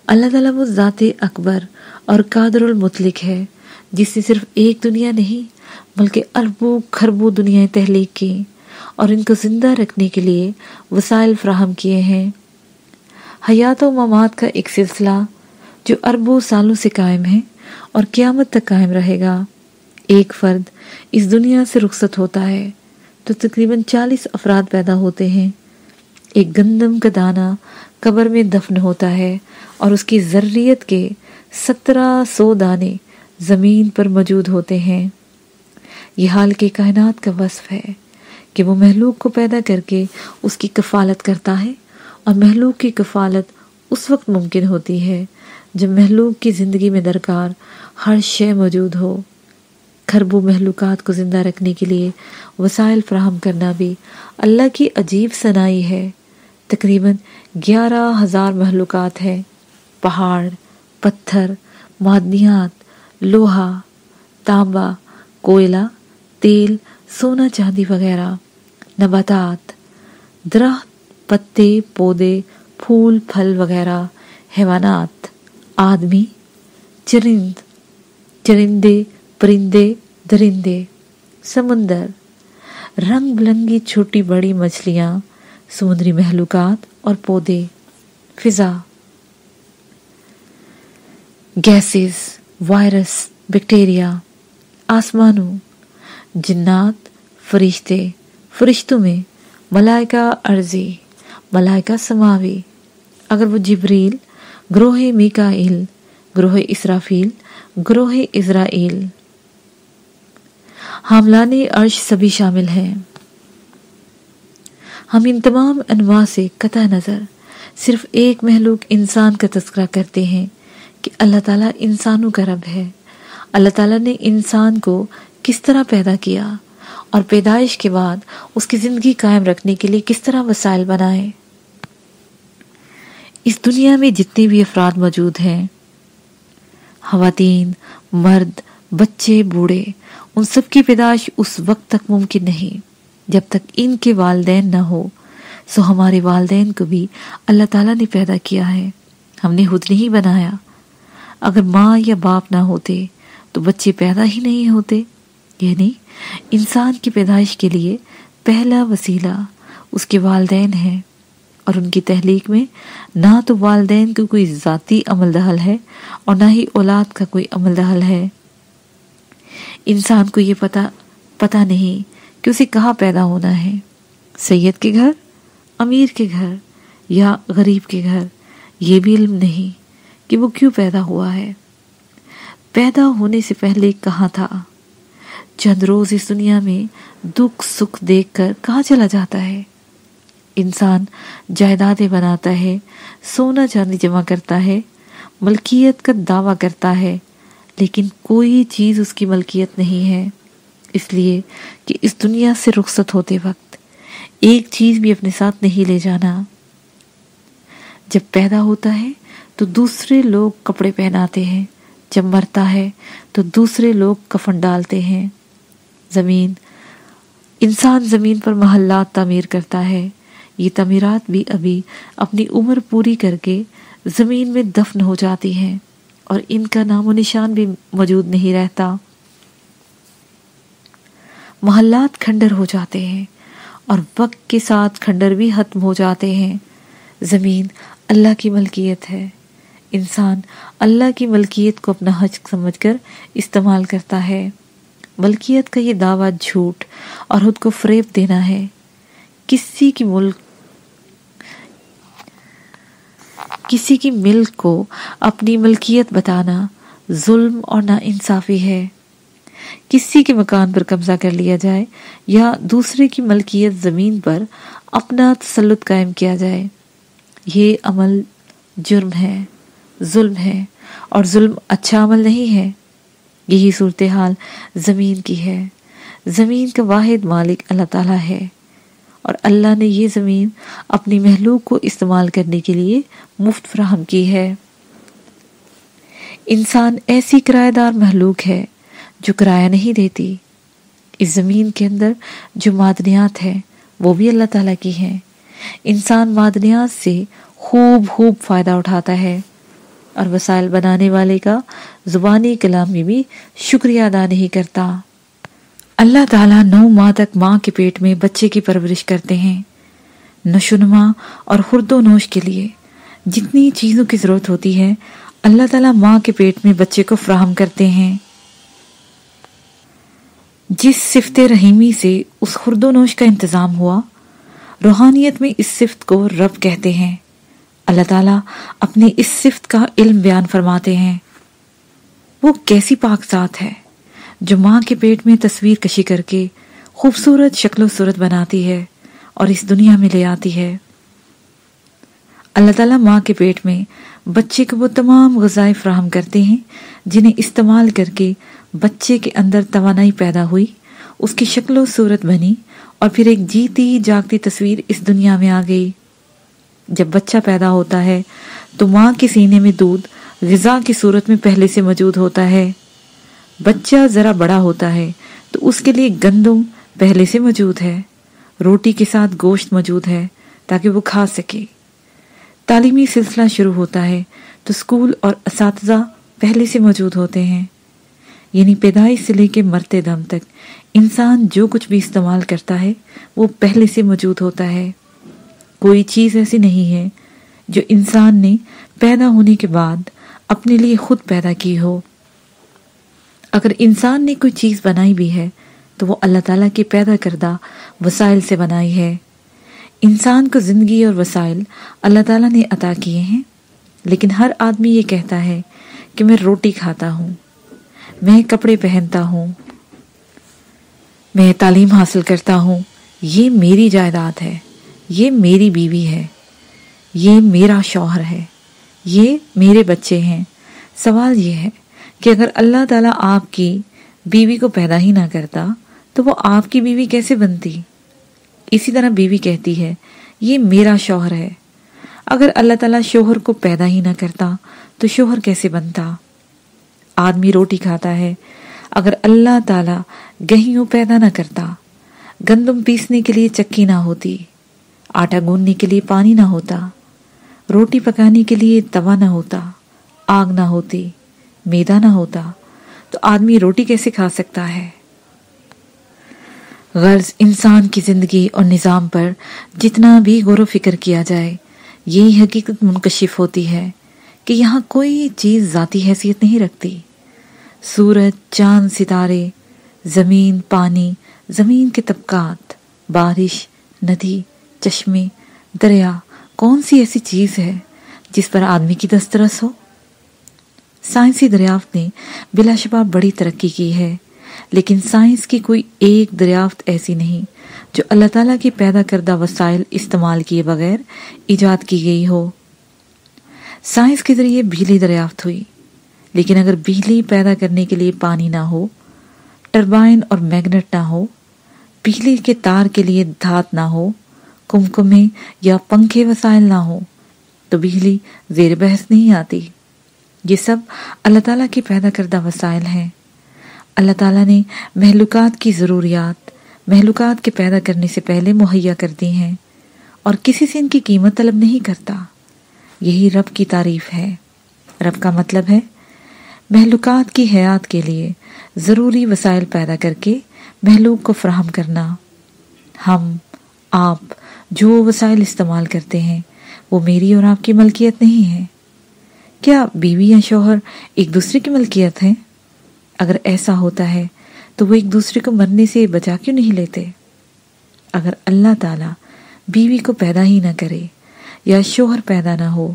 اللہ تعالیٰ وہ ذات اکبر اور قادر المطلق ہے، جس سے صرف ایک دنیا نہیں، بلکہ اربوں خربوں دنیا تحلیق کی اور ان کو زندہ رکھنے کے لیے وسائل فراہم کیے ہیں۔ حیات و ممات کا ایک سلسلہ جو اربوں سالوں سے قائم ہے اور قیامت تک قائم رہے گا۔ ایک فرد اس دنیا سے رخصت ہوتا ہے تو تقریباً چالیس افراد پیدا ہوتے ہیں۔ ایک گندم کا دانہ قبر میں دفن ہوتا ہے اور اس کی ذریت کے سترہ سو دانے زمین پر موجود ہوتے ہیں۔ یہ حال کے کائنات کا وصف ہے کہ وہ محلوق کو پیدا کر کے اس کی کفالت کرتا ہے اور محلوق کی کفالت اس وقت ممکن ہوتی ہے جب محلوق کی زندگی میں درکار ہر شے موجود ہو۔ کھربو محلوقات کو زندہ رکھنے کے لیے وسائل فراہم کرنا بھی اللہ کی عجیب صنائی ہے۔ تقریباً گیارہ ہزار محلوقات ہیں۔ پہاڑ، پتھر معدنیات لوہا، تانبا، کوئلہ، تیل، سونا چاندی وغیرہ۔ نباتات، درخت، پتے، پودے، پھول، پھل وغیرہ۔ حیوانات، آدمی، چرند، چرندے، پرندے، درندے۔ سمندر، رنگ بلنگی چھوٹی بڑی مچھلیاں سمندری محلوقات اور پودے، فضا۔ گیسز، وائرس، بیکٹیریا، آسمانوں، جنات، فرشتے، فرشتوں میں ملائکہ عرضی، ملائکہ سماوی۔ اگر وہ جبریل، گروہ میکائل گروہ اسرافیل، گروہ اسرائیل۔ حاملان عرش سبھی شامل ہیں۔ ہم ان تمام انواع سے قطع نظر صرف ایک محلوق انسان کا تذکرہ کرتے ہیں کہ اللہ تعالیٰ انسانوں کا رب ہے۔ اللہ تعالیٰ نے انسان کو کس طرح پیدا کیا اور پیدائش کے بعد اس کی زندگی قائم رکھنے کے لیے کس طرح وسائل بنائے۔ اس دنیا میں جتنے بھی افراد موجود ہیں، خواتین، مرد، بچے، بوڑھے، ان سب کی پیدائش اس وقت تک ممکن نہیں۔ جب تک ان کے والدین نہ ہو، سو ہمارے والدین کو بھی اللہ تعالیٰ نے پیدا کیا ہے۔ ہم نے خود نہیں بنایا۔ اگر ماں یا باپ نہ ہوتے، تو بچے پیدا ہی نہیں ہوتے۔ یعنی انسان کی پیدائش کے لیے پہلا وسیلہ اس کے والدین ہیں اور ان کی تحلیق میں نہ تو والدین کا کوئی ذاتی عمل دہل ہے اور نہ ہی اولاد کا کوئی عمل دہل ہے۔ انسان کو یہ پتا پتا نہیں کہ اسے کہاں پیدا ہونا ہے؟ سید کے گھر، امیر کے گھر، یا غریب کے گھر؟ یہ بھی علم نہیں کہ وہ کیوں پیدا ہوا ہے۔ پیدا ہونے سے پہلے کہاں تھا؟ چند روز اس دنیا میں دکھ سکھ دیکھ کر کہاں چلا جاتا ہے؟ انسان جائیدادیں بناتا ہے، سونا چاندی جمع کرتا ہے، ملکیت کا دعویٰ کرتا ہے، لیکن کوئی چیز اس کی ملکیت نہیں ہے۔ اس لیے کہ اس دنیا سے رخصت ہوتے وقت ایک چیز بھی اپنے ساتھ نہیں لے جانا۔ جب پیدا ہوتا ہے تو دوسرے لوگ کپڑے پہناتے ہیں، جب مرتا ہے تو دوسرے لوگ کفن ڈالتے ہیں۔ زمین، انسان زمین پر محلات تعمیر کرتا ہے۔ یہ تعمیرات بھی ابھی اپنی عمر پوری کر کے زمین میں دفن ہو جاتی ہیں اور ان کا نام و نشان بھی موجود نہیں رہتا۔ محلات کھنڈر ہو جاتے ہیں اور وقت کے ساتھ کھنڈر بھی ختم ہو جاتے ہیں۔ زمین اللہ کی ملکیت ہے۔ انسان اللہ کی ملکیت کو اپنا حج سمجھ کر استعمال کرتا ہے۔ ملکیت کا یہ دعویٰ جھوٹ اور خود کو فریب دینا ہے۔ کسی کی ملک کسی کی ملک کو اپنی ملکیت بتانا ظلم اور نا انصافی ہے۔ کسی کے مکان پر قبضہ کر لیا جائے یا دوسرے کی ملکیت زمین پر اپنا تسلط قائم کیا جائے۔ یہ عمل جرم ہے، ظلم ہے اور ظلم اچھا عمل نہیں ہے۔ یہی صورتحال زمین کی ہے۔ زمین کا واحد مالک اللہ تعالیٰ ہے اور اللہ نے یہ زمین اپنی محلوق کو استعمال کرنے کے لیے مفت فراہم کی ہے۔ انسان ایسی کرایہ دار محلوق ہے جو کرایہ نہیں دیتی۔ اس زمین کے اندر جو معدنیات ہیں، وہ بھی اللہ تعالیٰ کی ہیں۔ انسان معدنیات سے خوب خوب فائدہ اٹھاتا ہے۔ اور وسائل بنانے والے کا زبانی کلام میں بھی شکریہ ادا نہیں کرتا۔ اللہ تعالیٰ نو ماہ تک ماں کے پیٹ میں بچے کی پرورش کرتے ہیں۔ نشونما اور خرد و نوش کے لیے جتنی چیزوں کی ضرورت ہوتی ہے، اللہ تعالیٰ ماں کے پیٹ میں بچے کو فراہم کرتے ہیں۔ جس صفت رحیمی سے اس خرد و نوش کا انتظام ہوا، روحانیت میں اس صفت کو رب کہتے ہیں۔ اللہ تعالیٰ اپنے اس صفت کا علم بیان فرماتے ہیں۔ وہ کیسی پاک ذات ہے جو ماں کے پیٹ میں تصویر کشی کر کے خوبصورت شکل و صورت بناتی ہے اور اس دنیا میں لے آتی ہے۔ اللہ تعالیٰ ماں کے پیٹ میں بچے کو وہ تمام غذائیں فراہم کرتے ہیں جنہیں استعمال کر کے بچے کے اندر توانائی پیدا ہوئی، اس کی شکل و صورت بنی اور پھر ایک جیتی جاگتی تصویر اس دنیا میں آ گئی۔ جب بچہ پیدا ہوتا ہے تو ماں کے سینے میں دودھ، غذا کی صورت میں پہلے سے موجود ہوتا ہے۔ بچہ ذرا بڑا ہوتا ہے تو اس کے لیے گندم پہلے سے موجود ہے۔ روٹی کے ساتھ گوشت موجود ہے تاکہ وہ کھا سکے۔ تعلیمی سلسلہ شروع ہوتا ہے تو اسکول اور اساتذہ پہلے سے موجود ہوتے ہیں۔ یعنی پیدائش سے لے کے مرتے دم تک، انسان جو کچھ بھی استعمال کرتا ہے، وہ پہلے سے موجود ہوتا ہے۔ کوئی چیز ایسی نہیں ہے جو انسان نے پیدا ہونے کے بعد اپنے لیے خود پیدا کی ہو۔ اگر انسان نے کوئی چیز بنائی بھی ہے، تو وہ اللہ تعالیٰ کے پیدا کردہ وسائل سے بنائی ہے۔ انسان کو زندگی اور وسائل اللہ تعالیٰ نے عطا کیے ہیں، لیکن ہر آدمی یہ کہتا ہے کہ میں روٹی کھاتا ہوں۔ میں کپڑے پہنتا ہوں۔ میں تعلیم حاصل کرتا ہوں۔ یہ میری جائیداد ہے۔ یہ میری بیوی ہے۔ یہ میرا شوہر ہے۔ یہ میرے بچے ہیں۔ سوال یہ ہے کہ اگر اللہ تعالیٰ آپ کی بیوی کو پیدا ہی نہ کرتا، تو وہ آپ کی بیوی کیسے بنتی؟ اسی طرح بیوی کہتی ہے، یہ میرا شوہر ہے۔ اگر اللہ تعالیٰ شوہر کو پیدا ہی نہ کرتا، تو شوہر کیسے بنتا؟ آدمی روٹی کھاتا ہے۔ اگر اللہ تعالیٰ گہیوں پیدا نہ کرتا، گندم پیسنے کے لیے چکی نہ ہوتی، آٹا گوننے کے لیے پانی نہ ہوتا، روٹی پکانے کے لیے توا نہ ہوتا، آگ نہ ہوتی، میدا نہ ہوتا، تو آدمی روٹی کیسے کھا سکتا ہے؟ غرض انسان کی زندگی اور نظام پر جتنا بھی غور و فکر کیا جائے، یہی حقیقت منکشف ہوتی ہے۔ کہ یہاں کوئی چیز ذاتی حیثیت نہیں رکھتی۔ سورج، چاند، ستارے، زمین، پانی، زمین کے طبقات، بارش، ندی، چشمے، دریا، کون سی ایسی چیز ہے جس پر آدمی کی دسترس ہو؟ سائنسی دریافت نے بلا شبہ بڑی ترقی کی ہے، لیکن سائنس کی کوئی ایک دریافت ایسی نہیں جو اللہ تعالیٰ کی پیدا کردہ وسائل استعمال کیے بغیر ایجاد کی گئی ہو۔ سائنس کے ذریعے بجلی دریافت ہوئی۔ لیکن اگر بجلی پیدا کرنے کے لیے پانی نہ ہو، ٹربائن اور میگنٹ نہ ہو، بجلی کے تار کے لیے دھات نہ ہو، کمکمے یا پنکھے وسائل نہ ہو تو بجلی زیر بحث نہیں آتی۔ یہ سب اللہ تعالیٰ کی پیدا کردہ وسائل ہیں۔ اللہ تعالیٰ نے محلوقات کی ضروریات محلوقات کے پیدا کرنے سے پہلے مہیا کر دی ہیں، اور کسی سے ان کی قیمت طلب نہیں کرتا۔ یہی رب کی تعریف ہے۔ رب کا مطلب ہے محلوقات کی حیات کے لیے ضروری وسائل پیدا کر کے محلوق کو فراہم کرنا۔ ہم، آپ جو وسائل استعمال کرتے ہیں، وہ میری اور آپ کی ملکیت نہیں ہے۔ کیا بیوی یا شوہر ایک دوسرے کی ملکیت ہیں؟ اگر ایسا ہوتا ہے، تو وہ ایک دوسرے کو مرنے سے بچا کیوں نہیں لیتے؟ اگر اللہ تعالی بیوی کو پیدا ہی نہ کرے یا شوہر پیدا نہ ہو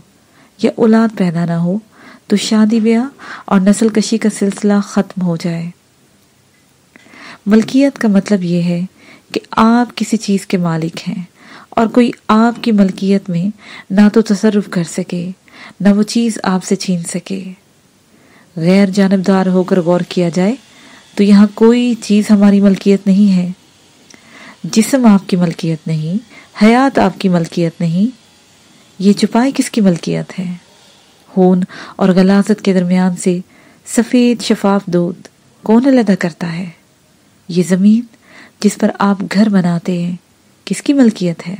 یا اولاد پیدا نہ ہو، تو شادی بیاہ اور نسل کشی کا سلسلہ ختم ہو جائے۔ ملکیت کا مطلب یہ ہے کہ آپ کسی چیز کے مالک ہیں اور کوئی آپ کی ملکیت میں نہ تو تصرف کر سکے، نہ وہ چیز آپ سے چھین سکے۔ غیر جانبدار ہو کر غور کیا جائے تو یہاں کوئی چیز ہماری ملکیت نہیں ہے۔ جسم آپ کی ملکیت نہیں، حیات آپ کی ملکیت نہیں یہ چپائی کس کی ملکیت ہے؟ خون اور غلازت کے درمیان سے سفید شفاف دودھ کون علیحدہ کرتا ہے؟ یہ زمین جس پر آپ گھر بناتے ہیں، کس کی ملکیت ہے؟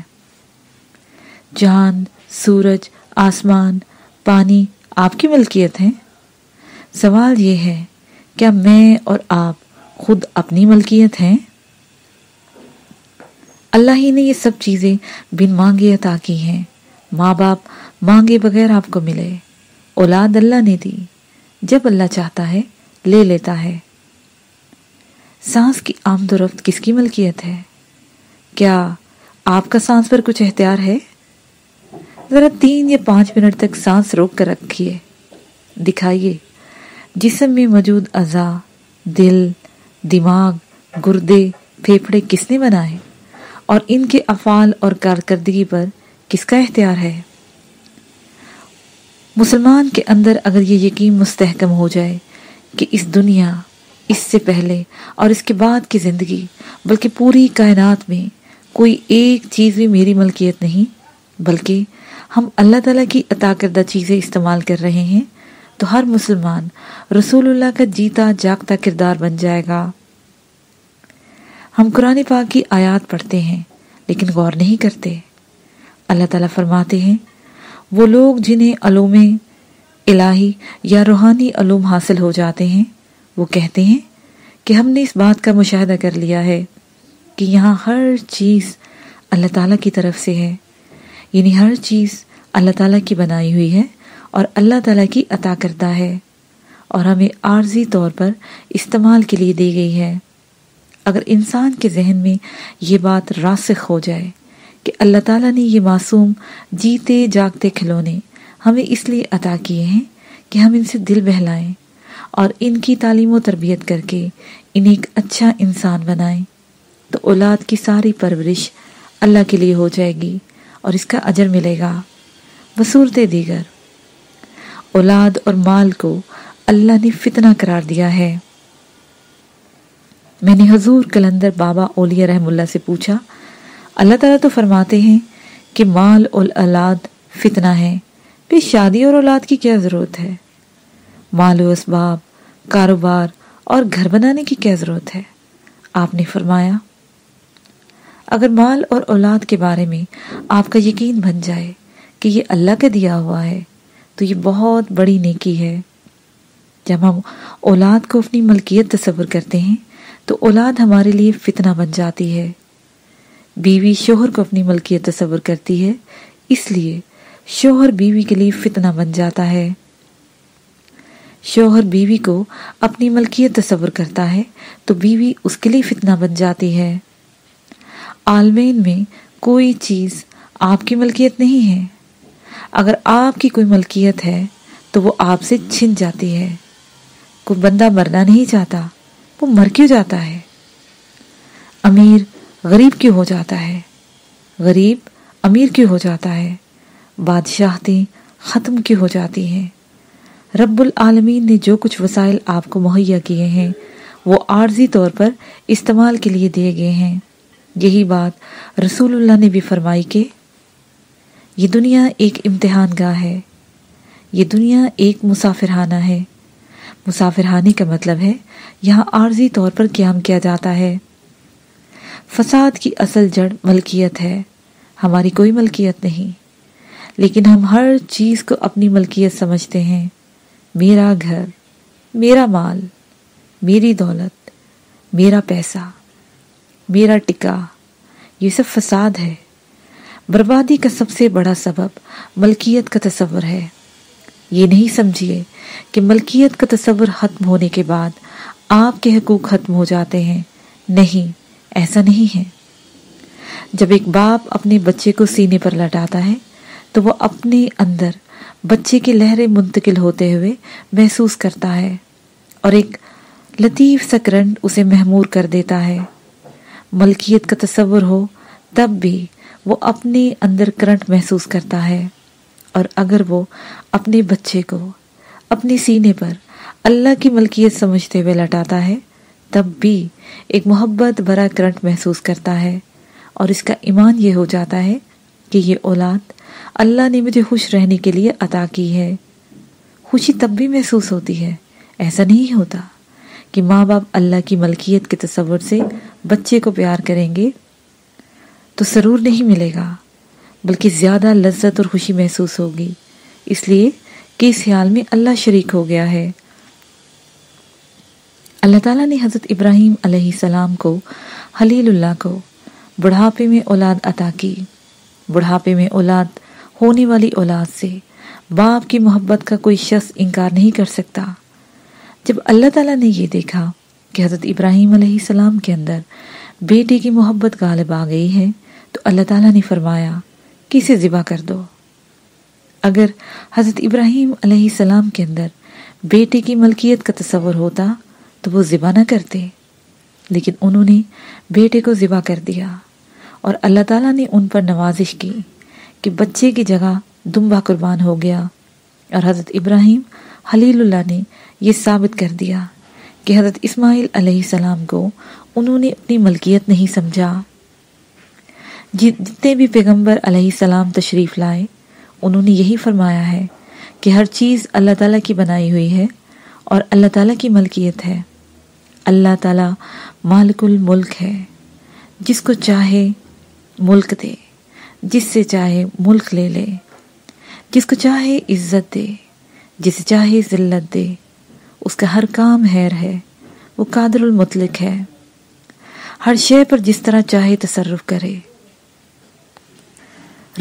چاند سورج، آسمان، پانی آپ کی ملکیت ہے سوال یہ ہے، کیا میں اور آپ خود اپنی ملکیت ہیں؟ اللہ ہی نے یہ سب چیزیں بن مانگے عطا کی ہیں۔ ماں باپ مانگے بغیر آپ کو ملے۔ اولاد اللہ نے دی۔ جب اللہ چاہتا ہے، لے لیتا ہے۔ سانس کی آمد و رفت کس کی ملکیت ہے؟ کیا آپ کا سانس پر کچھ اختیار ہے؟ ذرا تین یا پانچ منٹ تک سانس روک کر رکھیے۔ دکھائیے۔ جسم میں موجود اعضا دل، دماغ، گردے پھیپڑے کس نے بنائے؟ اور ان کے افعال اور کارکردگی پر کس کا اختیار ہے؟ مسلمان کے اندر اگر یہ یقین مستحکم ہو جائے کہ اس دنیا، اس سے پہلے اور اس کے بعد کی زندگی، بلکہ پوری کائنات میں کوئی ایک چیز بھی میری ملکیت نہیں، بلکہ ہم اللہ تعالیٰ کی عطا کردہ چیزیں استعمال کر رہے ہیں، تو ہر مسلمان رسول اللہ کا جیتا جاگتا کردار بن جائے گا۔ ہم قرآن پاک کی آیات پڑھتے ہیں، لیکن غور نہیں کرتے۔ اللہ تعالیٰ فرماتے ہیں، وہ لوگ جنہیں علوم الہی یا روحانی علوم حاصل ہو جاتے ہیں، وہ کہتے ہیں کہ ہم نے اس بات کا مشاہدہ کر لیا ہے کہ یہاں ہر چیز اللہ تعالیٰ کی طرف سے ہے۔ یعنی ہر چیز اللہ تعالیٰ کی بنائی ہوئی ہے اور اللہ تعالیٰ کی عطا کرتا ہے اور ہمیں عارضی طور پر استعمال کے لیے دی گئی ہے۔ اگر انسان کے ذہن میں یہ بات راسخ ہو جائے کہ اللہ تعالیٰ نے یہ معصوم جیتے جاگتے کھلونے ہمیں اس لیے عطا کیے ہیں کہ ہم ان سے دل بہلائیں اور ان کی تعلیم و تربیت کر کے انہیں ایک اچھا انسان بنائیں۔ تو اولاد کی ساری پرورش اللہ کے لیے ہو جائے گی اور اس کا اجر ملے گا۔ بصورت دیگر، اولاد اور مال کو اللہ نے فتنہ قرار دیا ہے۔ میں نے حضور کلندر بابا اولیاء رحم اللہ سے پوچھا اللہ تعالیٰ تو فرماتے ہیں کہ مال اور اولاد فتنہ ہے۔ پھر شادی اور اولاد کی کیا ضرورت ہے؟ مال و اسباب، کاروبار اور گھر بنانے کی کیا ضرورت ہے؟ آپ نے فرمایا، اگر مال اور اولاد کے بارے میں آپ کا یقین بن جائے کہ یہ اللہ کا دیا ہوا ہے، تو یہ بہت بڑی نیکی ہے۔ جب ہم اولاد کو اپنی ملکیت تصور کرتے ہیں، تو اولاد ہمارے لیے فتنہ بن جاتی ہے۔ بیوی شوہر کو اپنی ملکیت تصور کرتی ہے، اس لیے شوہر بیوی کے لیے فتنہ بن جاتا ہے۔ شوہر بیوی کو اپنی ملکیت تصور کرتا ہے، تو بیوی اس کے لیے فتنہ بن جاتی ہے۔ عالمین میں کوئی چیز آپ کی ملکیت نہیں ہے۔ اگر آپ کی کوئی ملکیت ہے، تو وہ آپ سے چھن جاتی ہے۔ کوئی بندہ مرنا نہیں چاہتا، وہ مر کیوں جاتا ہے؟ امیر غریب کیوں ہو جاتا ہے۔ غریب امیر کیوں ہو جاتا ہے۔ بادشاہتیں ختم کیوں ہو جاتی ہیں۔ رب العالمین نے جو کچھ وسائل آپ کو مہیا کیے ہیں، وہ عارضی طور پر استعمال کے لیے دیے گئے ہیں۔ یہی بات رسول اللہ نے بھی فرمائی کہ یہ دنیا ایک امتحان گاہ ہے۔ یہ دنیا ایک مسافرانہ ہے۔ مسافرہانے کا مطلب ہے، یہاں عارضی طور پر قیام کیا جاتا ہے۔ فساد کی اصل جڑ ملکیت ہے۔ ہماری کوئی ملکیت نہیں۔ لیکن ہم ہر چیز کو اپنی ملکیت سمجھتے ہیں۔ میرا گھر، میرا مال، میری دولت، میرا پیسہ، میرا ٹکا، یہ سب فساد ہے۔ بربادی کا سب سے بڑا سبب ملکیت کا تصور ہے۔ یہ نہیں سمجھیے کہ ملکیت کا تصور ختم ہونے کے بعد آپ کے حقوق ختم ہو جاتے ہیں۔ نہیں۔ ایسا نہیں ہے۔ جب ایک باپ اپنے بچے کو سینے پر لٹاتا ہے، تو وہ اپنے اندر بچے کی لہریں منتقل ہوتے ہوئے محسوس کرتا ہے اور ایک لطیف سا کرنٹ اسے محمور کر دیتا ہے۔ ملکیت کا تصور ہو تب بھی وہ اپنے اندر کرنٹ محسوس کرتا ہے۔ اور اگر وہ اپنے بچے کو اپنے سینے پر اللہ کی ملکیت سمجھتے ہوئے لٹاتا ہے تب بھی ایک محبت برا کرنٹ محسوس کرتا ہے اور اس کا ایمان یہ ہو جاتا ہے کہ یہ اولاد اللہ نے مجھے خوش رہنے کے لیے عطا کی ہے۔ خوشی تب بھی محسوس ہوتی ہے۔ ایسا نہیں ہوتا کہ ماں باپ اللہ کی ملکیت کے تصور سے بچے کو پیار کریں گے تو سرور نہیں ملے گا، بلکہ زیادہ لذت اور خوشی محسوس ہوگی۔ اس لیے کہ اس خیال میں اللہ شریک ہو گیا ہے۔ اللہ تعالیٰ نے حضرت ابراہیم علیہ السلام کو حلیل اللہ کو بڑھاپے میں اولاد عطا کی۔ بڑھاپے میں اولاد ہونے والی اولاد سے باپ کی محبت کا کوئی شخص انکار نہیں کر سکتا۔ جب اللہ تعالیٰ نے یہ دیکھا کہ حضرت ابراہیم علیہ السلام کے اندر بیٹے کی محبت غالب آ گئی ہے، تو اللہ تعالیٰ نے فرمایا کہ اسے ذبح کر دو۔ اگر حضرت ابراہیم علیہ السلام کے اندر بیٹے کی ملکیت کا تصور ہوتا تو وہ ذبح نہ کرتے لیکن انہوں نے بیٹے کو ذبح کر دیا اور اللہ تعالیٰ نے ان پر نوازش کی کہ بچے کی جگہ دمبا قربان ہو گیا اور حضرت ابراہیم حلیل اللہ نے یہ ثابت کر دیا کہ حضرت اسماعیل علیہ السلام کو انہوں نے اپنی ملکیت نہیں سمجھا۔ جتنے بھی پیغمبر علیہ السلام تشریف لائے، انہوں نے یہی فرمایا ہے کہ ہر چیز اللہ تعالیٰ کی بنائی ہوئی ہے اور اللہ تعالیٰ کی ملکیت ہے۔ اللہ تعالیٰ مالک الملک ہے۔ جس کو چاہے ملک دے، جس سے چاہے ملک لے لے۔ جس کو چاہے عزت دے جسے چاہے ذلت دے۔ اس کا ہر کام حیر ہے، وہ قادر المطلق ہے۔ ہر شے پر جس طرح چاہے تصرف کرے۔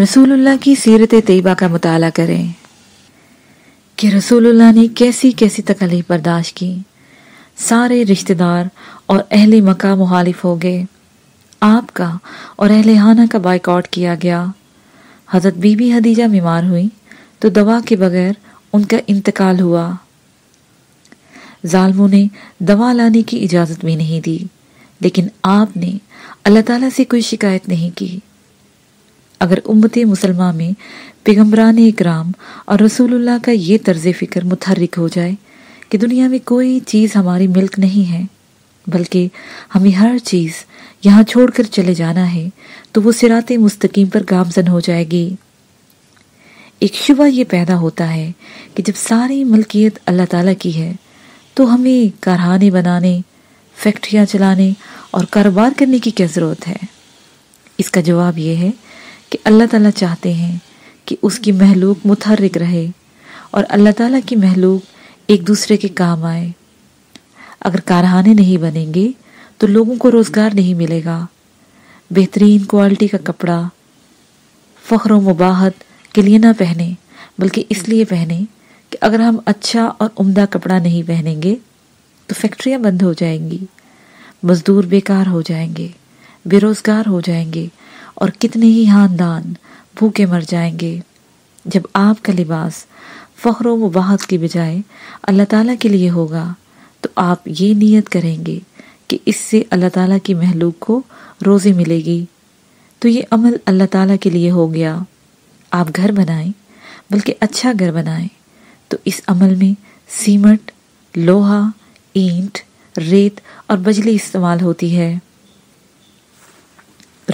رسول اللہ کی سیرت طیبہ کا مطالعہ کریں کہ رسول اللہ نے کیسی کیسی تکلیف برداشت کی۔ سارے رشتہ دار اور اہل مکہ مخالف ہو گئے۔ آپ کا اور اہل ہانہ کا بائک آؤٹ کیا گیا۔ حضرت بی بی حدیجہ بیمار ہوئی تو دوا کے بغیر ان کا انتقال ہوا۔ ظالموں نے دوا لانے کی اجازت بھی نہیں دی، لیکن آپ نے اللہ تعالیٰ سے کوئی شکایت نہیں کی۔ اگر امت مسلمہ میں پیغمبران اکرام اور رسول اللہ کا یہ طرز فکر متحرک ہو جائے کہ دنیا میں کوئی چیز ہماری ملک نہیں ہے، بلکہ ہمیں ہر چیز یہاں چھوڑ کر چلے جانا ہے، تو وہ سرات مستقیم پر گامزن ہو جائے گی۔ ایک شبہ یہ پیدا ہوتا ہے کہ جب ساری ملکیت اللہ تعالیٰ کی ہے، تو ہمیں کارخانے بنانے، فیکٹریاں چلانے اور کاروبار کرنے کی کیا ضرورت ہے؟ اس کا جواب یہ ہے کہ اللہ تعالیٰ چاہتے ہیں کہ اس کی محلوق متحرک رہے اور اللہ تعالیٰ کی محلوق ایک دوسرے کے کام آئے۔ اگر کارخانے نہیں بنیں گے تو لوگوں کو روزگار نہیں ملے گا۔ بہترین کوالٹی کا کپڑا، فخر و مباحت کے لیے نہ پہنے بلکہ اس لیے پہنے کہ اگر ہم اچھا اور عمدہ کپڑا نہیں پہنیں گے تو فیکٹریاں بند ہو جائیں گی، مزدور بیکار ہو جائیں گے، بے روزگار ہو جائیں گے اور کتنے ہی خاندان بھوکے مر جائیں گے۔ جب آپ کا لباس فخر و مباحت کی بجائے اللہ تعالیٰ کے لیے ہوگا۔ تو آپ یہ نیت کریں گے کہ اس سے اللہ تعالیٰ کی محلوق کو روزی ملے گی۔ تو یہ عمل اللہ تعالیٰ کے لیے ہو گیا۔ آپ گھر بنائیں، بلکہ اچھا گھر بنائیں۔ تو اس عمل میں سیمٹ لوہا، اینٹ، ریت اور بجلی استعمال ہوتی ہے۔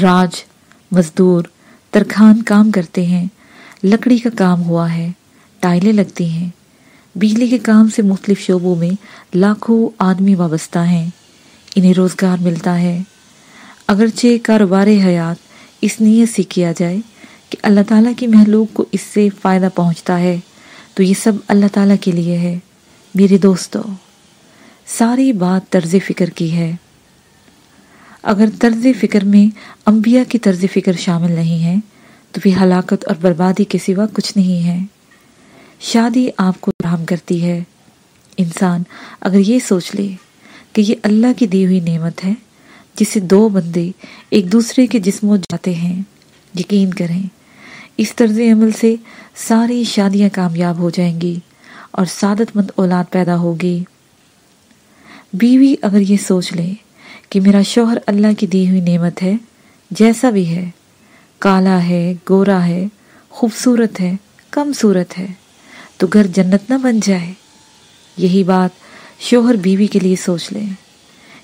راج، مزدور ترخان کام کرتے ہیں۔ لکڑی کا کام ہوا ہے۔ ٹائلیں لگتی ہیں۔ بجلی کے کام سے مختلف شعبوں میں لاکھوں آدمی وابستہ ہیں۔ انہیں روزگار ملتا ہے۔ اگرچہ کاروبار حیات اس نیت سے کیا جائے کہ اللہ تعالیٰ کی محلوق کو اس سے فائدہ پہنچتا ہے، تو یہ سب اللہ تعالیٰ کے لیے ہے۔ میرے دوستو، ساری بات طرز فکر کی ہے۔ اگر طرز فکر میں انبیاء کی طرز فکر شامل نہیں ہے، تو بھی ہلاکت اور بربادی کے سوا کچھ نہیں ہے۔ شادی آپ کو رحم کرتی ہے۔ انسان اگر یہ سوچ لے کہ یہ اللہ کی دی ہوئی نعمت ہے، جسے دو بندے ایک دوسرے کے جسموں جاتے ہیں، یقین کریں، اس طرز عمل سے ساری شادیاں کامیاب ہو جائیں گی اور سعادت مند اولاد پیدا ہوگی۔ بیوی اگر یہ سوچ لے کہ میرا شوہر اللہ کی دی ہوئی نعمت ہے، جیسا بھی ہے، کالا ہے، گورا ہے، خوبصورت ہے، کم صورت ہے۔ تو گھر جنت نہ بن جائے۔ یہی بات شوہر بیوی کے لیے سوچ لیں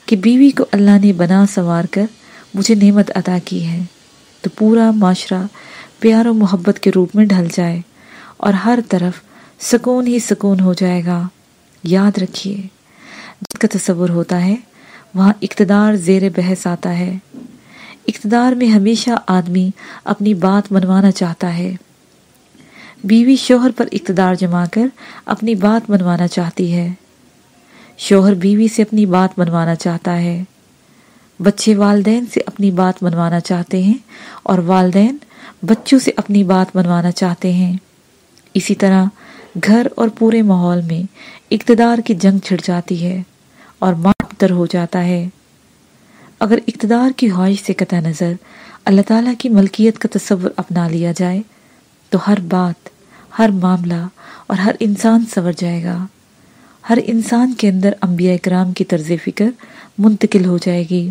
کہ بیوی کو اللہ نے بنا سوار کر مجھے نعمت عطا کی ہے۔ تو پورا معاشرہ پیار و محبت کے روپ میں ڈھل جائے اور ہر طرف سکون ہی سکون ہو جائے گا۔ یاد رکھیے، جس کا تصور ہوتا ہے، وہاں اقتدار زیر بحث آتا ہے۔ اقتدار میں ہمیشہ آدمی اپنی بات منوانا چاہتا ہے۔ بیوی شوہر پر اقتدار جما کر اپنی بات منوانا چاہتی ہے۔ شوہر بیوی سے اپنی بات منوانا چاہتا ہے۔ بچے والدین سے اپنی بات منوانا چاہتے ہیں اور والدین بچوں سے اپنی بات منوانا چاہتے ہیں۔ اسی طرح گھر اور پورے ماحول میں اقتدار کی جنگ چھڑ جاتی ہے اور ماتر ہو جاتا ہے۔ اگر اقتدار کی خواہش سے قطع نظر اللہ تعالیٰ کی ملکیت کا تصور اپنا لیا جائے تو ہر بات، ہر معاملہ اور ہر انسان سور جائے گا۔ ہر انسان کے اندر انبیاء اکرام کی طرز فکر منتقل ہو جائے گی۔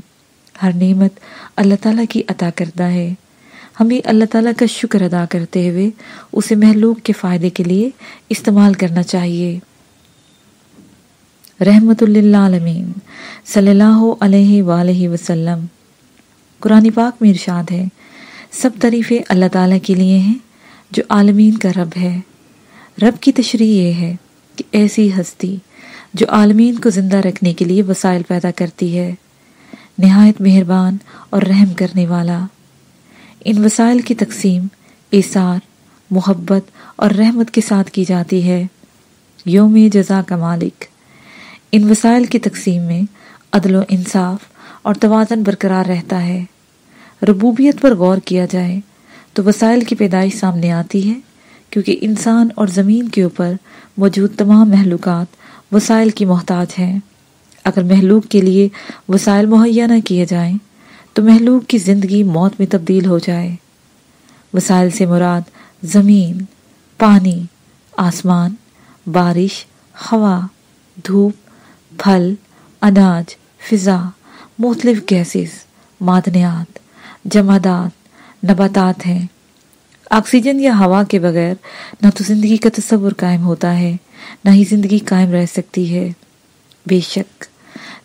ہر نعمت اللہ تعالیٰ کی عطا کردہ ہے۔ ہمیں اللہ تعالیٰ کا شکر ادا کرتے ہوئے اسے محلوق کے فائدے کے لیے استعمال کرنا چاہیے۔ رحمت اللہ عالمین صلی اللہ علیہ وآلہ وسلم۔ قرآن پاک میں ارشاد ہے، سب طریفے اللہ تعالیٰ کے لیے ہیں۔ جو عالمین کا رب ہے۔ رب کی تشریح یہ ہے کہ ایسی ہستی جو عالمین کو زندہ رکھنے کے لیے وسائل پیدا کرتی ہے، نہایت مہربان اور رحم کرنے والا۔ ان وسائل کی تقسیم اثار محبت اور رحمت کے ساتھ کی جاتی ہے۔ یوم جزا کا مالک۔ ان وسائل کی تقسیم میں عدل و انصاف اور توازن برقرار رہتا ہے۔ ربوبیت پر غور کیا جائے تو وسائل کی پیدائش سامنے آتی ہے، کیونکہ انسان اور زمین کے اوپر موجود تمام محلوقات وسائل کی محتاج ہیں۔ اگر محلوق کے لیے وسائل مہیا نہ کیے جائیں، تو محلوق کی زندگی موت میں تبدیل ہو جائے۔ وسائل سے مراد زمین، پانی، آسمان، بارش، ہوا، دھوپ، پھل، اناج، فضا، مختلف گیسز، معدنیات، جمادات نباتات ہیں۔ آکسیجن یا ہوا کے بغیر نہ تو زندگی کا تصور قائم ہوتا ہے، نہ ہی زندگی قائم رہ سکتی ہے۔ بے شک،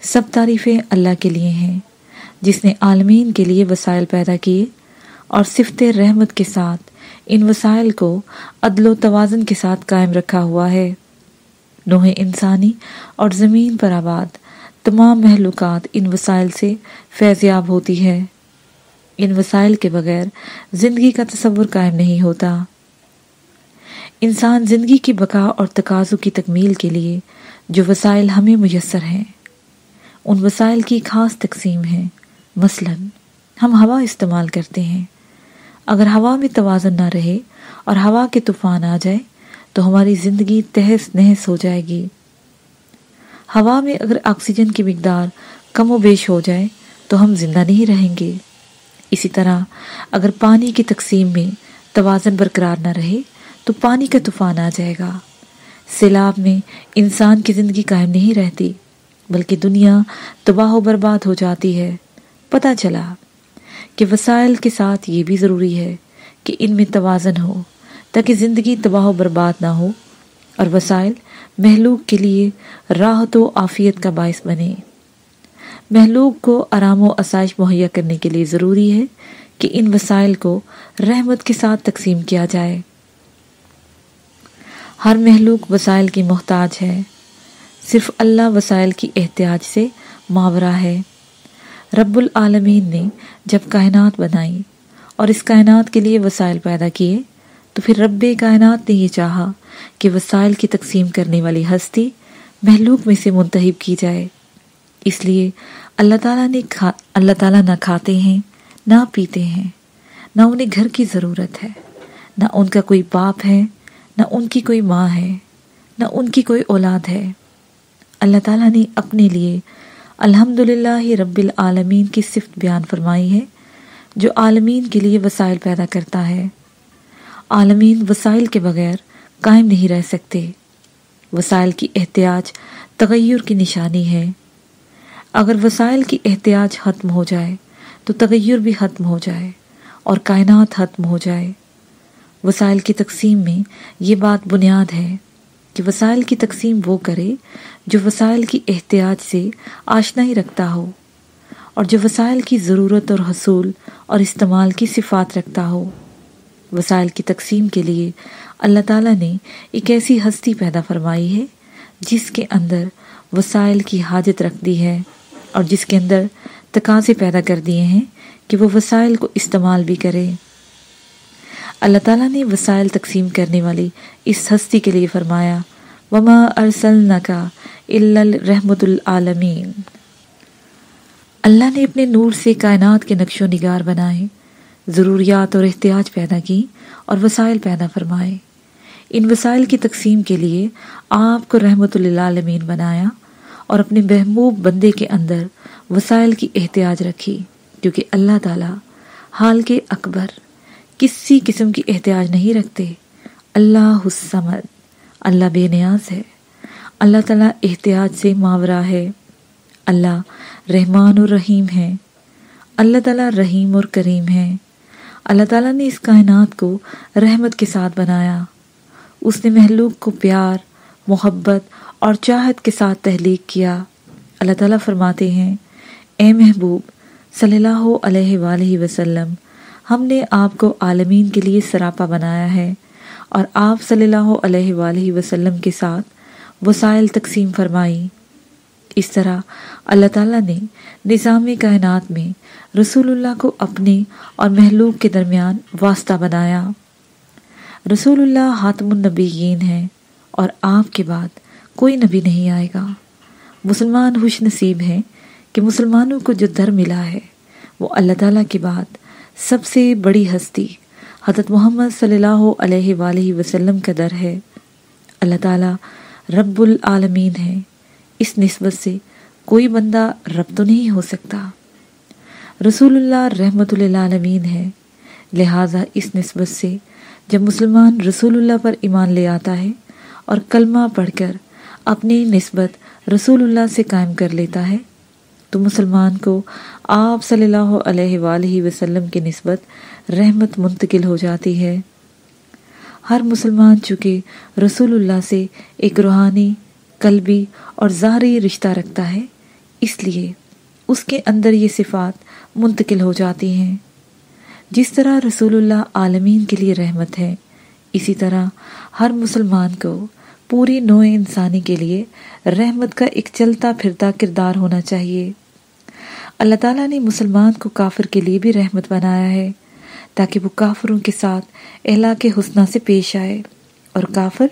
سب تعریفیں اللہ کے لیے ہیں۔ جس نے عالمین کے لیے وسائل پیدا کیے اور صفت رحمت کے ساتھ ان وسائل کو عدل و توازن کے ساتھ قائم رکھا ہوا ہے۔ نوح انسانی اور زمین پر آباد تمام محلوقات ان وسائل سے فیضیاب ہوتی ہے۔ ان وسائل کے بغیر زندگی کا تصور قائم نہیں ہوتا۔ انسان زندگی کی بقا اور تقاضوں کی تکمیل کے لیے جو وسائل ہمیں میسر ہیں، ان وسائل کی خاص تقسیم ہے۔ مثلا، ہم ہوا استعمال کرتے ہیں۔ اگر ہوا میں توازن نہ رہے اور ہوا کے طوفان آ جائے تو ہماری زندگی تہس نہس ہو جائے گی۔ ہوا میں اگر آکسیجن کی مقدار کم و بیش ہو جائے، تو ہم زندہ نہیں رہیں گے۔ اسی طرح اگر پانی کی تقسیم میں توازن برقرار نہ رہے تو پانی کا طوفان آ جائے گا۔ سیلاب میں انسان کی زندگی قائم نہیں رہتی، بلکہ دنیا تباہ و برباد ہو جاتی ہے۔ پتہ چلا کہ وسائل کے ساتھ یہ بھی ضروری ہے کہ ان میں توازن ہو، تاکہ زندگی تباہ و برباد نہ ہو اور وسائل محلوق کے لیے راحت و آفیت کا باعث بنے۔ محلوق کو آرام و آسائش مہیا کرنے کے لیے ضروری ہے کہ ان وسائل کو رحمت کے ساتھ تقسیم کیا جائے۔ ہر محلوق وسائل کی محتاج ہے۔ صرف اللہ وسائل کی احتیاج سے ماورہ ہے۔ رب العالمین نے جب کائنات بنائی اور اس کائنات کے لیے وسائل پیدا کیے، تو پھر رب کائنات نے یہ چاہا کہ وسائل کی تقسیم کرنے والی ہستی محلوق میں سے منتحب کی جائے۔ اس لیے اللہ تعالیٰ نے کھا، اللہ تعالیٰ نہ کھاتے ہیں، نہ پیتے ہیں۔ نہ انہیں گھر کی ضرورت ہے۔ نہ ان کا کوئی باپ ہے، نہ ان کی کوئی ماں ہے، نہ ان کی کوئی اولاد ہے۔ اللہ تعالیٰ نے اپنے لیے الحمد للہ رب العالمین کی صفت بیان فرمائی ہے، جو عالمین کے لیے وسائل پیدا کرتا ہے۔ عالمین وسائل کے بغیر قائم نہیں رہ سکتے۔ وسائل کی احتیاج تغیر کی نشانی ہے۔ اگر وسائل کی احتیاج ختم ہو جائے تو تغیر بھی ختم ہو جائے اور کائنات ختم ہو جائے۔ وسائل کی تقسیم میں یہ بات بنیاد ہے کہ وسائل کی تقسیم وہ کرے جو وسائل کی احتیاج سے آشنا ہی رکھتا ہو اور جو وسائل کی ضرورت اور حصول اور استعمال کی صفات رکھتا ہو۔ وسائل کی تقسیم کے لیے اللہ تعالیٰ نے ایک ایسی ہستی پیدا فرمائی ہے جس کے اندر وسائل کی حاجت رکھ دی ہے۔ اور جس کے اندر تقاضے پیدا کر دیے ہیں کہ وہ وسائل کو استعمال بھی کرے۔ اللہ تعالیٰ نے وسائل تقسیم کرنے والی اس ہستی کے لیے فرمایا، وما ارسلنکا الا رحمت العالمین اللہ نے اپنے نور سے کائنات کے نقش و نگار بنائے، ضروریات اور احتیاج پیدا کی اور وسائل پیدا فرمائے۔ ان وسائل کی تقسیم کے لیے آپ کو رحمت للعالمین بنایا۔ اور اپنے محبوب بندے کے اندر وسائل کی احتیاج رکھی، کیونکہ اللہ تعالیٰ حال کے اکبر کسی قسم کی احتیاج نہیں رکھتے۔ اللہ حسمد اللہ بے نیاز ہے۔ اللہ تعالیٰ احتیاج سے ماورہ ہے۔ اللہ رحمان الرحیم ہے۔ اللہ تعالیٰ رحیم اور کریم ہے۔ اللہ تعالیٰ نے اس کائنات کو رحمت کے ساتھ بنایا۔ اس نے محلوق کو پیار، محبت اور چاہت کے ساتھ تحلیق کیا۔ اللہ تعالیٰ فرماتے ہیں، اے محبوب صلی اللہ علیہ وآلہ وسلم، ہم نے آپ کو عالمین کے لیے سراپا بنایا ہے اور آپ صلی اللہ علیہ وآلہ وسلم کے ساتھ وسائل تقسیم فرمائی۔ اس طرح اللہ تعالیٰ نے نظام کائنات میں رسول اللہ کو اپنے اور محلوق کے درمیان واسطہ بنایا۔ رسول اللہ حاتم النبیین ہیں اور آپ کے بعد کوئی نبی نہیں آئے گا۔ مسلمان خوش نصیب ہیں کہ مسلمانوں کو جو در ملا ہے، وہ اللہ تعالیٰ کے بعد سب سے بڑی ہستی حضرت محمد صلی اللہ علیہ وآلہ وسلم کا در ہے۔ اللہ تعالیٰ رب العالمین ہے اس نسبت سے کوئی بندہ رب تو نہیں ہو سکتا۔ رسول اللہ رحمت للعالمین ہے لہٰذا اس نسبت سے جب مسلمان رسول اللہ پر ایمان لے آتا ہے اور کلمہ پڑھ کر اپنی نسبت رسول اللہ سے قائم کر لیتا ہے۔ تو مسلمان کو آپ صلی اللہ علیہ وآلہ وسلم کی نسبت رحمت منتقل ہو جاتی ہے۔ ہر مسلمان چونکہ رسول اللہ سے ایک روحانی، قلبی اور ظاہری رشتہ رکھتا ہے، اس لیے اس کے اندر یہ صفات منتقل ہو جاتی ہیں۔ جس طرح رسول اللہ عالمین کے لیے رحمت ہے، اسی طرح ہر مسلمان کو پوری نوع انسانی کے لیے رحمت کا ایک چلتا پھرتا کردار ہونا چاہیے۔ اللہ تعالیٰ نے مسلمان کو کافر کے لیے بھی رحمت بنایا ہے تاکہ وہ کافروں کے ساتھ اہلا کے حسنہ سے پیش آئے اور کافر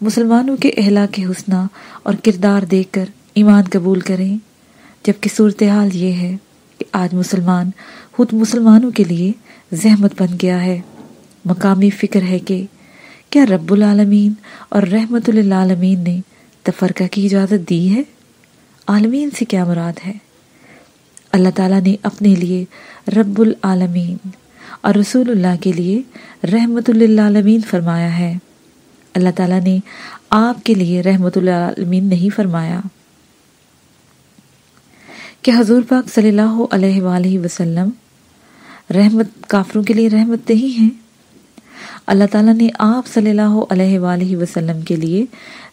مسلمانوں کے اہلا کے حسنہ اور کردار دیکھ کر ایمان قبول کریں۔ جبکہ صورتحال یہ ہے کہ آج مسلمان خود مسلمانوں کے لیے زحمت بن گیا ہے۔ مقامی فکر ہے کہ کیا رب العالمین اور رحمت للعالمین نے تفرقہ کی اجازت دی ہے؟ عالمین سے کیا مراد ہے؟ اللہ تعالیٰ نے اپنے لیے رب العالمین اور رسول اللہ کے لیے رحمت للعالمین فرمایا ہے۔ اللہ تعالیٰ نے آپ کے لیے رحمت للعالمین نہیں فرمایا۔ کہ حضور پاک صلی اللہ علیہ وآلہ وسلم رحمت کافروں کے لیے رحمت نہیں ہے اللہ تعالیٰ نے آپ صلی اللہ علیہ وآلہ وسلم کے لیے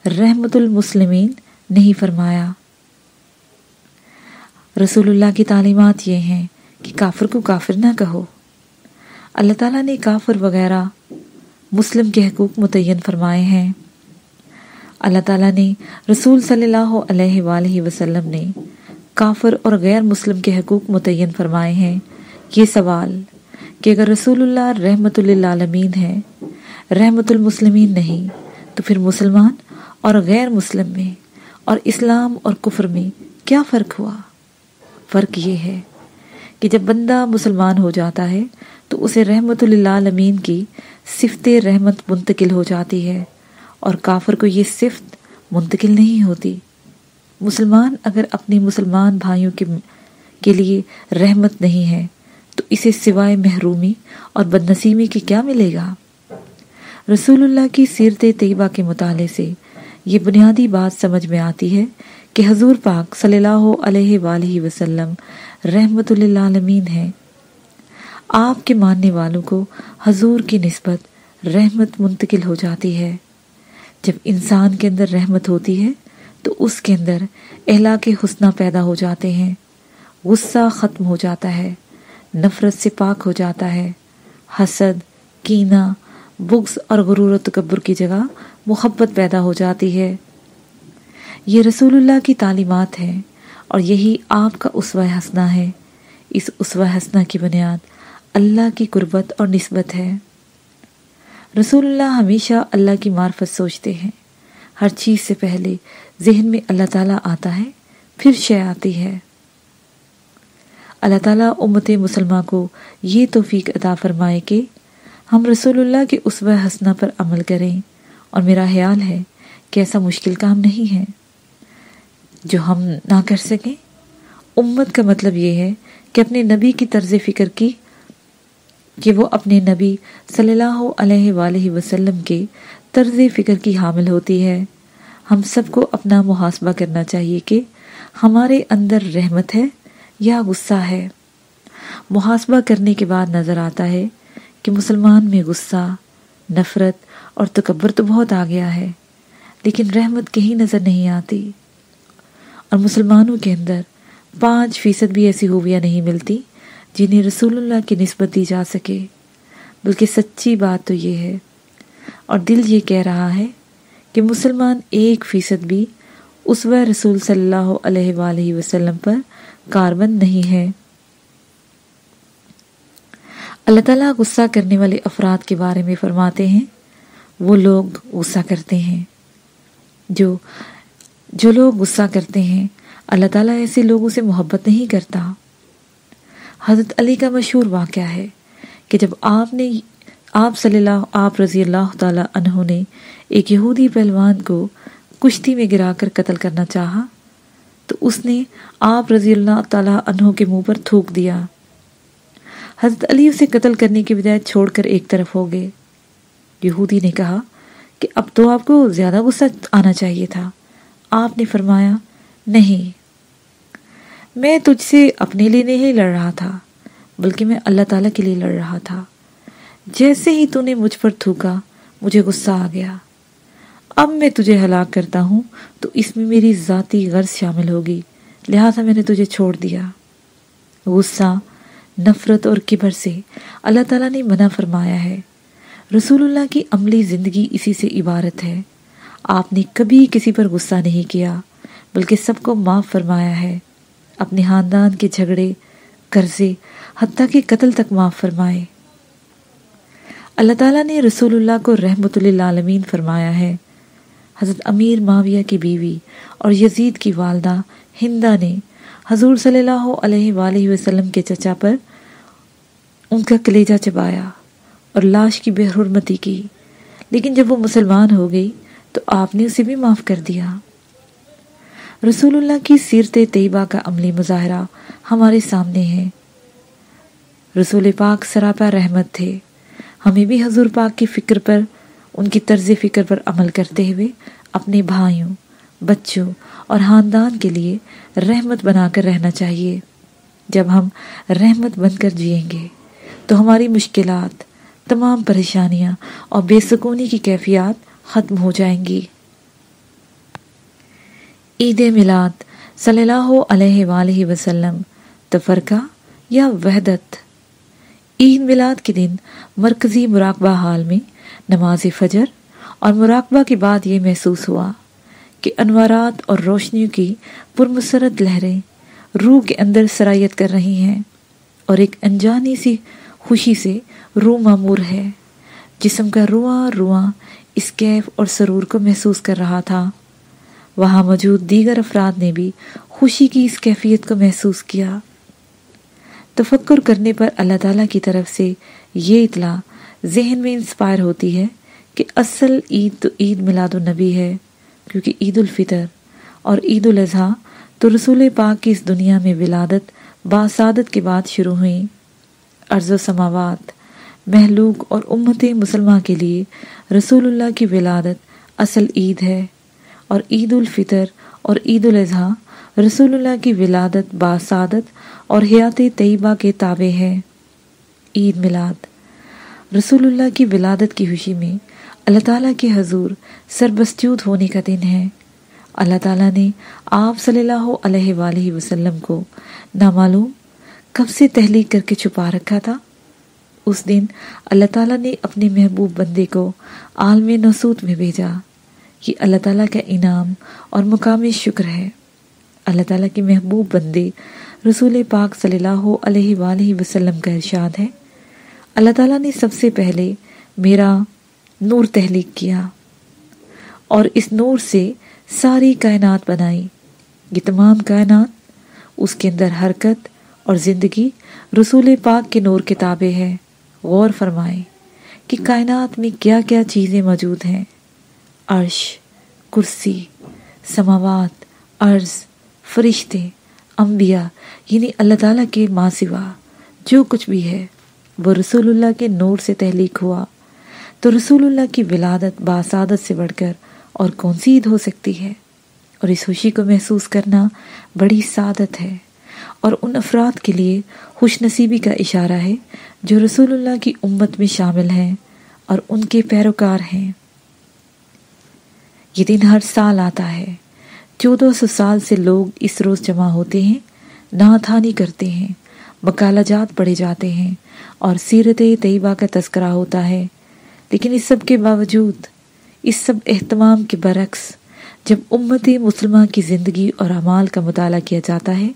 رحمت المسلمین نہیں فرمایا۔ رسول اللہ کی تعلیمات یہ ہیں کہ کافر کو کافر نہ کہو۔ اللہ تعالیٰ نے کافر وغیرہ مسلم کے حقوق متعین فرمائے ہیں۔ اللہ تعالیٰ نے رسول صلی اللہ علیہ وآلہ وسلم نے کافر اور غیر مسلم کے حقوق متعین فرمائے ہیں۔ یہ سوال کہ اگر رسول اللہ رحمت للعالمین ہے رحمت المسلمین نہیں، تو پھر مسلمان اور غیر مسلم میں اور اسلام اور کفر میں کیا فرق ہوا؟ فرق یہ ہے کہ جب بندہ مسلمان ہو جاتا ہے، تو اسے رحمت للعالمین کی صفت رحمت منتقل ہو جاتی ہے اور کافر کو یہ صفت منتقل نہیں ہوتی۔ مسلمان اگر اپنی مسلمان بھائیوں کے کے لیے رحمت نہیں ہے تو اسے سوائے محرومی اور بدنسیمی کی کیا ملے گا؟ رسول اللہ کی سیرت طیبہ کے مطالعے سے یہ بنیادی بات سمجھ میں آتی ہے کہ حضور پاک صلی اللہ علیہ وآلہ وسلم رحمت للعالمین ہے آپ کے ماننے والوں کو حضور کی نسبت رحمت منتقل ہو جاتی ہے۔ جب انسان کے اندر رحمت ہوتی ہے تو اس کے اندر اہلا کے حسنہ پیدا ہو جاتے ہیں، غصہ ختم ہو جاتا ہے۔ نفرت سے پاک ہو جاتا ہے۔ حسد، کینہ، بغض اور غرور و تکبر کی جگہ محبت پیدا ہو جاتی ہے۔ یہ رسول اللہ کی تعلیمات ہیں اور یہی آپ کا اسوہ حسنہ ہے۔ اس اسوہ حسنہ کی بنیاد اللہ کی قربت اور نسبت ہے۔ رسول اللہ ہمیشہ اللہ کی معرفت سوچتے ہیں۔ ہر چیز سے پہلے ذہن میں اللہ تعالیٰ آتا ہے، پھر شے آتی ہے۔ اللہ تعالیٰ امت مسلمہ کو یہ توفیق عطا فرمائے کہ ہم رسول اللہ کے اسوہ حسنہ پر عمل کریں اور میرا خیال ہے کہ ایسا مشکل کام نہیں ہے۔ جو ہم نہ کر سکیں، امت کا مطلب یہ ہے کہ اپنے نبی کی طرز فکر کی، کہ وہ اپنے نبی صلی اللہ علیہ وآلہ وسلم کے طرز فکر کی حامل ہوتی ہے۔ ہم سب کو اپنا محاسبہ کرنا چاہیے کہ ہمارے اندر رحمت ہے یا غصہ ہے۔ محاسبہ کرنے کے بعد نظر آتا ہے کہ مسلمان میں غصہ، نفرت اور تکبر تو بہت آ گیا ہے، لیکن رحمت کہیں نظر نہیں آتی۔ اور مسلمانوں کے اندر پانچ فیصد بھی ایسی خوبیاں نہیں ملتی جنہیں رسول اللہ کی نسبت دی جا سکے۔ بلکہ سچی بات تو یہ ہے۔ اور دل یہ کہہ رہا ہے کہ مسلمان ایک فیصد بھی اس رسول صلی اللہ علیہ وآلہ وسلم پر کاربند نہیں ہے۔ اللہ تعالیٰ غصہ کرنے والے افراد کے بارے میں فرماتے ہیں۔ وہ لوگ غصہ کرتے ہیں۔ جو جو لوگ غصہ کرتے ہیں، اللہ تعالیٰ ایسے لوگوں سے محبت نہیں کرتا۔ حضرت علی کا مشہور واقعہ ہے کہ جب آپ نے، آپ صلی اللہ، آپ رضی اللہ تعالیٰ عنہ نے ایک یہودی پہلوان کو کشتی میں گرا کر قتل کرنا چاہا تو اس نے آپ رضی اللہ تعالیٰ عنہ کے منہ پر تھوک دیا۔ حضرت علی اسے قتل کرنے کی بجائے چھوڑ کر ایک طرف ہو گئے۔ یہودی نے کہا کہ اب تو آپ کو زیادہ غصہ آنا چاہیے تھا۔ آپ نے فرمایا، نہیں، میں تجھ سے اپنے لیے نہیں لڑ رہا تھا، بلکہ میں اللہ تعالیٰ کے لیے لڑ رہا تھا۔ جیسے ہی تو نے مجھ پر تھوکا، مجھے غصہ آ گیا۔ اب میں تجھے ہلاک کرتا ہوں، تو اس میں میری ذاتی غرض شامل ہوگی۔ لہٰذا میں نے تجھے چھوڑ دیا۔ غصہ، نفرت اور کبر سے اللہ تعالیٰ نے منع فرمایا ہے۔ رسول اللہ کی عملی زندگی اسی سے عبارت ہے۔ آپ نے کبھی کسی پر غصہ نہیں کیا، بلکہ سب کو معاف فرمایا ہے۔ اپنے خاندان کے جھگڑے، قرضے، حتیٰ کہ قتل تک معاف فرمائے۔ اللہ تعالیٰ نے رسول اللہ کو رحمت للعالمین فرمایا ہے۔ حضرت امیر معاویہ کی بیوی اور یزید کی والدہ ہندہ نے حضور صلی اللہ علیہ وآلہ وسلم کے چچا پر ان کا کلیجہ چبایا اور لاش کی بے حرمتی کی۔ لیکن جب وہ مسلمان ہو گئی تو آپ نے اسے بھی معاف کر دیا۔ رسول اللہ کی سیرت طیبہ کا عملی مظاہرہ ہمارے سامنے ہے۔ رسول پاک سراپا رحمت تھے۔ ہمیں بھی حضور پاک کی فکر پر ان کی طرز فکر پر عمل کرتے ہوئے اپنے بھائیوں، بچوں اور خاندان کے لیے رحمت بنا کر رہنا چاہیے۔ جب ہم رحمت بن کر جئیں گے، تو ہماری مشکلات، تمام پریشانیاں اور بے سکونی کی کیفیات ختم ہو جائیں گی۔ عید میلاد صلی اللہ علیہ وآلہ وسلم، تفرقہ یا وحدت۔ عید میلاد کے دن مرکزی مراقبہ حال میں نماز فجر اور مراقبہ کے بعد یہ محسوس ہوا کہ انوارات اور روشنیوں کی پرمسرت لہریں روح کے اندر سرایت کر رہی ہیں اور ایک انجانی سی خوشی سے روح معمور ہے۔ جسم کا رواں رواں اس کیف اور سرور کو محسوس کر رہا تھا۔ وہاں موجود دیگر افراد نے بھی خوشی کی اس کیفیت کو محسوس کیا۔ تفکر کرنے پر اللہ تعالیٰ کی طرف سے یہ اطلاع ذہن میں انسپائر ہوتی ہے کہ اصل عید تو عید میلاد النبی ہے، کیونکہ عید الفطر اور عید الاضحیٰ تو رسول پاک کی اس دنیا میں ولادت باسادت کے بعد شروع ہوئیں عرض و سماوات محلوق اور امت مسلمہ کے لیے رسول اللہ کی ولادت اصل عید ہے اور عید الفطر اور عید الاضحیٰ رسول اللہ کی ولادت باسادت اور حیات طیبہ کے تابع ہے۔ عید میلاد رسول اللہ کی ولادت کی خوشی میں اللہ تعالیٰ کے حضور سربستیود ہونے کا دن ہے۔ اللہ تعالیٰ نے آپ صلی اللہ علیہ وآلہ وسلم کو نامعلوم کب سے تحلیق کر کے چھپا رکھا تھا؟ اس دن اللہ تعالیٰ نے اپنے محبوب بندے کو عالم نسوت میں بھیجا۔ یہ اللہ تعالیٰ کا انعام اور مقام شکر ہے۔ اللہ تعالیٰ کے محبوب بندے رسول پاک صلی اللہ علیہ وآلہ وسلم کا ارشاد ہے۔ اللہ تعالیٰ نے سب سے پہلے میرا نور تحلیق کیا اور اس نور سے ساری کائنات بنائی۔ یہ تمام کائنات، اس کے اندر حرکت اور زندگی رسول پاک کے نور کتابیں ہیں۔ غور فرمائیں کہ کائنات میں کیا کیا چیزیں موجود ہیں۔ عرش، کرسی، سماوات، عرض، فرشتے، انبیاء یعنی اللہ تعالیٰ کے ماں سوا جو کچھ بھی ہے۔ وہ رسول اللہ کے نور سے تحلیق ہوا۔ تو رسول اللہ کی ولادت باسادت سے بڑھ کر اور کون سی عید ہو سکتی ہے؟ اور اس خوشی کو محسوس کرنا بڑی سعادت ہے۔ اور ان افراد کے لیے خوش نصیبی کا اشارہ ہے جو رسول اللہ کی امت میں شامل ہیں اور ان کے پیروکار ہیں۔ یہ دن ہر سال آتا ہے۔ چودہ سو سال سے لوگ اس روز جمع ہوتے ہیں ناتھانی کرتے ہیں۔ مکالہ جات پڑھے جاتے ہیں اور سیرت طیبہ کا تذکرہ ہوتا ہے۔ لیکن اس سب کے باوجود، اس سب اہتمام کے برعکس جب امت مسلمہ کی زندگی اور اعمال کا مطالعہ کیا جاتا ہے،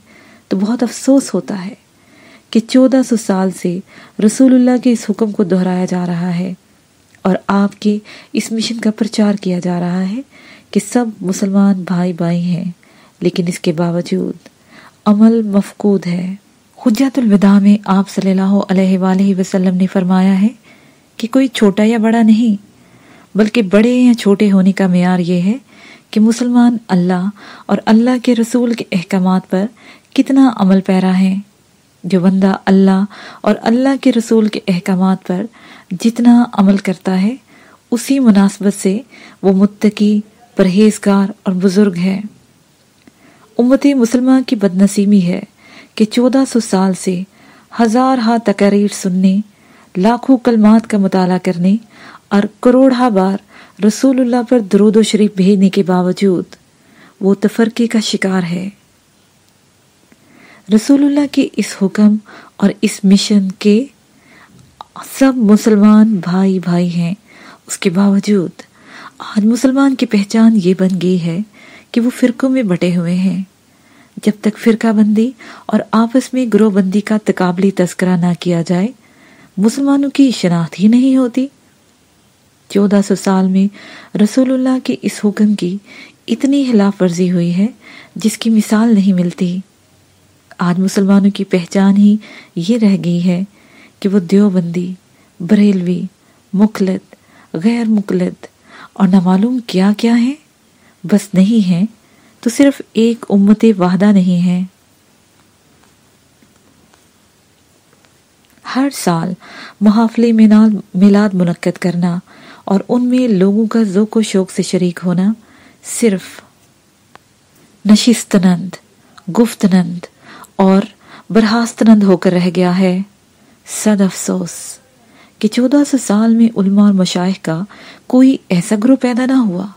تو بہت افسوس ہوتا ہے کہ چودہ سو سال سے رسول اللہ کے اس حکم کو دہرایا جا رہا ہے اور آپ کے اس مشن کا پرچار کیا جا رہا ہے کہ سب مسلمان بھائی بھائی ہیں، لیکن اس کے باوجود عمل مفقود ہے۔ حجت الوداع میں آپ صلی اللہ علیہ وآلہ وسلم نے فرمایا ہے کہ کوئی چھوٹا یا بڑا نہیں، بلکہ بڑے یا چھوٹے ہونے کا معیار یہ ہے کہ مسلمان اللہ اور اللہ کے رسول کے احکامات پر کتنا عمل پیرا ہے۔ جو بندہ اللہ اور اللہ کے رسول کے احکامات پر جتنا عمل کرتا ہے، اسی مناسبت سے وہ متقی، پرہیزگار اور بزرگ ہے۔ امت مسلمہ کی بدنسیمی ہے۔ کہ چودہ سو سال سے ہزار ہا تقریر سننے، لاکھوں کلمات کا مطالعہ کرنے اور کروڑہ بار رسول اللہ پر درود و شریف بھیجنے کے باوجود وہ تفرقے کا شکار ہے۔ رسول اللہ کے اس حکم اور اس مشن کے سب مسلمان بھائی بھائی ہیں۔ اس کے باوجود آج مسلمان کی پہچان یہ بن گئی ہے کہ وہ فرقوں میں بٹے ہوئے ہیں۔ جب تک فرقہ بندی اور آپس میں گروہ بندی کا تقابلی تذکرہ نہ کیا جائے، مسلمانوں کی شناخت ہی نہیں ہوتی۔ چودہ سو سال میں رسول اللہ کے اس حکم کی اتنی خلاف ورزی ہوئی ہے جس کی مثال نہیں ملتی۔ آج مسلمانوں کی پہچان ہی یہ رہ گئی ہے کہ وہ دیوبندی، بریلوی مخلط غیر مقلد اور نہ معلوم کیا کیا ہے بس نہیں ہے تو صرف ایک امت واحدہ نہیں ہے۔ ہر سال محافل میلاد منعقد کرنا اور ان میں لوگوں کا ذوق و شوق سے شریک ہونا صرف نشستنند گفتنند اور برہاستنند ہو کر رہ گیا ہے۔ صد افسوس کہ چودہ سو سال میں علماء اور مشاہد کا کوئی ایسا گروہ پیدا نہ ہوا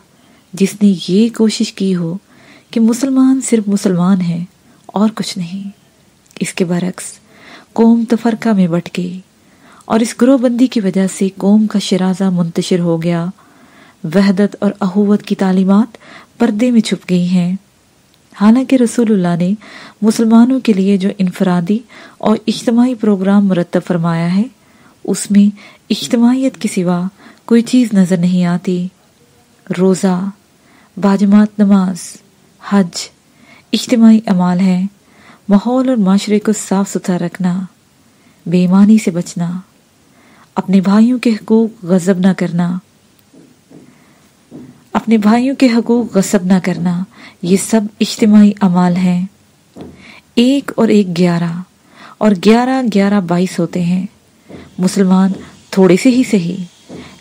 جس نے یہ کوشش کی ہو کہ مسلمان صرف مسلمان ہیں اور کچھ نہیں۔ اس کے برعکس، قوم تفرقہ میں بٹ گئی اور اس گروہ بندی کی وجہ سے قوم کا شرازہ منتشر ہو گیا۔ وحدت اور احوت کی تعلیمات پردے میں چھپ گئی ہیں۔ حالانکہ رسول اللہ نے مسلمانوں کے لیے جو انفرادی اور اجتماعی پروگرام مرتب فرمایا ہے، اس میں اجتماعیت کے سوا کوئی چیز نظر نہیں آتی۔ روزہ باجمات نماز حج اجتماعی عمال ہیں۔ ماحول اور معاشرے کو صاف ستھرا رکھنا بے ایمانی سے بچنا، اپنے بھائیوں کے حقوق غضب نہ کرنا۔ اپنے بھائیوں کے حقوق غصب نہ کرنا، یہ سب اجتماعی عمال ہیں۔ ایک اور ایک گیارہ، اور گیارہ گیارہ بائیس ہوتے ہیں۔ مسلمان تھوڑے سے ہی صحیح،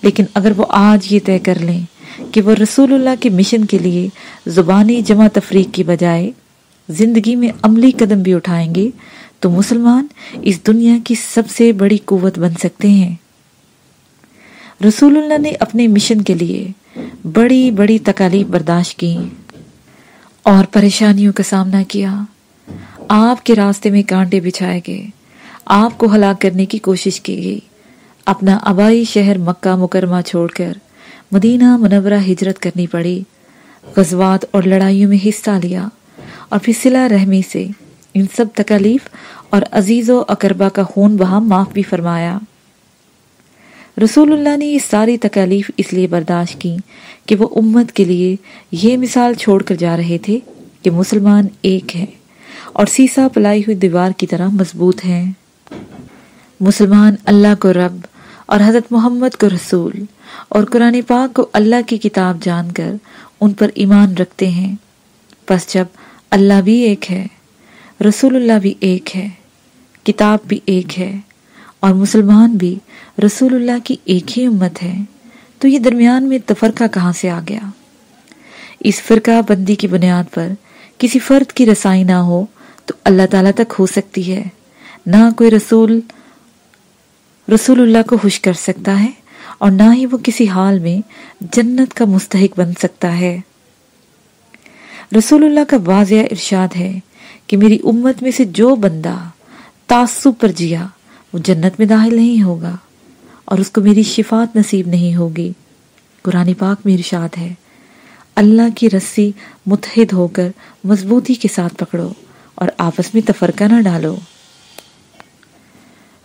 لیکن اگر وہ آج یہ طے کر لیں کہ وہ رسول اللہ کے مشن کے لیے زبانی جمع تفریق کی بجائے زندگی میں عملی قدم بھی اٹھائیں گے تو مسلمان اس دنیا کی سب سے بڑی قوت بن سکتے ہیں۔ رسول اللہ نے اپنے مشن کے لیے بڑی بڑی تکالیف برداشت کی اور پریشانیوں کا سامنا کیا۔ آپ کے راستے میں کانٹے بچھائے گئے۔ آپ کو ہلاک کرنے کی کوشش کی گئی۔ اپنا آبائی شہر مکہ مکرمہ چھوڑ کر مدینہ منورہ ہجرت کرنی پڑی، غزوات اور لڑائیوں میں حصہ لیا اور پھر صلح رحمی سے ان سب تکالیف اور عزیز و اکربا کا خون بہا معاف بھی فرمایا۔ رسول اللہ نے یہ ساری تکالیف اس لیے برداشت کی کہ وہ امت کے لیے یہ مثال چھوڑ کر جا رہے تھے کہ مسلمان ایک ہے اور سیسا پلائی ہوئی دیوار کی طرح مضبوط ہیں۔ مسلمان اللہ کو رب اور حضرت محمد کو رسول اور قرآن پاک کو اللہ کی کتاب جان کر ان پر ایمان رکھتے ہیں۔ پس جب اللہ بھی ایک ہے، رسول اللہ بھی ایک ہے، کتاب بھی ایک ہے اور مسلمان بھی رسول اللہ کی ایک ہی امت ہے، تو یہ درمیان میں تفرقہ کہاں سے آ گیا؟ اس فرقہ بندی کی بنیاد پر کسی فرد کی رسائی نہ ہو تو اللہ تعالیٰ تک ہو سکتی ہے۔ نہ کوئی رسول رسول اللہ کو خوش کر سکتا ہے اور نہ ہی وہ کسی حال میں جنت کا مستحق بن سکتا ہے۔ رسول اللہ کا واضح ارشاد ہے کہ میری امت میں سے جو بندہ تعصب پر جیا، وہ جنت میں داخل نہیں ہوگا اور اس کو میری شفات نصیب نہیں ہوگی۔ قرآن پاک میں ارشاد ہے، اللہ کی رسی متحد ہو کر مضبوطی کے ساتھ پکڑو اور آپس میں تفرقہ نہ ڈالو۔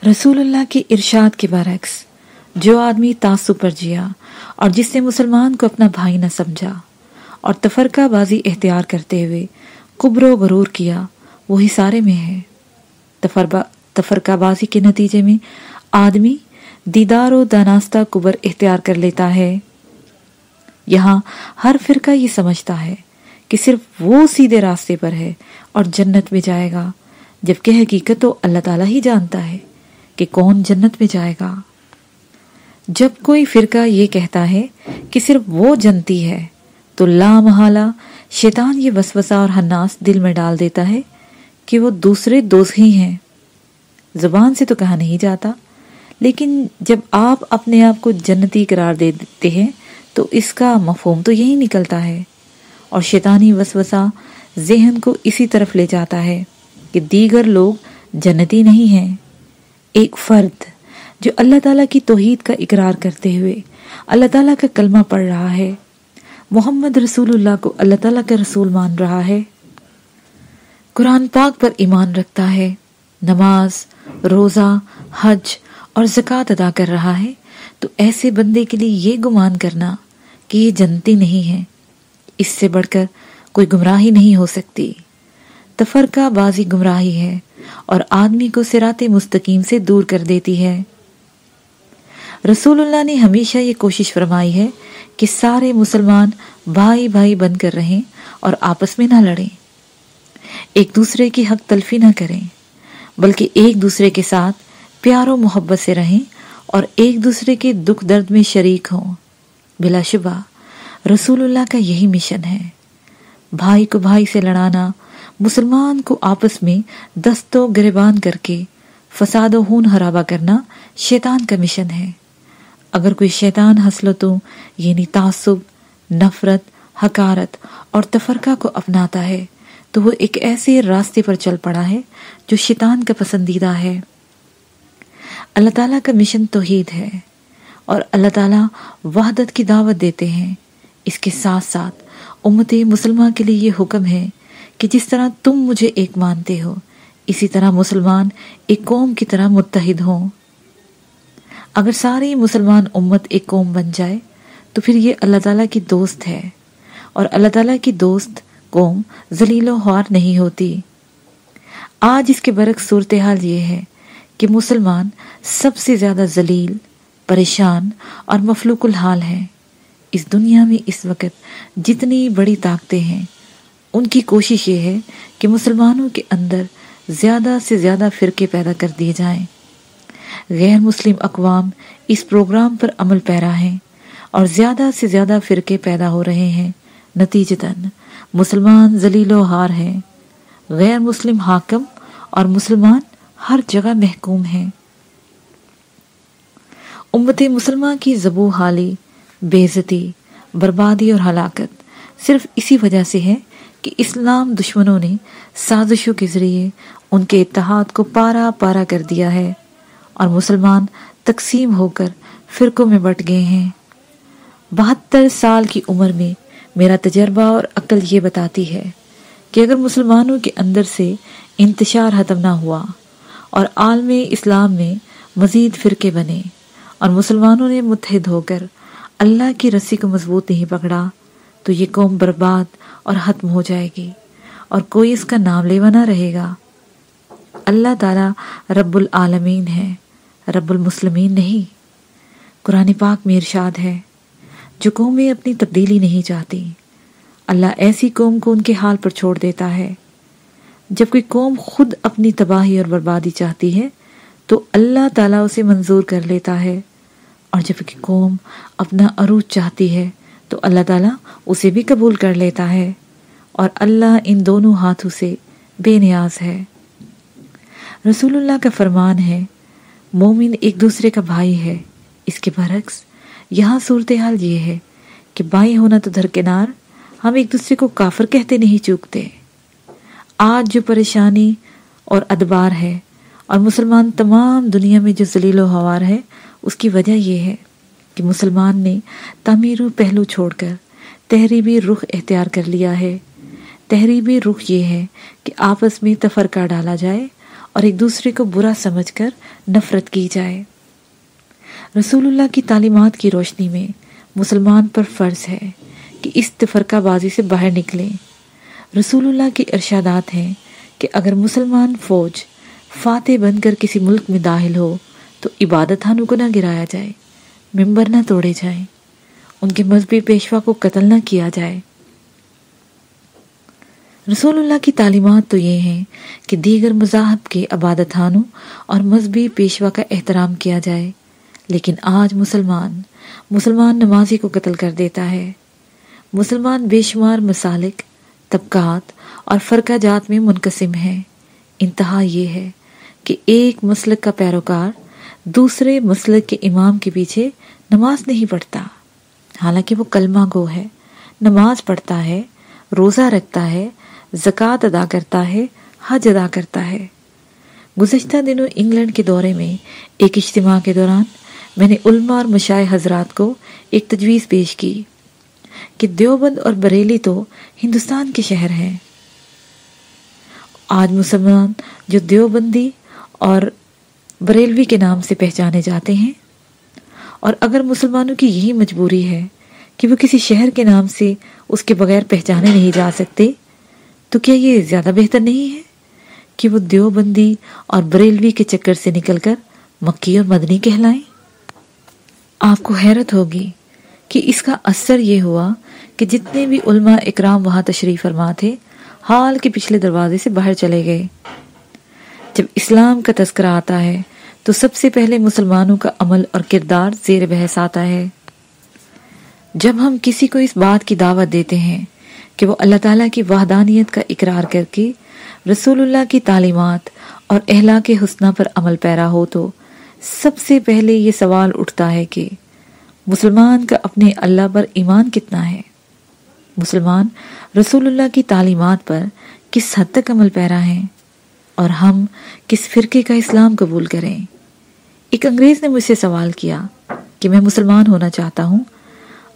رسول اللہ کے ارشاد کے برعکس، جو آدمی تعصب پر جیا اور جس نے مسلمان کو اپنا بھائی نہ سمجھا اور تفرقہ بازی اختیار کرتے ہوئے قبر و غرور کیا، وہی سارے میں ہے۔ تفرقہ بازی کے نتیجے میں آدمی دیدار و داناستہ قبر اختیار کر لیتا ہے۔ یہاں ہر فرقہ یہ سمجھتا ہے کہ صرف وہ سیدھے راستے پر ہے اور جنت میں جائے گا، جبکہ حقیقت تو اللہ تعالیٰ ہی جانتا ہے۔ کہ کون جنت میں جائے گا۔ جب کوئی فرقہ یہ کہتا ہے کہ صرف وہ جنتی ہے، تو لا محالہ شیطان یہ وسوسہ اور حناس دل میں ڈال دیتا ہے کہ وہ دوسرے دوست ہی ہیں۔ زبان سے تو کہا نہیں جاتا، لیکن جب آپ اپنے آپ کو جنتی قرار دے دیتے ہیں، تو اس کا مفہوم تو یہی نکلتا ہے۔ اور شیطانی وسوسہ ذہن کو اسی طرف لے جاتا ہے کہ دیگر لوگ جنتی نہیں ہیں۔ ایک فرد جو اللہ تعالیٰ کی توحید کا اقرار کرتے ہوئے اللہ تعالیٰ کا کلمہ پڑھ رہا ہے۔ محمد رسول اللہ کو اللہ تعالیٰ کا رسول مان رہا ہے۔ قرآن پاک پر ایمان رکھتا ہے۔ نماز، روزہ، حج اور زکوٰۃ ادا کر رہا ہے۔ تو ایسے بندے کے لیے یہ گمان کرنا کہ یہ جنتی نہیں ہے اس سے بڑھ کر کوئی گمراہی نہیں ہو سکتی۔ تفرقہ بازی گمراہی ہے۔ اور آدمی کو سرات مستقیم سے دور کر دیتی ہے۔ رسول اللہ نے ہمیشہ یہ کوشش فرمائی ہے کہ سارے مسلمان بھائی بھائی بن کر رہیں اور آپس میں نہ لڑیں۔ ایک دوسرے کی حق تلفی نہ کریں، بلکہ ایک دوسرے کے ساتھ پیار و محبت سے رہیں اور ایک دوسرے کے دکھ درد میں شریک ہوں۔ بلا شبہ، رسول اللہ کا یہی مشن ہے۔ بھائی کو بھائی سے لڑانا مسلمان کو آپس میں دست و گریبان کر کے فساد و ہون حرابہ کرنا شیطان کا مشن ہے۔ اگر کوئی شیطان حسلتوں یعنی تعصب، نفرت، حکارت اور تفرقہ کو اپناتا ہے، تو وہ ایک ایسے راستے پر چل پڑا ہے جو شیطان کا پسندیدہ ہے۔ اللہ تعالیٰ کا مشن توحید ہے اور اللہ تعالیٰ وحدت کی دعوت دیتے ہیں۔ اس کے ساتھ ساتھ امت مسلمان کے لیے یہ حکم ہے کہ جس طرح تم مجھے ایک مانتے ہو، اسی طرح مسلمان ایک قوم کی طرح متحد ہوں۔ اگر ساری مسلمان امت ایک قوم بن جائے، تو پھر یہ اللہ تعالیٰ کی دوست ہے۔ اور اللہ تعالیٰ کی دوست قوم ذلیل و خوار نہیں ہوتی۔ آج اس کے برعکس صورتحال یہ ہے کہ مسلمان سب سے زیادہ ذلیل، پریشان اور مفلوق الحال ہیں۔ اس دنیا میں اس وقت جتنی بڑی طاقتیں ہیں ان کی کوشش یہ ہے کہ مسلمانوں کے اندر زیادہ سے زیادہ فرقے پیدا کر دیے جائیں۔ غیر مسلم اقوام اس پروگرام پر عمل پیرا ہیں اور زیادہ سے زیادہ فرقے پیدا ہو رہے ہیں۔ نتیجتاً مسلمان ذلیل و ہار ہیں۔ غیر مسلم حاکم اور مسلمان ہر جگہ محکوم ہیں۔ امت مسلمان کی زبو حالی بےزتی بربادی اور ہلاکت صرف اسی وجہ سے ہے کہ اسلام دشمنوں نے سازشوں کے ذریعے ان کے اتحاد کو پارا پارا کر دیا ہے اور مسلمان تقسیم ہو کر فرقوں میں بٹ گئے ہیں۔ بہتر سال کی عمر میں میرا تجربہ اور عقل یہ بتاتی ہے کہ اگر مسلمانوں کے اندر سے انتشار ختم نہ ہوا اور عالم اسلام میں مزید فرقے بنے اور مسلمانوں نے متحد ہو کر اللہ کی رسی کو مضبوط نہیں پکڑا تو یہ قوم برباد اور ختم ہو جائے گی اور کوئی اس کا نام لیوا نہ رہے گا۔ اللہ تعالیٰ رب العالمین ہے، رب المسلمین نہیں۔ قرآن پاک میں ارشاد ہے، جو قومیں اپنی تبدیلی نہیں چاہتی، اللہ ایسی قوم کو ان کے حال پر چھوڑ دیتا ہے۔ جب کوئی قوم خود اپنی تباہی اور بربادی چاہتی ہے، تو اللہ تعالیٰ اسے منظور کر لیتا ہے۔ اور جب کوئی قوم اپنا عروج چاہتی ہے تو اللہ تعالیٰ اسے بھی قبول کر لیتا ہے اور اللہ ان دونوں ہاتھوں سے بے نیاز ہے۔ رسول اللہ کا فرمان ہے، مومن ایک دوسرے کا بھائی ہے۔ اس کے برعکس، یہاں صورتحال یہ ہے کہ بھائی ہونا تو درکنار ہم ایک دوسرے کو کافر کہتے نہیں چوکتے۔ آج جو پریشانی اور ادبار ہے اور مسلمان تمام دنیا میں جو ذلیل و ہوار ہے، اس کی وجہ یہ ہے کہ مسلمان نے تعمیر پہلو چھوڑ کر تحریبی رخ اختیار کر لیا ہے۔ تحریبی رخ یہ ہے کہ آپس میں تفرقہ ڈالا جائے اور ایک دوسرے کو برا سمجھ کر نفرت کی جائے۔ رسول اللہ کی تعلیمات کی روشنی میں مسلمان پر فرض ہے کہ اس تفرقہ بازی سے باہر نکلیں۔ رسول اللہ کی ارشادات ہیں کہ اگر مسلمان فوج فاتح بن کر کسی ملک میں داخل ہو تو عبادت ہانو کو نہ گرایا جائے۔ ممبر نہ توڑے جائیں۔ ان کے مذہبی پیشوا کو قتل نہ کیا جائے۔ رسول اللہ کی تعلیمات تو یہ ہیں کہ دیگر مذاہب کے عبادتانوں اور مذہبی پیشوا کا احترام کیا جائے۔ لیکن آج مسلمان مسلمان نمازی کو قتل کر دیتا ہے۔ مسلمان بے شمار مسالک، طبقات اور فرقہ جات میں منقسم ہیں۔ انتہا یہ ہے کہ ایک مسلک کا پیروکار دوسرے مسلک کے امام کے پیچھے نماز نہیں پڑھتا۔ حالانکہ وہ کلمہ گو ہے۔ نماز پڑھتا ہے، روزہ رکھتا ہے، زکوٰۃ ادا کرتا ہے، حج ادا کرتا ہے۔ گزشتہ دنوں انگلینڈ کے دورے میں ایک اجتماع کے دوران میں نے علماء اور مشاع حضرات کو ایک تجویز پیش کی کہ دیوبند اور بریلی تو ہندوستان کے شہر ہیں۔ آج مسلمان جو دیوبندی اور بریلوی کے نام سے پہچانے جاتے ہیں۔ اور اگر مسلمانوں کی یہی مجبوری ہے کہ وہ کسی شہر کے نام سے اس کے بغیر پہچانے نہیں جا سکتے، تو کیا یہ زیادہ بہتر نہیں ہے کہ وہ دیوبندی اور بریلوی کے چکر سے نکل کر مکی اور مدنی کہلائیں؟ آپ کو حیرت ہوگی کہ اس کا اثر یہ ہوا کہ جتنے بھی علماء اکرام وہاں تشریف فرما تھے، حال کے پچھلے دروازے سے باہر چلے گئے۔ جب اسلام کا تذکرہ آتا ہے، تو سب سے پہلے مسلمانوں کا عمل اور کردار زیر بحث آتا ہے۔ جب ہم کسی کو اس بات کی دعوت دیتے ہیں کہ وہ اللہ تعالیٰ کی وحدانیت کا اقرار کر کے رسول اللہ کی تعلیمات اور اہلا کے حسنہ پر عمل پیرا ہو، تو سب سے پہلے یہ سوال اٹھتا ہے کہ مسلمان کا اپنے اللہ پر ایمان کتنا ہے؟ مسلمان رسول اللہ کی تعلیمات پر کس حد تک عمل پیرا ہیں اور ہم کس فرقے کا اسلام قبول کریں؟ ایک انگریز نے مجھ سے سوال کیا کہ میں مسلمان ہونا چاہتا ہوں۔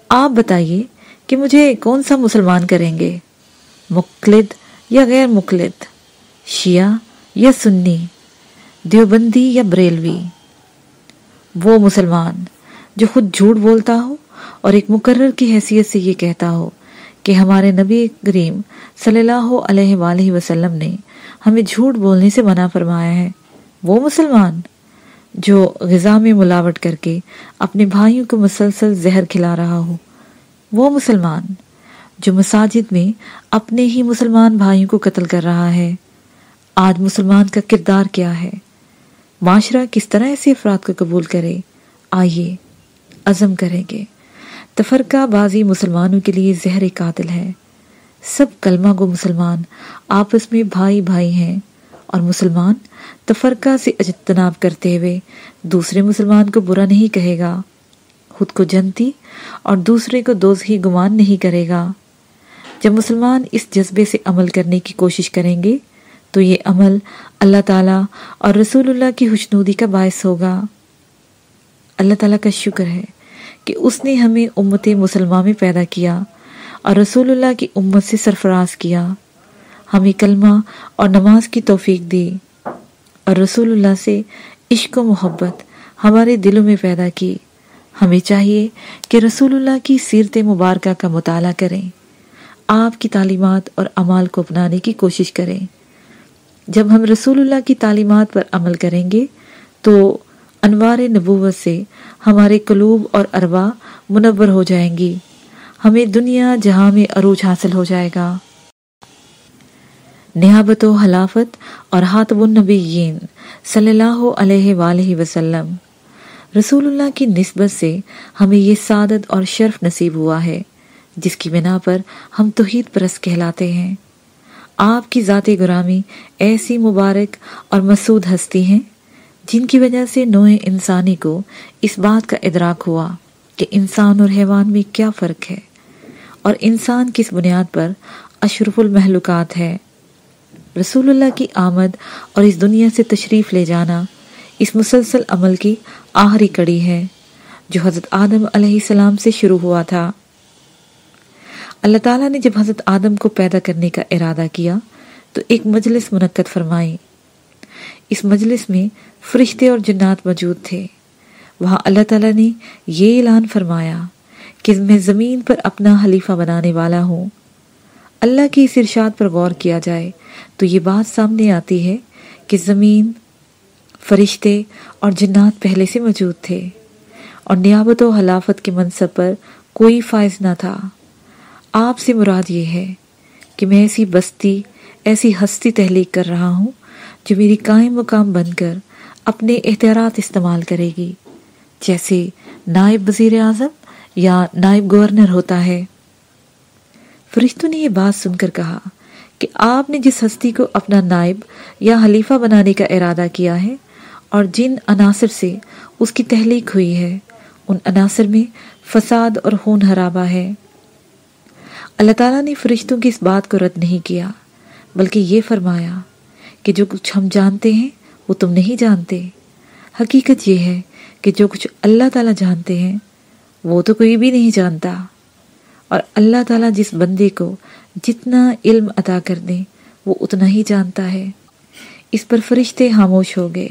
آپ بتائیے کہ مجھے کون سا مسلمان کریں گے؟ مقلد یا غیر مقلد؟ شیعہ یا سنی؟ دیوبندی یا بریلوی؟ وہ مسلمان جو خود جھوٹ بولتا ہو اور ایک مقرر کی حیثیت سے یہ کہتا ہو کہ ہمارے نبی کریم صلی اللہ علیہ وآلہ وسلم نے ہمیں جھوٹ بولنے سے منع فرمایا ہے۔ وہ مسلمان جو غذا میں ملاوٹ کر کے اپنے بھائیوں کو مسلسل زہر کھلا رہا ہو، وہ مسلمان جو مساجد میں اپنے ہی مسلمان بھائیوں کو قتل کر رہا ہے، آج مسلمان کا کردار کیا ہے؟ معاشرہ کس طرح ایسے افراد کو قبول کرے؟ آئیے عزم کریں گے۔ تفرقہ بازی مسلمانوں کے لیے زہر قاتل ہے۔ سب کلمہ گو مسلمان آپس میں بھائی بھائی ہیں اور مسلمان تفرقہ سے اجتناب کرتے ہوئے دوسرے مسلمان کو برا نہیں کہے گا، خود کو جنتی اور دوسرے کو دوز ہی گمان نہیں کرے گا۔ جب مسلمان اس جذبے سے عمل کرنے کی کوشش کریں گے، تو یہ عمل اللہ تعالیٰ اور رسول اللہ کی خوشنودی کا باعث ہوگا۔ اللہ تعالیٰ کا شکر ہے کہ اس نے ہمیں امت مسلمہ میں پیدا کیا۔ اور رسول اللہ کی امت سے سرفراز کیا۔ ہمیں کلمہ اور نماز کی توفیق دی اور رسول اللہ سے عشق و محبت ہمارے دلوں میں پیدا کی۔ ہمیں چاہیے کہ رسول اللہ کی سیرت مبارکہ کا مطالعہ کریں۔ آپ کی تعلیمات اور عمال کو اپنانے کی کوشش کریں۔ جب ہم رسول اللہ کی تعلیمات پر عمل کریں گے، تو انوار نبوت سے ہمارے قلوب اور اروا منور ہو جائیں گی ہمیں دنیا جہاں میں عروج حاصل ہو جائے گا۔ نیابت و حلافت اور حاتب النبیین صلی اللہ علیہ وآلہ وسلم۔ رسول اللہ کی نسبت سے ہمیں یہ سعادت اور شرف نصیب ہوا ہے، جس کی بنا پر ہم توحید پرست کہلاتے ہیں۔ آپ کی ذات گرامی ایسی مبارک اور مسعود ہستی ہیں، جن کی وجہ سے نوع انسانی کو اس بات کا ادراک ہوا کہ انسان اور حیوان میں کیا فرق ہے۔ اور انسان کس بنیاد پر اشرف المحلوقات ہے۔ رسول اللہ کی آمد اور اس دنیا سے تشریف لے جانا اس مسلسل عمل کی آخری کڑی ہے، جو حضرت آدم علیہ السلام سے شروع ہوا تھا۔ اللہ تعالیٰ نے جب حضرت آدم کو پیدا کرنے کا ارادہ کیا، تو ایک مجلس منعقد فرمائی۔ اس مجلس میں فرشتے اور جنات موجود تھے۔ وہاں اللہ تعالیٰ نے یہ اعلان فرمایا۔ کہ میں زمین پر اپنا حلیفہ بنانے والا ہوں۔ اللہ کی اس ارشاد پر غور کیا جائے تو یہ بات سامنے آتی ہے کہ زمین فرشتے اور جنات پہلے سے موجود تھے اور نیابت و حلافت کے منصب پر کوئی فائز نہ تھا۔ آپ سے مراد یہ ہے کہ میں ایسی بستی، ایسی ہستی تحلیق کر رہا ہوں جو میری قائم مقام بن کر اپنے اختیارات استعمال کرے گی، جیسے نائب وزیر اعظم یا نائب گورنر ہوتا ہے۔ فرشتوں نے یہ بات سن کر کہا کہ آپ نے جس ہستی کو اپنا نائب یا حلیفہ بنانے کا ارادہ کیا ہے اور جن عناصر سے اس کی تحلیق ہوئی ہے، ان عناصر میں فساد اور خون حرابہ ہے۔ اللہ تعالیٰ نے فرشتوں کی اس بات کو رد نہیں کیا، بلکہ یہ فرمایا کہ جو کچھ ہم جانتے ہیں، وہ تم نہیں جانتے۔ حقیقت یہ ہے کہ جو کچھ اللہ تعالیٰ جانتے ہیں وہ تو کوئی بھی نہیں جانتا۔ اور اللہ تعالیٰ جس بندے کو جتنا علم عطا کر دیں وہ اتنا ہی جانتا ہے۔ اس پر فرشتے خاموش ہو گئے۔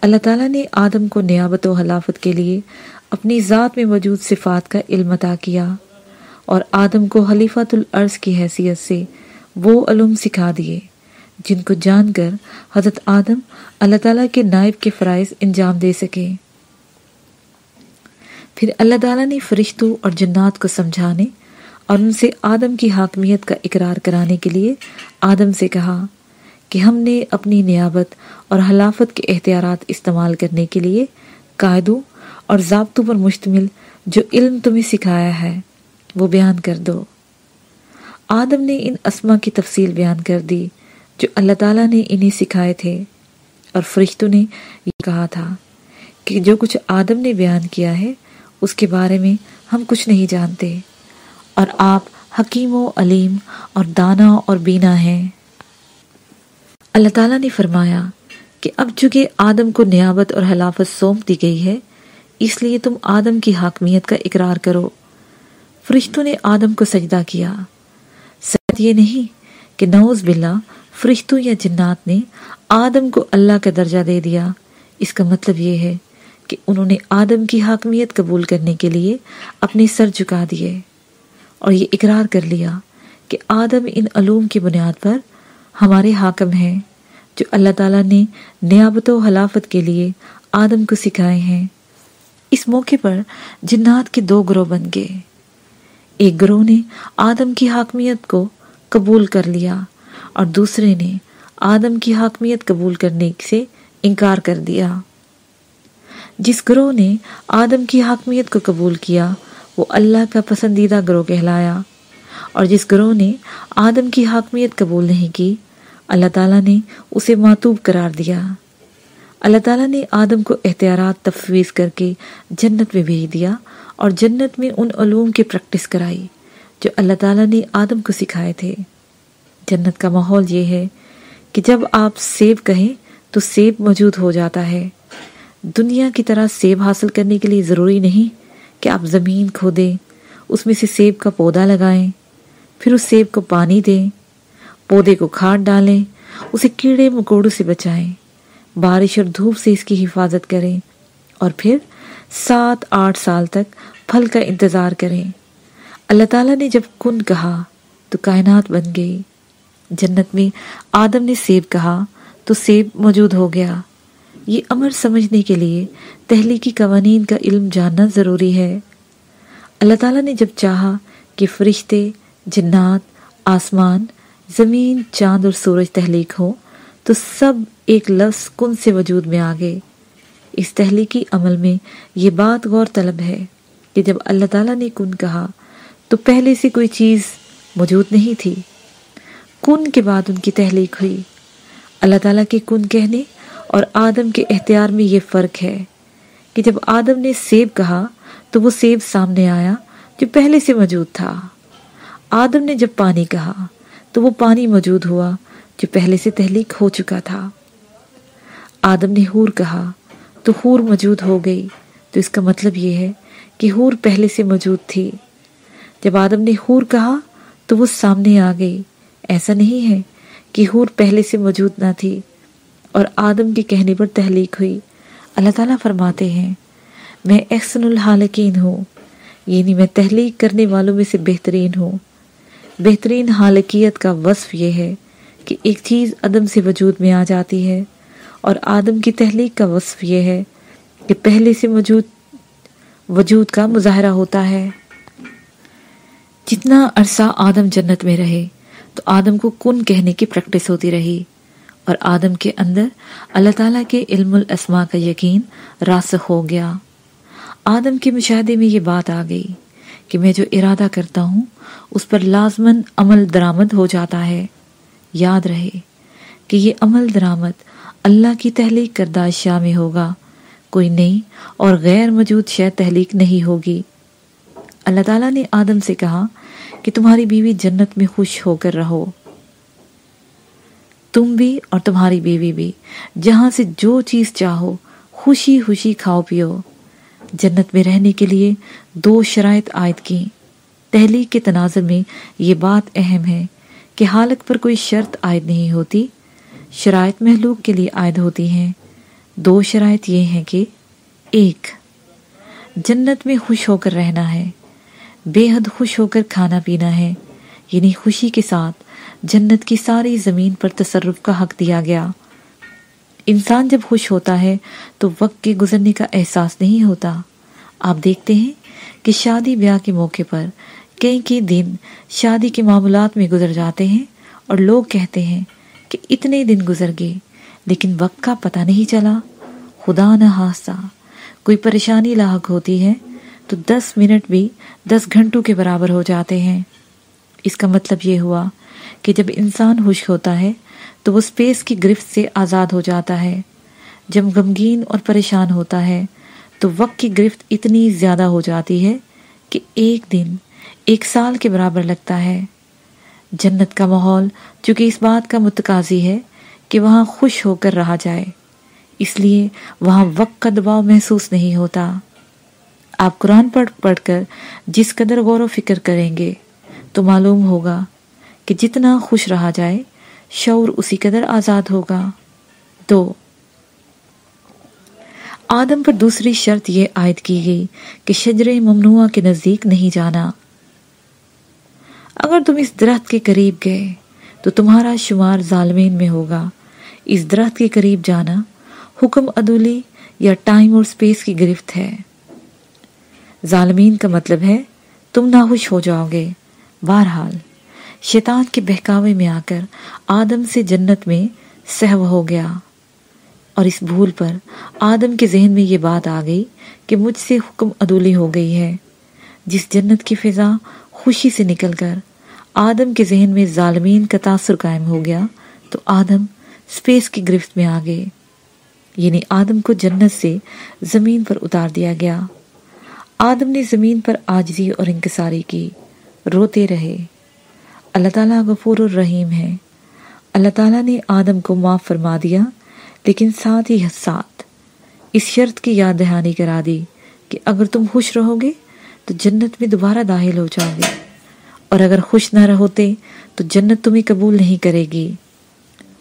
اللہ تعالیٰ نے آدم کو نیابت و حلافت کے لیے اپنی ذات میں موجود صفات کا علم عطا کیا اور آدم کو حلیفت العرض کی حیثیت سے وہ علم سکھا دیے، جن کو جان کر حضرت آدم اللہ تعالیٰ کے نائب کے فرائض انجام دے سکے۔ پھر اللہ تعالیٰ نے فرشتوں اور جنات کو سمجھانے اور ان سے آدم کی حاکمیت کا اقرار کرانے کے لیے آدم سے کہا کہ ہم نے اپنی نیابت اور حلافت کے اختیارات استعمال کرنے کے لیے قاعدوں اور ضابطوں پر مشتمل جو علم تمہیں سکھایا ہے، وہ بیان کر دو۔ آدم نے ان اسما کی تفصیل بیان کر دی جو اللہ تعالیٰ نے انہیں سکھائے تھے اور فرشتوں نے یہ کہا تھا کہ جو کچھ آدم نے بیان کیا ہے اس کے بارے میں ہم کچھ نہیں جانتے۔ اور آپ حکیم و علیم اور دانا اور بینا ہیں۔ اللہ تعالیٰ نے فرمایا کہ اب چونکہ آدم کو نیابت اور حلافت سونپ دی گئی ہے، اس لیے تم آدم کی حاکمیت کا اقرار کرو۔ فرشتوں نے آدم کو سجدہ کیا۔ سچ یہ نہیں کہ نوز باللہ فرشتوں یا جنات نے آدم کو اللہ کا درجہ دے دیا۔ اس کا مطلب یہ ہے کہ انہوں نے آدم کی حاکمیت قبول کرنے کے لیے اپنے سر جھکا دیے اور یہ اقرار کر لیا کہ آدم ان علوم کی بنیاد پر ہمارے حاکم ہیں، جو اللہ تعالیٰ نے نیابت و حلافت کے لیے آدم کو سکھائے ہیں۔ اس موقع پر جنات کے دو گروہ بن گئے۔ ایک گروہ نے آدم کی حاکمیت کو قبول کر لیا اور دوسرے نے آدم کی حاکمیت قبول کرنے سے انکار کر دیا۔ جس گروہ نے آدم کی حاکمیت کو قبول کیا، وہ اللہ کا پسندیدہ گروہ کہلایا۔ اور جس گروہ نے آدم کی حاکمیت قبول نہیں کی، اللہ تعالیٰ نے اسے معتوب قرار دیا۔ اللہ تعالیٰ نے آدم کو اختیارات تفویض کر کے جنت میں بھیج دیا اور جنت میں ان علوم کی پریکٹس کرائی جو اللہ تعالیٰ نے آدم کو سکھائے تھے۔ جنت کا ماحول یہ ہے کہ جب آپ سیب کہیں تو سیب موجود ہو جاتا ہے۔ دنیا کی طرح سیب حاصل کرنے کے لیے ضروری نہیں کہ آپ زمین کھودیں، اس میں سے سیب کا پودا لگائیں، پھر اس سیب کو پانی دیں، پودے کو کھاد ڈالیں، اسے کیڑے مکوڑوں سے بچائیں، بارش اور دھوپ سے اس کی حفاظت کریں، اور پھر سات آٹھ سال تک پھل کا انتظار کریں۔ اللہ تعالیٰ نے جب کن کہا تو کائنات بن گئی۔ جنت میں آدم نے سیب کہا تو سیب موجود ہو گیا۔ یہ امر سمجھنے کے لیے تحلیقی قوانین کا علم جاننا ضروری ہے۔ اللہ تعالیٰ نے جب چاہا کہ فرشتے، جنات، آسمان، زمین، چاند اور سورج تحلیق ہو تو سب ایک لفظ کن سے وجود میں آگے؟ اس تحلیقی عمل میں یہ بات غور طلب ہے کہ جب اللہ تعالیٰ نے کن کہا، تو پہلے سے کوئی چیز موجود نہیں تھی۔ کن کے بعد ان کی تحلیق ہوئی۔ اللہ تعالیٰ کے کن کہنے اور آدم کے اختیار میں یہ فرق ہے کہ جب آدم نے سیب کہا تو وہ سیب سامنے آیا جو پہلے سے موجود تھا۔ آدم نے جب پانی کہا تو وہ پانی موجود ہوا جو پہلے سے تحلیق ہو چکا تھا۔ آدم نے ہور کہا تو ہور موجود ہو گئی۔ تو اس کا مطلب یہ ہے کہ ہور پہلے سے موجود تھی۔ جب آدم نے ہور کہا تو وہ سامنے آ گئی۔ ایسا نہیں ہے کہ حور پہلے سے موجود نہ تھی۔ اور آدم کے کہنے پر تحلیق ہوئی۔ اللہ تعالیٰ فرماتے ہیں، میں احسن الحالکین ہوں یعنی میں تحلیق کرنے والوں میں سے بہترین ہوں۔ بہترین حالکیت کا وصف یہ ہے کہ ایک چیز عدم سے وجود میں آ جاتی ہے، اور آدم کی تحلیق کا وصف یہ ہے کہ پہلے سے موجود، وجود کا مظاہرہ ہوتا ہے۔ جتنا عرصہ آدم جنت میں رہے، تو آدم کو کن کہنے کی پریکٹس ہوتی رہی؟ اور آدم کے اندر اللہ تعالیٰ کے علم الاسماء کا یقین راسخ ہو گیا۔ آدم کے مشاہدے میں یہ بات آ گئی کہ میں جو ارادہ کرتا ہوں، اس پر لازمن عمل درامد ہو جاتا ہے۔ یاد رہے کہ یہ عمل درامد اللہ کی تحلیق کردہ اشیاء میں ہوگا۔ کوئی نئی اور غیر موجود شے تحلیق نہیں ہوگی۔ اللہ تعالیٰ نے آدم سے کہا کہ تمہاری بیوی جنت میں خوش ہو کر رہو۔ تم بھی اور تمہاری بیوی بھی، جہاں سے جو چیز چاہو، خوشی خوشی کھاؤ پیو۔ جنت میں رہنے کے لیے دو شرائط عائد کی۔ تحلیق کے تناظر میں یہ بات اہم ہے کہ حالت پر کوئی شرط عائد نہیں ہوتی۔ شرائط محلوق کے لیے عائد ہوتی ہیں۔ دو شرائط یہ ہیں کہ ایک، جنت میں خوش ہو کر رہنا ہے۔ بے حد خوش ہو کر کھانا پینا ہے یعنی خوشی کے ساتھ۔ جنت کی ساری زمین پر تصرف کا حق دیا گیا۔ انسان جب خوش ہوتا ہے تو وقت کے گزرنے کا احساس نہیں ہوتا۔ آپ دیکھتے ہیں کہ شادی بیاہ کے موقع پر کئی کئی دن شادی کے معاملات میں گزر جاتے ہیں اور لوگ کہتے ہیں کہ اتنے دن گزر گئے، لیکن وقت کا پتہ نہیں چلا۔ خدا نہ حادثہ کوئی پریشانی لاحق ہوتی ہے تو دس منٹ بھی دس گھنٹوں کے برابر ہو جاتے ہیں۔ اس کا مطلب یہ ہوا کہ جب انسان خوش ہوتا ہے تو وہ اسپیس کی گرفت سے آزاد ہو جاتا ہے۔ جب غمگین اور پریشان ہوتا ہے تو وقت کی گرفت اتنی زیادہ ہو جاتی ہے کہ ایک دن، ایک سال کے برابر لگتا ہے۔ جنت کا ماحول، چونکہ اس بات کا متقاضی ہے کہ وہاں خوش ہو کر رہا جائے۔ اس لیے وہاں وقت کا دباؤ محسوس نہیں ہوتا۔ آپ قرآن پڑھ پڑھ کر جس قدر غور و فکر کریں گے تو معلوم ہوگا کہ جتنا خوش رہا جائے، شعور اسی قدر آزاد ہوگا۔ دو، آدم پر دوسری شرط یہ عائد کی گئی کہ شجر ممنوع کے نزدیک نہیں جانا۔ اگر تم اس درخت کے قریب گئے، تو تمہارا شمار ظالمین میں ہوگا۔ اس درخت کے قریب جانا حکم عدولی یا ٹائم اور سپیس کی گرفت ہے۔ ظالمین کا مطلب ہے، تم ناخوش ہو جاؤ گے۔ بہرحال، شیطان کے بہکاوے میں آ کر آدم سے جنت میں سہو ہو گیا۔ اور اس بھول پر آدم کے ذہن میں یہ بات آ گئی کہ مجھ سے حکم عدولی ہو گئی ہے۔ جس جنت کی فضا خوشی سے نکل کر آدم کے ذہن میں ظالمین کا تاثر قائم ہو گیا، تو آدم سپیس کی گرفت میں آگئے یعنی آدم کو جنت سے زمین پر اتار دیا گیا۔ آدم نے زمین پر آجزی اور انکساری کی۔ روتے رہے۔ اللہ تعالیٰ غفور الرحیم ہے۔ اللہ تعالیٰ نے آدم کو معاف فرما دیا، لیکن ساتھ ہی ساتھ اس شرط کی یاد دہانی کرا دی کہ اگر تم خوش رہو گے تو جنت میں دوبارہ داخل ہو جاؤ گے۔ اور اگر خوش نہ رہوتے تو جنت تمہیں قبول نہیں کرے گی۔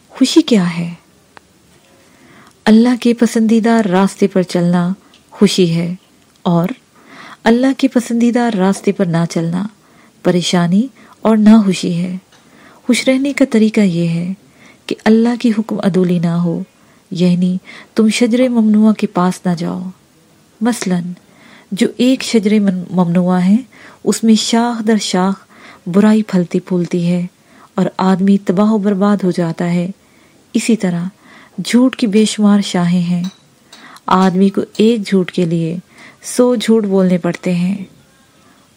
خوشی کیا ہے؟ اللہ کے پسندیدہ راستے پر چلنا خوشی ہے اور اللہ کے پسندیدہ راستے پر نہ چلنا پریشانی اور نہخوشی ہے۔ خوش رہنے کا طریقہ یہ ہے کہ اللہ کی حکم عدولی نہ ہو یعنی تم شجر ممنوع کے پاس نہ جاؤ۔ مثلا، جو ایک شجر ممنوع ہے، اس میں شاخ در شاخ برائی پھلتی پھولتی ہے اور آدمی تباہ و برباد ہو جاتا ہے۔ اسی طرح، جھوٹ کی بے شمار شاہیں ہیں۔ آدمی کو ایک جھوٹ کے لیے سو جھوٹ بولنے پڑتے ہیں۔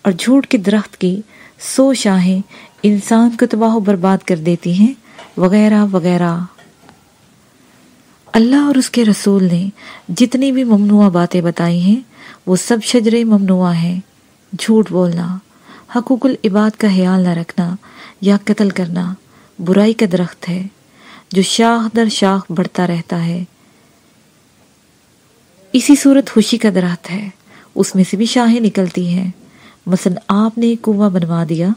اور جھوٹ کے درخت کی سو شاہیں انسان کو تباہ و برباد کر دیتی ہیں، وغیرہ وغیرہ۔ اللہ اور اس کے رسول نے جتنی بھی ممنوع باتیں بتائی ہیں، وہ سب شجر ممنوع ہیں۔ جھوٹ بولنا، حقوق العباد کا خیال نہ رکھنا یا قتل کرنا برائی کا درخت ہے، جو شاخ در شاخ بڑھتا رہتا ہے۔ اسی صورت خوشی کا درخت ہے، اس میں سے بھی شاہیں نکلتی ہیں۔ مثلا آپ نے کنواں بنوا دیا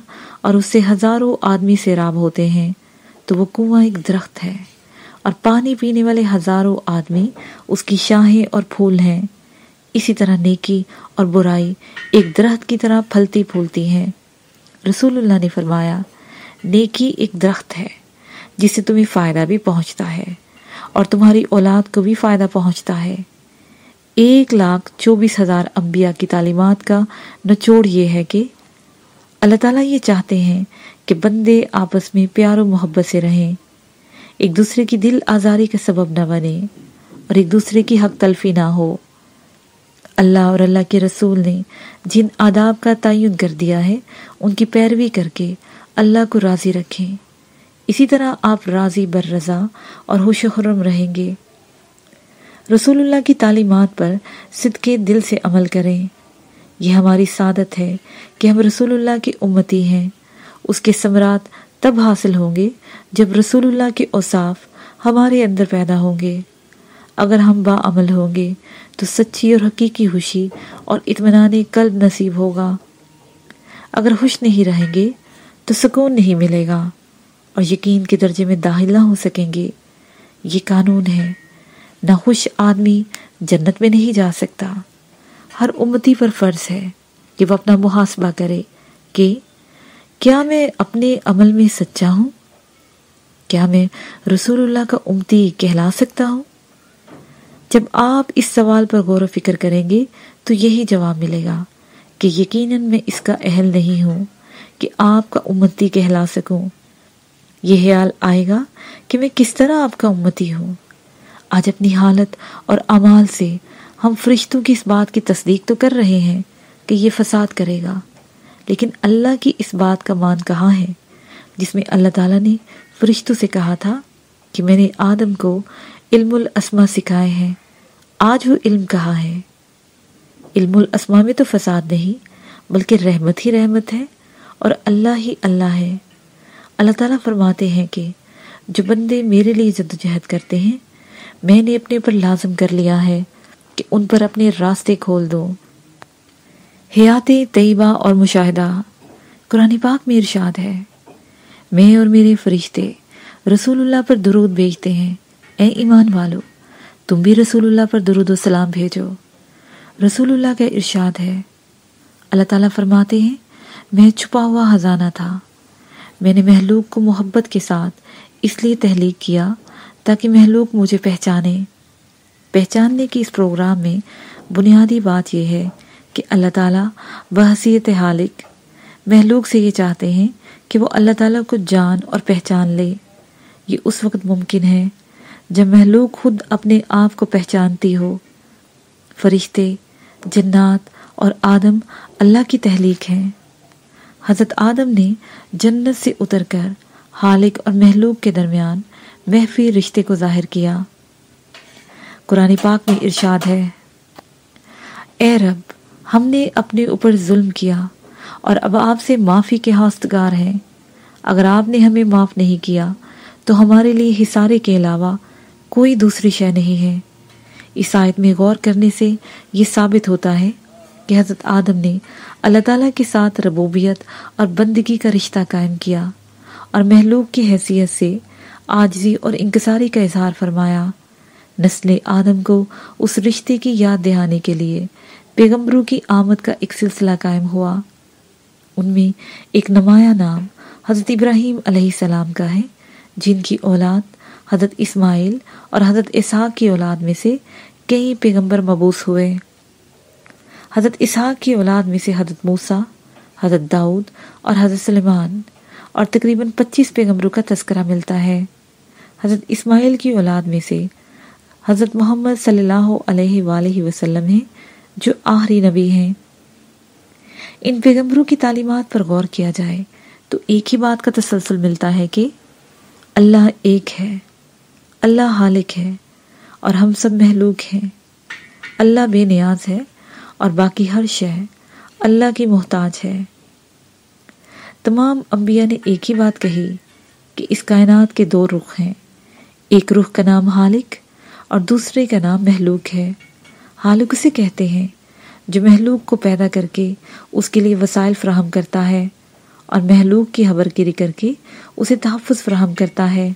اور اس سے ہزاروں آدمی سیراب ہوتے ہیں، تو وہ کنواں ایک درخت ہے۔ اور پانی پینے والے ہزاروں آدمی اس کی شاہیں اور پھول ہیں۔ اسی طرح نیکی اور برائی ایک درخت کی طرح پھلتی پھولتی ہیں۔ رسول اللہ نے فرمایا، نیکی ایک درخت ہے، جس سے تمہیں فائدہ بھی پہنچتا ہے اور تمہاری اولاد کو بھی فائدہ پہنچتا ہے۔ ایک لاکھ چوبیس ہزار انبیاء کی تعلیمات کا نچوڑ یہ ہے کہ اللہ تعالیٰ یہ چاہتے ہیں کہ بندے آپس میں پیار و محبت سے رہیں، ایک دوسرے کی دل آزاری کا سبب نہ بنے اور ایک دوسرے کی حق تلفی نہ ہو۔ اللہ اور اللہ کے رسول نے جن آداب کا تعین کر دیا ہے، ان کی پیروی کر کے اللہ کو راضی رکھیں۔ اسی طرح آپ راضی بر رضا اور خوش و خرم رہیں گے۔ رسول اللہ کی تعلیمات پر صدقے دل سے عمل کریں۔ یہ ہماری سعادت ہے کہ ہم رسول اللہ کی امتی ہیں۔ اس کے ثمرات تب حاصل ہوں گے جب رسول اللہ کے اوصاف ہمارے اندر پیدا ہوں گے۔ اگر ہم با عمل ہوں گے تو سچی اور حقیقی خوشی اور اطمینان قلب نصیب ہوگا۔ اگر خوش نہیں رہیں گے تو سکون نہیں ملے گا اور یقین کے درجے میں داخل نہ ہو سکیں گے۔ یہ قانون ہے۔ نہ خوش آدمی جنت میں نہیں جا سکتا۔ ہر امتی پر فرض ہے کہ وہ اپنا محاسبہ کرے کہ کیا میں اپنے عمل میں سچا ہوں؟ کیا میں رسول اللہ کا امتی کہلا سکتا ہوں؟ جب آپ اس سوال پر غور و فکر کریں گے تو یہی جواب ملے گا کہ یقیناً میں اس کا اہل نہیں ہوں کہ آپ کا امتی کہلا سکوں۔ یہ خیال آئے گا کہ میں کس طرح آپ کا امتی ہوں۔ آج اپنی حالت اور امال سے ہم فرشتوں کی اس بات کی تصدیق تو کر رہے ہیں کہ یہ فساد کرے گا۔ لیکن اللہ کی اس بات کا مان کہاں ہے؟ جس میں اللہ تعالیٰ نے فرشتوں سے کہا تھا کہ میں نے آدم کو علم الاسما سکھائے ہیں۔ آج وہ علم کہاں ہے؟ علم الاسما میں تو فساد نہیں، بلکہ رحمت ہی رحمت ہے اور اللہ ہی اللہ ہے۔ اللہ تعالیٰ فرماتے ہیں کہ جو بندے میرے لیے جد جہد کرتے ہیں میں نے اپنے پر لازم کر لیا ہے کہ ان پر اپنے راستے کھول دوں۔ حیات طیبہ اور مشاہدہ قرآن پاک میں ارشاد ہے۔ میں اور میرے فرشتے رسول اللہ پر درود بھیجتے ہیں۔ اے ایمان والو، تم بھی رسول اللہ پر درود و سلام بھیجو۔ رسول اللہ کا ارشاد ہے۔ اللہ تعالیٰ فرماتے ہیں، میں چھپا ہوا خزانہ تھا۔ میں نے محلوق کو محبت کے ساتھ اس لیے تحلیق کیا تاکہ محلوق مجھے پہچانے۔ پہچاننے کی اس پروگرام میں بنیادی بات یہ ہے کہ اللہ تعالیٰ بحثیت حالق محلوق سے یہ چاہتے ہیں کہ وہ اللہ تعالیٰ کو جان اور پہچان لے۔ یہ اس وقت ممکن ہے جب محلوق خود اپنے آپ کو پہچانتی ہو۔ فرشتے، جنات اور آدم اللہ کی تحلیق ہیں۔ حضرت آدم نے جنت سے اتر کر حالق اور محلوق کے درمیان محفی رشتے کو ظاہر کیا۔ قرآن پاک میں ارشاد ہے، اے رب، ہم نے اپنے اوپر ظلم کیا اور اب آپ سے معافی کے ہاستگار ہیں۔ اگر آپ نے ہمیں معاف نہیں کیا، تو ہمارے لیے حسارے کے علاوہ کوئی دوسری شے نہیں ہے۔ اس آیت میں غور کرنے سے یہ ثابت ہوتا ہے کہ حضرت آدم نے اللہ تعالیٰ کے ساتھ ربوبیت اور بندگی کا رشتہ قائم کیا اور محلوق کی حیثیت سے آجزی اور انکساری کا اظہار فرمایا۔ نسل آدم کو اس رشتے کی یاد دہانے کے لیے پیغمبروں کی آمد کا ایک سلسلہ قائم ہوا۔ ان میں ایک نمایاں نام حضرت ابراہیم علیہ السلام کا ہے، جن کی اولاد حضرت اسماعیل اور حضرت اسحاق کی اولاد میں سے کئی پیغمبر مبوس ہوئے۔ حضرت اسحاق کی اولاد میں سے حضرت موسیٰ، حضرت داؤد اور حضرت سلیمان اور تقریباً پچیس پیغمبروں کا تذکرہ ملتا ہے۔ حضرت اسماعیل کی اولاد میں سے حضرت محمد صلی اللہ علیہ وآلہ وسلم ہیں، جو آخری نبی ہیں۔ ان پیغمبروں کی تعلیمات پر غور کیا جائے تو ایک ہی بات کا تسلسل ملتا ہے کہ اللہ ایک ہے، اللہ حالق ہے اور ہم سب محلوق ہیں۔ اللہ بے نیاز ہے اور باقی ہر شے اللہ کی محتاج ہے۔ تمام انبیاء نے ایک ہی بات کہی کہ اس کائنات کے دو رخ ہیں۔ ایک رخ کا نام حالق اور دوسرے کا نام محلوق ہے۔ حالق اسے کہتے ہیں جو محلوق کو پیدا کر کے اس کے لیے وسائل فراہم کرتا ہے اور محلوق کی حبر گیری کر کے اسے تحفظ فراہم کرتا ہے۔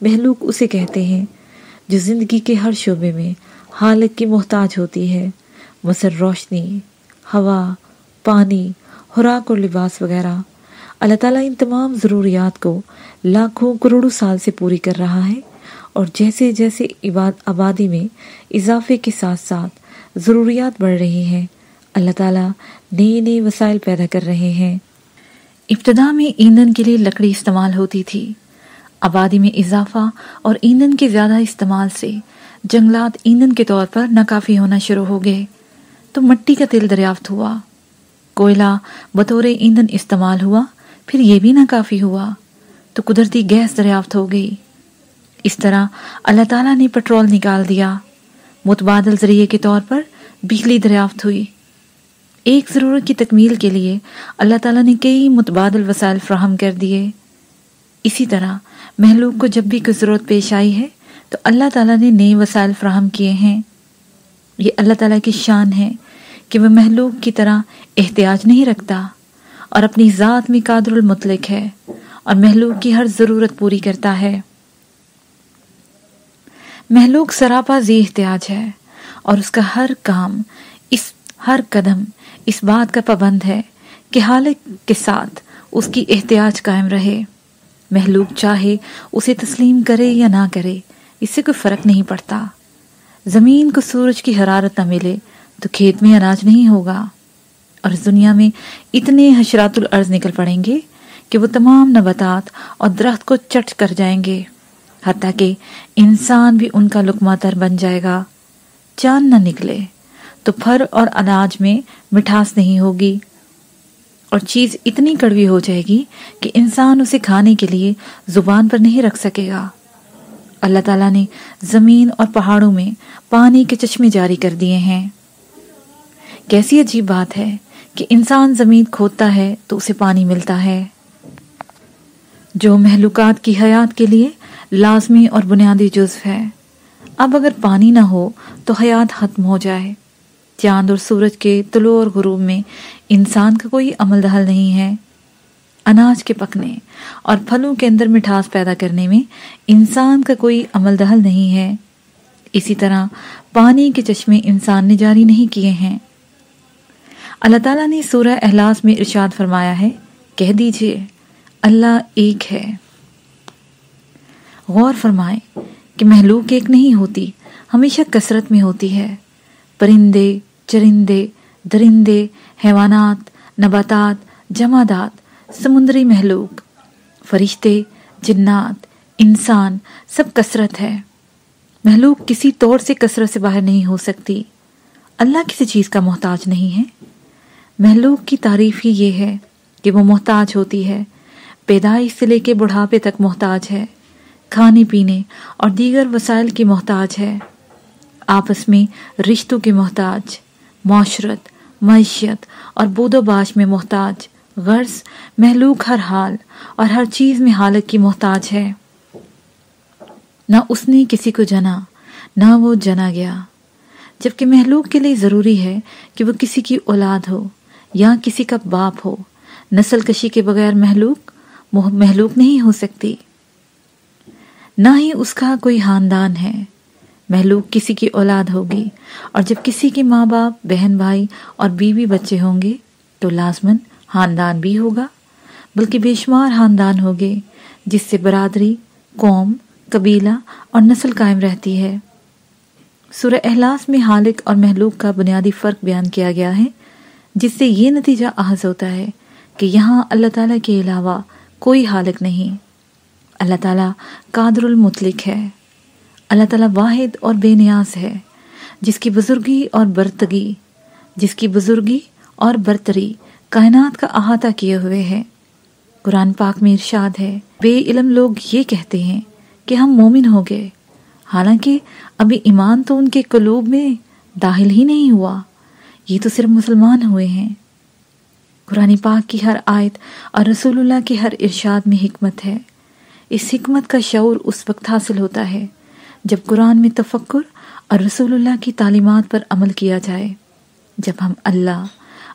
محلوق اسے کہتے ہیں جو زندگی کے ہر شعبے میں حالق کی محتاج ہوتی ہے۔ مثر روشنی، ہوا، پانی، خوراک اور لباس وغیرہ۔ اللہ تعالیٰ ان تمام ضروریات کو لاکھوں کروڑوں سال سے پوری کر رہا ہے اور جیسے جیسے آبادی میں اضافے کے ساتھ ساتھ ضروریات بڑھ رہی ہیں، اللہ تعالیٰ نئے نئے وسائل پیدا کر رہے ہیں۔ ابتدا میں ایندھن کے لیے لکڑی استعمال ہوتی تھی۔ آبادی میں اضافہ اور ایندھن کے زیادہ استعمال سے جنگلات ایندھن کے طور پر ناکافی ہونا شروع ہو گئے۔ تو مٹی کا تیل دریافت ہوا۔ کوئلہ بطور ایندھن استعمال ہوا۔ پھر یہ بھی نہ کافی ہوا تو قدرتی گیس دریافت ہو گئی۔ اس طرح اللہ تعالیٰ نے پٹرول نکال دیا۔ متبادل ذریعے کے طور پر بجلی دریافت ہوئی۔ ایک ضرورت کی تکمیل کے لیے اللہ تعالیٰ نے کئی متبادل وسائل فراہم کر دیے۔ اسی طرح محلوق کو جب بھی کوئی ضرورت پیش آئی ہے تو اللہ تعالیٰ نے نئے وسائل فراہم کیے ہیں۔ یہ اللہ تعالیٰ کی شان ہے کہ وہ محلوق کی طرح احتیاج نہیں رکھتا۔ اور اپنی ذات میں قادر المطلق ہے اور محلوق کی ہر ضرورت پوری کرتا ہے۔ محلوق سراپا زی احتیاج ہے اور اس کا ہر کام، اس ہر قدم، اس بات کا پابند ہے کہ حالق کے ساتھ اس کی احتیاج قائم رہے۔ محلوق چاہے اسے تسلیم کرے یا نہ کرے، اس سے کوئی فرق نہیں پڑتا۔ زمین کو سورج کی حرارت نہ ملے تو کھیت میں اناج نہیں ہوگا۔ اور اس دنیا میں اتنے حشرات الارض نکل پڑیں گے کہ وہ تمام نباتات اور درخت کو چٹ کر جائیں گے، حتیٰ کہ انسان بھی ان کا لکمہ تر بن جائے گا۔ چاند نہ نکلے تو پھر اور اناج میں مٹھاس نہیں ہوگی۔ اور چیز اتنی کڑوی ہو جائے گی کہ انسان اسے کھانے کے لیے زبان پر نہیں رکھ سکے گا۔ اللہ تعالیٰ نے زمین اور پہاڑوں میں پانی کے چشمے جاری کر دیے ہیں۔ کیسی عجیب بات ہے کہ انسان زمین کھودتا ہے تو اسے پانی ملتا ہے۔ جو محلوقات کی حیات کے لیے لازمی اور بنیادی جزو ہے۔ اب اگر پانی نہ ہو تو حیات ختم ہو جائے۔ چاند اور سورج کے طلوع اور غروب میں انسان کا کوئی عمل دہل نہیں ہے۔ اناج کے پکنے اور پھلوں کے اندر مٹھاس پیدا کرنے میں انسان کا کوئی عمل دہل نہیں ہے۔ اسی طرح پانی کے چشمے انسان نے جاری نہیں کیے ہیں۔ اللہ تعالیٰ نے سورہ احلاس میں ارشاد فرمایا ہے، کہہ دیجیے، اللہ ایک ہے۔ غور فرمائے کہ محلوق ایک نہیں ہوتی، ہمیشہ کثرت میں ہوتی ہے۔ پرندے، چرندے، درندے، حیوانات، نباتات، جمادات، سمندری محلوق فرشتے، جنات، انسان، سب کثرت ہے۔ محلوق کسی طور سے کثرت سے باہر نہیں ہو سکتی۔ اللہ کسی چیز کا محتاج نہیں ہے۔ محلوق کی تعریف ہی یہ ہے کہ وہ محتاج ہوتی ہے۔ پیدائش سے لے کے بڑھاپے تک محتاج ہے۔ کھانے پینے اور دیگر وسائل کی محتاج ہے۔ آپس میں رشتوں کی محتاج، معاشرت، معیشت اور بود و باش میں محتاج۔ غرض محلوق ہر حال اور ہر چیز میں حالت کی محتاج ہے۔ نہ اس نے کسی کو جنا، نہ وہ جنا گیا۔ جبکہ محلوق کے لیے ضروری ہے کہ وہ کسی کی اولاد ہو۔ یا کسی کا باپ ہو، نسل کشی کے بغیر محلوق محلوق نہیں ہو سکتی۔ نہ ہی اس کا کوئی خاندان ہے محلوق کسی کی اولاد ہوگی۔ اور جب کسی کے ماں باپ، بہن بھائی اور بیوی بچے ہوں گے، تو لازمن خاندان بھی ہوگا۔ بلکہ بے شمار خاندان ہوگے، جس سے برادری، قوم، قبیلہ اور نسل قائم رہتی ہے۔ سورہ احلاس میں حالق اور محلوق کا بنیادی فرق بیان کیا گیا ہے۔ جس سے یہ نتیجہ احض ہوتا ہے کہ یہاں اللہ تعالیٰ کے علاوہ کوئی حالق نہیں۔ اللہ تعالیٰ قادر المطلق ہے۔ اللہ تعالیٰ واحد اور بے نیاز ہے۔ جس کی بزرگی اور برتگی، جس کی بزرگی اور برتری کائنات کا احاطہ کیے ہوئے ہے۔ قرآن پاک میں ارشاد ہے، بے علم لوگ یہ کہتے ہیں کہ ہم مومن ہو گئے۔ حالانکہ ابھی ایمان تو ان کے قلوب میں داخل ہی نہیں ہوا۔ یہ تو صرف مسلمان ہوئے ہیں۔ قرآن پاک کی ہر آیت اور رسول اللہ کے ہر ارشاد میں حکمت ہے۔ اس حکمت کا شعور اس وقت حاصل ہوتا ہے جب قرآن میں تفکر اور رسول اللہ کی تعلیمات پر عمل کیا جائے۔ جب ہم اللہ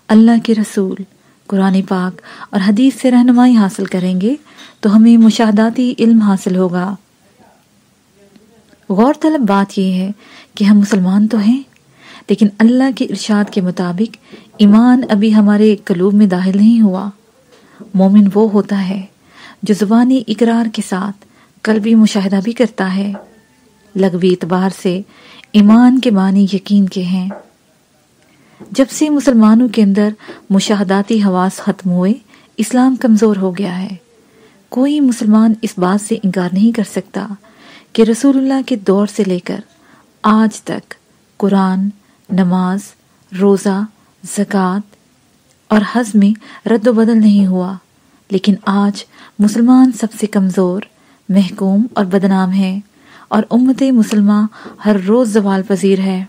اللہ کے رسول، قرآن پاک اور حدیث سے رہنمائی حاصل کریں گے تو ہمیں مشاہداتی علم حاصل ہوگا۔ غور طلب بات یہ ہے کہ ہم مسلمان تو ہیں لیکن اللہ کے ارشاد کے مطابق ایمان ابھی ہمارے قلوب میں داخل نہیں ہوا۔ مومن وہ ہوتا ہے جو زبانی اقرار کے ساتھ قلبی مشاہدہ بھی کرتا ہے۔ لغوی اعتبار سے ایمان کے معنی یقین کے ہیں۔ جب سے مسلمانوں کے اندر مشاہداتی حواس ختم ہوئے، اسلام کمزور ہو گیا ہے۔ کوئی مسلمان اس بات سے انکار نہیں کر سکتا کہ رسول اللہ کے دور سے لے کر آج تک قرآن نماز، روزہ، زکوٰۃ اور حز میں رد و بدل نہیں ہوا۔ لیکن آج مسلمان سب سے کمزور، محکوم اور بدنام ہے اور امت مسلمہ ہر روز زوال پذیر ہے۔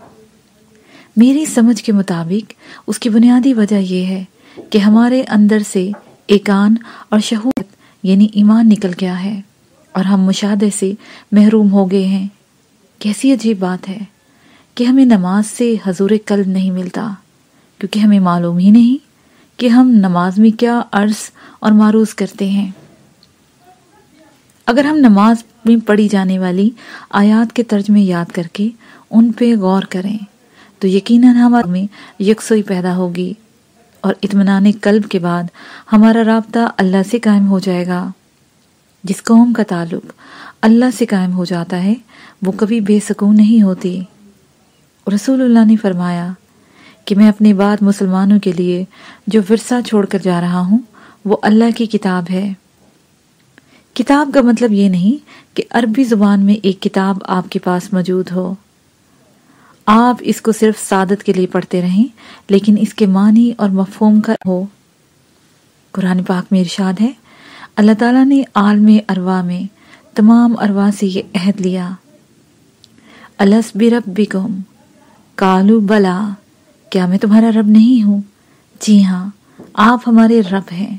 میری سمجھ کے مطابق اس کی بنیادی وجہ یہ ہے کہ ہمارے اندر سے ایکان اور شہوت یعنی ایمان نکل گیا ہے اور ہم مشاہدے سے محروم ہو گئے ہیں۔ کیسی عجیب بات ہے۔ کہ ہمیں نماز سے حضور قلب نہیں ملتا، کیونکہ ہمیں معلوم ہی نہیں کہ ہم نماز میں کیا عرض اور معروض کرتے ہیں۔ اگر ہم نماز میں پڑھی جانے والی آیات کے ترجمے یاد کر کے ان پہ غور کریں، تو یقیناً ہمارے میں یکسوئی پیدا ہوگی اور اطمینان قلب کے بعد ہمارا رابطہ اللہ سے قائم ہو جائے گا۔ جس قوم کا تعلق اللہ سے قائم ہو جاتا ہے، وہ کبھی بے سکون نہیں ہوتی۔ رسول اللہ نے فرمایا کہ میں اپنے بعد مسلمانوں کے لیے جو ورثہ چھوڑ کر جا رہا ہوں، وہ اللہ کی کتاب ہے۔ کتاب کا مطلب یہ نہیں کہ عربی زبان میں ایک کتاب آپ کے پاس موجود ہو۔ آپ اس کو صرف سعادت کے لیے پڑھتے رہیں، لیکن اس کے معنی اور مفہوم کا ہو۔ قرآن پاک میں ارشاد ہے، اللہ تعالیٰ نے عالم اروا میں تمام اروا سے یہ عہد لیا۔ الس بکم کالو بلا، کیا میں تمہارا رب نہیں ہوں؟ جی ہاں آپ ہمارے رب ہیں۔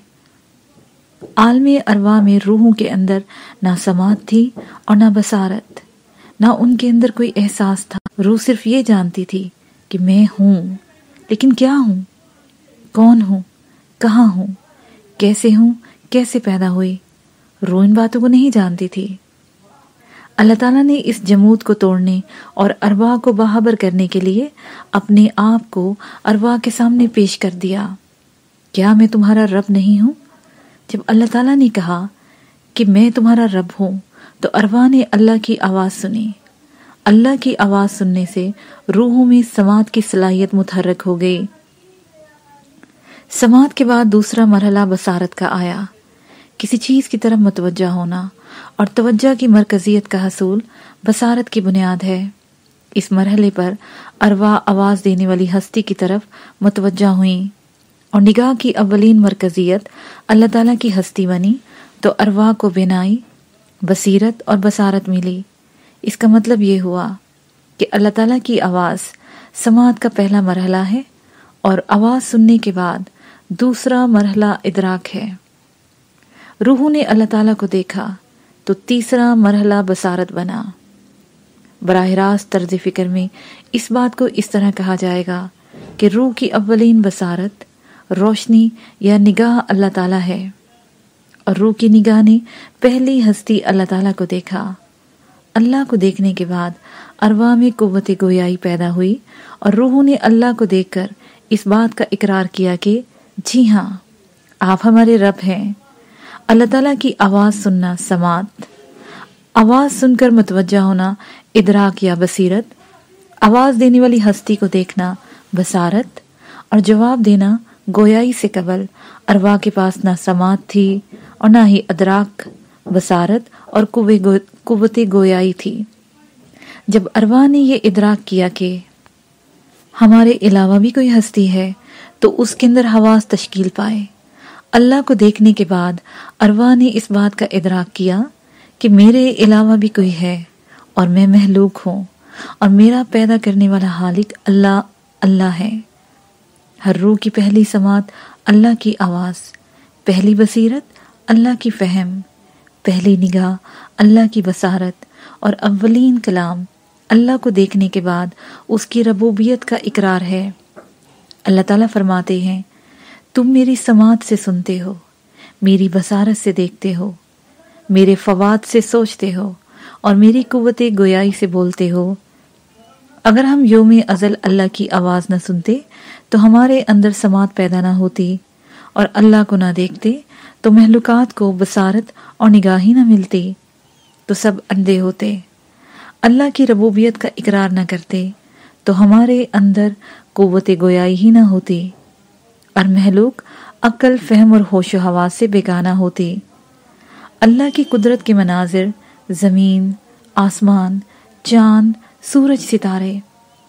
عالم اروا میں روحوں کے اندر نہ سماعت تھی اور نہ بسارت نہ ان کے اندر کوئی احساس تھا۔ روح صرف یہ جانتی تھی کہ میں ہوں۔ لیکن کیا ہوں؟ کون ہوں؟ کہاں ہوں؟ کیسے ہوں؟ کیسے پیدا ہوئی؟ روح ان باتوں کو نہیں جانتی تھی۔ اللہ تعالیٰ نے اس جمود کو توڑنے اور ارواح کو بہابر کرنے کے لیے اپنے آپ کو ارواح کے سامنے پیش کر دیا۔ کیا میں تمہارا رب نہیں ہوں؟ جب اللہ تعالیٰ نے کہا کہ میں تمہارا رب ہوں، تو ارواح نے اللہ کی آواز سنی۔ اللہ کی آواز سننے سے روحوں میں سماعت کی صلاحیت متحرک ہو گئی۔ سماعت کے بعد دوسرا مرحلہ بصارت کا آیا۔ کسی چیز کی طرف متوجہ ہونا۔ اور توجہ کی مرکزیت کا حصول بصارت کی بنیاد ہے۔ اس مرحلے پر اروا آواز دینے والی ہستی کی طرف متوجہ ہوئیں اور نگاہ کی اولین مرکزیت اللہ تعالیٰ کی ہستی بنی تو اروا کو بینائی، بصیرت اور بصارت ملی۔ اس کا مطلب یہ ہوا کہ اللہ تعالیٰ کی آواز سماعت کا پہلا مرحلہ ہے اور آواز سننے کے بعد دوسرا مرحلہ ادراک ہے۔ روحوں نے اللہ تعالیٰ کو دیکھا تو تیسرا مرحلہ بصارت بنا۔ براہ راست طرز فکر میں اس بات کو اس طرح کہا جائے گا کہ روح کی اولین بصارت روشنی یا نگاہ اللہ تعالیٰ ہے۔ اور روح کی نگاہ نے پہلی ہستی اللہ تعالیٰ کو دیکھا۔ اللہ کو دیکھنے کے بعد اروا میں قوت گویائی پیدا ہوئی اور روحوں نے اللہ کو دیکھ کر اس بات کا اقرار کیا کہ جی ہاں آپ ہمارے رب ہیں۔ اللہ تعالیٰ کی آواز سننا سماعت، آواز سن کر متوجہ ہونا ادراک یا بصیرت، آواز دینے والی ہستی کو دیکھنا بصارت، اور جواب دینا گویائی سے قبل اروا کے پاس نہ سماعت تھی اور نہ ہی ادراک، بصارت اور قوت گویائی تھی۔ جب اروا نے یہ ادراک کیا کہ ہمارے علاوہ بھی کوئی ہستی ہے تو اس کے اندر حواس تشکیل پائے۔ اللہ کو دیکھنے کے بعد اروا نے اس بات کا ادراک کیا کہ میرے علاوہ بھی کوئی ہے اور میں محلوق ہوں اور میرا پیدا کرنے والا حالق اللہ اللہ ہے۔ ہر روح کی پہلی سماعت اللہ کی آواز، پہلی بصیرت اللہ کی فہم، پہلی نگاہ اللہ کی بصارت اور اولین کلام اللہ کو دیکھنے کے بعد اس کی ربوبیت کا اقرار ہے۔ اللہ تعالیٰ فرماتے ہیں تم میری سماعت سے سنتے ہو، میری بصارت سے دیکھتے ہو، میرے فواد سے سوچتے ہو اور میری قوت گویائی سے بولتے ہو۔ اگر ہم یوم ازل اللہ کی آواز نہ سنتے، تو ہمارے اندر سماعت پیدا نہ ہوتی اور اللہ کو نہ دیکھتے، تو محلوقات کو بصارت اور نگاہی نہ ملتی، تو سب اندھے ہوتے۔ اللہ کی ربوبیت کا اقرار نہ کرتے، تو ہمارے اندر قوت گویائی ہی نہ ہوتی۔ اور محلوق عقل، فہم اور ہوش و حواس سے بیگانہ ہوتی۔ اللہ کی قدرت کے مناظر، زمین، آسمان، چاند، سورج، ستارے،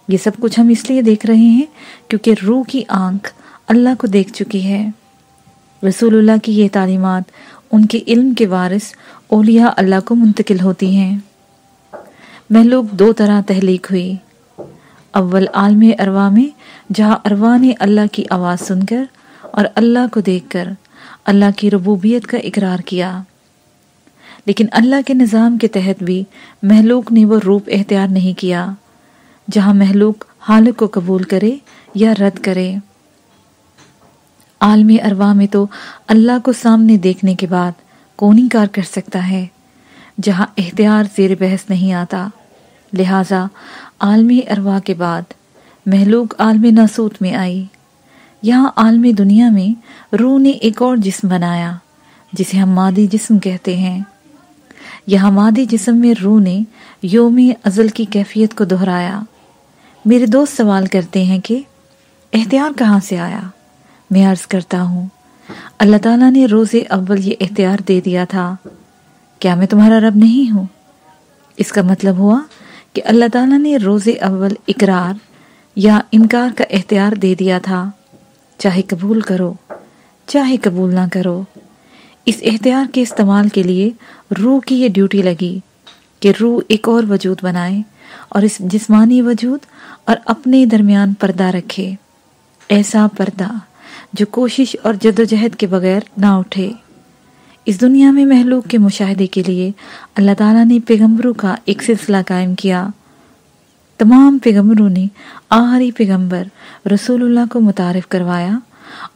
یہ سب کچھ ہم اس لیے دیکھ رہے ہیں کیونکہ روح کی آنکھ اللہ کو دیکھ چکی ہے۔ رسول اللہ کی یہ تعلیمات ان کے علم کے وارث اولیاء اللہ کو منتقل ہوتی ہیں۔ محلوق دو طرح تحلیق ہوئی۔ اول عالم اروا میں جہاں اروا نے اللہ کی آواز سن کر اور اللہ کو دیکھ کر اللہ کی ربوبیت کا اقرار کیا۔ لیکن اللہ کے نظام کے تحت بھی محلوق نے وہ روپ اختیار نہیں کیا، جہاں محلوق حالق کو قبول کرے یا رد کرے۔ عالم اروا میں تو اللہ کو سامنے دیکھنے کے بعد کون انکار کر سکتا ہے، جہاں اختیار زیر بحث نہیں آتا۔ لہٰذا عالمی اروا کے بعد محلوق عالم ناسوت میں آئی۔ یہاں عالم دنیا میں روح نے ایک اور جسم بنایا، جسے ہم مادی جسم کہتے ہیں۔ یہاں مادی جسم میں روح نے یوم ازل کی کیفیت کو دہرایا۔ میرے دوست سوال کرتے ہیں کہ احتیار کہاں سے آیا؟ میں عرض کرتا ہوں، اللہ تعالیٰ نے روز اول یہ اختیار دے دیا تھا۔ کیا میں تمہارا رب نہیں ہوں؟ اس کا مطلب ہوا کہ اللہ تعالیٰ نے روز اول اقرار یا انکار کا اختیار دے دیا تھا، چاہے قبول کرو، چاہے قبول نہ کرو۔ اس اختیار کے استعمال کے لیے روح کی یہ ڈیوٹی لگی کہ روح ایک اور وجود بنائے اور اس جسمانی وجود اور اپنے درمیان پردہ رکھے۔ ایسا پردہ جو کوشش اور جد و جہد کے بغیر نہ اٹھے۔ اس دنیا میں محلوق کے مشاہدے کے لیے اللہ تعالیٰ نے پیغمبروں کا ایک سلسلہ قائم کیا۔ تمام پیغمبروں نے آخری پیغمبر رسول اللہ کو متعارف کروایا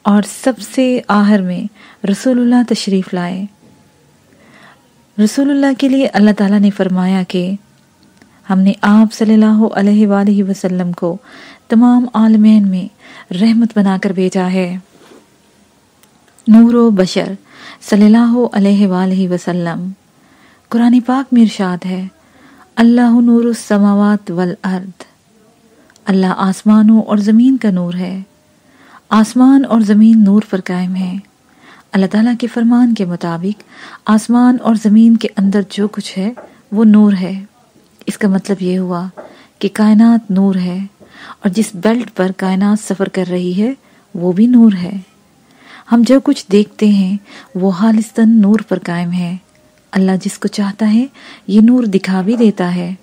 اور سب سے آہر میں رسول اللہ تشریف لائے۔ رسول اللہ کے لیے اللہ تعالیٰ نے فرمایا کہ ہم نے آپ صلی اللہ علیہ وآلہ وسلم کو تمام عالمین میں رحمت بنا کر بھیجا ہے۔ نور و بشر صلی اللہ علیہ وآلہ وسلم، قرآن پاک میں ارشاد ہے، اللہ نور السماوات والارض۔ اللہ آسمانوں اور زمین کا نور ہے۔ آسمان اور زمین نور پر قائم ہے۔ اللہ تعالیٰ کے فرمان کے مطابق آسمان اور زمین کے اندر جو کچھ ہے، وہ نور ہے۔ اس کا مطلب یہ ہوا کہ کائنات نور ہے اور جس بیلٹ پر کائنات سفر کر رہی ہے، وہ بھی نور ہے۔ ہم جو کچھ دیکھتے ہیں، وہ حالستاً نور پر قائم ہے۔ اللہ جس کو چاہتا ہے، یہ نور دکھا بھی دیتا ہے۔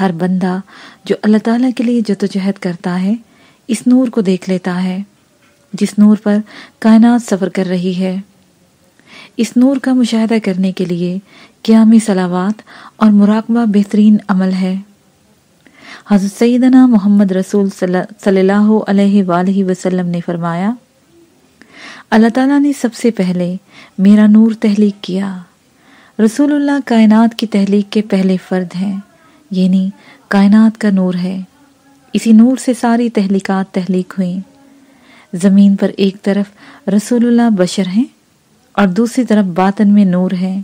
ہر بندہ جو اللہ تعالیٰ کے لیے جدوجہد کرتا ہے، اس نور کو دیکھ لیتا ہے، جس نور پر کائنات سفر کر رہی ہے۔ اس نور کا مشاہدہ کرنے کے لیے قیامی صلاوات اور مراقبہ بہترین عمل ہے۔ حضرت سیدنا محمد رسول صلی اللہ علیہ وآلہ وسلم نے فرمایا، اللہ تعالیٰ نے سب سے پہلے میرا نور تحلیق کیا۔ رسول اللہ کائنات کی تحلیق کے پہلے فرد ہیں۔ یعنی کائنات کا نور ہے۔ اسی نور سے ساری تحلیقات تحلیق ہوئیں۔ زمین پر ایک طرف رسول اللہ بشر ہیں اور دوسری طرف باطن میں نور ہے۔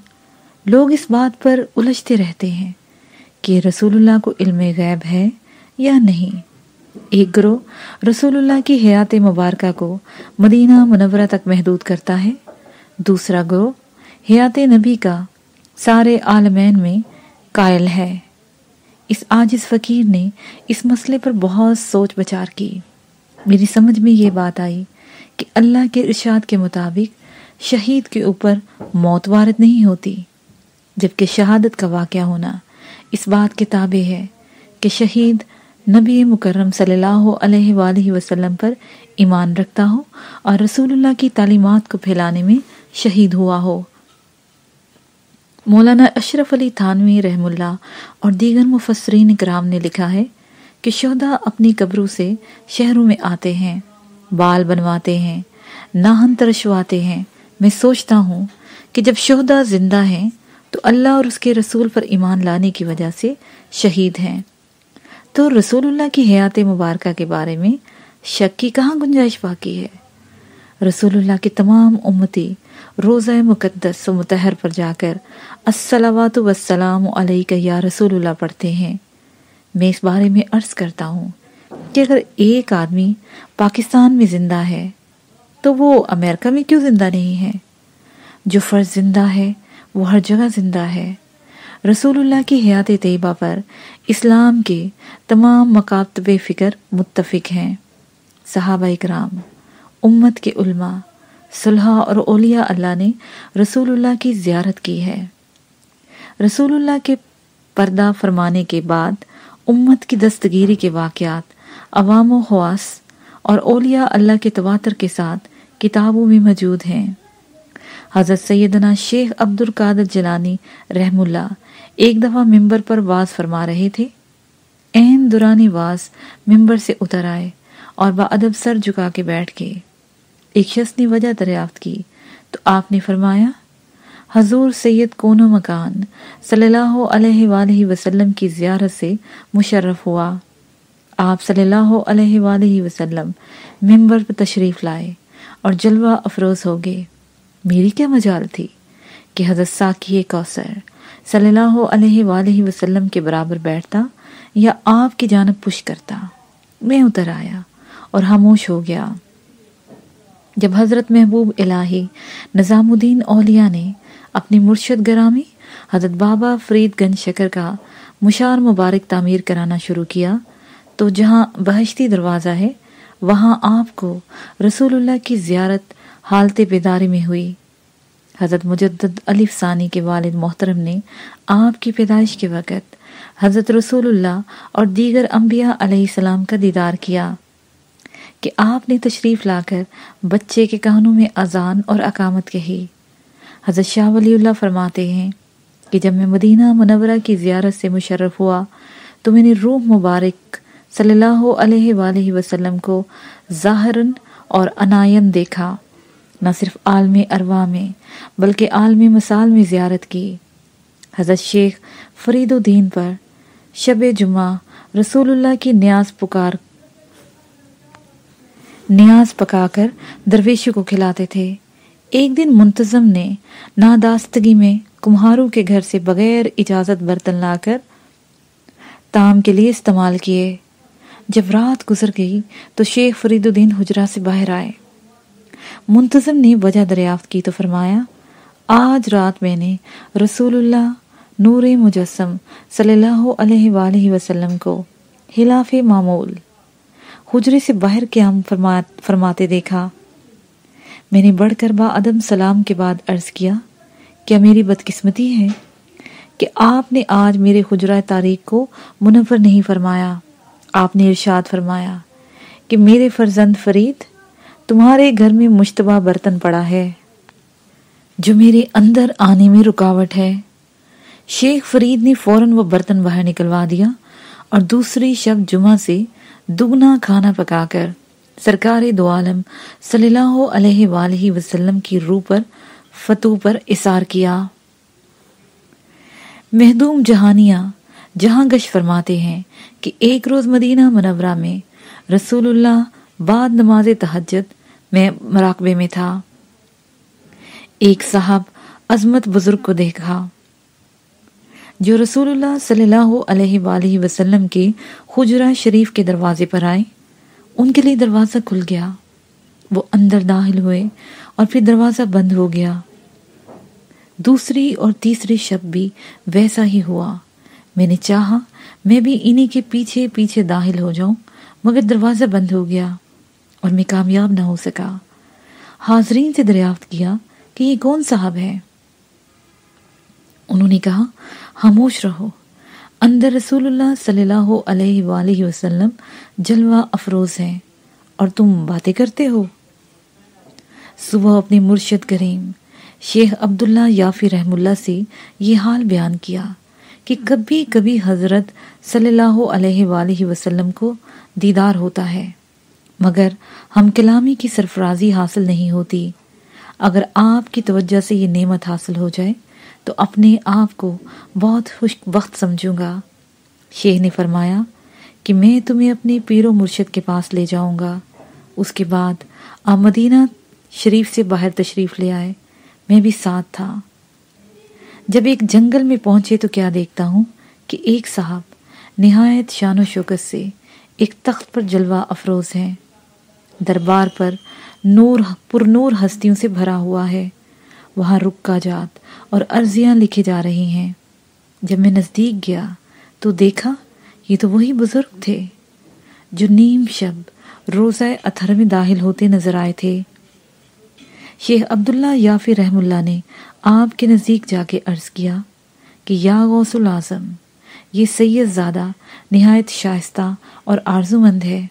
لوگ اس بات پر الجھتے رہتے ہیں کہ رسول اللہ کو علم غیب ہے یا نہیں۔ ایک گروہ رسول اللہ کی حیات مبارکہ کو مدینہ منورہ تک محدود کرتا ہے۔ دوسرا گروہ حیات نبی کا سارے عالمین میں قائل ہے۔ اس آجز فقیر نے اس مسئلے پر بہت سوچ بچار کی۔ میری سمجھ میں یہ بات آئی کہ اللہ کے ارشاد کے مطابق شہید کے اوپر موت وارد نہیں ہوتی، جبکہ شہادت کا واقعہ ہونا اس بات کے تابع ہے کہ شہید نبی مکرم صلی اللہ علیہ وآلہ وسلم پر ایمان رکھتا ہو اور رسول اللہ کی تعلیمات کو پھیلانے میں شہید ہوا ہو۔ مولانا اشرف علی تھانوی رحم اللہ اور دیگر مفسرین کرام نے لکھا ہے کہ شہدہ اپنی قبروں سے شہروں میں آتے ہیں، بال بنواتے ہیں، ناہن ترشواتے ہیں۔ میں سوچتا ہوں کہ جب شہدہ زندہ ہیں تو اللہ اور اس کے رسول پر ایمان لانے کی وجہ سے شہید ہیں۔ تو رسول اللہ کی حیات مبارکہ کے بارے میں شک کی کہاں گنجائش باقی ہے؟ رسول اللہ کے تمام امتی روزہ مقدس و متحر پر جا کر السلامات والسلام علیکہ یا رسول اللہ پڑھتے ہیں۔ میں اس بارے میں عرض کرتا ہوں کہ اگر ایک آدمی پاکستان میں زندہ ہے تو وہ امریکہ میں کیوں زندہ نہیں ہے؟ جو فرض زندہ ہے وہ ہر جگہ زندہ ہے۔ رسول اللہ کی حیات طیبہ پر اسلام کے تمام مکاتب فکر متفق ہیں۔ صحابہ اکرام، امت کے علماء صلحہ اور اولیاء اللہ نے رسول اللہ کی زیارت کی ہے۔ رسول اللہ کے پردہ فرمانے کے بعد امت کی دستگیری کے واقعات، عوام و خواص اور اولیاء اللہ کے تواتر کے ساتھ کتابوں میں موجود ہیں۔ حضرت سیدنا شیخ عبد القادر جلانی رحم اللہ ایک دفعہ ممبر پر واز فرما رہے تھے۔ این دورانی واز ممبر سے اتر آئے اور با ادب سر جھکا کے بیٹھ گئے۔ ایک شخص نے وجہ دریافت کی تو آپ نے فرمایا، حضور سید کون و مکان صلی اللہ علیہ وآلہ وسلم کی زیارت سے مشرف ہوا۔ آپ صلی اللہ علیہ وآلہ وسلم ممبر پر تشریف لائے اور جلوہ افروز ہو گئے۔ میری کیا مجال تھی کہ حضرت ساکی کوثر صلی اللہ علیہ وآلہ وسلم کے برابر بیٹھتا یا آپ کی جانب پش کرتا؟ میں اتر آیا اور خاموش ہو گیا۔ جب حضرت محبوب الہی نظام الدین اولیاء نے اپنی مرشد گرامی حضرت بابا فرید گنج شکر کا مشار مبارک تعمیر کرانا شروع کیا، تو جہاں بہشتی دروازہ ہے، وہاں آپ کو رسول اللہ کی زیارت حالت بیداری میں ہوئی۔ حضرت مجدد علیف ثانی کے والد محترم نے آپ کی پیدائش کے وقت حضرت رسول اللہ اور دیگر انبیاء علیہ السلام کا دیدار کیا۔ کہ آپ نے تشریف لا کر بچے کے کانوں میں اذان اور اقامت کہی۔ حضرت شاہ ولی اللہ فرماتے ہیں کہ جب میں مدینہ منورہ کی زیارت سے مشرف ہوا تو میں نے روح مبارک صلی اللہ علیہ وآلہ وسلم کو ظاہراً اور عنائن دیکھا، نہ صرف عالم اروا میں بلکہ عالم مسال میں زیارت کی۔ حضرت شیخ فرید الدین پر شب جمعہ رسول اللہ کی نیاز پکار نیاز پکا کر درویشی کو کھلاتے تھے۔ ایک دن منتظم نے ناداستگی میں کمہاروں کے گھر سے بغیر اجازت برتن لا کر تام کے لیے استعمال کیے۔ جب رات گزر گئی تو شیخ فرید الدین حجرہ سے باہر آئے۔ منتظم نے وجہ دریافت کی تو فرمایا، آج رات میں نے رسول اللہ نور مجسم صلی اللہ علیہ وآلہ وسلم کو خلاف معمول حجرے سے باہر قیام فرماتے دیکھا۔ میں نے بڑھ کر با ادم سلام کے بعد عرض کیا کیا میری بدقسمتی ہے کہ آپ نے آج میرے حجرہ تاریخ کو منور نہیں فرمایا؟ آپ نے ارشاد فرمایا کہ میرے فرزند فرید تمہارے گھر میں مشتبہ برتن پڑا ہے، جو میرے اندر آنے میں رکاوٹ ہے۔ شیخ فرید نے فوراً وہ برتن باہر نکلوا دیا اور دوسری شب جمعہ سے دگنا کھانا پکا کر سرکار دو عالم صلی اللہ علیہ وآلہ وسلم کی روح پر فتو پر اثار کیا۔ محدوم جہانیہ جہاں گش فرماتے ہیں کہ ایک روز مدینہ منورہ میں رسول اللہ بعد نماز تحجد میں مراقبے میں تھا۔ ایک صاحب عظمت بزرگ کو دیکھا۔ جو رسول اللہ صلی اللہ علیہ وآلہ وسلم کے حجرہ شریف کے دروازے پر آئے، ان کے لیے دروازہ کھل گیا، وہ اندر داخل ہوئے اور پھر دروازہ بند ہو گیا۔ دوسری اور تیسری شب بھی ویسا ہی ہوا۔ میں نے چاہا، میں بھی انہی کے پیچھے پیچھے داخل ہو جاؤں، مگر دروازہ بند ہو گیا اور میں کامیاب نہ ہو سکا۔ حاضرین سے دریافت کیا کہ یہ کون صاحب ہے؟ انہوں نے کہا خاموش رہو۔ اندر رسول اللہ صلی اللہ علیہ وآلہ وسلم جلوہ افروز ہیں اور تم باتیں کرتے ہو۔ صبح اپنی مرشد کریم شیخ عبداللہ یافی رحم اللہ سے یہ حال بیان کیا کہ کبھی کبھی حضرت صلی اللہ علیہ وآلہ وسلم کو دیدار ہوتا ہے، مگر ہم کلامی کی سرفرازی حاصل نہیں ہوتی۔ اگر آپ کی توجہ سے یہ نعمت حاصل ہو جائے تو اپنے آپ کو بہت خوش وقت سمجھوں گا۔ شیخ نے فرمایا کہ میں تمہیں اپنے پیر و مرشد کے پاس لے جاؤں گا۔ اس کے بعد آپ مدینہ شریف سے باہر تشریف لے آئے۔ میں بھی ساتھ تھا۔ جب ایک جنگل میں پہنچے تو کیا دیکھتا ہوں کہ ایک صاحب نہایت شان و شوکت سے ایک تخت پر جلوہ افروز ہے دربار پر نور پر نور ہستیوں سے بھرا ہوا ہے۔ وہاں رکا جات۔ اور عرضیاں لکھے جا رہی ہیں۔ جب میں نزدیک گیا تو دیکھا یہ تو وہی بزرگ تھے جو نیم شب روزہ اتھر میں داخل ہوتے نظر آئے تھے۔ شیخ عبداللہ یافی رحم اللہ نے آپ کے نزدیک جا کے عرض کیا کہ یا غوث العظم، یہ سید زادہ نہایت شائستہ اور آرزو مند ہے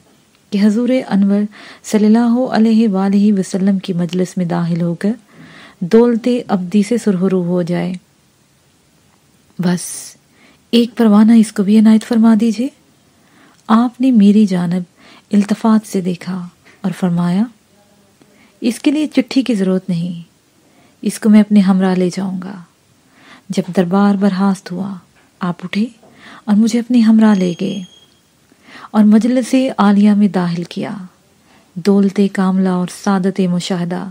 کہ حضور انور صلی اللہ علیہ وآلہ وسلم کی مجلس میں داخل ہو کر دولت ابدی سے سرحرو ہو جائے۔ بس، ایک پروانہ اس کو بھی عنایت فرما دیجیے۔ آپ نے میری جانب التفات سے دیکھا اور فرمایا، اس کے لیے چٹھی کی ضرورت نہیں، اس کو میں اپنے ہمراہ لے جاؤں گا۔ جب دربار برہاست ہوا، آپ اٹھے اور مجھے اپنے ہمراہ لے گئے اور مجلس عالیہ میں داخل کیا۔ دولت کاملہ اور سعادت مشاہدہ۔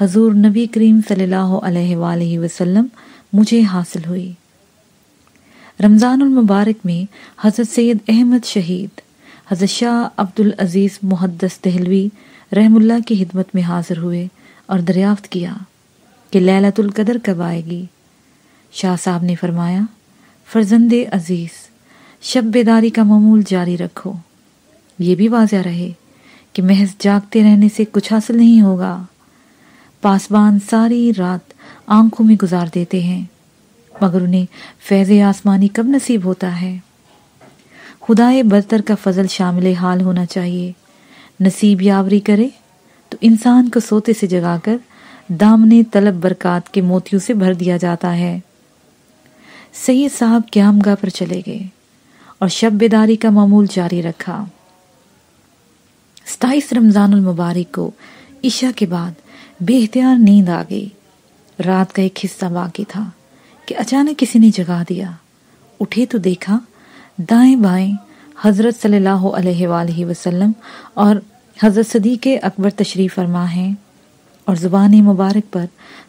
حضور نبی کریم صلی اللہ علیہ وآلہ وسلم مجھے حاصل ہوئی۔ رمضان المبارک میں حضرت سید احمد شہید، حضرت شاہ عبد العزیز محدث دہلوی رحم اللہ کی خدمت میں حاضر ہوئے اور دریافت کیا کہ لیلت القدر کب آئے گی۔ شاہ صاحب نے فرمایا، فرزند عزیز شب بیداری کا معمول جاری رکھو۔ یہ بھی واضح رہے کہ محض جاگتے رہنے سے کچھ حاصل نہیں ہوگا۔ پاسبان ساری رات آنکھوں میں گزار دیتے ہیں، مگر انہیں فیض آسمانی کب نصیب ہوتا ہے؟ خدائے برتر کا فضل شامل حال ہونا چاہیے۔ نصیب یاوری کرے تو انسان کو سوتے سے جگا کر دامنے طلب برکات کے موتیوں سے بھر دیا جاتا ہے۔ سید صاحب قیام گاہ پر چلے گئے اور شب بیداری کا معمول جاری رکھا۔ ستائیس رمضان المبارک کو عشاء کے بعد بے اختیار نیند آ گئی۔ رات کا ایک حصہ باقی تھا کہ اچانک کسی نے جگا دیا۔ اٹھے تو دیکھا دائیں بائیں حضرت صلی اللہ علیہ وآلہ وسلم اور حضرت صدیق اکبر تشریف فرما ہیں اور زبان مبارک پر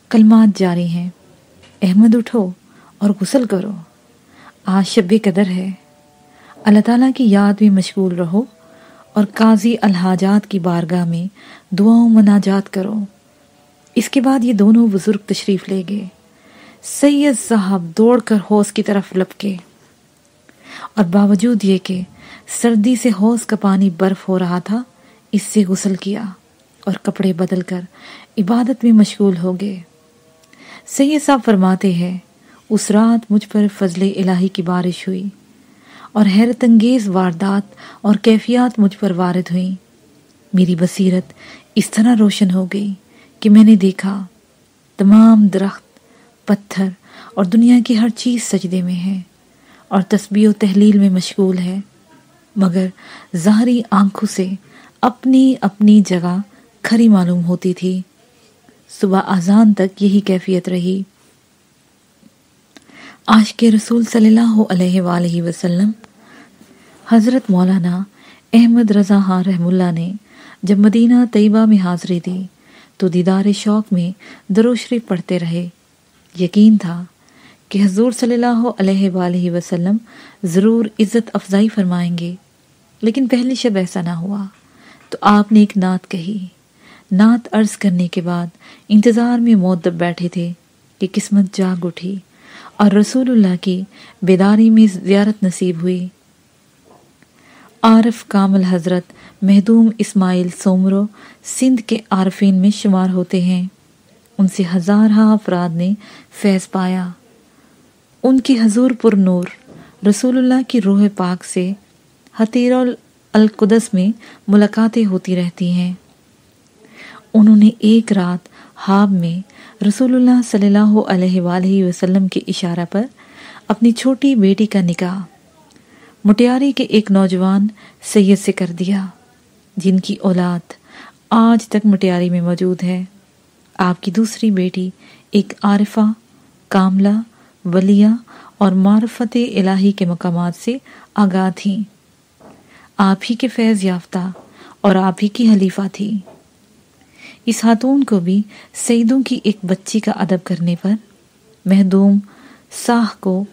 کلمات جاری ہیں۔ احمد اٹھو اور غسل کرو۔ آج شب قدر ہے۔ اللہ تعالیٰ کی یاد میں مشغول رہو اور قاضی الحاجات کی بارگاہ میں دعاؤں مناجات کرو۔ اس کے بعد یہ دونوں بزرگ تشریف لے گئے۔ سید صاحب دوڑ کر حوض کی طرف لپکے۔ اور باوجود یہ کہ سردی سے حوض کا پانی برف ہو رہا تھا، اس سے غسل کیا اور کپڑے بدل کر عبادت میں مشغول ہو گئے۔ سید صاحب فرماتے ہیں، اس رات مجھ پر فضل الہی کی بارش ہوئی اور حیرت انگیز واردات اور کیفیات مجھ پر وارد ہوئیں۔ میری بصیرت اس طرح روشن ہو گئی۔ کہ میں نے دیکھا تمام درخت، پتھر اور دنیا کی ہر چیز سجدے میں ہے اور تسبیح و تحلیل میں مشغول ہے، مگر ظاہری آنکھوں سے اپنی اپنی جگہ کھری معلوم ہوتی تھی۔ صبح آزان تک یہی کیفیت رہی۔ آج کے رسول صلی اللہ علیہ وآلہ وسلم، حضرت مولانا احمد رضا خان رحم اللہ نے جب مدینہ طیبہ میں حاضری دی تو دیدار شوق میں دروشریف پڑھتے رہے۔ یقین تھا کہ حضور صلی اللہ علیہ وآلہ وسلم ضرور عزت افزائی فرمائیں گے، لیکن پہلی شب ایسا نہ ہوا۔ تو آپ نے ایک نعت کہی۔ نعت عرض کرنے کے بعد انتظار میں معدب بیٹھے تھے کہ قسمت جاگ اٹھی اور رسول اللہ کی بیداری میں زیارت نصیب ہوئی۔ عارف کامل حضرت محدوم اسماعیل، سومرو، سندھ کے عارفین میں شمار ہوتے ہیں۔ ان سے ہزارہ افراد نے فیض پایا۔ ان کی حضور پر نور، رسول اللہ کی روح پاک سے حتیر القدس میں ملاقاتیں ہوتی رہتی ہیں۔ انہوں نے ایک رات حاب میں رسول اللہ صلی اللہ علیہ وآلہ وسلم کے اشارہ پر اپنی چھوٹی بیٹی کا نکاح، مٹیاری کے ایک نوجوان سید سے کر دیا۔ جن کی اولاد آج تک مٹیاری میں موجود ہے۔ آپ کی دوسری بیٹی ایک عارفہ، کاملہ ولیہ اور معرفت الہی کے مقامات سے آگاہ تھیں۔ آپ ہی کے فیض یافتہ اور آپ ہی کی حلیفہ تھی۔ اس خاتون کو بھی سیدوں کی ایک بچی کا ادب کرنے پر محدوم ساہ کو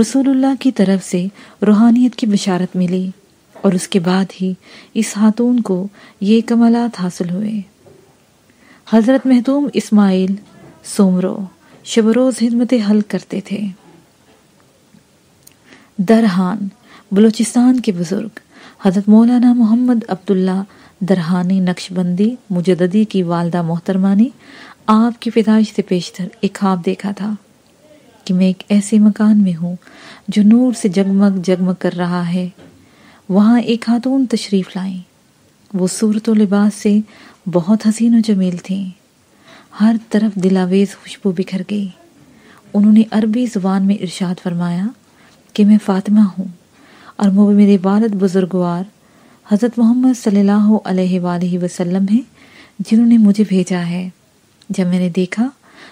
رسول اللہ کی طرف سے روحانیت کی بشارت ملی۔ اور اس کے بعد ہی اس خاتون کو یہ کمالات حاصل ہوئے۔ حضرت محتوم اسماعیل سومرو شب روز خدمت حل کرتے تھے۔ درہان، بلوچستان کے بزرگ، حضرت مولانا محمد عبداللہ درہانی نقش بندی مجددی کی والدہ محترمہ نے آپ کی پیدائش سے پیشتر ایک خواب دیکھا تھا کہ میں ایک ایسے مکان میں ہوں جو نور سے جگمگ جگمگ کر رہا ہے۔ وہاں ایک خاتون تشریف لائیں۔ وہ صورت و لباس سے بہت حسین و جمیل تھیں۔ ہر طرف دلاویز خوشبو بکھر گئی۔ انہوں نے عربی زبان میں ارشاد فرمایا کہ میں فاطمہ ہوں اور وہ میرے والد بزرگوار حضرت محمد صلی اللہ علیہ وآلہ وسلم ہیں جنہوں نے مجھے بھیجا ہے۔ جب میں نے دیکھا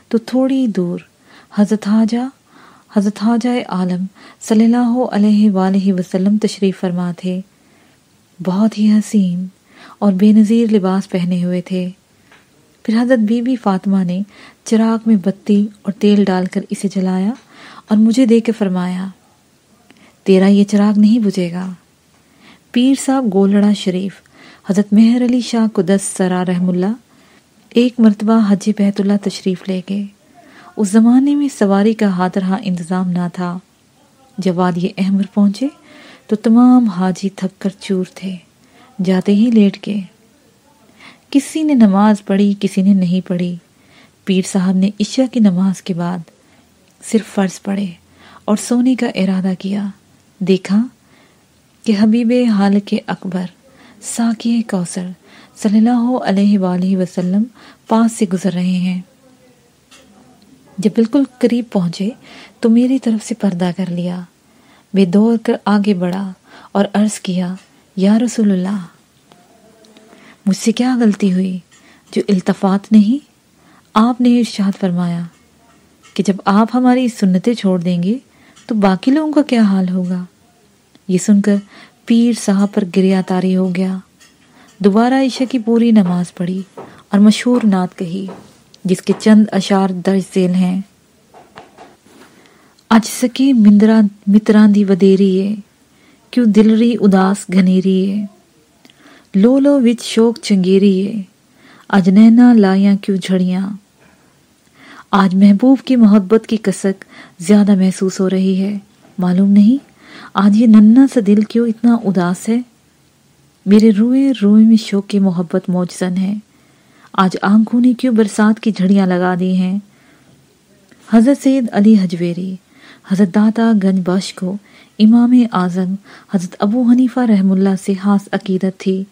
تو تھوڑی دور حضرت حاجہ حضرت حاجہ عالم صلی اللہ علیہ وآلہ وسلم تشریف فرما تھے۔ بہت ہی حسین اور بے نظیر لباس پہنے ہوئے تھے۔ پھر حضرت بی بی فاطمہ نے چراغ میں بتی اور تیل ڈال کر اسے جلایا اور مجھے دے کے فرمایا، تیرا یہ چراغ نہیں بجھے گا۔ پیر صاحب گولڑا شریف، حضرت مہر علی شاہ قدس سرا رحم اللہ، ایک مرتبہ حج بیت اللہ تشریف لے گئے۔ اس زمانے میں سواری کا ہاتھ رہا انتظام نہ تھا۔ جب وادی احمر پہنچے تو تمام حاجی تھک کر چور تھے۔ جاتے ہی لیٹ گئے کسی نے نماز پڑھی، کسی نے نہیں پڑھی۔ پیر صاحب نے عشاء کی نماز کے بعد صرف فرض پڑھے اور سونے کا ارادہ کیا۔ دیکھا کہ حبیب حال کے اکبر ساکی کوثر صلی اللہ علیہ وآلہ وسلم پاس سے گزر رہے ہیں۔ جب بالکل قریب پہنچے تو میری طرف سے پردہ کر لیا۔ میں دوڑ کر آگے بڑھا اور عرض کیا، یا رسول اللہ، مجھ سے کیا غلطی ہوئی جو التفات نہیں؟ آپ نے ارشاد فرمایا کہ جب آپ ہماری سنتیں چھوڑ دیں گے تو باقی لوگوں کا کیا حال ہوگا؟ یہ سن کر پیر صاحب پر گریا تاری ہو گیا۔ دوبارہ عشاء کی پوری نماز پڑھی اور مشہور نعت کہی۔ جس کے چند اشار درج ذیل ہیں۔ اج سکے مندرا متران دی ودیری ہے، کیوں دلری اداس گھنیری ہے۔ لو لو وچ شوق چنگیری ہے اج نینا لائیاں کیوں جھڑیاں۔ آج محبوب کی محبت کی کسک زیادہ محسوس ہو رہی ہے، معلوم نہیں، آج یہ ننا سا دل کیوں اتنا اداس ہے۔ میرے روئے روئے میں شوق کی محبت موجزن ہے۔ آج آنکھوں نے کیوں برسات کی جھڑیاں لگا دی ہیں؟ حضرت سید علی حجویری، حضرت داتا گنج بخش کو امام اعظم، حضرت ابو حنیفہ رحم اللہ سے خاص عقیدت تھی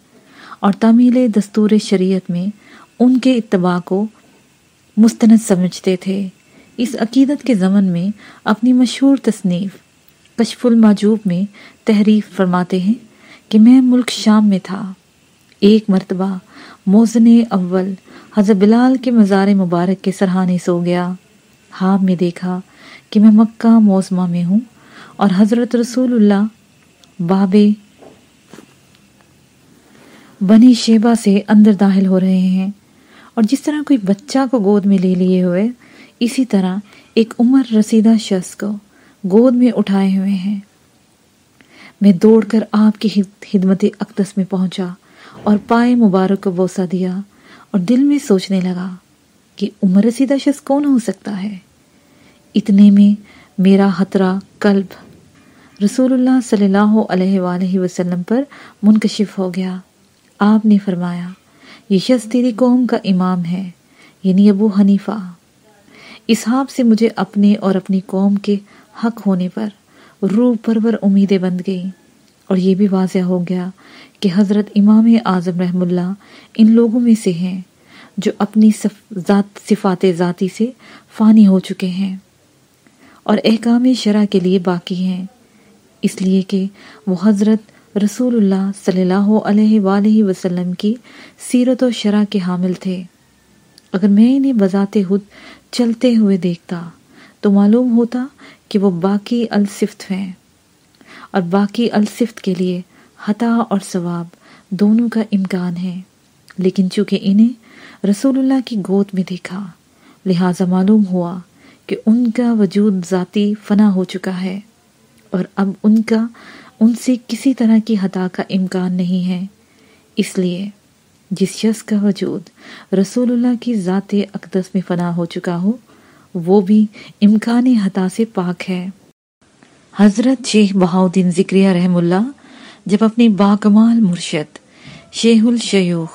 اور تعمیل دستور شریعت میں ان کے اتباع کو مستند سمجھتے تھے۔ اس عقیدت کے زمن میں اپنی مشہور تصنیف کشف الماجوب میں تحریف فرماتے ہیں کہ میں ملک شام میں تھا۔ ایک مرتبہ موزن اول۔ حضرت بلال کے مزار مبارک کے سرحانے سو گیا۔ خواب میں دیکھا کہ میں مکہ موزمہ میں ہوں اور حضرت رسول اللہ بابے بنی شیبہ سے اندر داخل ہو رہے ہیں۔ اور جس طرح کوئی بچہ کو گود میں لے لیے ہوئے، اسی طرح ایک عمر رسیدہ شخص کو گود میں اٹھائے ہوئے ہیں۔ میں دوڑ کر آپ کی خدمت اقدس میں پہنچا۔ اور پائے مبارک کو بوسا دیا اور دل میں سوچنے لگا کہ عمر رسیدہ شخص کون ہو سکتا ہے؟ اتنے میں میرا خطرہ قلب رسول اللہ صلی اللہ علیہ وآلہ وسلم پر منکشف ہو گیا۔ آپ نے فرمایا، یہ شخص تیری قوم کا امام ہے یعنی ابو حنیفہ۔ اس حاب سے مجھے اپنے اور اپنی قوم کے حق ہونے پر روح پرور امیدیں بند گئیں اور یہ بھی واضح ہو گیا کہ حضرت امام اعظم رحم اللہ ان لوگوں میں سے ہیں جو اپنی ذات صفات ذاتی سے فانی ہو چکے ہیں اور احکام شرع کے لیے باقی ہیں۔ اس لیے کہ وہ حضرت رسول اللہ صلی اللہ علیہ وآلہ وسلم کی سیرت و شرع کے حامل تھے۔ اگر میں انہیں بذات خود چلتے ہوئے دیکھتا تو معلوم ہوتا کہ وہ باقی الصفت ہیں۔ اور باقی الصفت کے لیے حتا اور ثواب دونوں کا امکان ہے۔ لیکن چونکہ انہیں رسول اللہ کی گود میں دیکھا، لہٰذا معلوم ہوا کہ ان کا وجود ذاتی فنا ہو چکا ہے۔ اور اب ان کا، ان سے کسی طرح کی حتا کا امکان نہیں ہے۔ اس لیے جس شخص کا وجود رسول اللہ کی ذات اقدس میں فنا ہو چکا ہو، وہ بھی امکان حتا سے پاک ہے۔ حضرت شیخ بہاؤدین ذکریہ رحم اللہ جب اپنی باکمال مرشد شیخ الشیوخ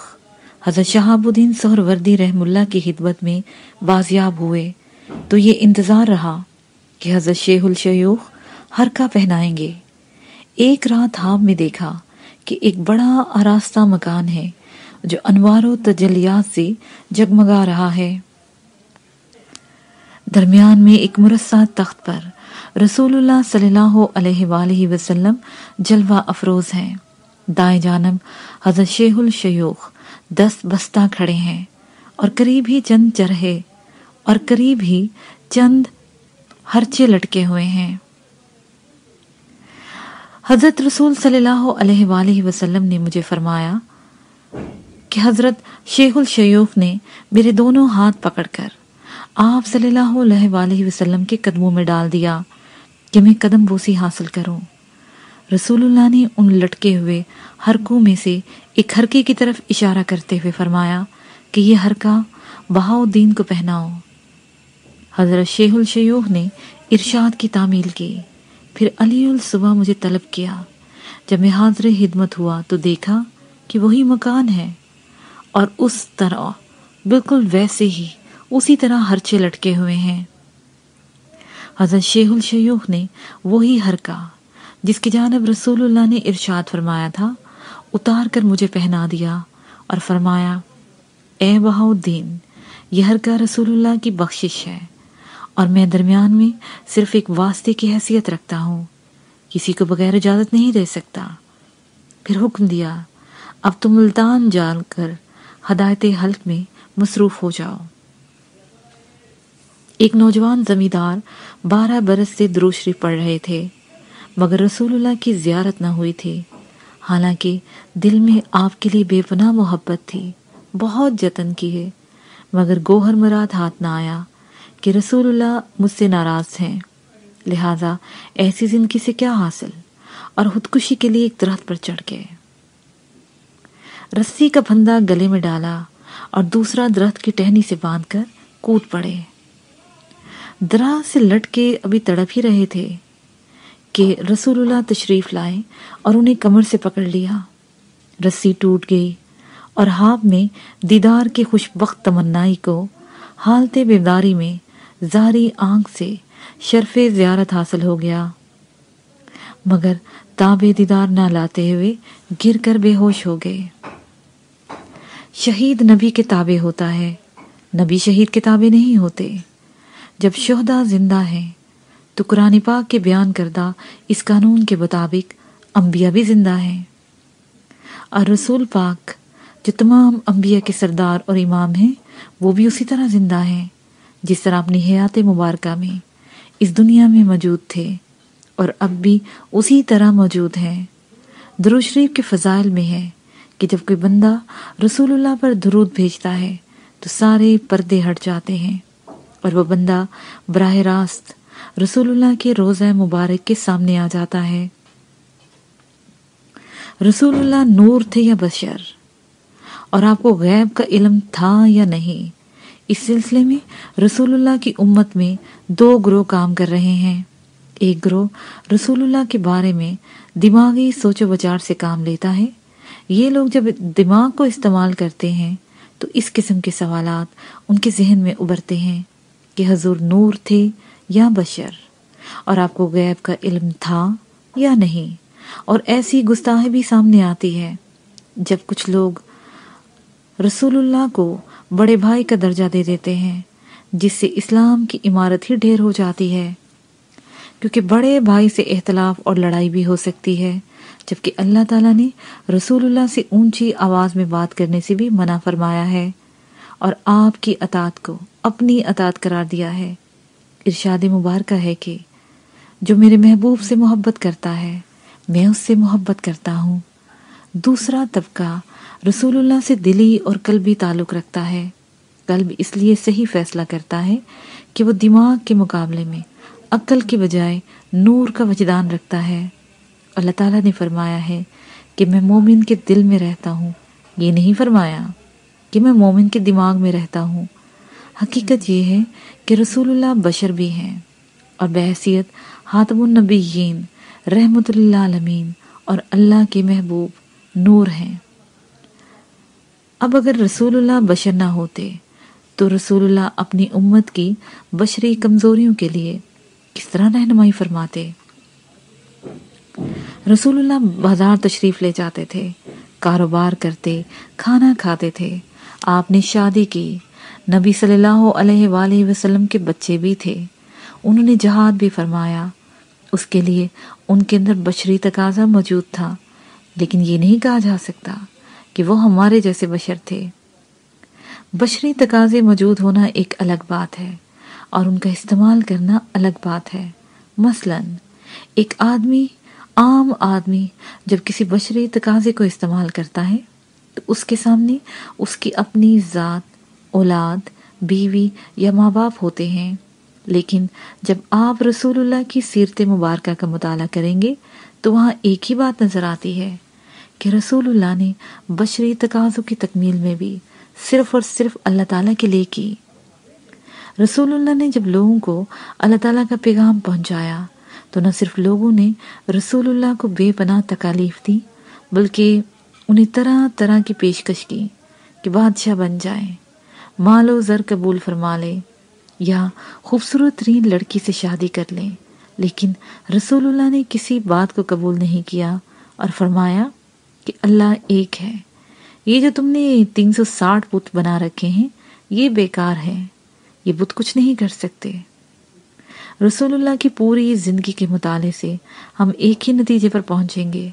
حضرت شہاب الدین سہر وردی رحم اللہ کی خدمت میں بازیاب ہوئے، تو یہ انتظار رہا کہ حضرت شیخ الشیوخ حرکہ پہنائیں گے۔ ایک رات ہاب میں دیکھا کہ ایک بڑا آراستہ مکان ہے جو انوار و تجلیات سے جگمگا رہا ہے۔ درمیان میں ایک مرسہ تخت پر رسول اللہ صلی اللہ علیہ وآلہ وسلم جلوہ افروز ہیں۔ دائیں جانب حضرت شیخ الشیوخ دس بستہ کھڑے ہیں اور قریب ہی چند چرہے اور قریب ہی چند ہرچے لٹکے ہوئے ہیں۔ حضرت رسول صلی اللہ علیہ وآلہ وسلم نے مجھے فرمایا کہ حضرت شیخ الشیوخ نے میرے دونوں ہاتھ پکڑ کر آپ صلی اللہ علیہ وآلہ وسلم کے قدموں میں ڈال دیا۔ کہ میں قدم بوسی حاصل کروں۔ رسول اللہ نے ان لٹکے ہوئے حرکوں میں سے ایک حرکے کی طرف اشارہ کرتے ہوئے فرمایا کہ یہ حرکہ بہاؤ دین کو پہناؤ۔ حضرت شیخ الشیوخ نے ارشاد کی تعمیل کی۔ پھر علی الصبح مجھے طلب کیا۔ جب میں حاضر خدمت ہوا تو دیکھا کہ وہی مکان ہے۔ اور اس طرح بالکل ویسے ہی اسی طرح ہرچے لٹکے ہوئے ہیں۔ حضرت شیخ الشیوخ نے وہی حرکہ جس کی جانب رسول اللہ نے ارشاد فرمایا تھا، اتار کر مجھے پہنا دیا اور فرمایا، اے بہاؤدین یہ حرکہ رسول اللہ کی بخشش ہے اور میں درمیان میں صرف ایک واسطے کی حیثیت رکھتا ہوں، کسی کو بغیر اجازت نہیں دے سکتا۔ پھر حکم دیا، اب تم ملتان جان کر ہدایت حلق میں مصروف ہو جاؤ۔ ایک نوجوان زمیندار بارہ برس سے دروشری پڑھ رہے تھے، مگر رسول اللہ کی زیارت نہ ہوئی تھی۔ حالانکہ دل میں آپ کے لیے بے پناہ محبت تھی، بہت جتن کی ہے۔ مگر گوہر مراد ہاتھ نہ آیا کہ رسول اللہ مجھ سے ناراض ہیں۔ لہذا ایسی زندگی سے کیا حاصل؟ اور خودکشی کے لیے ایک درخت پر چڑھ گئے۔ رسی کا پھندا گلے میں ڈالا اور دوسرا درخت کی ٹہنی سے باندھ کر کود پڑے۔ دراز سے لٹ کے ابھی تڑپ ہی رہے تھے کہ رسول اللہ تشریف لائے اور انہیں کمر سے پکڑ لیا۔ رسی ٹوٹ گئی اور ہاپ میں دیدار کے خوش بخت تمنائی کو حالت بیداری میں زاری آنکھ سے شرف زیارت حاصل ہو گیا۔ مگر تاب دیدار نہ لاتے ہوئے گر کر بے ہوش ہو گئے۔ شہید نبی کے تابع ہوتا ہے۔ نبی شہید کے تابع نہیں ہوتے۔ جب شہدہ زندہ ہیں تو قرآن پاک کے بیان کردہ اس قانون کے مطابق انبیاء بھی زندہ ہیں۔ اور رسول پاک جو تمام انبیاء کے سردار اور امام ہیں، وہ بھی اسی طرح زندہ ہیں، جس طرح اپنی حیات مبارکہ میں اس دنیا میں موجود تھے اور اب بھی اسی طرح موجود ہیں۔ درود شریف کے فضائل میں ہے کہ جب کوئی بندہ رسول اللہ پر درود بھیجتا ہے، تو سارے پردے ہٹ جاتے ہیں۔ اور وہ بندہ براہ راست رسول اللہ کے روزہ مبارک کے سامنے آ جاتا ہے۔ رسول اللہ نور تھے یا بشر؟ اور آپ کو غیب کا علم تھا یا نہیں؟ اس سلسلے میں رسول اللہ کی امت میں دو گروہ کام کر رہے ہیں۔ ایک گروہ رسول اللہ کے بارے میں دماغی سوچ و بچار سے کام لیتا ہے۔ یہ لوگ جب دماغ کو استعمال کرتے ہیں تو اس قسم کے سوالات ان کے ذہن میں ابھرتے ہیں۔ کہ حضور نور تھے یا بشر، اور آپ کو غیب کا علم تھا یا نہیں؟ اور ایسی گستاحی بھی سامنے آتی ہے۔ جب کچھ لوگ رسول اللہ کو بڑے بھائی کا درجہ دے دیتے ہیں، جس سے اسلام کی عمارت ہی ڈھیر ہو جاتی ہے۔ کیونکہ بڑے بھائی سے اختلاف اور لڑائی بھی ہو سکتی ہے، جبکہ اللہ تعالیٰ نے رسول اللہ سے اونچی آواز میں بات کرنے سے بھی منع فرمایا ہے۔ اور آپ کی اطاعت کو اپنی اطاعت قرار دیا ہے۔ ارشاد مبارکہ ہے کہ جو میرے محبوب سے محبت کرتا ہے، میں اس سے محبت کرتا ہوں۔ دوسرا طبقہ رسول اللہ سے دلی اور قلبی تعلق رکھتا ہے۔ قلب اس لیے صحیح فیصلہ کرتا ہے کہ وہ دماغ کے مقابلے میں عقل کے بجائے نور کا وجدان رکھتا ہے۔ اللہ تعالیٰ نے فرمایا ہے کہ میں مومن کے دل میں رہتا ہوں۔ یہ نہیں فرمایا کہ میں مومن کے دماغ میں رہتا ہوں۔ حقیقت یہ ہے کہ رسول اللہ بشر بھی ہیں اور بحثیت حاتم النبیین، رحمت اللہ عالمین اور اللہ کے محبوب نور ہیں۔ اب اگر رسول اللہ بشر نہ ہوتے، تو رسول اللہ اپنی امت کی بشری کمزوریوں کے لیے کس طرح رہنمائی فرماتے؟ رسول اللہ بازار تشریف لے جاتے تھے، کاروبار کرتے، کھانا کھاتے تھے، آپ نے شادی کی نبی صلی اللہ علیہ وآلہ وسلم کے بچے بھی تھے۔ انہوں نے جہاد بھی فرمایا۔ اس کے لیے ان کے اندر بشری تقاضا موجود تھا، لیکن یہ نہیں کہا جا سکتا کہ وہ ہمارے جیسے بشر تھے۔ بشری تقاضے موجود ہونا ایک الگ بات ہے اور ان کا استعمال کرنا الگ بات ہے۔ مثلا، ایک آدمی، عام آدمی جب کسی بشری تقاضے کو استعمال کرتا ہے، تو اس کے سامنے اس کی اپنی ذات اولاد، بیوی یا ماں باپ ہوتے ہیں، لیکن جب آپ رسول اللہ کی سیرت مبارکہ کا مطالعہ کریں گے تو وہاں ایک ہی بات نظر آتی ہے کہ رسول اللہ نے بشری تقاضوں کی تکمیل میں بھی صرف اور صرف اللہ تعالیٰ کے لیے کی۔ رسول اللہ نے جب لوگوں کو اللہ تعالیٰ کا پیغام پہنچایا تو نہ صرف لوگوں نے رسول اللہ کو بے پناہ تکالیف دی، بلکہ انہیں طرح طرح کی پیشکش کی کہ بادشاہ بن جائیں۔ مال و زر قبول فرما لے یا خوبصورت ترین لڑکی سے شادی کر لیں لیکن رسول اللہ نے کسی بات کو قبول نہیں کیا اور فرمایا کہ اللہ ایک ہے۔ یہ جو تم نے تین سو ساٹھ بت بنا رکھے ہیں، یہ بیکار ہے۔ یہ بت کچھ نہیں کر سکتے۔ رسول اللہ کی پوری زندگی کے مطالعے سے ہم ایک ہی نتیجے پر پہنچیں گے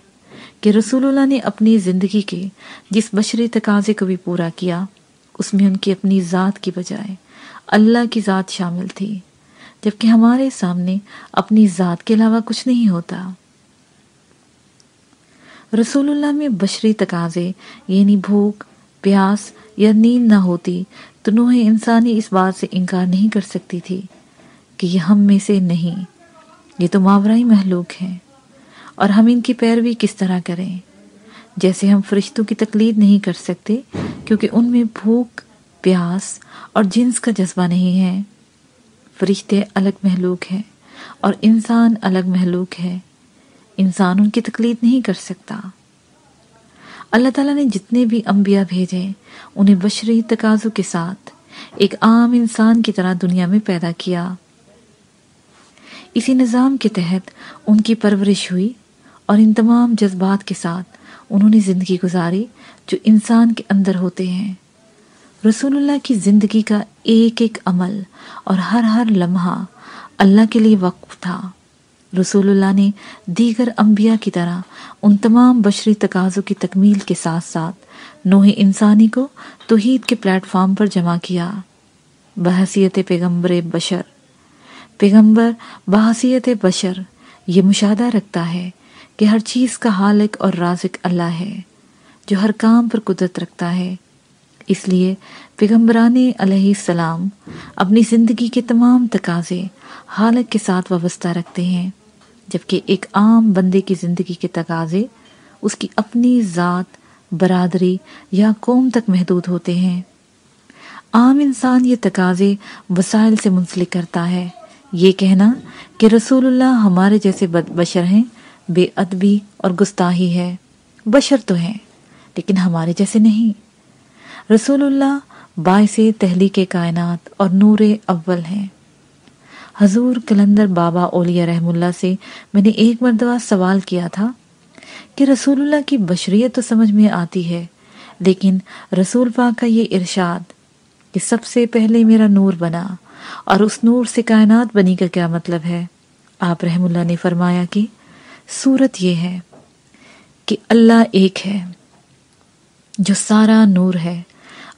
کہ رسول اللہ نے اپنی زندگی کے جس بشری تقاضے کو بھی پورا کیا اس میں ان کی اپنی ذات کی بجائے اللہ کی ذات شامل تھی، جبکہ ہمارے سامنے اپنی ذات کے علاوہ کچھ نہیں ہوتا۔ رسول اللہ میں بشری تقاضے یعنی بھوک، پیاس یا نیند نہ ہوتی تو نوح انسانی اس بات سے انکار نہیں کر سکتی تھی کہ یہ ہم میں سے نہیں، یہ تو ماورائی محلوق ہیں اور ہم ان کی پیروی کس طرح کریں؟ جیسے ہم فرشتوں کی تقلید نہیں کر سکتے، کیونکہ ان میں بھوک، پیاس اور جنس کا جذبہ نہیں ہے۔ فرشتے الگ محلوق ہیں اور انسان الگ محلوق ہے۔ انسان ان کی تقلید نہیں کر سکتا۔ اللہ تعالیٰ نے جتنے بھی انبیاء بھیجے، انہیں بشری تقاضوں کے ساتھ ایک عام انسان کی طرح دنیا میں پیدا کیا۔ اسی نظام کے تحت ان کی پرورش ہوئی اور ان تمام جذبات کے ساتھ انہوں نے زندگی گزاری جو انسان کے اندر ہوتے ہیں۔ رسول اللہ کی زندگی کا ایک ایک عمل اور ہر ہر لمحہ اللہ کے لیے وقف تھا۔ رسول اللہ نے دیگر انبیاء کی طرح ان تمام بشری تقاضوں کی تکمیل کے ساتھ ساتھ نوح انسانی کو توحید کے پلیٹ فارم پر جمع کیا۔ بحثیت پیغمبر بشر۔ پیغمبر بحثیت بشر یہ مشاہدہ رکھتا ہے کہ ہر چیز کا حالق اور رازق اللہ ہے، جو ہر کام پر قدرت رکھتا ہے۔ اس لیے پیغمبران علیہ السلام اپنی زندگی کے تمام تقاضے حالق کے ساتھ وابستہ رکھتے ہیں، جبکہ ایک عام بندے کی زندگی کے تقاضے اس کی اپنی ذات، برادری یا قوم تک محدود ہوتے ہیں۔ عام انسان یہ تقاضے وسائل سے منسلک کرتا ہے۔ یہ کہنا کہ رسول اللہ ہمارے جیسے بشر ہیں بے ادبی اور گستاہی ہے۔ بشر تو ہیں، لیکن ہمارے جیسے نہیں۔ رسول اللہ باعث تحلیق کائنات اور نور اول ہیں۔ حضور کلندر بابا اولیا رحم اللہ سے میں نے ایک مرتبہ سوال کیا تھا کہ رسول اللہ کی بشریت تو سمجھ میں آتی ہے، لیکن رسول پاک کا یہ ارشاد کہ سب سے پہلے میرا نور بنا اور اس نور سے کائنات بنی کا کیا مطلب ہے؟ آپ رحم اللہ نے فرمایا کہ صورت یہ ہے کہ اللہ ایک ہے جو سارا نور ہے۔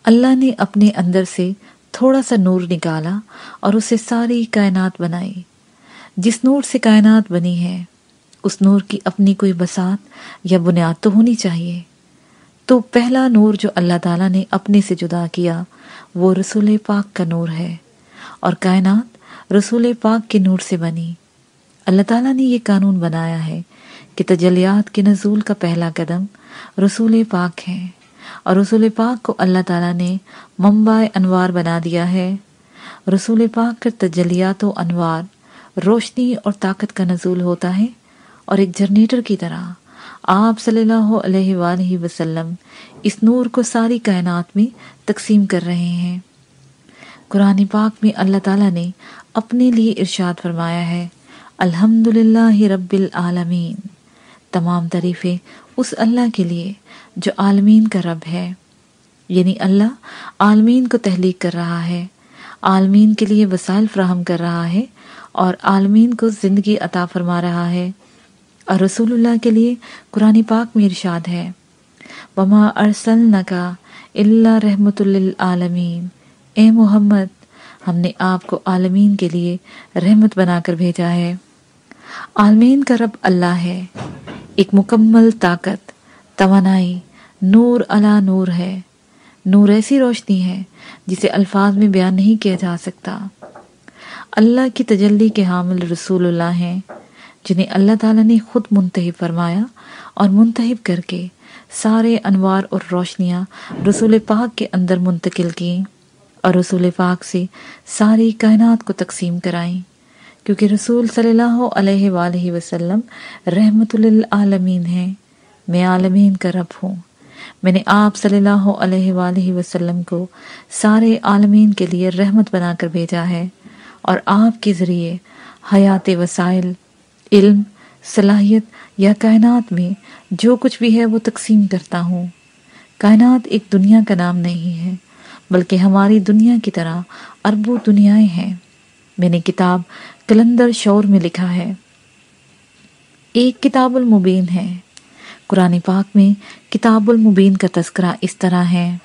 اللہ نے اپنے اندر سے تھوڑا سا نور نکالا اور اسے ساری کائنات بنائی۔ جس نور سے کائنات بنی ہے، اس نور کی اپنی کوئی بسات یا بنیاد تو ہونی چاہیے۔ تو پہلا نور جو اللہ تعالیٰ نے اپنے سے جدا کیا، وہ رسول پاک کا نور ہے اور کائنات رسول پاک کے نور سے بنی۔ اللہ تعالیٰ نے یہ قانون بنایا ہے کہ تجلیات کے نزول کا پہلا قدم رسول پاک ہے اور رسول پاک کو اللہ تعالیٰ نے ممبائے انوار بنا دیا ہے۔ رسول پاک کا تجلیات و انوار روشنی اور طاقت کا نزول ہوتا ہے اور ایک جنریٹر کی طرح آپ صلی اللہ علیہ وآلہ وسلم اس نور کو ساری کائنات میں تقسیم کر رہے ہیں۔ قرآن پاک میں اللہ تعالیٰ نے اپنے لیے ارشاد فرمایا ہے الحمد للہ رب العالمین۔ تمام تعریفیں اس اللہ کے لیے جو عالمین کا رب ہے۔ یعنی اللہ عالمین کو تحلیق کر رہا ہے، عالمین کے لیے وسائل فراہم کر رہا ہے اور عالمین کو زندگی عطا فرما رہا ہے۔ اور رسول اللہ کے لیے قرآن پاک میں ارشاد ہے، وما ارسلنکا اللہ رحمت للعالمین اے محمد، ہم نے آپ کو عالمین کے لیے رحمت بنا کر بھیجا ہے۔ عالمین کا رب اللہ ہے۔ ایک مکمل طاقت، توانائی، نور علا نور ہے۔ نور ایسی روشنی ہے جسے الفاظ میں بیان نہیں کیا جا سکتا۔ اللہ کی تجلی کے حامل رسول اللہ ہیں، جنہیں اللہ تعالیٰ نے خود منتحب فرمایا اور منتحب کر کے سارے انوار اور روشنیاں رسول پاک کے اندر منتقل کی اور رسول پاک سے ساری کائنات کو تقسیم کرائیں۔ کیونکہ رسول صلی اللہ علیہ وآلہ وسلم رحمت للعالمین ہیں۔ میں عالمین کا رب ہوں۔ میں نے آپ صلی اللہ علیہ وآلہ وسلم کو سارے عالمین کے لیے رحمت بنا کر بھیجا ہے اور آپ کے ذریعے حیات وسائل، علم، صلاحیت یا کائنات میں جو کچھ بھی ہے وہ تقسیم کرتا ہوں۔ کائنات ایک دنیا کا نام نہیں ہے، بلکہ ہماری دنیا کی طرح اربوں دنیایں ہیں۔ میں نے کتاب کلندر شور میں لکھا ہے۔ ایک کتاب المبین ہے۔ قرآن پاک میں کتاب المبین کا تذکرہ اس طرح ہے۔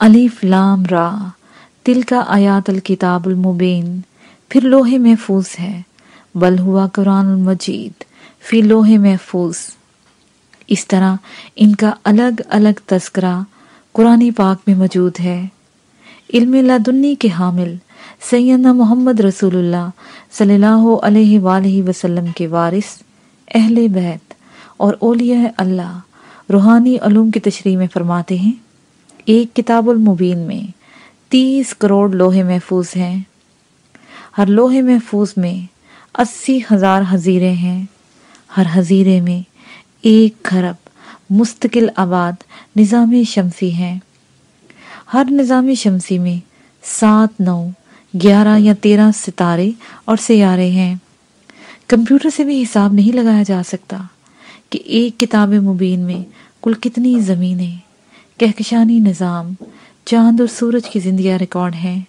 علیف لام را۔ تل کا آیات الکتاب المبین۔ پھر لوہے محفوظ ہے۔ بل ہوا قرآن المجید۔ فی لوہے محفوظ۔ اس طرح ان کا الگ الگ تذکرہ قرآن پاک میں موجود ہے۔ علم لدنی کے حامل، سیدنا محمد رسول اللہ صلی اللہ علیہ وآلہ وسلم کے وارث، اہل بیت اور اولیاء اللہ روحانی علوم کی تشریح میں فرماتے ہیں، ایک کتاب المبین میں تیس کروڑ لوہے محفوظ ہیں۔ ہر لوہے محفوظ میں اسی ہزار حزیرے ہیں۔ ہر حزیرے میں ایک خرب مستقل آباد نظام شمسی ہیں۔ ہر نظام شمسی میں سات، نو، گیارہ یا تیرہ ستارے اور سیارے ہیں۔ کمپیوٹر سے بھی حساب نہیں لگایا جا سکتا کہ ایک کتاب مبین میں کل کتنی زمینیں کہکشانی نظام چاند اور سورج کی زندگیاں ریکارڈ ہیں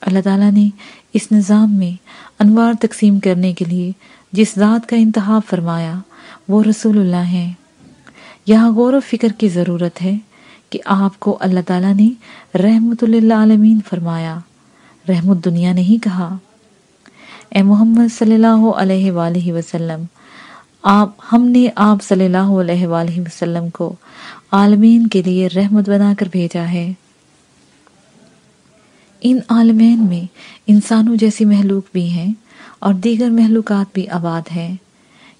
اللہ تعالیٰ نے اس نظام میں انوار تقسیم کرنے کے لیے جس ذات کا انتخاب فرمایا وہ رسول اللہ ہیں۔ یہاں غور و فکر کی ضرورت ہے کہ آپ کو اللہ تعالیٰ نے رحمت اللہ عالمین فرمایا۔ رحمت دنیا نہیں کہا۔ اے محمد صلی اللہ علیہ وآلہ وسلم، آپ، ہم نے آپ صلی اللہ علیہ وآلہ وسلم کو عالمین کے لیے رحمت بنا کر بھیجا ہے۔ ان عالمین میں انسانوں جیسی محلوق بھی ہیں اور دیگر محلوقات بھی آباد ہیں۔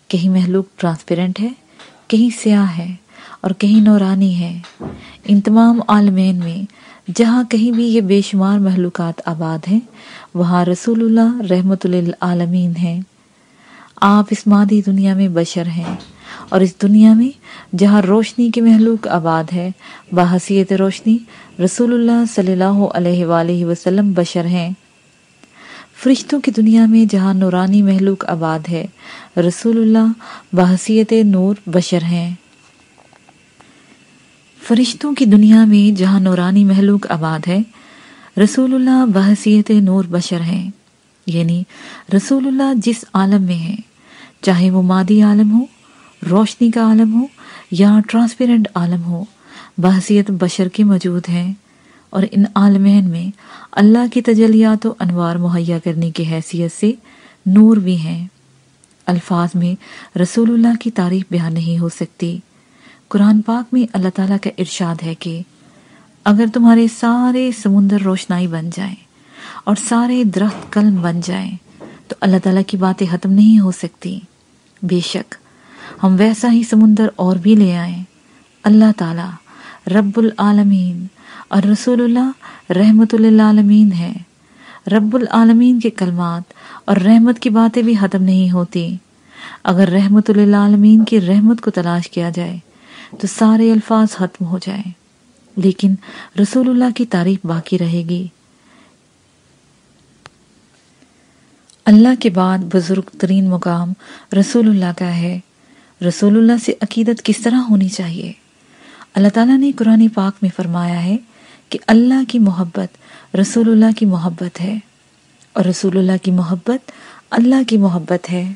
کہیں محلوق ٹرانسپیرنٹ ہے، کہیں سیاہ ہے اور کہیں نورانی ہے۔ ان تمام عالمین میں، جہاں کہیں بھی یہ بے شمار محلوقات آباد ہیں، وہاں رسول اللہ رحمت للعالمین ہیں۔ آپ اس مادی دنیا میں بشر ہیں اور اس دنیا میں جہاں روشنی کی محلوق آباد ہے، بحثیت روشنی رسول اللہ صلی اللہ علیہ وآلہ وسلم بشر ہیں۔ فرشتوں کی دنیا میں جہاں نورانی محلوق آباد ہے، رسول اللہ بحثیت نور بشر ہیں۔ فرشتوں کی دنیا میں جہاں نورانی محلوق آباد ہے، رسول اللہ بحثیت نور بشر ہیں۔ یعنی رسول اللہ جس عالم میں ہیں، چاہے وہ مادی عالم ہو، روشنی کا عالم ہو یا ٹرانسپیرنٹ عالم ہو، بحثیت بشر کے موجود ہیں۔ اور ان عالمین میں اللہ کی تجلیات و انوار مہیا کرنے کی حیثیت سے نور بھی ہیں۔ الفاظ میں رسول اللہ کی تعریف بیان نہیں ہو سکتی۔ قرآن پاک میں اللہ تعالیٰ کا ارشاد ہے کہ اگر تمہارے سارے سمندر روشنائی بن جائیں اور سارے درخت قلم بن جائیں، تو اللہ تعالیٰ کی باتیں ختم نہیں ہو سکتی۔ بے شک، ہم ویسا ہی سمندر اور بھی لے آئیں۔ اللہ تعالیٰ رب العالمین اور رسول اللہ رحمت للعالمین ہے۔ رب العالمین کے کلمات اور رحمت کی باتیں بھی ختم نہیں ہوتی۔ اگر رحمت للعالمین کی رحمت کو تلاش کیا جائے تو سارے الفاظ ختم ہو جائیں۔ لیکن رسول اللہ کی تعریف باقی رہے گی۔ اللہ کے بعد بزرگ ترین مقام رسول اللہ کا ہے۔ رسول اللہ سے عقیدت کس طرح ہونی چاہیے؟ اللہ تعالیٰ نے قرآن پاک میں فرمایا ہے کہ اللہ کی محبت رسول اللہ کی محبت ہے۔ اور رسول اللہ کی محبت اللہ کی محبت ہے۔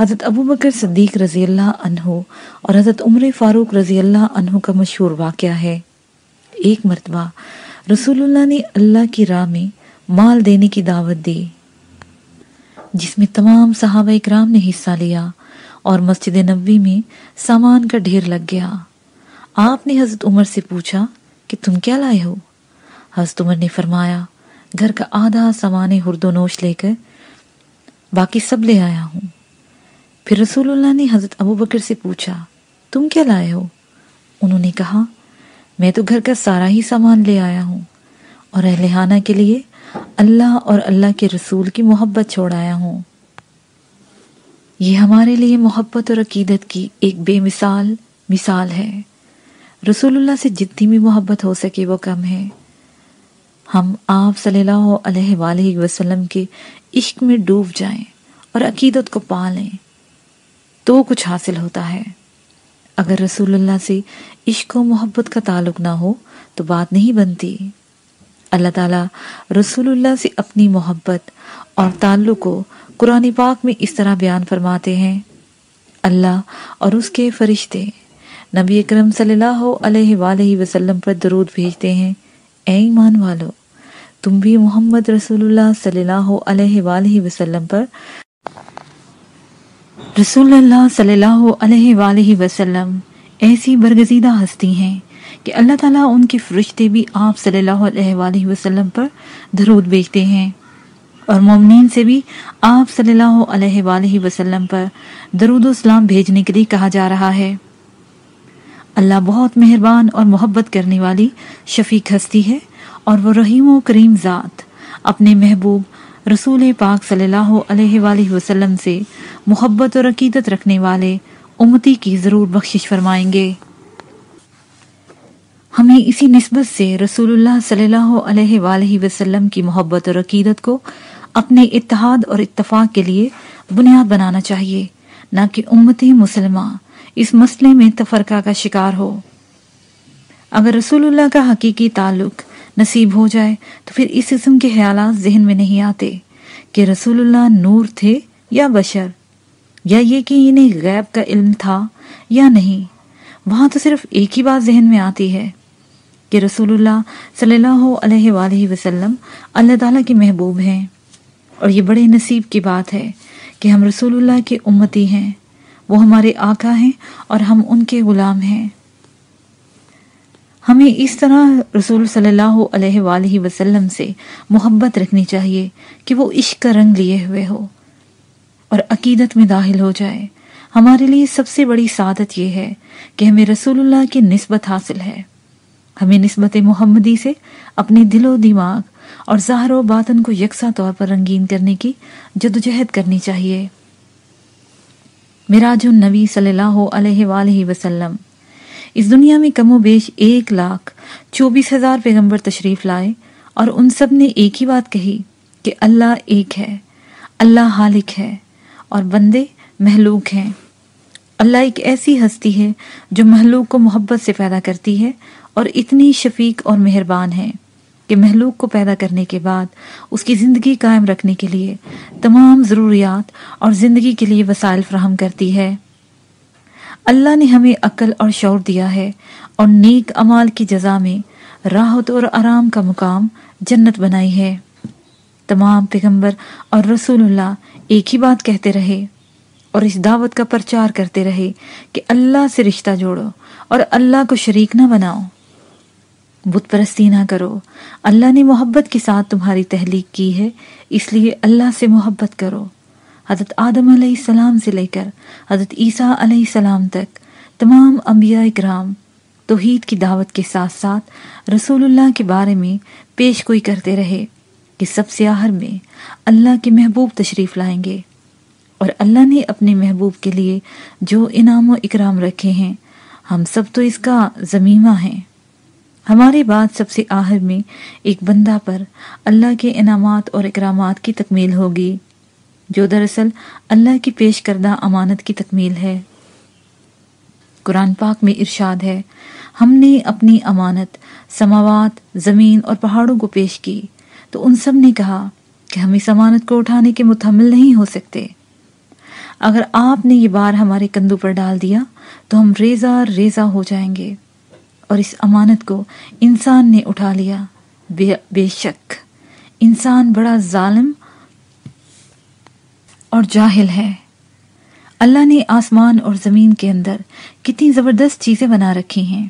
حضرت ابو بکر صدیق رضی اللہ عنہ اور حضرت عمر فاروق رضی اللہ عنہ کا مشہور واقعہ ہے۔ ایک مرتبہ رسول اللہ نے اللہ کی راہ میں مال دینے کی دعوت دی، جس میں تمام صحابہ اکرام نے حصہ لیا اور مسجد نبوی میں سامان کا ڈھیر لگ گیا۔ آپ نے حضرت عمر سے پوچھا کہ تم کیا لائے ہو؟ حضرت عمر نے فرمایا، گھر کا آدھا سامان ہرد و نوش لے کر باقی سب لے آیا ہوں۔ پھر رسول اللہ نے حضرت ابو بکر سے پوچھا، تم کیا لائے ہو؟ انہوں نے کہا، میں تو گھر کا سارا ہی سامان لے آیا ہوں اور اہلحانہ کے لیے اللہ اور اللہ کے رسول کی محبت چھوڑ آیا ہوں۔ یہ ہمارے لیے محبت اور عقیدت کی ایک بے مثال مثال ہے۔ رسول اللہ سے جتنی بھی محبت ہو سکے وہ کم ہے۔ ہم آپ صلی اللہ علیہ وآلہ وسلم کے عشق میں ڈوب جائیں اور عقیدت کو پالیں۔ تو کچھ حاصل ہوتا ہے۔ اگر رسول اللہ سے عشق و محبت کا تعلق نہ ہو تو بات نہیں بنتی۔ اللہ تعالیٰ رسول اللہ سے اپنی محبت اور تعلق کو قرآن پاک میں اس طرح بیان فرماتے ہیں۔ اللہ اور اس کے فرشتے نبی اکرم صلی اللہ علیہ وآلہ وسلم پر درود بھیجتے ہیں۔ اے ایمان والو، تم بھی محمد رسول اللہ صلی اللہ علیہ وآلہ وسلم پر رسول اللہ صلی اللہ علیہ وآلہ وسلم ایسی برگزیدہ ہستی ہیں کہ اللہ تعالیٰ ان کے فرشتے بھی آپ صلی اللہ علیہ وآلہ وسلم پر درود بیچتے ہیں اور مومنین سے بھی آپ صلی اللہ علیہ وآلہ وسلم پر درود و اسلام بھیجنے کے لیے کہا جا رہا ہے۔ اللہ بہت مہربان اور محبت کرنے والی شفیق ہستی ہے اور وہ رحیم و کریم ذات اپنے محبوب رسول پاک صلی اللہ علیہ وآلہ وسلم سے محبت اور عقیدت رکھنے والے امتی کی ضرور بخشش فرمائیں گے۔ ہمیں اسی نسبت سے رسول اللہ صلی اللہ علیہ وآلہ وسلم کی محبت اور عقیدت کو اپنے اتحاد اور اتفاق کے لیے بنیاد بنانا چاہیے، نہ کہ امتی مسلمہ اس مسئلے میں تفرقہ کا شکار ہو۔ اگر رسول اللہ کا حقیقی تعلق نصیب ہو جائے تو پھر اس قسم کے خیالات ذہن میں نہیں آتے کہ رسول اللہ نور تھے یا بشر، یا یہ کہ انہیں غیب کا علم تھا یا نہیں۔ وہاں تو صرف ایک ہی بات ذہن میں آتی ہے کہ رسول اللہ صلی اللہ علیہ وآلہ وسلم اللہ تعالیٰ کے محبوب ہیں۔ اور یہ بڑے نصیب کی بات ہے کہ ہم رسول اللہ کے امتی ہیں، وہ ہمارے آقا ہیں اور ہم ان کے غلام ہیں۔ ہمیں اس طرح رسول صلی اللہ علیہ وآلہ وسلم سے محبت رکھنی چاہیے کہ وہ عشق کا رنگ لیے ہوئے ہو اور عقیدت میں داخل ہو جائے۔ ہمارے لیے سب سے بڑی سعادت یہ ہے کہ ہمیں رسول اللہ کی نسبت حاصل ہے۔ ہمیں نسبت محمدی سے اپنے دل و دماغ اور ظاہر و باطن کو یکساں طور پر رنگین کرنے کی جدوجہد کرنی چاہیے۔ مراج النبی صلی اللہ علیہ وآلہ وسلم اس دنیا میں کم و بیش ایک لاکھ چوبیس ہزار پیغمبر تشریف لائے اور ان سب نے ایک ہی بات کہی کہ اللہ ایک ہے، اللہ حالک ہے اور بندے محلوق ہیں۔ اللہ ایک ایسی ہستی ہے جو محلوق کو محبت سے پیدا کرتی ہے اور اتنی شفیق اور مہربان ہے کہ محلوق کو پیدا کرنے کے بعد اس کی زندگی قائم رکھنے کے لیے تمام ضروریات اور زندگی کے لیے وسائل فراہم کرتی ہے۔ اللہ نے ہمیں عقل اور شعور دیا ہے اور نیک امال کی جزا میں راحت اور آرام کا مقام جنت بنائی ہے۔ تمام پیغمبر اور رسول اللہ ایک ہی بات کہتے رہے اور اس دعوت کا پرچار کرتے رہے کہ اللہ سے رشتہ جوڑو اور اللہ کو شریک نہ بناؤ۔ بت پرستی نہ کرو۔ اللہ نے محبت کے ساتھ تمہاری تحلیق کی ہے، اس لیے اللہ سے محبت کرو۔ حضرت آدم علیہ السلام سے لے کر حضرت عیسیٰ علیہ السلام تک، تمام انبیاء اکرام توحید کی دعوت کے ساتھ ساتھ رسول اللہ کے بارے میں پیش کوئی کرتے رہے کہ سب سے آہر میں اللہ کے محبوب تشریف لائیں گے۔ اور اللہ نے اپنے محبوب کے لیے جو انعام و اکرام رکھے ہیں، ہم سب تو اس کا زمیمہ ہیں۔ ہمارے بعد سب سے آہر میں ایک بندہ پر اللہ کے انعامات اور اکرامات کی تکمیل ہوگی۔ جو دراصل اللہ کی پیش کردہ امانت کی تکمیل ہے۔ قرآن پاک میں ارشاد ہے، ہم نے اپنی امانت، سماوات، زمین اور پہاڑوں کو پیش کی۔ تو ان سب نے کہا کہ ہم اس امانت کو اٹھانے کے متحمل نہیں ہو سکتے۔ اگر آپ نے یہ بار ہمارے کندھوں پر ڈال دیا، تو ہم ریزہ ریزہ ہو جائیں گے۔ اور اس امانت کو انسان نے اٹھا لیا، بے بے شک۔ انسان بڑا ظالم اور جاہل ہے۔ اللہ نے آسمان اور زمین کے اندر کتنی زبردست چیزیں بنا رکھی ہیں،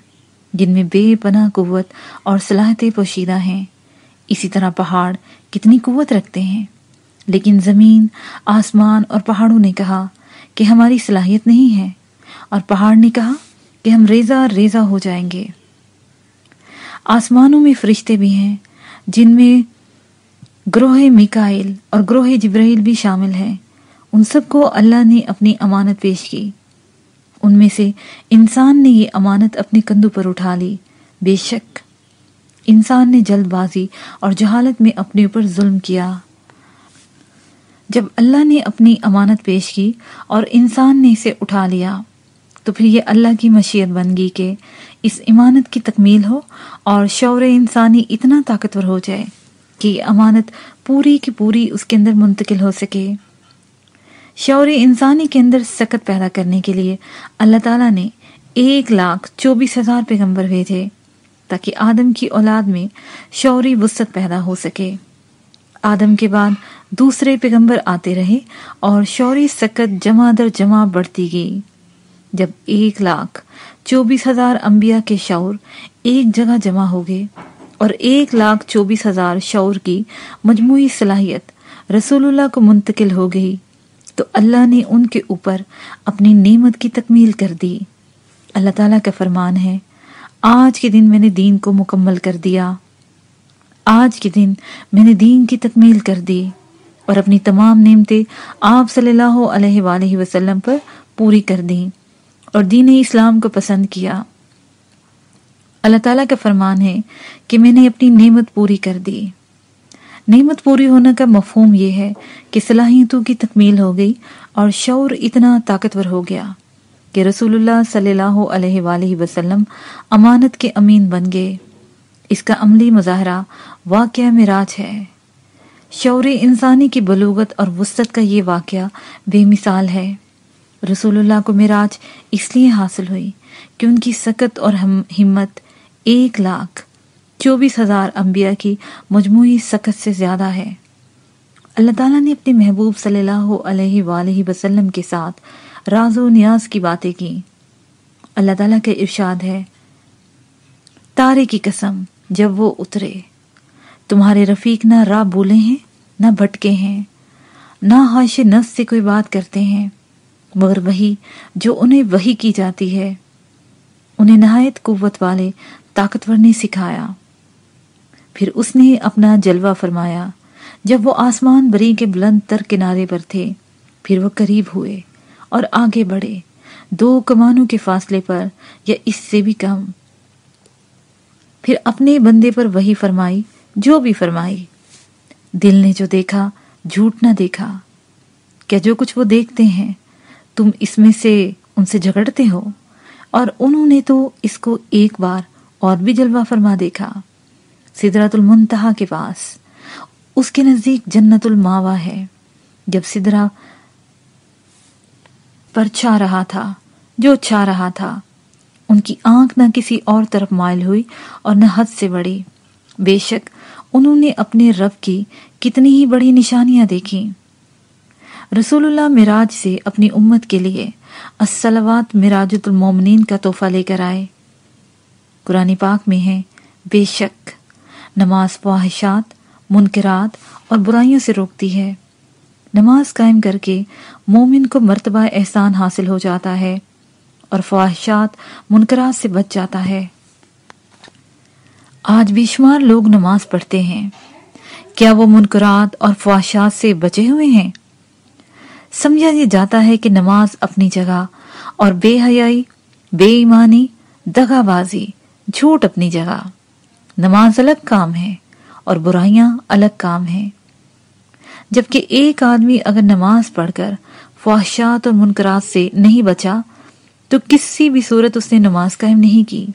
جن میں بے پناہ قوت اور صلاحیتیں پوشیدہ ہیں۔ اسی طرح پہاڑ کتنی قوت رکھتے ہیں۔ لیکن زمین، آسمان اور پہاڑوں نے کہا کہ ہماری صلاحیت نہیں ہے، اور پہاڑ نے کہا کہ ہم ریزہ ریزہ ہو جائیں گے۔ آسمانوں میں فرشتے بھی ہیں، جن میں گروہ میکائل اور گروہ جبرائیل بھی شامل ہیں۔ ان سب کو اللہ نے اپنی امانت پیش کی۔ ان میں سے انسان نے یہ امانت اپنے کندھوں پر اٹھا لی۔ بے شک، انسان نے جلد بازی اور جہالت میں اپنے اوپر ظلم کیا۔ جب اللہ نے اپنی امانت پیش کی اور انسان نے اسے اٹھا لیا، تو پھر یہ اللہ کی مشیت بن گئی کہ اس امانت کی تکمیل ہو اور شعور انسانی اتنا طاقتور ہو جائے کہ یہ امانت پوری کی پوری اس کے اندر منتقل ہو سکے۔ شعور انسانی کے اندر سکت پیدا کرنے کے لیے اللہ تعالیٰ نے ایک لاکھ چوبیس ہزار پیغمبر بھیجے تاکہ آدم کی اولاد میں شعوری وسط پیدا ہو سکے۔ آدم کے بعد دوسرے پیغمبر آتے رہے اور شعوری سکت جمع در جمع بڑھتی گئی۔ جب ایک لاکھ چوبیس ہزار انبیاء کے شعور ایک جگہ جمع ہو گئے اور ایک لاکھ چوبیس ہزار شعور کی مجموعی صلاحیت رسول اللہ کو منتقل ہو گئی تو اللہ نے ان کے اوپر اپنی نعمت کی تکمیل کر دی۔ اللہ تعالیٰ کا فرمان ہے، آج کے دن میں نے دین کو مکمل کر دیا۔ آج کے دن میں نے دین کی تکمیل کر دی۔ اور اپنی تمام نعمتیں آپ صلی اللہ علیہ وآلہ وسلم پر پوری کر دیں اور دین اسلام کو پسند کیا۔ اللہ تعالیٰ کا فرمان ہے کہ میں نے اپنی نعمت پوری کر دی۔ نعمت پوری ہونے کا مفہوم یہ ہے کہ صلاحیتوں کی تکمیل ہو گئی اور شعور اتنا طاقتور ہو گیا کہ رسول اللہ صلی اللہ علیہ وآلہ وسلم امانت کے امین بن گئے۔ اس کا عملی مظاہرہ واقعہ مراج ہے۔ شعور انسانی کی بلوغت اور وسط کا یہ واقعہ بے مثال ہے۔ رسول اللہ کو مراج اس لیے حاصل ہوئی کہ ان کی سکت اور ہمت ایک لاکھ چوبیس ہزار انبیاء کی مجموعی سکت سے زیادہ ہے۔ اللہ تعالیٰ نے اپنے محبوب صلی اللہ علیہ وآلہ وسلم کے ساتھ راز و نیاز کی باتیں کی۔ اللہ تعالیٰ کے ارشاد ہے، تارے کی قسم، جب وہ اترے، تمہارے رفیق نہ راہ بولے ہیں، نہ بھٹکے ہیں، نہ حاش نس سے کوئی بات کرتے ہیں، مگر وہی جو انہیں وہی کی جاتی ہے۔ انہیں نہایت قوت والے، طاقتور نے سکھایا۔ پھر اس نے اپنا جلوہ فرمایا۔ جب وہ آسمان بری کے بلند تر کنارے پر تھے، پھر وہ قریب ہوئے اور آگے بڑھے۔ دو کمانوں کے فاصلے پر یا اس سے بھی کم۔ پھر اپنے بندے پر وہی فرمائی، جو بھی فرمائی۔ دل نے جو دیکھا، جھوٹ نہ دیکھا۔ کیا جو کچھ وہ دیکھتے ہیں، تم اس میں سے ان سے جھگڑتے ہو؟ اور انہوں نے تو اس کو ایک بار اور بھی جلوہ فرما دیکھا۔ سدرات المنتہا کے پاس، اس کے نزدیک جنت الماوا ہے۔ جب سدرا پر چھا رہا تھا، جو چھا رہا تھا، ان کی آنکھ نہ کسی اور طرف مائل ہوئی اور نہ حد سے بڑی۔ بے شک، انہوں نے اپنے رب کی کتنی ہی بڑی نشانیاں دیکھی رسول اللہ مراج سے اپنی امت کے لیے السلوات مراجت المومنین کا تحفہ لے کر آئے۔ قرآن پاک میں ہے، بے شک۔ نماز فواہشات، منکرات اور برائیوں سے روکتی ہے۔ نماز قائم کر کے مومن کو مرتبہ احسان حاصل ہو جاتا ہے اور فواہشات، منکرات سے بچ جاتا ہے۔ آج بے شمار لوگ نماز پڑھتے ہیں۔ کیا وہ منکرات اور فواہشات سے بچے ہوئے ہیں؟ سمجھا یہ جاتا ہے کہ نماز اپنی جگہ اور بے حیائی، بے ایمانی دگا بازی، جھوٹ اپنی جگہ۔ نماز الگ کام ہے اور برائیاں الگ کام ہیں۔ جبکہ ایک آدمی اگر نماز پڑھ کر فواہشات اور منکرات سے نہیں بچا، تو کسی بھی صورت اس نے نماز قائم نہیں کی۔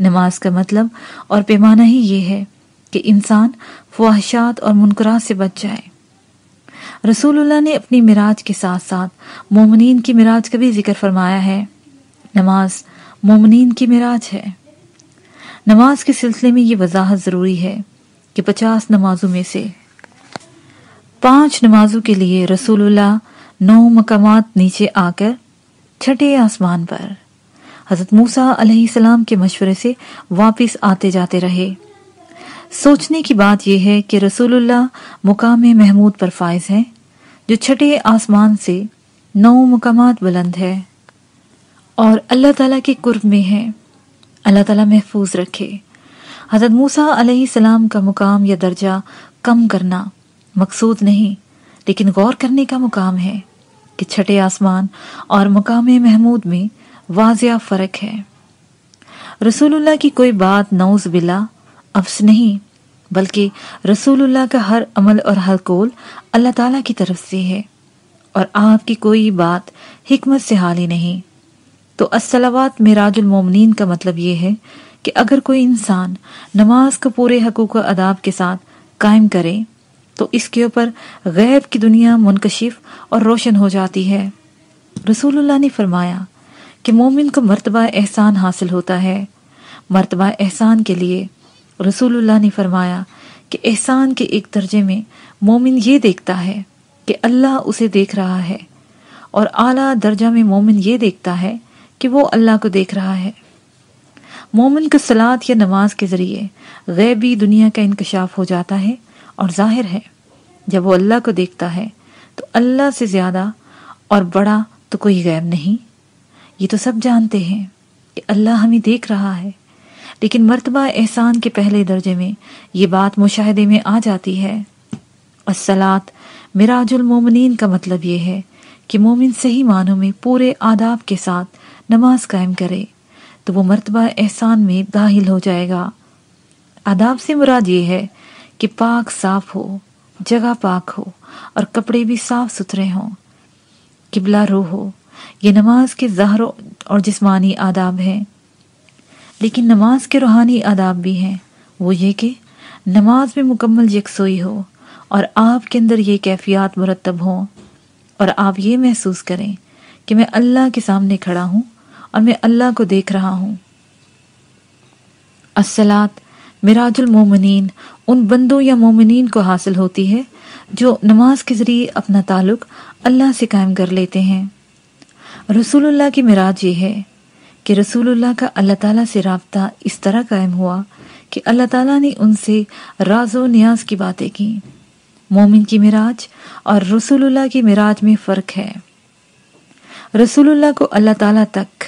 نماز کا مطلب اور پیمانہ ہی یہ ہے کہ انسان فواہشات اور منکرات سے بچ جائے۔ رسول اللہ نے اپنی مراج کے ساتھ ساتھ مومنین کی مراج کا بھی ذکر فرمایا ہے۔ نماز مومنین کی مراج ہے۔ نماز کے سلسلے میں یہ وضاحت ضروری ہے کہ پچاس نمازوں میں سے پانچ نمازوں کے لیے رسول اللہ نو مقامات نیچے آ کر چھٹے آسمان پر حضرت موسیٰ علیہ السلام کے مشورے سے واپس آتے جاتے رہے۔ سوچنے کی بات یہ ہے کہ رسول اللہ مقام محمود پر فائز ہے جو چھٹے آسمان سے نو مقامات بلند ہے اور اللہ تعالیٰ کے قرب میں ہے اللہ تعالیٰ محفوظ رکھے۔ حضرت موسیٰ علیہ السلام کا مقام یا درجہ کم کرنا مقصود نہیں، لیکن غور کرنے کا مقام ہے کہ چھٹے آسمان اور مقام محمود میں واضح فرق ہے۔ رسول اللہ کی کوئی بات نوز بلا افس نہیں، بلکہ رسول اللہ کا ہر عمل اور ہر قول اللہ تعالیٰ کی طرف سے ہے، اور آپ کی کوئی بات حکمت سے حالی نہیں۔ تو السلوات میراج المومنین کا مطلب یہ ہے کہ اگر کوئی انسان نماز کو پورے حقوق و اداب کے ساتھ قائم کرے تو اس کے اوپر غیب کی دنیا منکشف اور روشن ہو جاتی ہے۔ رسول اللہ نے فرمایا کہ مومن کو مرتبہ احسان حاصل ہوتا ہے۔ مرتبہ احسان کے لیے رسول اللہ نے فرمایا کہ احسان کے ایک درجے میں مومن یہ دیکھتا ہے کہ اللہ اسے دیکھ رہا ہے اور اعلیٰ درجہ میں مومن یہ دیکھتا ہے کہ وہ اللہ کو دیکھ رہا ہے۔ مومن کو سلاد یا نماز کے ذریعے غیبی دنیا کا انکشاف ہو جاتا ہے اور ظاہر ہے، جب وہ اللہ کو دیکھتا ہے تو اللہ سے زیادہ اور بڑا تو کوئی غیب نہیں۔ یہ تو سب جانتے ہیں کہ اللہ ہمیں دیکھ رہا ہے، لیکن مرتبہ احسان کے پہلے درجے میں یہ بات مشاہدے میں آ جاتی ہے۔ السلات مراج المومنین کا مطلب یہ ہے کہ مومن صحیح معنوں میں پورے آداب کے ساتھ نماز قائم کرے تو وہ مرتبہ احسان میں داخل ہو جائے گا۔ آداب سے مراد یہ ہے کہ پاک صاف ہو، جگہ پاک ہو اور کپڑے بھی صاف ستھرے ہوں۔ قبلہ رو ہو، یہ نماز کے ظاہر اور جسمانی آداب ہیں۔ لیکن نماز کے روحانی آداب بھی ہیں۔ وہ یہ کہ نماز میں مکمل یکسوئی ہو اور آپ کے اندر یہ کیفیات مرتب ہوں۔ اور آپ یہ محسوس کریں کہ میں اللہ کے سامنے کھڑا ہوں اور میں اللہ کو دیکھ رہا ہوں۔ السلات مراج المومنین، ان بندوں یا مومنین کو حاصل ہوتی ہے جو نماز کے ذریعے اپنا تعلق اللہ سے قائم کر لیتے ہیں۔ رسول اللہ کی مراج یہ ہے کہ رسول اللہ کا اللہ تعالیٰ سے رابطہ اس طرح قائم ہوا کہ اللہ تعالیٰ نے ان سے راز و نیاز کی باتیں کی۔ مومن کی مراج اور رسول اللہ کی مراج میں فرق ہے۔ رسول اللہ کو اللہ تعالیٰ تک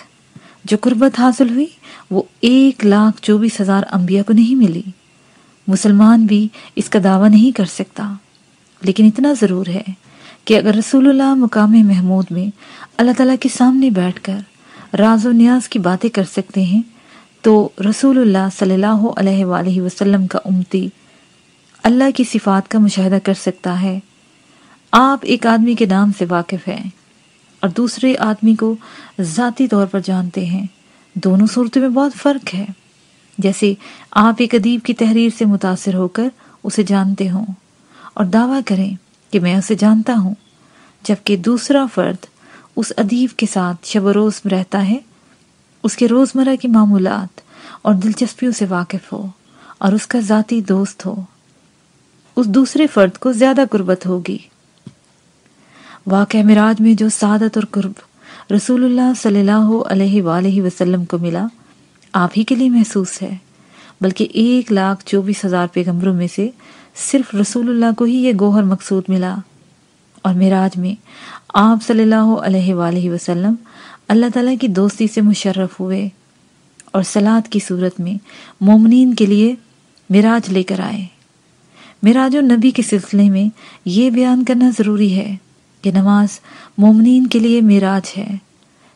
جو قربت حاصل ہوئی، وہ ایک لاکھ چوبیس ہزار انبیاء کو نہیں ملی۔ مسلمان بھی اس کا دعویٰ نہیں کر سکتا۔ لیکن اتنا ضرور ہے کہ اگر رسول اللہ مقام محمود میں اللہ تعالیٰ کے سامنے بیٹھ کر راز و نیاز کی باتیں کر سکتے ہیں، تو رسول اللہ صلی اللہ علیہ وآلہ وسلم کا امتی اللہ کی صفات کا مشاہدہ کر سکتا ہے۔ آپ ایک آدمی کے نام سے واقف ہیں۔ اور دوسرے آدمی کو ذاتی طور پر جانتے ہیں۔ دونوں صورتوں میں بہت فرق ہے۔ جیسے آپ ایک ادیب کی تحریر سے متاثر ہو کر اسے جانتے ہوں اور دعویٰ کریں کہ میں اسے جانتا ہوں، جبکہ دوسرا فرد اس ادیب کے ساتھ شب و روز میں رہتا ہے، اس کے روزمرہ کی معمولات اور دلچسپیوں سے واقف ہو اور اس کا ذاتی دوست ہو۔ اس دوسرے فرد کو زیادہ قربت ہوگی۔ واقع مراج میں جو سعادت اور قرب رسول اللہ صلی اللہ علیہ وآلہ وسلم کو ملا، آپ ہی کے لیے محسوس ہے، بلکہ ایک لاکھ چوبیس ہزار پیغمبروں میں سے صرف رسول اللہ کو ہی یہ گوہر مقصود ملا۔ اور مراج میں آپ صلی اللہ علیہ وآلہ وسلم اللہ تعالیٰ کی دوستی سے مشرف ہوئے اور سلاد کی صورت میں مومنین کے لیے مراج لے کر آئے۔ مراج و نبی کے سلسلے میں یہ بیان کرنا ضروری ہے۔ کہ نماز مومنین کے لیے میراج ہے۔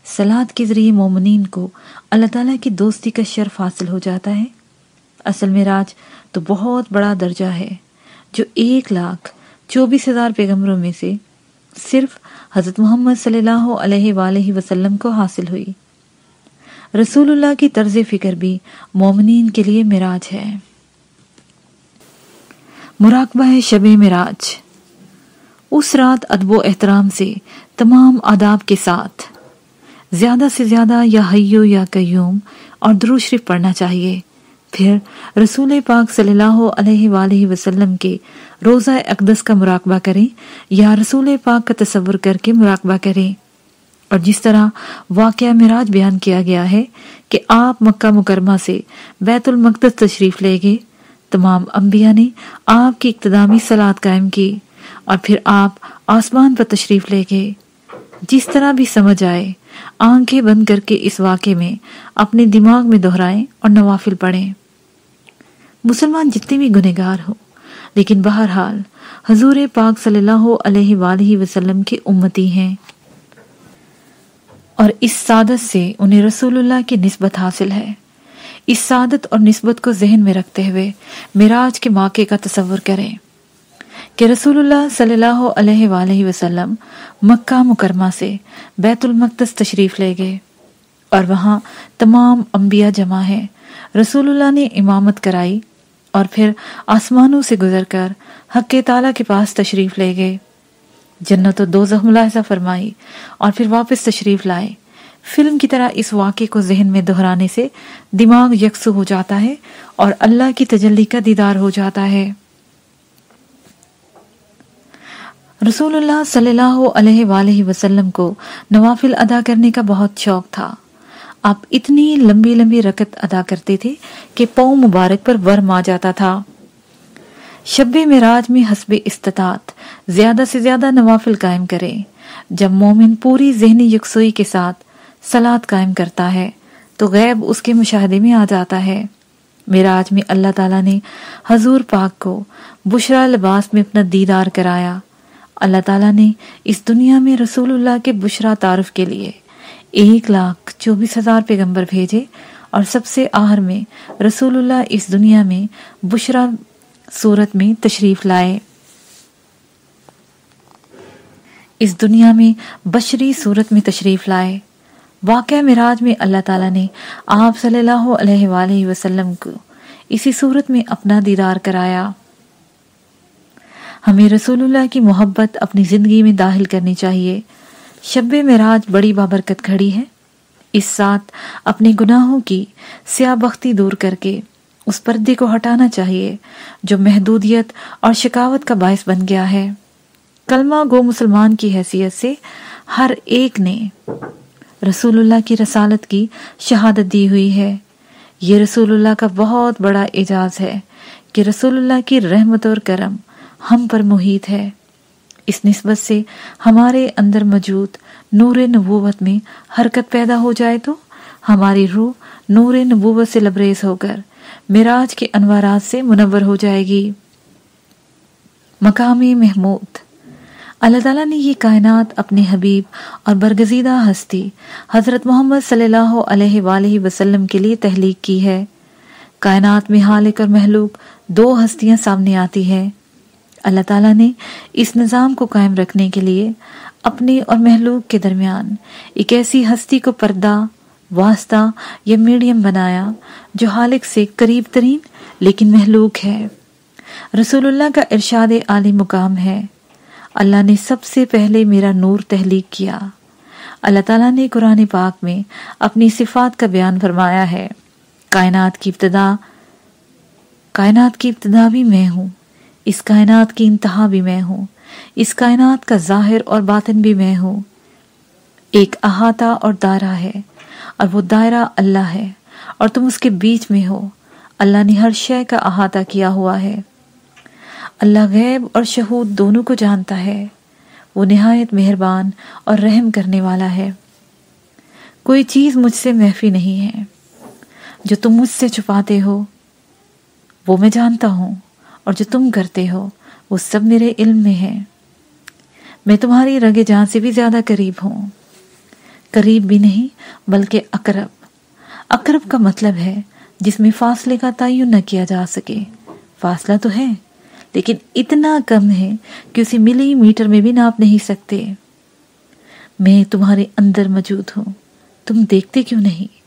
سلاد کے ذریعے مومنین کو اللہ تعالیٰ کی دوستی کا شرف حاصل ہو جاتا ہے۔ اصل میراج تو بہت بڑا درجہ ہے، جو ایک لاکھ چوبیس ہزار پیغمبروں میں سے صرف حضرت محمد صلی اللہ علیہ وآلہ وسلم کو حاصل ہوئی۔ رسول اللہ کی طرز فکر بھی مومنین کے لیے میراج ہے۔ مراقبہ ہے شب مراج اس رات ادب و احترام سے تمام آداب کے ساتھ۔ زیادہ سے زیادہ یا حیو یا قیوم اور درو شریف پڑھنا چاہیے۔ پھر رسول پاک صلی اللہ علیہ وآلہ وسلم کے روزہ اقدس کا مراقبہ کریں یا رسول پاک کا تصور کر کے مراقبہ کریں۔ اور جس طرح واقعہ مراج بیان کیا گیا ہے کہ آپ مکہ مکرمہ سے بیت المقدس تشریف لے گئے، تمام انبیاء نے آپ کی اقتدامی سلاد قائم کی۔ اور پھر آپ آسمان پر تشریف لے گئے جس طرح بھی سمجھ آئے، آنکھیں بند کر کے اس واقعے میں اپنے دماغ میں دہرائیں اور نوافل پڑھیں۔ مسلمان جتنے بھی گنہگار ہو لیکن بہرحال حضور پاک صلی اللہ علیہ وآلہ وسلم کے امتی ہیں۔ اور اس سعادت سے انہیں رسول اللہ کی نسبت حاصل ہے۔ اس سعادت اور نسبت کو ذہن میں رکھتے ہوئے میراج کے موقع کا تصور کریں۔ کہ رسول اللہ صلی اللہ علیہ وآلہ وسلم مکہ مکرمہ سے بیت المقدس تشریف لے گئے اور وہاں تمام انبیاء جمع ہیں۔ رسول اللہ نے امامت کرائی اور پھر آسمانوں سے گزر کر حق تعالیٰ کے پاس تشریف لے گئے۔ جنت و دو ملاحظہ فرمائی اور پھر واپس تشریف لائے۔ فلم کی طرح اس واقعے کو ذہن میں دہرانے سے دماغ یکسو ہو جاتا ہے اور اللہ کی تجلی کا دیدار ہو جاتا ہے۔ رسول اللہ صلی اللہ علیہ وآلہ وسلم کو نوافل ادا کرنے کا بہت شوق تھا۔ آپ اتنی لمبی لمبی رکت ادا کرتے تھے کہ پاؤں مبارک پر ورم آ جاتا تھا۔ شب مراج میں حسب استطاعت زیادہ سے زیادہ نوافل قائم کرے۔ جب مومن پوری ذہنی یکسوئی کے ساتھ سلاد قائم کرتا ہے، تو غیب اس کے مشاہدے میں آ جاتا ہے۔ مراج میں اللہ تعالیٰ نے حضور پاک کو بشرا لباس میں اپنا دیدار کرایا۔ اللہ تعالیٰ نے اس دنیا میں رسول اللہ کے بشرا تعارف کے لیے ایک لاکھ چوبیس ہزار پیغمبر بھیجے اور سب سے آہر میں رسول اللہ اس دنیا میں بشرا صورت میں تشریف لائے۔ اس دنیا میں بشری صورت میں تشریف لائے۔ واقعہ مراج میں اللہ تعالیٰ نے آپ صلی اللہ علیہ وآلہ وسلم کو اسی صورت میں اپنا دیدار کرایا۔ ہمیں رسول اللہ کی محبت اپنی زندگی میں داخل کرنی چاہیے۔ شب مراج بڑی بابرکت کھڑی ہے۔ اس ساتھ اپنے گناہوں کی سیاہ بختی دور کر کے اس پردے کو ہٹانا چاہیے جو محدودیت اور شکاوت کا باعث بن گیا ہے۔ کلمہ گو مسلمان کی حیثیت سے ہر ایک نے رسول اللہ کی رسالت کی شہادت دی ہوئی ہے۔ یہ رسول اللہ کا بہت بڑا اعجاز ہے کہ رسول اللہ کی رحمت اور کرم ہم پر محیط ہے۔ اس نسبت سے ہمارے اندر موجود نور نبوت میں حرکت پیدا ہو جائے تو ہماری روح نور نبوت سے لبریز ہو کر مراج کے انوارات سے منور ہو جائے گی۔ مقامی محمود۔ اللہ تعالیٰ نے یہ کائنات اپنے حبیب اور برگزیدہ ہستی حضرت محمد صلی اللہ علیہ وآلہ وسلم کے لیے تحلیق کی ہے۔ کائنات میں حالق اور محلوق دو ہستیاں سامنے آتی ہے اللہ تعالیٰ نے اس نظام کو قائم رکھنے کے لیے اپنے اور محلوق کے درمیان ایک ایسی ہستی کو پردہ، واسطہ یا میڈیم بنایا جو حالق سے قریب ترین لیکن محلوق ہے۔ رسول اللہ کا ارشاد عالی مقام ہے۔ اللہ نے سب سے پہلے میرا نور تحلیق کیا۔ اللہ تعالیٰ نے قرآن پاک میں اپنی صفات کا بیان فرمایا ہے۔ کائنات کی ابتدا، کائنات کی ابتدا بھی میں ہوں۔ اس کائنات کی انتہا بھی میں ہوں، اس کائنات کا ظاہر اور باطن بھی میں ہوں۔ ایک احاطہ اور دائرہ ہے، اور وہ دائرہ اللہ ہے، اور تم اس کے بیچ میں ہو۔ اللہ نے ہر شے کا احاطہ کیا ہوا ہے۔ اللہ غیب اور شہود دونوں کو جانتا ہے۔ وہ نہایت مہربان اور رحم کرنے والا ہے۔ کوئی چیز مجھ سے محفی نہیں ہے۔ جو تم مجھ سے چھپاتے ہو، وہ میں جانتا ہوں۔ اور جو تم کرتے ہو، وہ سب میرے علم میں ہے۔ میں تمہاری رگ جان سے بھی زیادہ قریب ہوں۔ قریب بھی نہیں، بلکہ اقرب۔ اقرب کا مطلب ہے، جس میں فاصلے کا تعین نہ کیا جا سکے۔ فاصلہ تو ہے، لیکن اتنا کم ہے کہ اسے ملی میٹر میں بھی ناپ نہیں سکتے۔ میں تمہارے اندر موجود ہوں، تم دیکھتے کیوں نہیں؟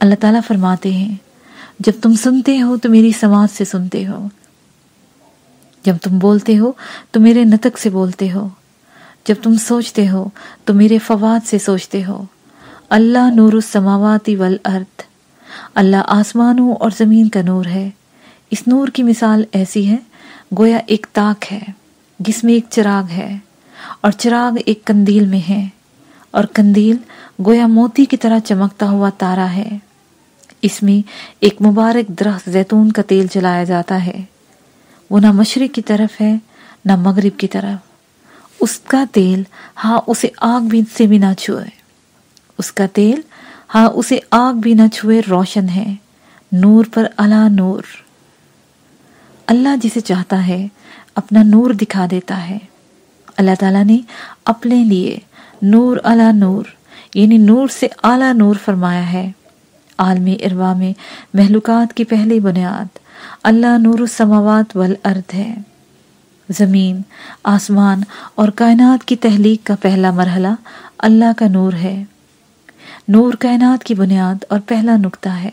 اللہ تعالیٰ فرماتے ہیں، جب تم سنتے ہو تو میری سماج سے سنتے ہو۔ جب تم بولتے ہو تو میرے نتک سے بولتے ہو۔ جب تم سوچتے ہو تو میرے فواد سے سوچتے ہو۔ اللہ نور السماواتی والارض۔ اللہ آسمانوں اور زمین کا نور ہے۔ اس نور کی مثال ایسی ہے، گویا ایک تاک ہے، جس میں ایک چراغ ہے، اور چراغ ایک کندیل میں ہے۔ اور کندیل گویا موتی کی طرح چمکتا ہوا تارا ہے۔ اس میں ایک مبارک درخت زیتون کا تیل جلایا جاتا ہے۔ وہ نہ مشرق کی طرف ہے، نہ مغرب کی طرف۔ اس کا تیل ہاں اسے آگ بھی سے بھی نہ چھوئے۔ اس کا تیل ہاں اسے آگ بھی نہ چھوئے، روشن ہے۔ نور پر اللہ نور۔ اللہ جسے چاہتا ہے، اپنا نور دکھا دیتا ہے۔ اللہ تعالیٰ نے اپنے لیے نور اللہ نور یعنی نور سے اعلیٰ نور فرمایا ہے۔ عالمی اروا میں محلوقات کی پہلی بنیاد اللہ نور السماوات والارض ہے۔ زمین، آسمان اور کائنات کی تحلیق کا پہلا مرحلہ اللہ کا نور ہے۔ نور کائنات کی بنیاد اور پہلا نقطہ ہے۔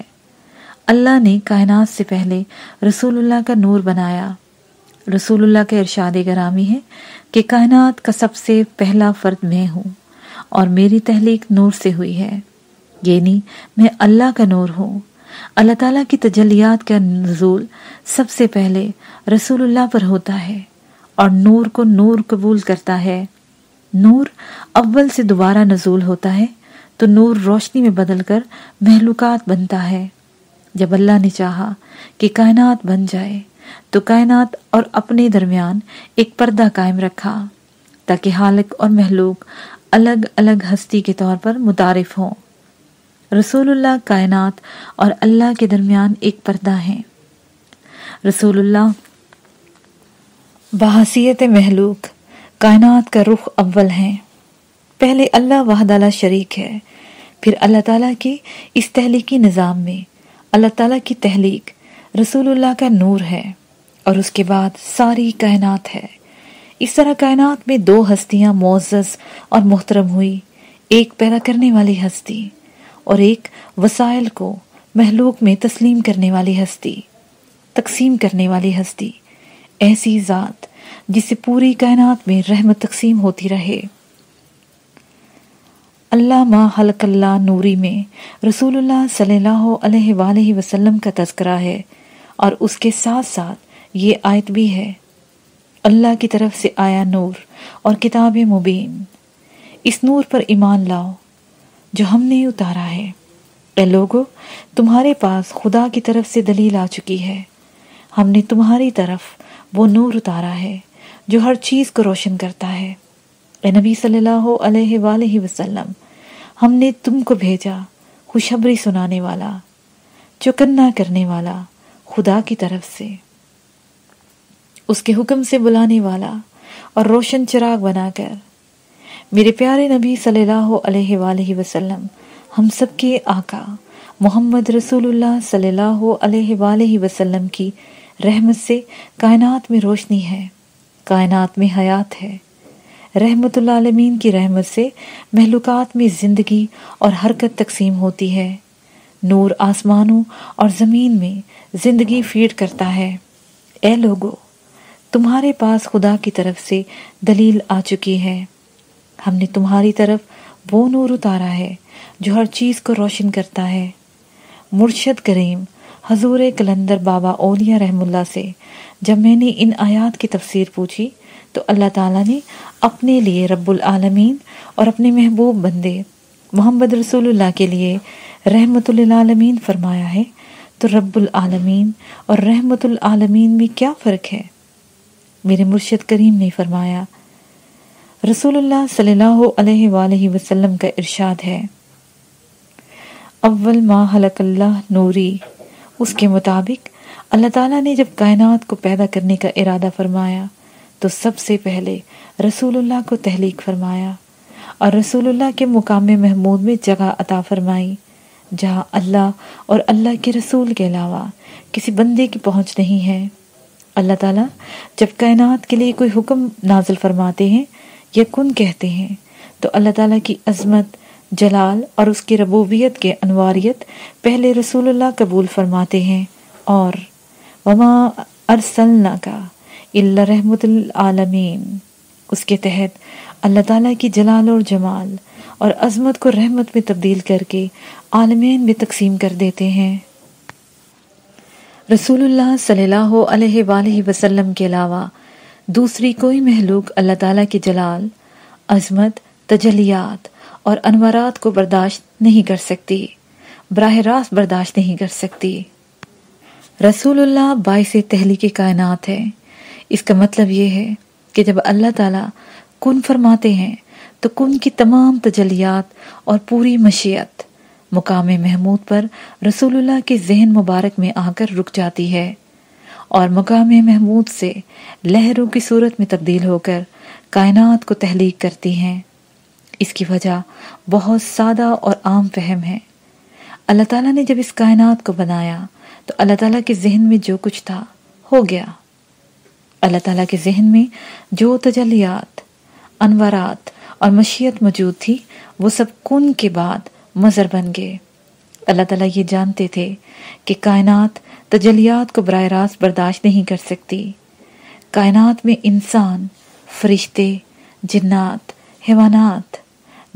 اللہ نے کائنات سے پہلے رسول اللہ کا نور بنایا۔ رسول اللہ کا ارشاد گرامی ہے کہ کائنات کا سب سے پہلا فرد میں ہوں اور میری تحلیق نور سے ہوئی ہے۔ یعنی میں اللہ کا نور ہوں۔ اللہ تعالیٰ کی تجلیات کا نزول سب سے پہلے رسول اللہ پر ہوتا ہے اور نور کو نور قبول کرتا ہے۔ نور اول سے دوبارہ نزول ہوتا ہے، تو نور روشنی میں بدل کر محلوقات بنتا ہے۔ جب اللہ نے چاہا کہ کائنات بن جائے، تو کائنات اور اپنے درمیان ایک پردہ قائم رکھا تاکہ حالق اور محلوق الگ الگ ہستی کے طور پر متعارف ہوں۔ رسول اللہ کائنات اور اللہ کے درمیان ایک پردہ ہے۔ رسول اللہ، بحثیت محلوق کائنات کا رخ اول ہیں پہلے اللہ وحد شریک ہے، پھر اللہ تعالیٰ کی اس تحلیقی نظام میں اللہ تعالیٰ کی تحلیق رسول اللہ کا نور ہے اور اس کے بعد ساری کائنات ہے۔ اس طرح کائنات میں دو ہستیاں معزز اور محترم ہوئی، ایک پیدا کرنے والی ہستی۔ اور ایک وسائل کو محلوق میں تسلیم کرنے والی ہستی، تقسیم کرنے والی ہستی، ایسی ذات جس سے پوری کائنات میں رحمت تقسیم ہوتی رہے۔ اللہ ما حلق اللہ نوری میں رسول اللہ صلی اللہ علیہ وآلہ وسلم کا تذکرہ ہے اور اس کے ساتھ ساتھ یہ آیت بھی ہے۔ اللہ کی طرف سے آیا نور اور کتاب مبین۔ اس نور پر ایمان لاؤ۔ جو ہم نے اتارا ہے۔ اے لوگو، تمہارے پاس خدا کی طرف سے دلیل آ چکی ہے۔ ہم نے تمہاری طرف وہ نور اتارا ہے جو ہر چیز کو روشن کرتا ہے۔ اے نبی صلی اللہ علیہ وآلہ وسلم، ہم نے تم کو بھیجا خوشبری سنانے والا، چکنا کرنے والا خدا کی طرف سے۔ اس کے حکم سے بلانے والا اور روشن چراغ بنا کر میرے پیارے نبی صلی اللہ علیہ وآلہ وسلم، ہم سب کے آقا محمد رسول اللہ صلی اللہ علیہ وآلہ وسلم کی رحمت سے کائنات میں روشنی ہے، کائنات میں حیات ہے۔ رحمت اللہ عالمین کی رحمت سے محلوقات میں زندگی اور حرکت تقسیم ہوتی ہے۔ نور آسمانوں اور زمین میں زندگی فیڈ کرتا ہے۔ اے لوگو، تمہارے پاس خدا کی طرف سے دلیل آ چکی ہے۔ ہم نے تمہاری طرف وہ نور اتارا ہے جو ہر چیز کو روشن کرتا ہے۔ مرشد کریم، حضور کلندر بابا اولیاء رحم اللہ سے، جب میں نے ان آیات کی تفسیر پوچھی تو اللہ تعالیٰ نے اپنے لیے رب العالمین اور اپنے محبوب بندے محمد رسول اللہ کے لیے رحمت للعالمین فرمایا ہے۔ تو رب العالمین اور رحمت العالمین میں کیا فرق ہے؟ میرے مرشد کریم نے فرمایا رسول اللہ صلی اللہ علیہ وآلہ وسلم کا ارشاد ہے اول ما حلق اللہ نوری اس کے مطابق اللہ تعالیٰ نے جب کائنات کو پیدا کرنے کا ارادہ فرمایا تو سب سے پہلے رسول اللہ کو تحلیق فرمایا اور رسول اللہ کے مقام محمود میں جگہ عطا فرمائی جہاں اللہ اور اللہ کے رسول کے علاوہ کسی بندے کی پہنچ نہیں ہے اللہ تعالیٰ جب کائنات کے لیے کوئی حکم نازل فرماتے ہیں یا کن کہتے ہیں۔ تو اللہ تعالیٰ کی عظمت، جلال اور اس کی ربوبیت کے انواریت پہلے رسول اللہ قبول فرماتے ہیں۔ اور وما ارسلنا کا اللہ رحمت العالمین اس کے تحت اللہ تعالیٰ کی جلال اور جمال اور عظمت کو رحمت میں تبدیل کر کے عالمین میں تقسیم کر دیتے ہیں۔ رسول اللہ صلی اللہ علیہ وآلہ وسلم کے علاوہ دوسری کوئی محلوق اللہ تعالیٰ کی جلال، عظمت، تجلیات اور انوارات کو برداشت نہیں کر سکتی۔ براہ راست برداشت نہیں کر سکتی۔ رسول اللہ باعث تحلیق کائنات ہے۔ اس کا مطلب یہ ہے کہ جب اللہ تعالیٰ کن فرماتے ہیں، تو کن کی تمام تجلیات اور پوری مشیت مقام محمود پر رسول اللہ کے ذہن مبارک میں آ کر رک جاتی ہے۔ اور مقام محمود سے لہروں کی صورت میں تبدیل ہو کر کائنات کو تحلیق کرتی ہیں۔ اس کی وجہ بہت سادہ اور عام فہم ہے۔ اللہ تعالیٰ نے جب اس کائنات کو بنایا تو اللہ تعالیٰ کے ذہن میں جو کچھ تھا ہو گیا۔ اللہ تعالیٰ کے ذہن میں جو تجلیات انوارات اور مشیت موجود تھی، وہ سب کن کے بعد مظر بن گئے۔ اللہ تعالیٰ یہ جانتے تھے کہ کائنات تجلیات کو براہ راست برداشت نہیں کر سکتی۔ کائنات میں انسان، فرشتے، جنات، حیوانات،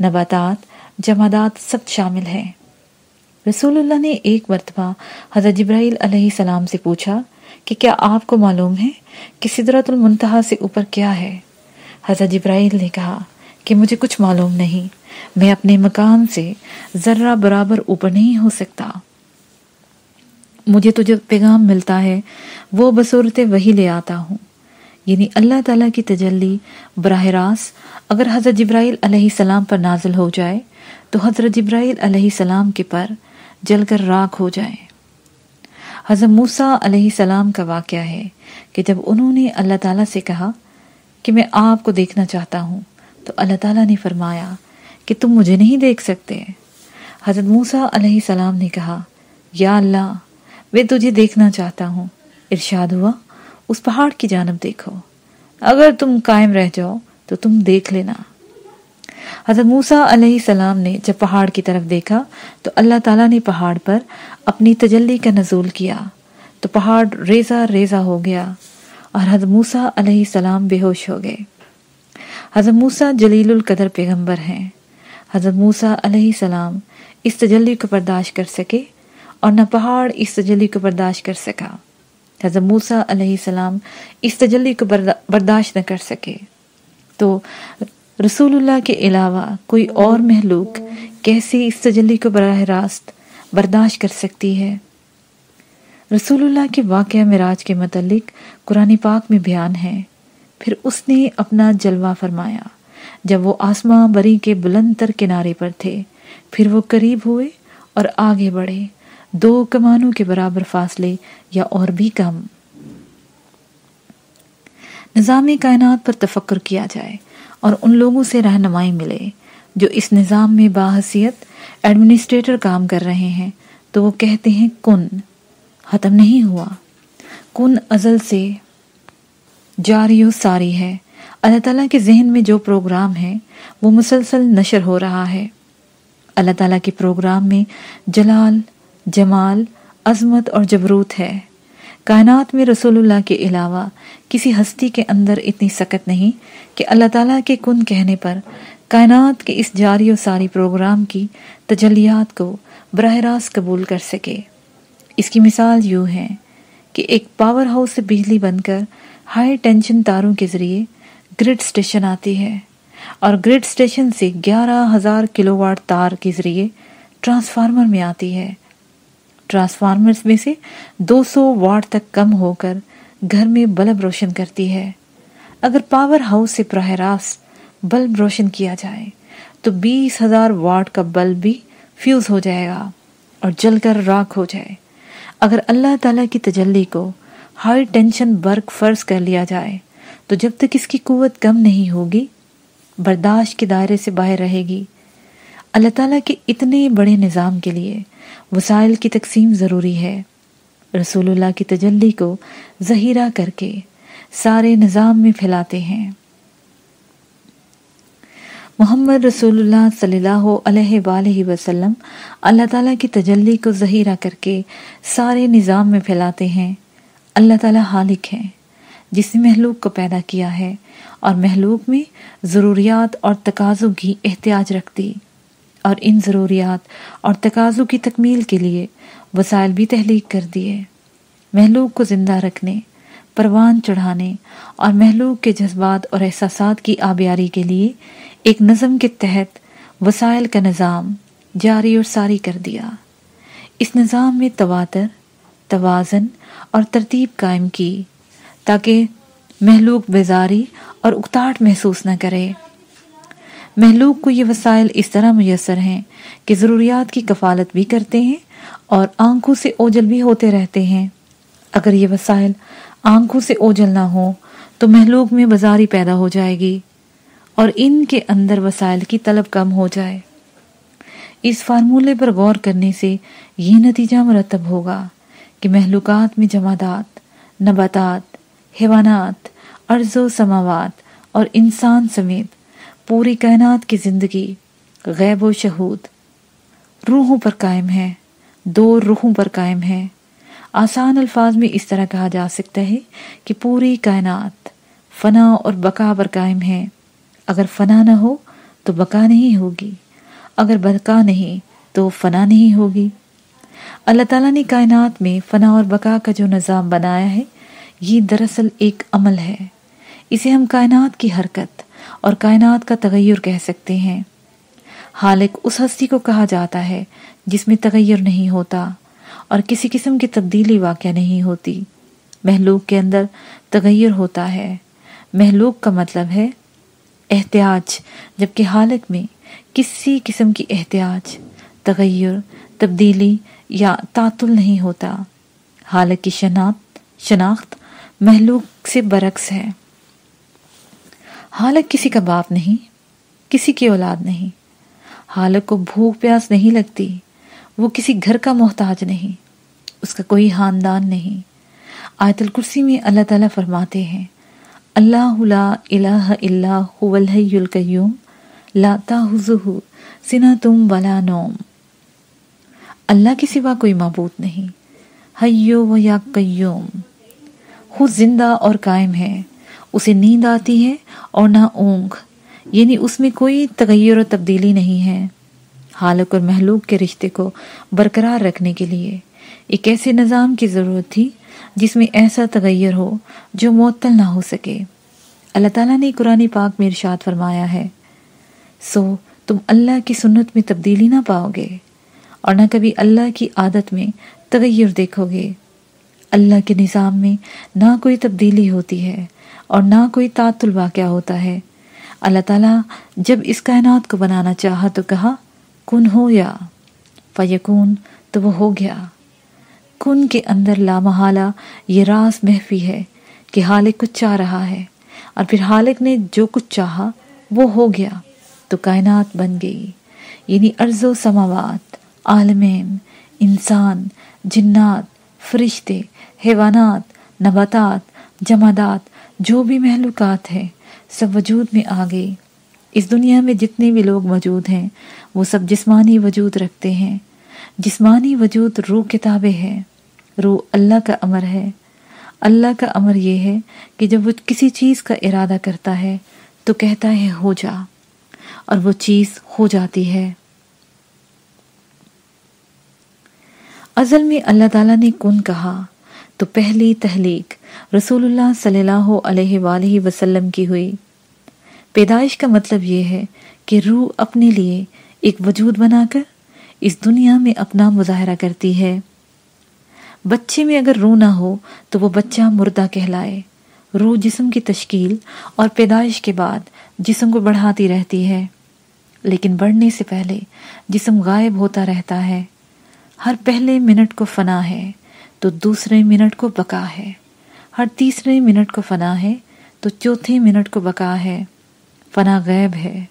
نباتات، جمادات سب شامل ہیں۔ رسول اللہ نے ایک مرتبہ حضرت جبرائیل علیہ السلام سے پوچھا کہ کیا آپ کو معلوم ہے کہ صدرت المنتہا سے اوپر کیا ہے؟ حضرت جبرائیل نے کہا کہ مجھے کچھ معلوم نہیں، میں اپنے مکان سے ذرہ برابر اوپر نہیں ہو سکتا۔ مجھے تو جو پیغام ملتا ہے، وہ بصورت وہی لے آتا ہوں۔ یعنی اللہ تعالیٰ کی تجلی براہ راست اگر حضرت جبرائیل علیہ السلام پر نازل ہو جائے، تو حضرت جبرائیل علیہ السلام کے پر جل کر راک ہو جائیں حضرت موسیٰ علیہ السلام کا واقعہ ہے کہ جب انہوں نے اللہ تعالیٰ سے کہا کہ میں آپ کو دیکھنا چاہتا ہوں، تو اللہ تعالیٰ نے فرمایا کہ تم مجھے نہیں دیکھ سکتے۔ حضرت موسیٰ علیہ السلام نے کہا، یا اللہ میں تجھے دیکھنا چاہتا ہوں۔ ارشاد ہوا، اس پہاڑ کی جانب دیکھو۔ اگر تم قائم رہ جاؤ تو تم دیکھ لینا۔ حضرت موسیٰ علیہ السلام نے جب پہاڑ کی طرف دیکھا تو اللہ تعالیٰ نے پہاڑ پر اپنی تجلی کا نزول کیا۔ تو پہاڑ ریزہ ریزہ ہو گیا اور حضرت موسیٰ علیہ السلام بے ہوش ہو گئے۔ حضرت موسیٰ جلیل القدر پیغمبر ہیں۔ حضرت موسیٰ علیہ السلام اس تجلی کو برداشت کر سکے اور نہ پہاڑ اس تجلی کو برداشت کر سکا۔ حضرت موسیٰ علیہ السلام اس تجلی کو برداشت نہ کر سکے۔ تو رسول اللہ کے علاوہ کوئی اور محلوق کیسے اس تجلی کو براہ راست برداشت کر سکتی ہے؟ رسول اللہ کے واقعہ مراج کے متعلق قرآن پاک میں بیان ہے۔ پھر اس نے اپنا جلوہ فرمایا۔ جب وہ آسماں بری کے بلند تر کنارے پر تھے، پھر وہ قریب ہوئے اور آگے بڑھے۔ دو کمانوں کے برابر فاصلے یا اور بھی کم۔ نظام کائنات پر تفکر کیا جائے اور ان لوگوں سے رہنمائی ملے جو اس نظام میں باحثیت، ایڈمنسٹریٹر کام کر رہے ہیں، تو وہ کہتے ہیں کن۔ ختم نہیں ہوا۔ کن ازل سے جاری و ساری ہے۔ اللہ تعالیٰ کے ذہن میں جو پروگرام ہے، وہ مسلسل نشر ہو رہا ہے۔ اللہ تعالیٰ کے پروگرام میں جلال جمال، عظمت اور جبروت ہے۔ کائنات میں رسول اللہ کے علاوہ کسی ہستی کے اندر اتنی سکت نہیں کہ اللہ تعالیٰ کے کن کہنے پر کائنات کے اس جاری و ساری پروگرام کی تجلیات کو براہ راست قبول کر سکے۔ اس کی مثال یوں ہے کہ ایک پاور ہاؤس سے بجلی بن کر ہائی ٹینشن تاروں کے ذریعے گریڈ سٹیشن آتی ہے اور گریڈ سٹیشن سے گیارہ ہزار کلو واٹ تار کے ذریعے ٹرانسفارمر میں آتی ہے۔ ٹرانسفارمر میں سے دو سو واٹ تک کم ہو کر گھر میں بلب روشن کرتی ہے۔ اگر پاور ہاؤس سے براہ راست بلب روشن کیا جائے، تو بیس ہزار واٹ کا بلب بھی فیوز ہو جائے گا اور جل کر راک ہو جائے۔ اگر اللہ تعالیٰ کی تجلی کو ہائی ٹینشن برق فرض کر لیا جائے، تو جب تک اس کی قوت کم نہیں ہوگی، برداشت کے دائرے سے باہر رہے گی۔ اللہ تعالیٰ کے اتنے بڑے نظام کے لیے وسائل کی تقسیم ضروری ہے۔ رسول اللہ کی تجلی کو ذہیرہ کر کے سارے نظام میں پھیلاتے ہیں۔ محمد رسول اللہ صلی اللہ علیہ وآلہ وسلم اللہ تعالیٰ کی تجلی کو ذہیرہ کر کے سارے نظام میں پھیلاتے ہیں۔ اللہ تعالیٰ حالق ہے جس نے محلوق کو پیدا کیا ہے اور محلوق میں ضروریات اور تقاضوں کی احتیاج رکھتی۔ اور ان ضروریات اور تقاضوں کی تکمیل کے لیے وسائل بھی تحلیق کر دیے۔ محلوق کو زندہ رکھنے، پروان چڑھانے اور محلوق کے جذبات اور احساسات کی آبیاری کے لیے ایک نظم کے تحت وسائل کا نظام جاری اور ساری کر دیا۔ اس نظام میں تواتر، توازن اور ترتیب قائم کی تاکہ محلوق بیزاری اور اکتاٹ محسوس نہ کرے۔ محلوق کو یہ وسائل اس طرح میسر ہیں کہ ضروریات کی کفالت بھی کرتے ہیں اور آنکھوں سے اوجل بھی ہوتے رہتے ہیں۔ اگر یہ وسائل آنکھوں سے اوجل نہ ہو تو محلوق میں بازاری پیدا ہو جائے گی اور ان کے اندر وسائل کی طلب کم ہو جائے۔ اس فارمولے پر غور کرنے سے یہ نتیجہ مرتب ہوگا کہ محلوقات میں جمادات، نباتات، حیوانات ارض و سماوات اور انسان سمیت پوری کائنات کی زندگی، غیب و شہود۔ روحوں پر قائم ہے، دو روحوں پر قائم ہے۔ آسان الفاظ میں اس طرح کہا جا سکتا ہے کہ پوری کائنات فنا اور بقا پر قائم ہے۔ اگر فنا نہ ہو تو بقا نہیں ہوگی۔ اگر بقا نہیں تو فنا نہیں ہوگی۔ اللہ تعالیٰ نے کائنات میں فنا اور بقا کا جو نظام بنایا ہے، یہ دراصل ایک عمل ہے۔ اسے ہم کائنات کی حرکت اور کائنات کا تغیر کہہ سکتے ہیں۔ حالق اس ہستی کو کہا جاتا ہے جس میں تغیر نہیں ہوتا اور کسی قسم کی تبدیلی واقع نہیں ہوتی۔ محلوق کے اندر تغیر ہوتا ہے۔ محلوق کا مطلب ہے احتیاج، جبکہ حالق میں کسی قسم کی احتیاج، تغیر، تبدیلی یا تعطل نہیں ہوتا۔ حالق کی شناخت شناخت محلوق سے برعکس ہے۔ حالک کسی کا باپ نہیں، کسی کی اولاد نہیں۔ حالک کو بھوک پیاس نہیں لگتی، وہ کسی گھر کا محتاج نہیں، اس کا کوئی خاندان نہیں۔ آیت الکرسی میں اللہ تعالیٰ فرماتے ہیں، اللہ لا الہ الا هو الحی القیوم، لا تاہزہ سنتم ولا نوم۔ اللہ کے سوا کوئی معبود نہیں حیو و یا قیوم۔ خود زندہ اور قائم ہے۔ اسے نیند آتی ہے اور نہ اونگ یعنی اس میں کوئی تغیر و تبدیلی نہیں ہے۔ حالق اور محلوق کے رشتے کو برقرار رکھنے کے لیے ایک ایسے نظام کی ضرورت تھی جس میں ایسا تغیر ہو جو معطل نہ ہو سکے۔ اللہ تعالیٰ نے قرآن پاک میں ارشاد فرمایا ہے، سو تم اللہ کی سنت میں تبدیلی نہ پاؤ گے اور نہ کبھی اللہ کی عادت میں تغیر دیکھو گے۔ اللہ کے نظام میں نہ کوئی تبدیلی ہوتی ہے۔ اور نہ کوئی تعطل واقعہ ہوتا ہے۔ اللہ تعالیٰ جب اس کائنات کو بنانا چاہا تو کہا، کن ہو یا؟ فیکون، تو وہ ہو گیا۔ کن کے اندر لامحالہ یہ راز محفی ہے کہ حالق کچھ چاہ رہا ہے۔ اور پھر حالق نے جو کچھ چاہا، وہ ہو گیا۔ تو کائنات بن گئی۔ یعنی ارض و سماوات، عالمین، انسان، جنات، فرشتے، حیوانات، نباتات، جمادات جو بھی محلوقات ہیں، سب وجود میں آ گئی اس دنیا میں جتنے بھی لوگ موجود ہیں، وہ سب جسمانی وجود رکھتے ہیں۔ جسمانی وجود روح کتابیں ہے روح اللہ کا امر ہے۔ اللہ کا امر یہ ہے کہ جب وہ کسی چیز کا ارادہ کرتا ہے، تو کہتا ہے، ہو جا۔ اور وہ چیز ہو جاتی ہے۔ ازل میں اللہ تعالیٰ نے کن کہا؟ تو پہلی تحلیق رسول اللہ صلی اللہ علیہ وآلہ وسلم کی ہوئی۔ پیدائش کا مطلب یہ ہے کہ روح اپنے لیے ایک وجود بنا کر اس دنیا میں اپنا مظاہرہ کرتی ہے۔ بچے میں اگر روح نہ ہو تو وہ بچہ مردہ کہلائے۔ روح جسم کی تشکیل اور پیدائش کے بعد جسم کو بڑھاتی رہتی ہے۔ لیکن بڑھنے سے پہلے جسم غائب ہوتا رہتا ہے۔ ہر پہلے منٹ کو فنا ہے۔ تو دوسرے منٹ کو بقا ہے۔ ہر تیسرے منٹ کو فنا ہے، تو چوتھے منٹ کو بقا ہے۔ فنا غیب ہے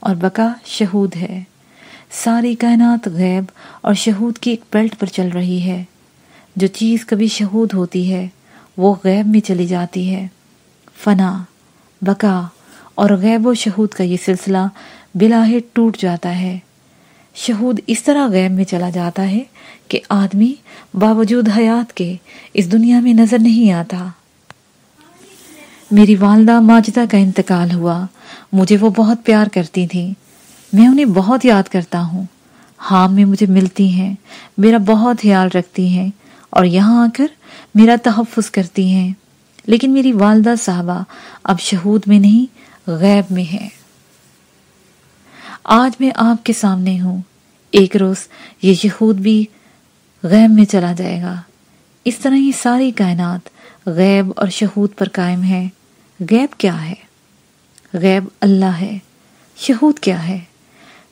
اور بقا شہود ہے۔ ساری کائنات غیب اور شہود کی ایک بیلٹ پر چل رہی ہے۔ جو چیز کبھی شہود ہوتی ہے، وہ غیب میں چلی جاتی ہے۔ فنا، بقا اور غیب و شہود کا یہ سلسلہ بلاہ ٹوٹ جاتا ہے۔ شہود اس طرح غیب میں چلا جاتا ہے کہ آدمی باوجود حیات کے اس دنیا میں نظر نہیں آتا۔ میری والدہ ماجدہ کا انتقال ہوا۔ مجھے وہ بہت پیار کرتی تھی میں انہیں بہت یاد کرتا ہوں۔ ہاں میں مجھے ملتی ہیں۔ میرا بہت خیال رکھتی ہیں۔ اور یہاں آ کر میرا تحفظ کرتی ہیں۔ لیکن میری والدہ صاحبہ اب شہود میں نہیں، غیب میں ہے۔ آج میں آپ کے سامنے ہوں۔ ایک روز یہ شہود بھی غیب میں چلا جائے گا۔ اس طرح ہی ساری کائنات غیب اور شہود پر قائم ہے غیب کیا ہے؟ غیب اللہ ہے۔ شہود کیا ہے؟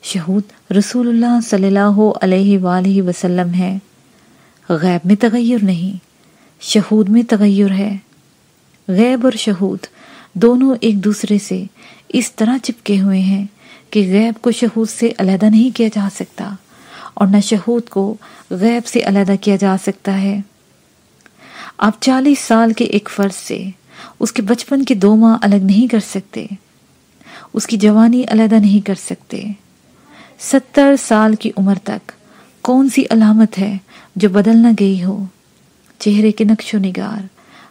شہود رسول اللہ صلی اللہ علیہ وآلہ وسلم ہے غیب میں تغیر نہیں، شہود میں تغیر ہے۔ غیب اور شہود دونوں ایک دوسرے سے اس طرح چپکے ہوئے ہیں کہ غیب کو شہود سے علیحدہ نہیں کیا جا سکتا۔ اور نہ شہود کو غیب سے علیحدہ کیا جا سکتا ہے۔ آپ چالیس سال کے ایک فرض سے اس کے بچپن کے دو ماہ الگ نہیں کر سکتے۔ اس کی جوانی علیحدہ نہیں کر سکتے۔ ستر سال کی عمر تک کون سی علامت ہے جو بدل نہ گئی ہو؟ چہرے کے نقش و نگار،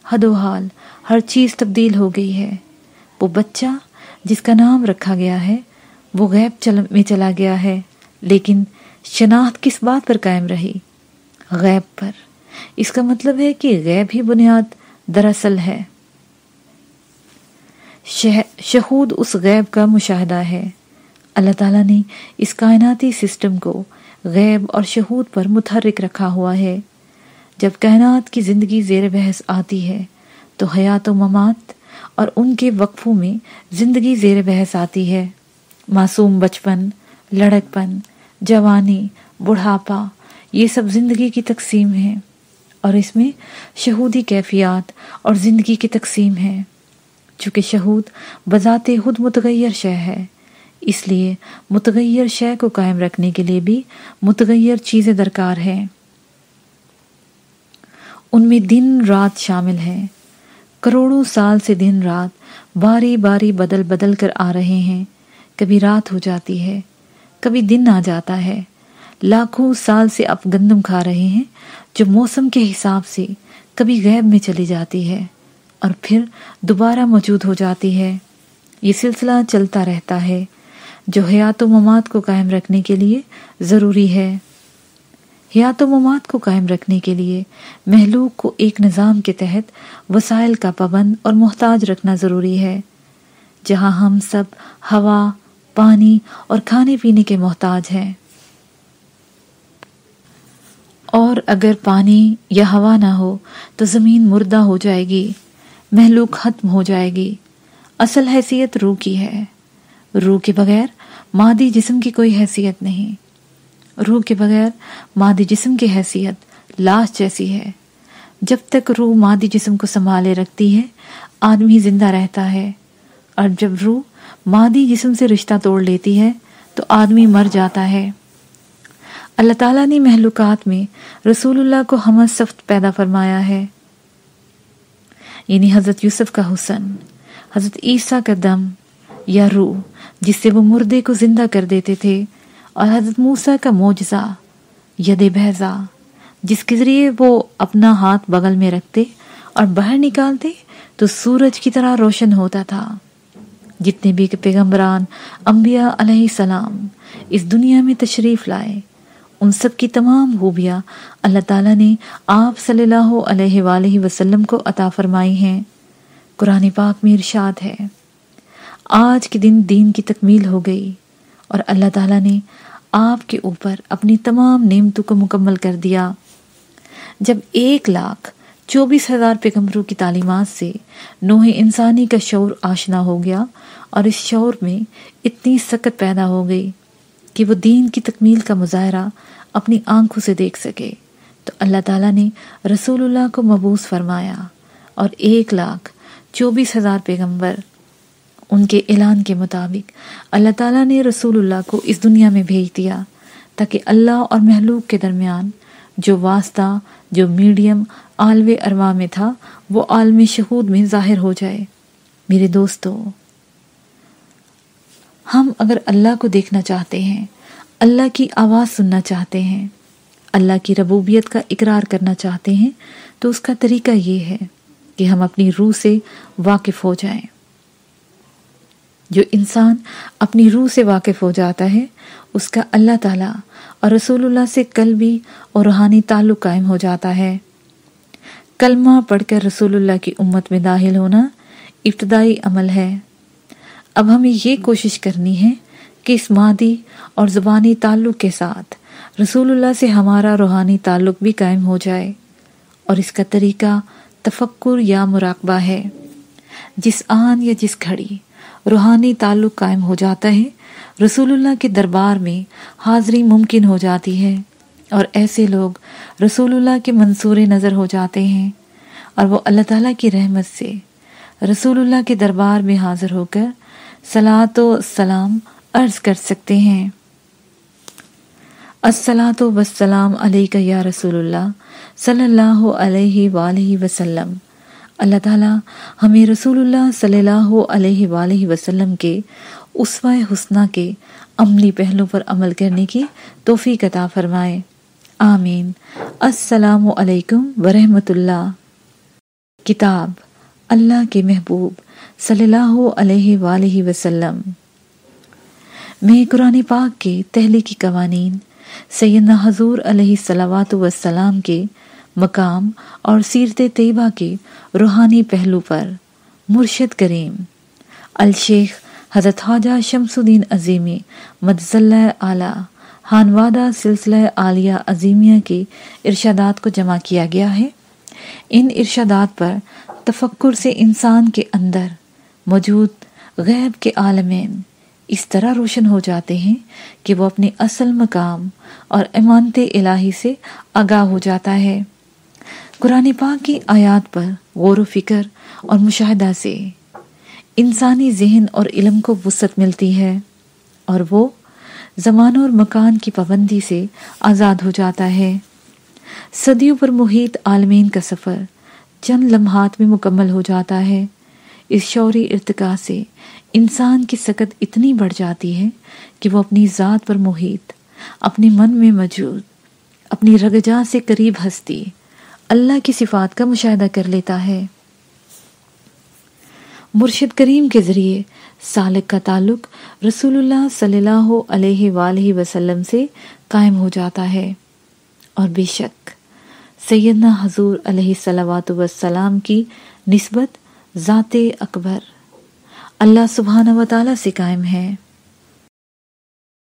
حد و حال، ہر چیز تبدیل ہو گئی ہے۔ وہ بچہ جس کا نام رکھا گیا ہے، وہ غیب چل میں چلا گیا ہے، لیکن شناخت کس بات پر قائم رہی؟ غیب پر۔ اس کا مطلب ہے کہ غیب ہی بنیاد دراصل ہے۔ شہود اس غیب کا مشاہدہ ہے۔ اللہ تعالیٰ نے اس کائناتی سسٹم کو غیب اور شہود پر متحرک رکھا ہوا ہے۔ جب کائنات کی زندگی زیر بحث آتی ہے، تو حیات و ممات اور ان کے وقفوں میں زندگی زیر بحث آتی ہے۔ معصوم بچپن لڑک پن جوانی، بڑھاپا، یہ سب زندگی کی تقسیم ہے اور اس میں شہودی کیفیات اور زندگی کی تقسیم ہے چونکہ شہود بذات خود متغیر شے ہے، اس لیے متغیر شے کو قائم رکھنے کے لیے بھی متغیر چیزیں درکار ہیں۔ ان میں دن رات شامل ہیں۔ کروڑوں سال سے دن رات باری باری بدل بدل کر آ رہے ہیں۔ کبھی رات ہو جاتی ہے کبھی دن آ جاتا ہے۔ لاکھوں سال سے آپ گندم کھا رہے ہیں، جو موسم کے حساب سے کبھی غیب میں چلی جاتی ہے اور پھر دوبارہ موجود ہو جاتی ہے۔ یہ سلسلہ چلتا رہتا ہے، جو حیات و ممات کو قائم رکھنے کے لیے ضروری ہے۔ حیات و ممات کو قائم رکھنے کے لیے محلوق کو ایک نظام کے تحت وسائل کا پابند اور محتاج رکھنا ضروری ہے، جہاں ہم سب ہوا پانی اور کھانے پینے کے محتاج ہیں۔ اور اگر پانی یا ہوا نہ ہو، تو زمین مردہ ہو جائے گی محلوق ختم ہو جائے گی۔ اصل حیثیت روح کی ہے۔ روح کے بغیر مادی جسم کی کوئی حیثیت نہیں۔ روح کے بغیر مادی جسم کی حیثیت لاش جیسی ہے۔ جب تک روح مادی جسم کو سنبھالے رکھتی ہے، آدمی زندہ رہتا ہے۔ اور جب روح مادی جسم سے رشتہ توڑ لیتی ہے تو آدمی مر جاتا ہے۔ اللہ تعالیٰ نے محلوقات میں رسول اللہ کو ہم سفت پیدا فرمایا ہے۔ یعنی حضرت یوسف کا حسن، حضرت عیسیٰ کا دم یا روح، جس سے وہ مردے کو زندہ کر دیتے تھے، اور حضرت موسیٰ کا موجزہ ید بہزا، جس کے ذریعے وہ اپنا ہاتھ بغل میں رکھتے اور باہر نکالتے تو سورج کی طرح روشن ہوتا تھا۔ جتنے بھی پیغمبران، انبیاء علیہ السلام اس دنیا میں تشریف لائے، ان سب کی تمام خوبیاں اللہ تعالیٰ نے آپ صلی اللہ علیہ وآلہ وسلم کو عطا فرمائی ہیں۔ قرآن پاک میں ارشاد ہے، آج کے دن دین کی تکمیل ہو گئی اور اللہ تعالیٰ نے آپ کے اوپر اپنی تمام نعمتوں کو مکمل کر دیا۔ جب ایک لاکھ چوبیس ہزار پیغمبروں کی تعلیمات سے نوح انسانی کا شعور آشنا ہو گیا اور اس شعور میں اتنی سکت پیدا ہو گئی کہ وہ دین کی تکمیل کا مظاہرہ اپنی آنکھوں سے دیکھ سکے۔ تو اللہ تعالیٰ نے رسول اللہ کو مبوس فرمایا اور ایک لاکھ چوبیس ہزار پیغمبر ان کے اعلان کے مطابق اللہ تعالیٰ نے رسول اللہ کو اس دنیا میں بھیج دیا تاکہ اللہ اور محلوق کے درمیان جو واسطہ جو میڈیم عالم اروا میں تھا، وہ عالم شہود میں ظاہر ہو جائے۔ میرے دوستو، ہم اگر اللہ کو دیکھنا چاہتے ہیں، اللہ کی آواز سننا چاہتے ہیں، اللہ کی ربوبیت کا اقرار کرنا چاہتے ہیں، تو اس کا طریقہ یہ ہے کہ ہم اپنی روح سے واقف ہو جائیں۔ جو انسان اپنی روح سے واقف ہو جاتا ہے، اس کا اللہ تعالیٰ اور رسول اللہ سے قلبی اور روحانی تعلق قائم ہو جاتا ہے۔ کلمہ پڑھ کر رسول اللہ کی امت میں داخل ہونا ابتدائی عمل ہے۔ اب ہمیں یہ کوشش کرنی ہے کہ اس مادی اور زبانی تعلق کے ساتھ رسول اللہ سے ہمارا روحانی تعلق بھی قائم ہو جائے اور اس کا طریقہ تفکر یا مراقبہ ہے۔ جس آن یا جس گھڑی روحانی تعلق قائم ہو جاتا ہے رسول اللہ کے دربار میں حاضری ممکن ہو جاتی ہے اور ایسے لوگ رسول اللہ کے منصور نظر ہو جاتے ہیں اور وہ اللہ تعالیٰ کی رحمت سے رسول اللہ کے دربار میں حاضر ہو کر سلاۃ و سلام عرض کر سکتے ہیں۔ السلاۃ وسلام علیہ یا رسول اللہ صلی اللہ علیہ وآلہ وسلم۔ اللہ تعالیٰ ہمیں رسول اللہ صلی اللہ علیہ وآلہ وسلم کے اسوہ حسنہ کے عملی پہلو پر عمل کرنے کی توفیق عطا فرمائے۔ آمین۔ السلام علیکم ورحمۃ اللہ۔ کتاب اللہ کے محبوب صلی اللہ علیہ وآلہ وسلم۔ میں قرآن پاک کے تحلیقی قوانین، سیدنا حضور علیہ صلوات وسلام کے مقام اور سیرت طیبہ کے روحانی پہلو پر مرشد کریم۔ الشیخ حضرت خواجہ شمس الدین عظیمی مدزلہ اعلیٰ، ہانوادہ سلسلہ عالیہ عظیمیہ کے ارشادات کو جمع کیا گیا ہے۔ ان ارشادات پر تفکر سے انسان کے اندر موجود غیب کے عالمین اس طرح روشن ہو جاتے ہیں کہ وہ اپنے اصل مقام اور امانت الہی سے آگاہ ہو جاتا ہے۔ قرآن پاک کی آیات پر غور و فکر اور مشاہدہ سے انسانی ذہن اور علم کو وسعت ملتی ہے اور وہ زمان اور مکان کی پابندی سے آزاد ہو جاتا ہے۔ صدیوں پر محیط عالمین کا سفر چند لمحات میں مکمل ہو جاتا ہے۔ اس شعوری ارتقاء سے انسان کی سکت اتنی بڑھ جاتی ہے کہ وہ اپنی ذات پر محیط، اپنے من میں موجود، اپنی رگجا سے قریب ہستی اللہ کی صفات کا مشاہدہ کر لیتا ہے۔ مرشد کریم کے ذریعے سالک کا تعلق رسول اللہ صلی اللہ علیہ وآلہ وسلم سے قائم ہو جاتا ہے۔ اور بے شک سیدنا حضور علیہ صلوات وسلام کی نسبت ذات اکبر اللہ سبحانہ و تعالیٰ سے قائم ہے۔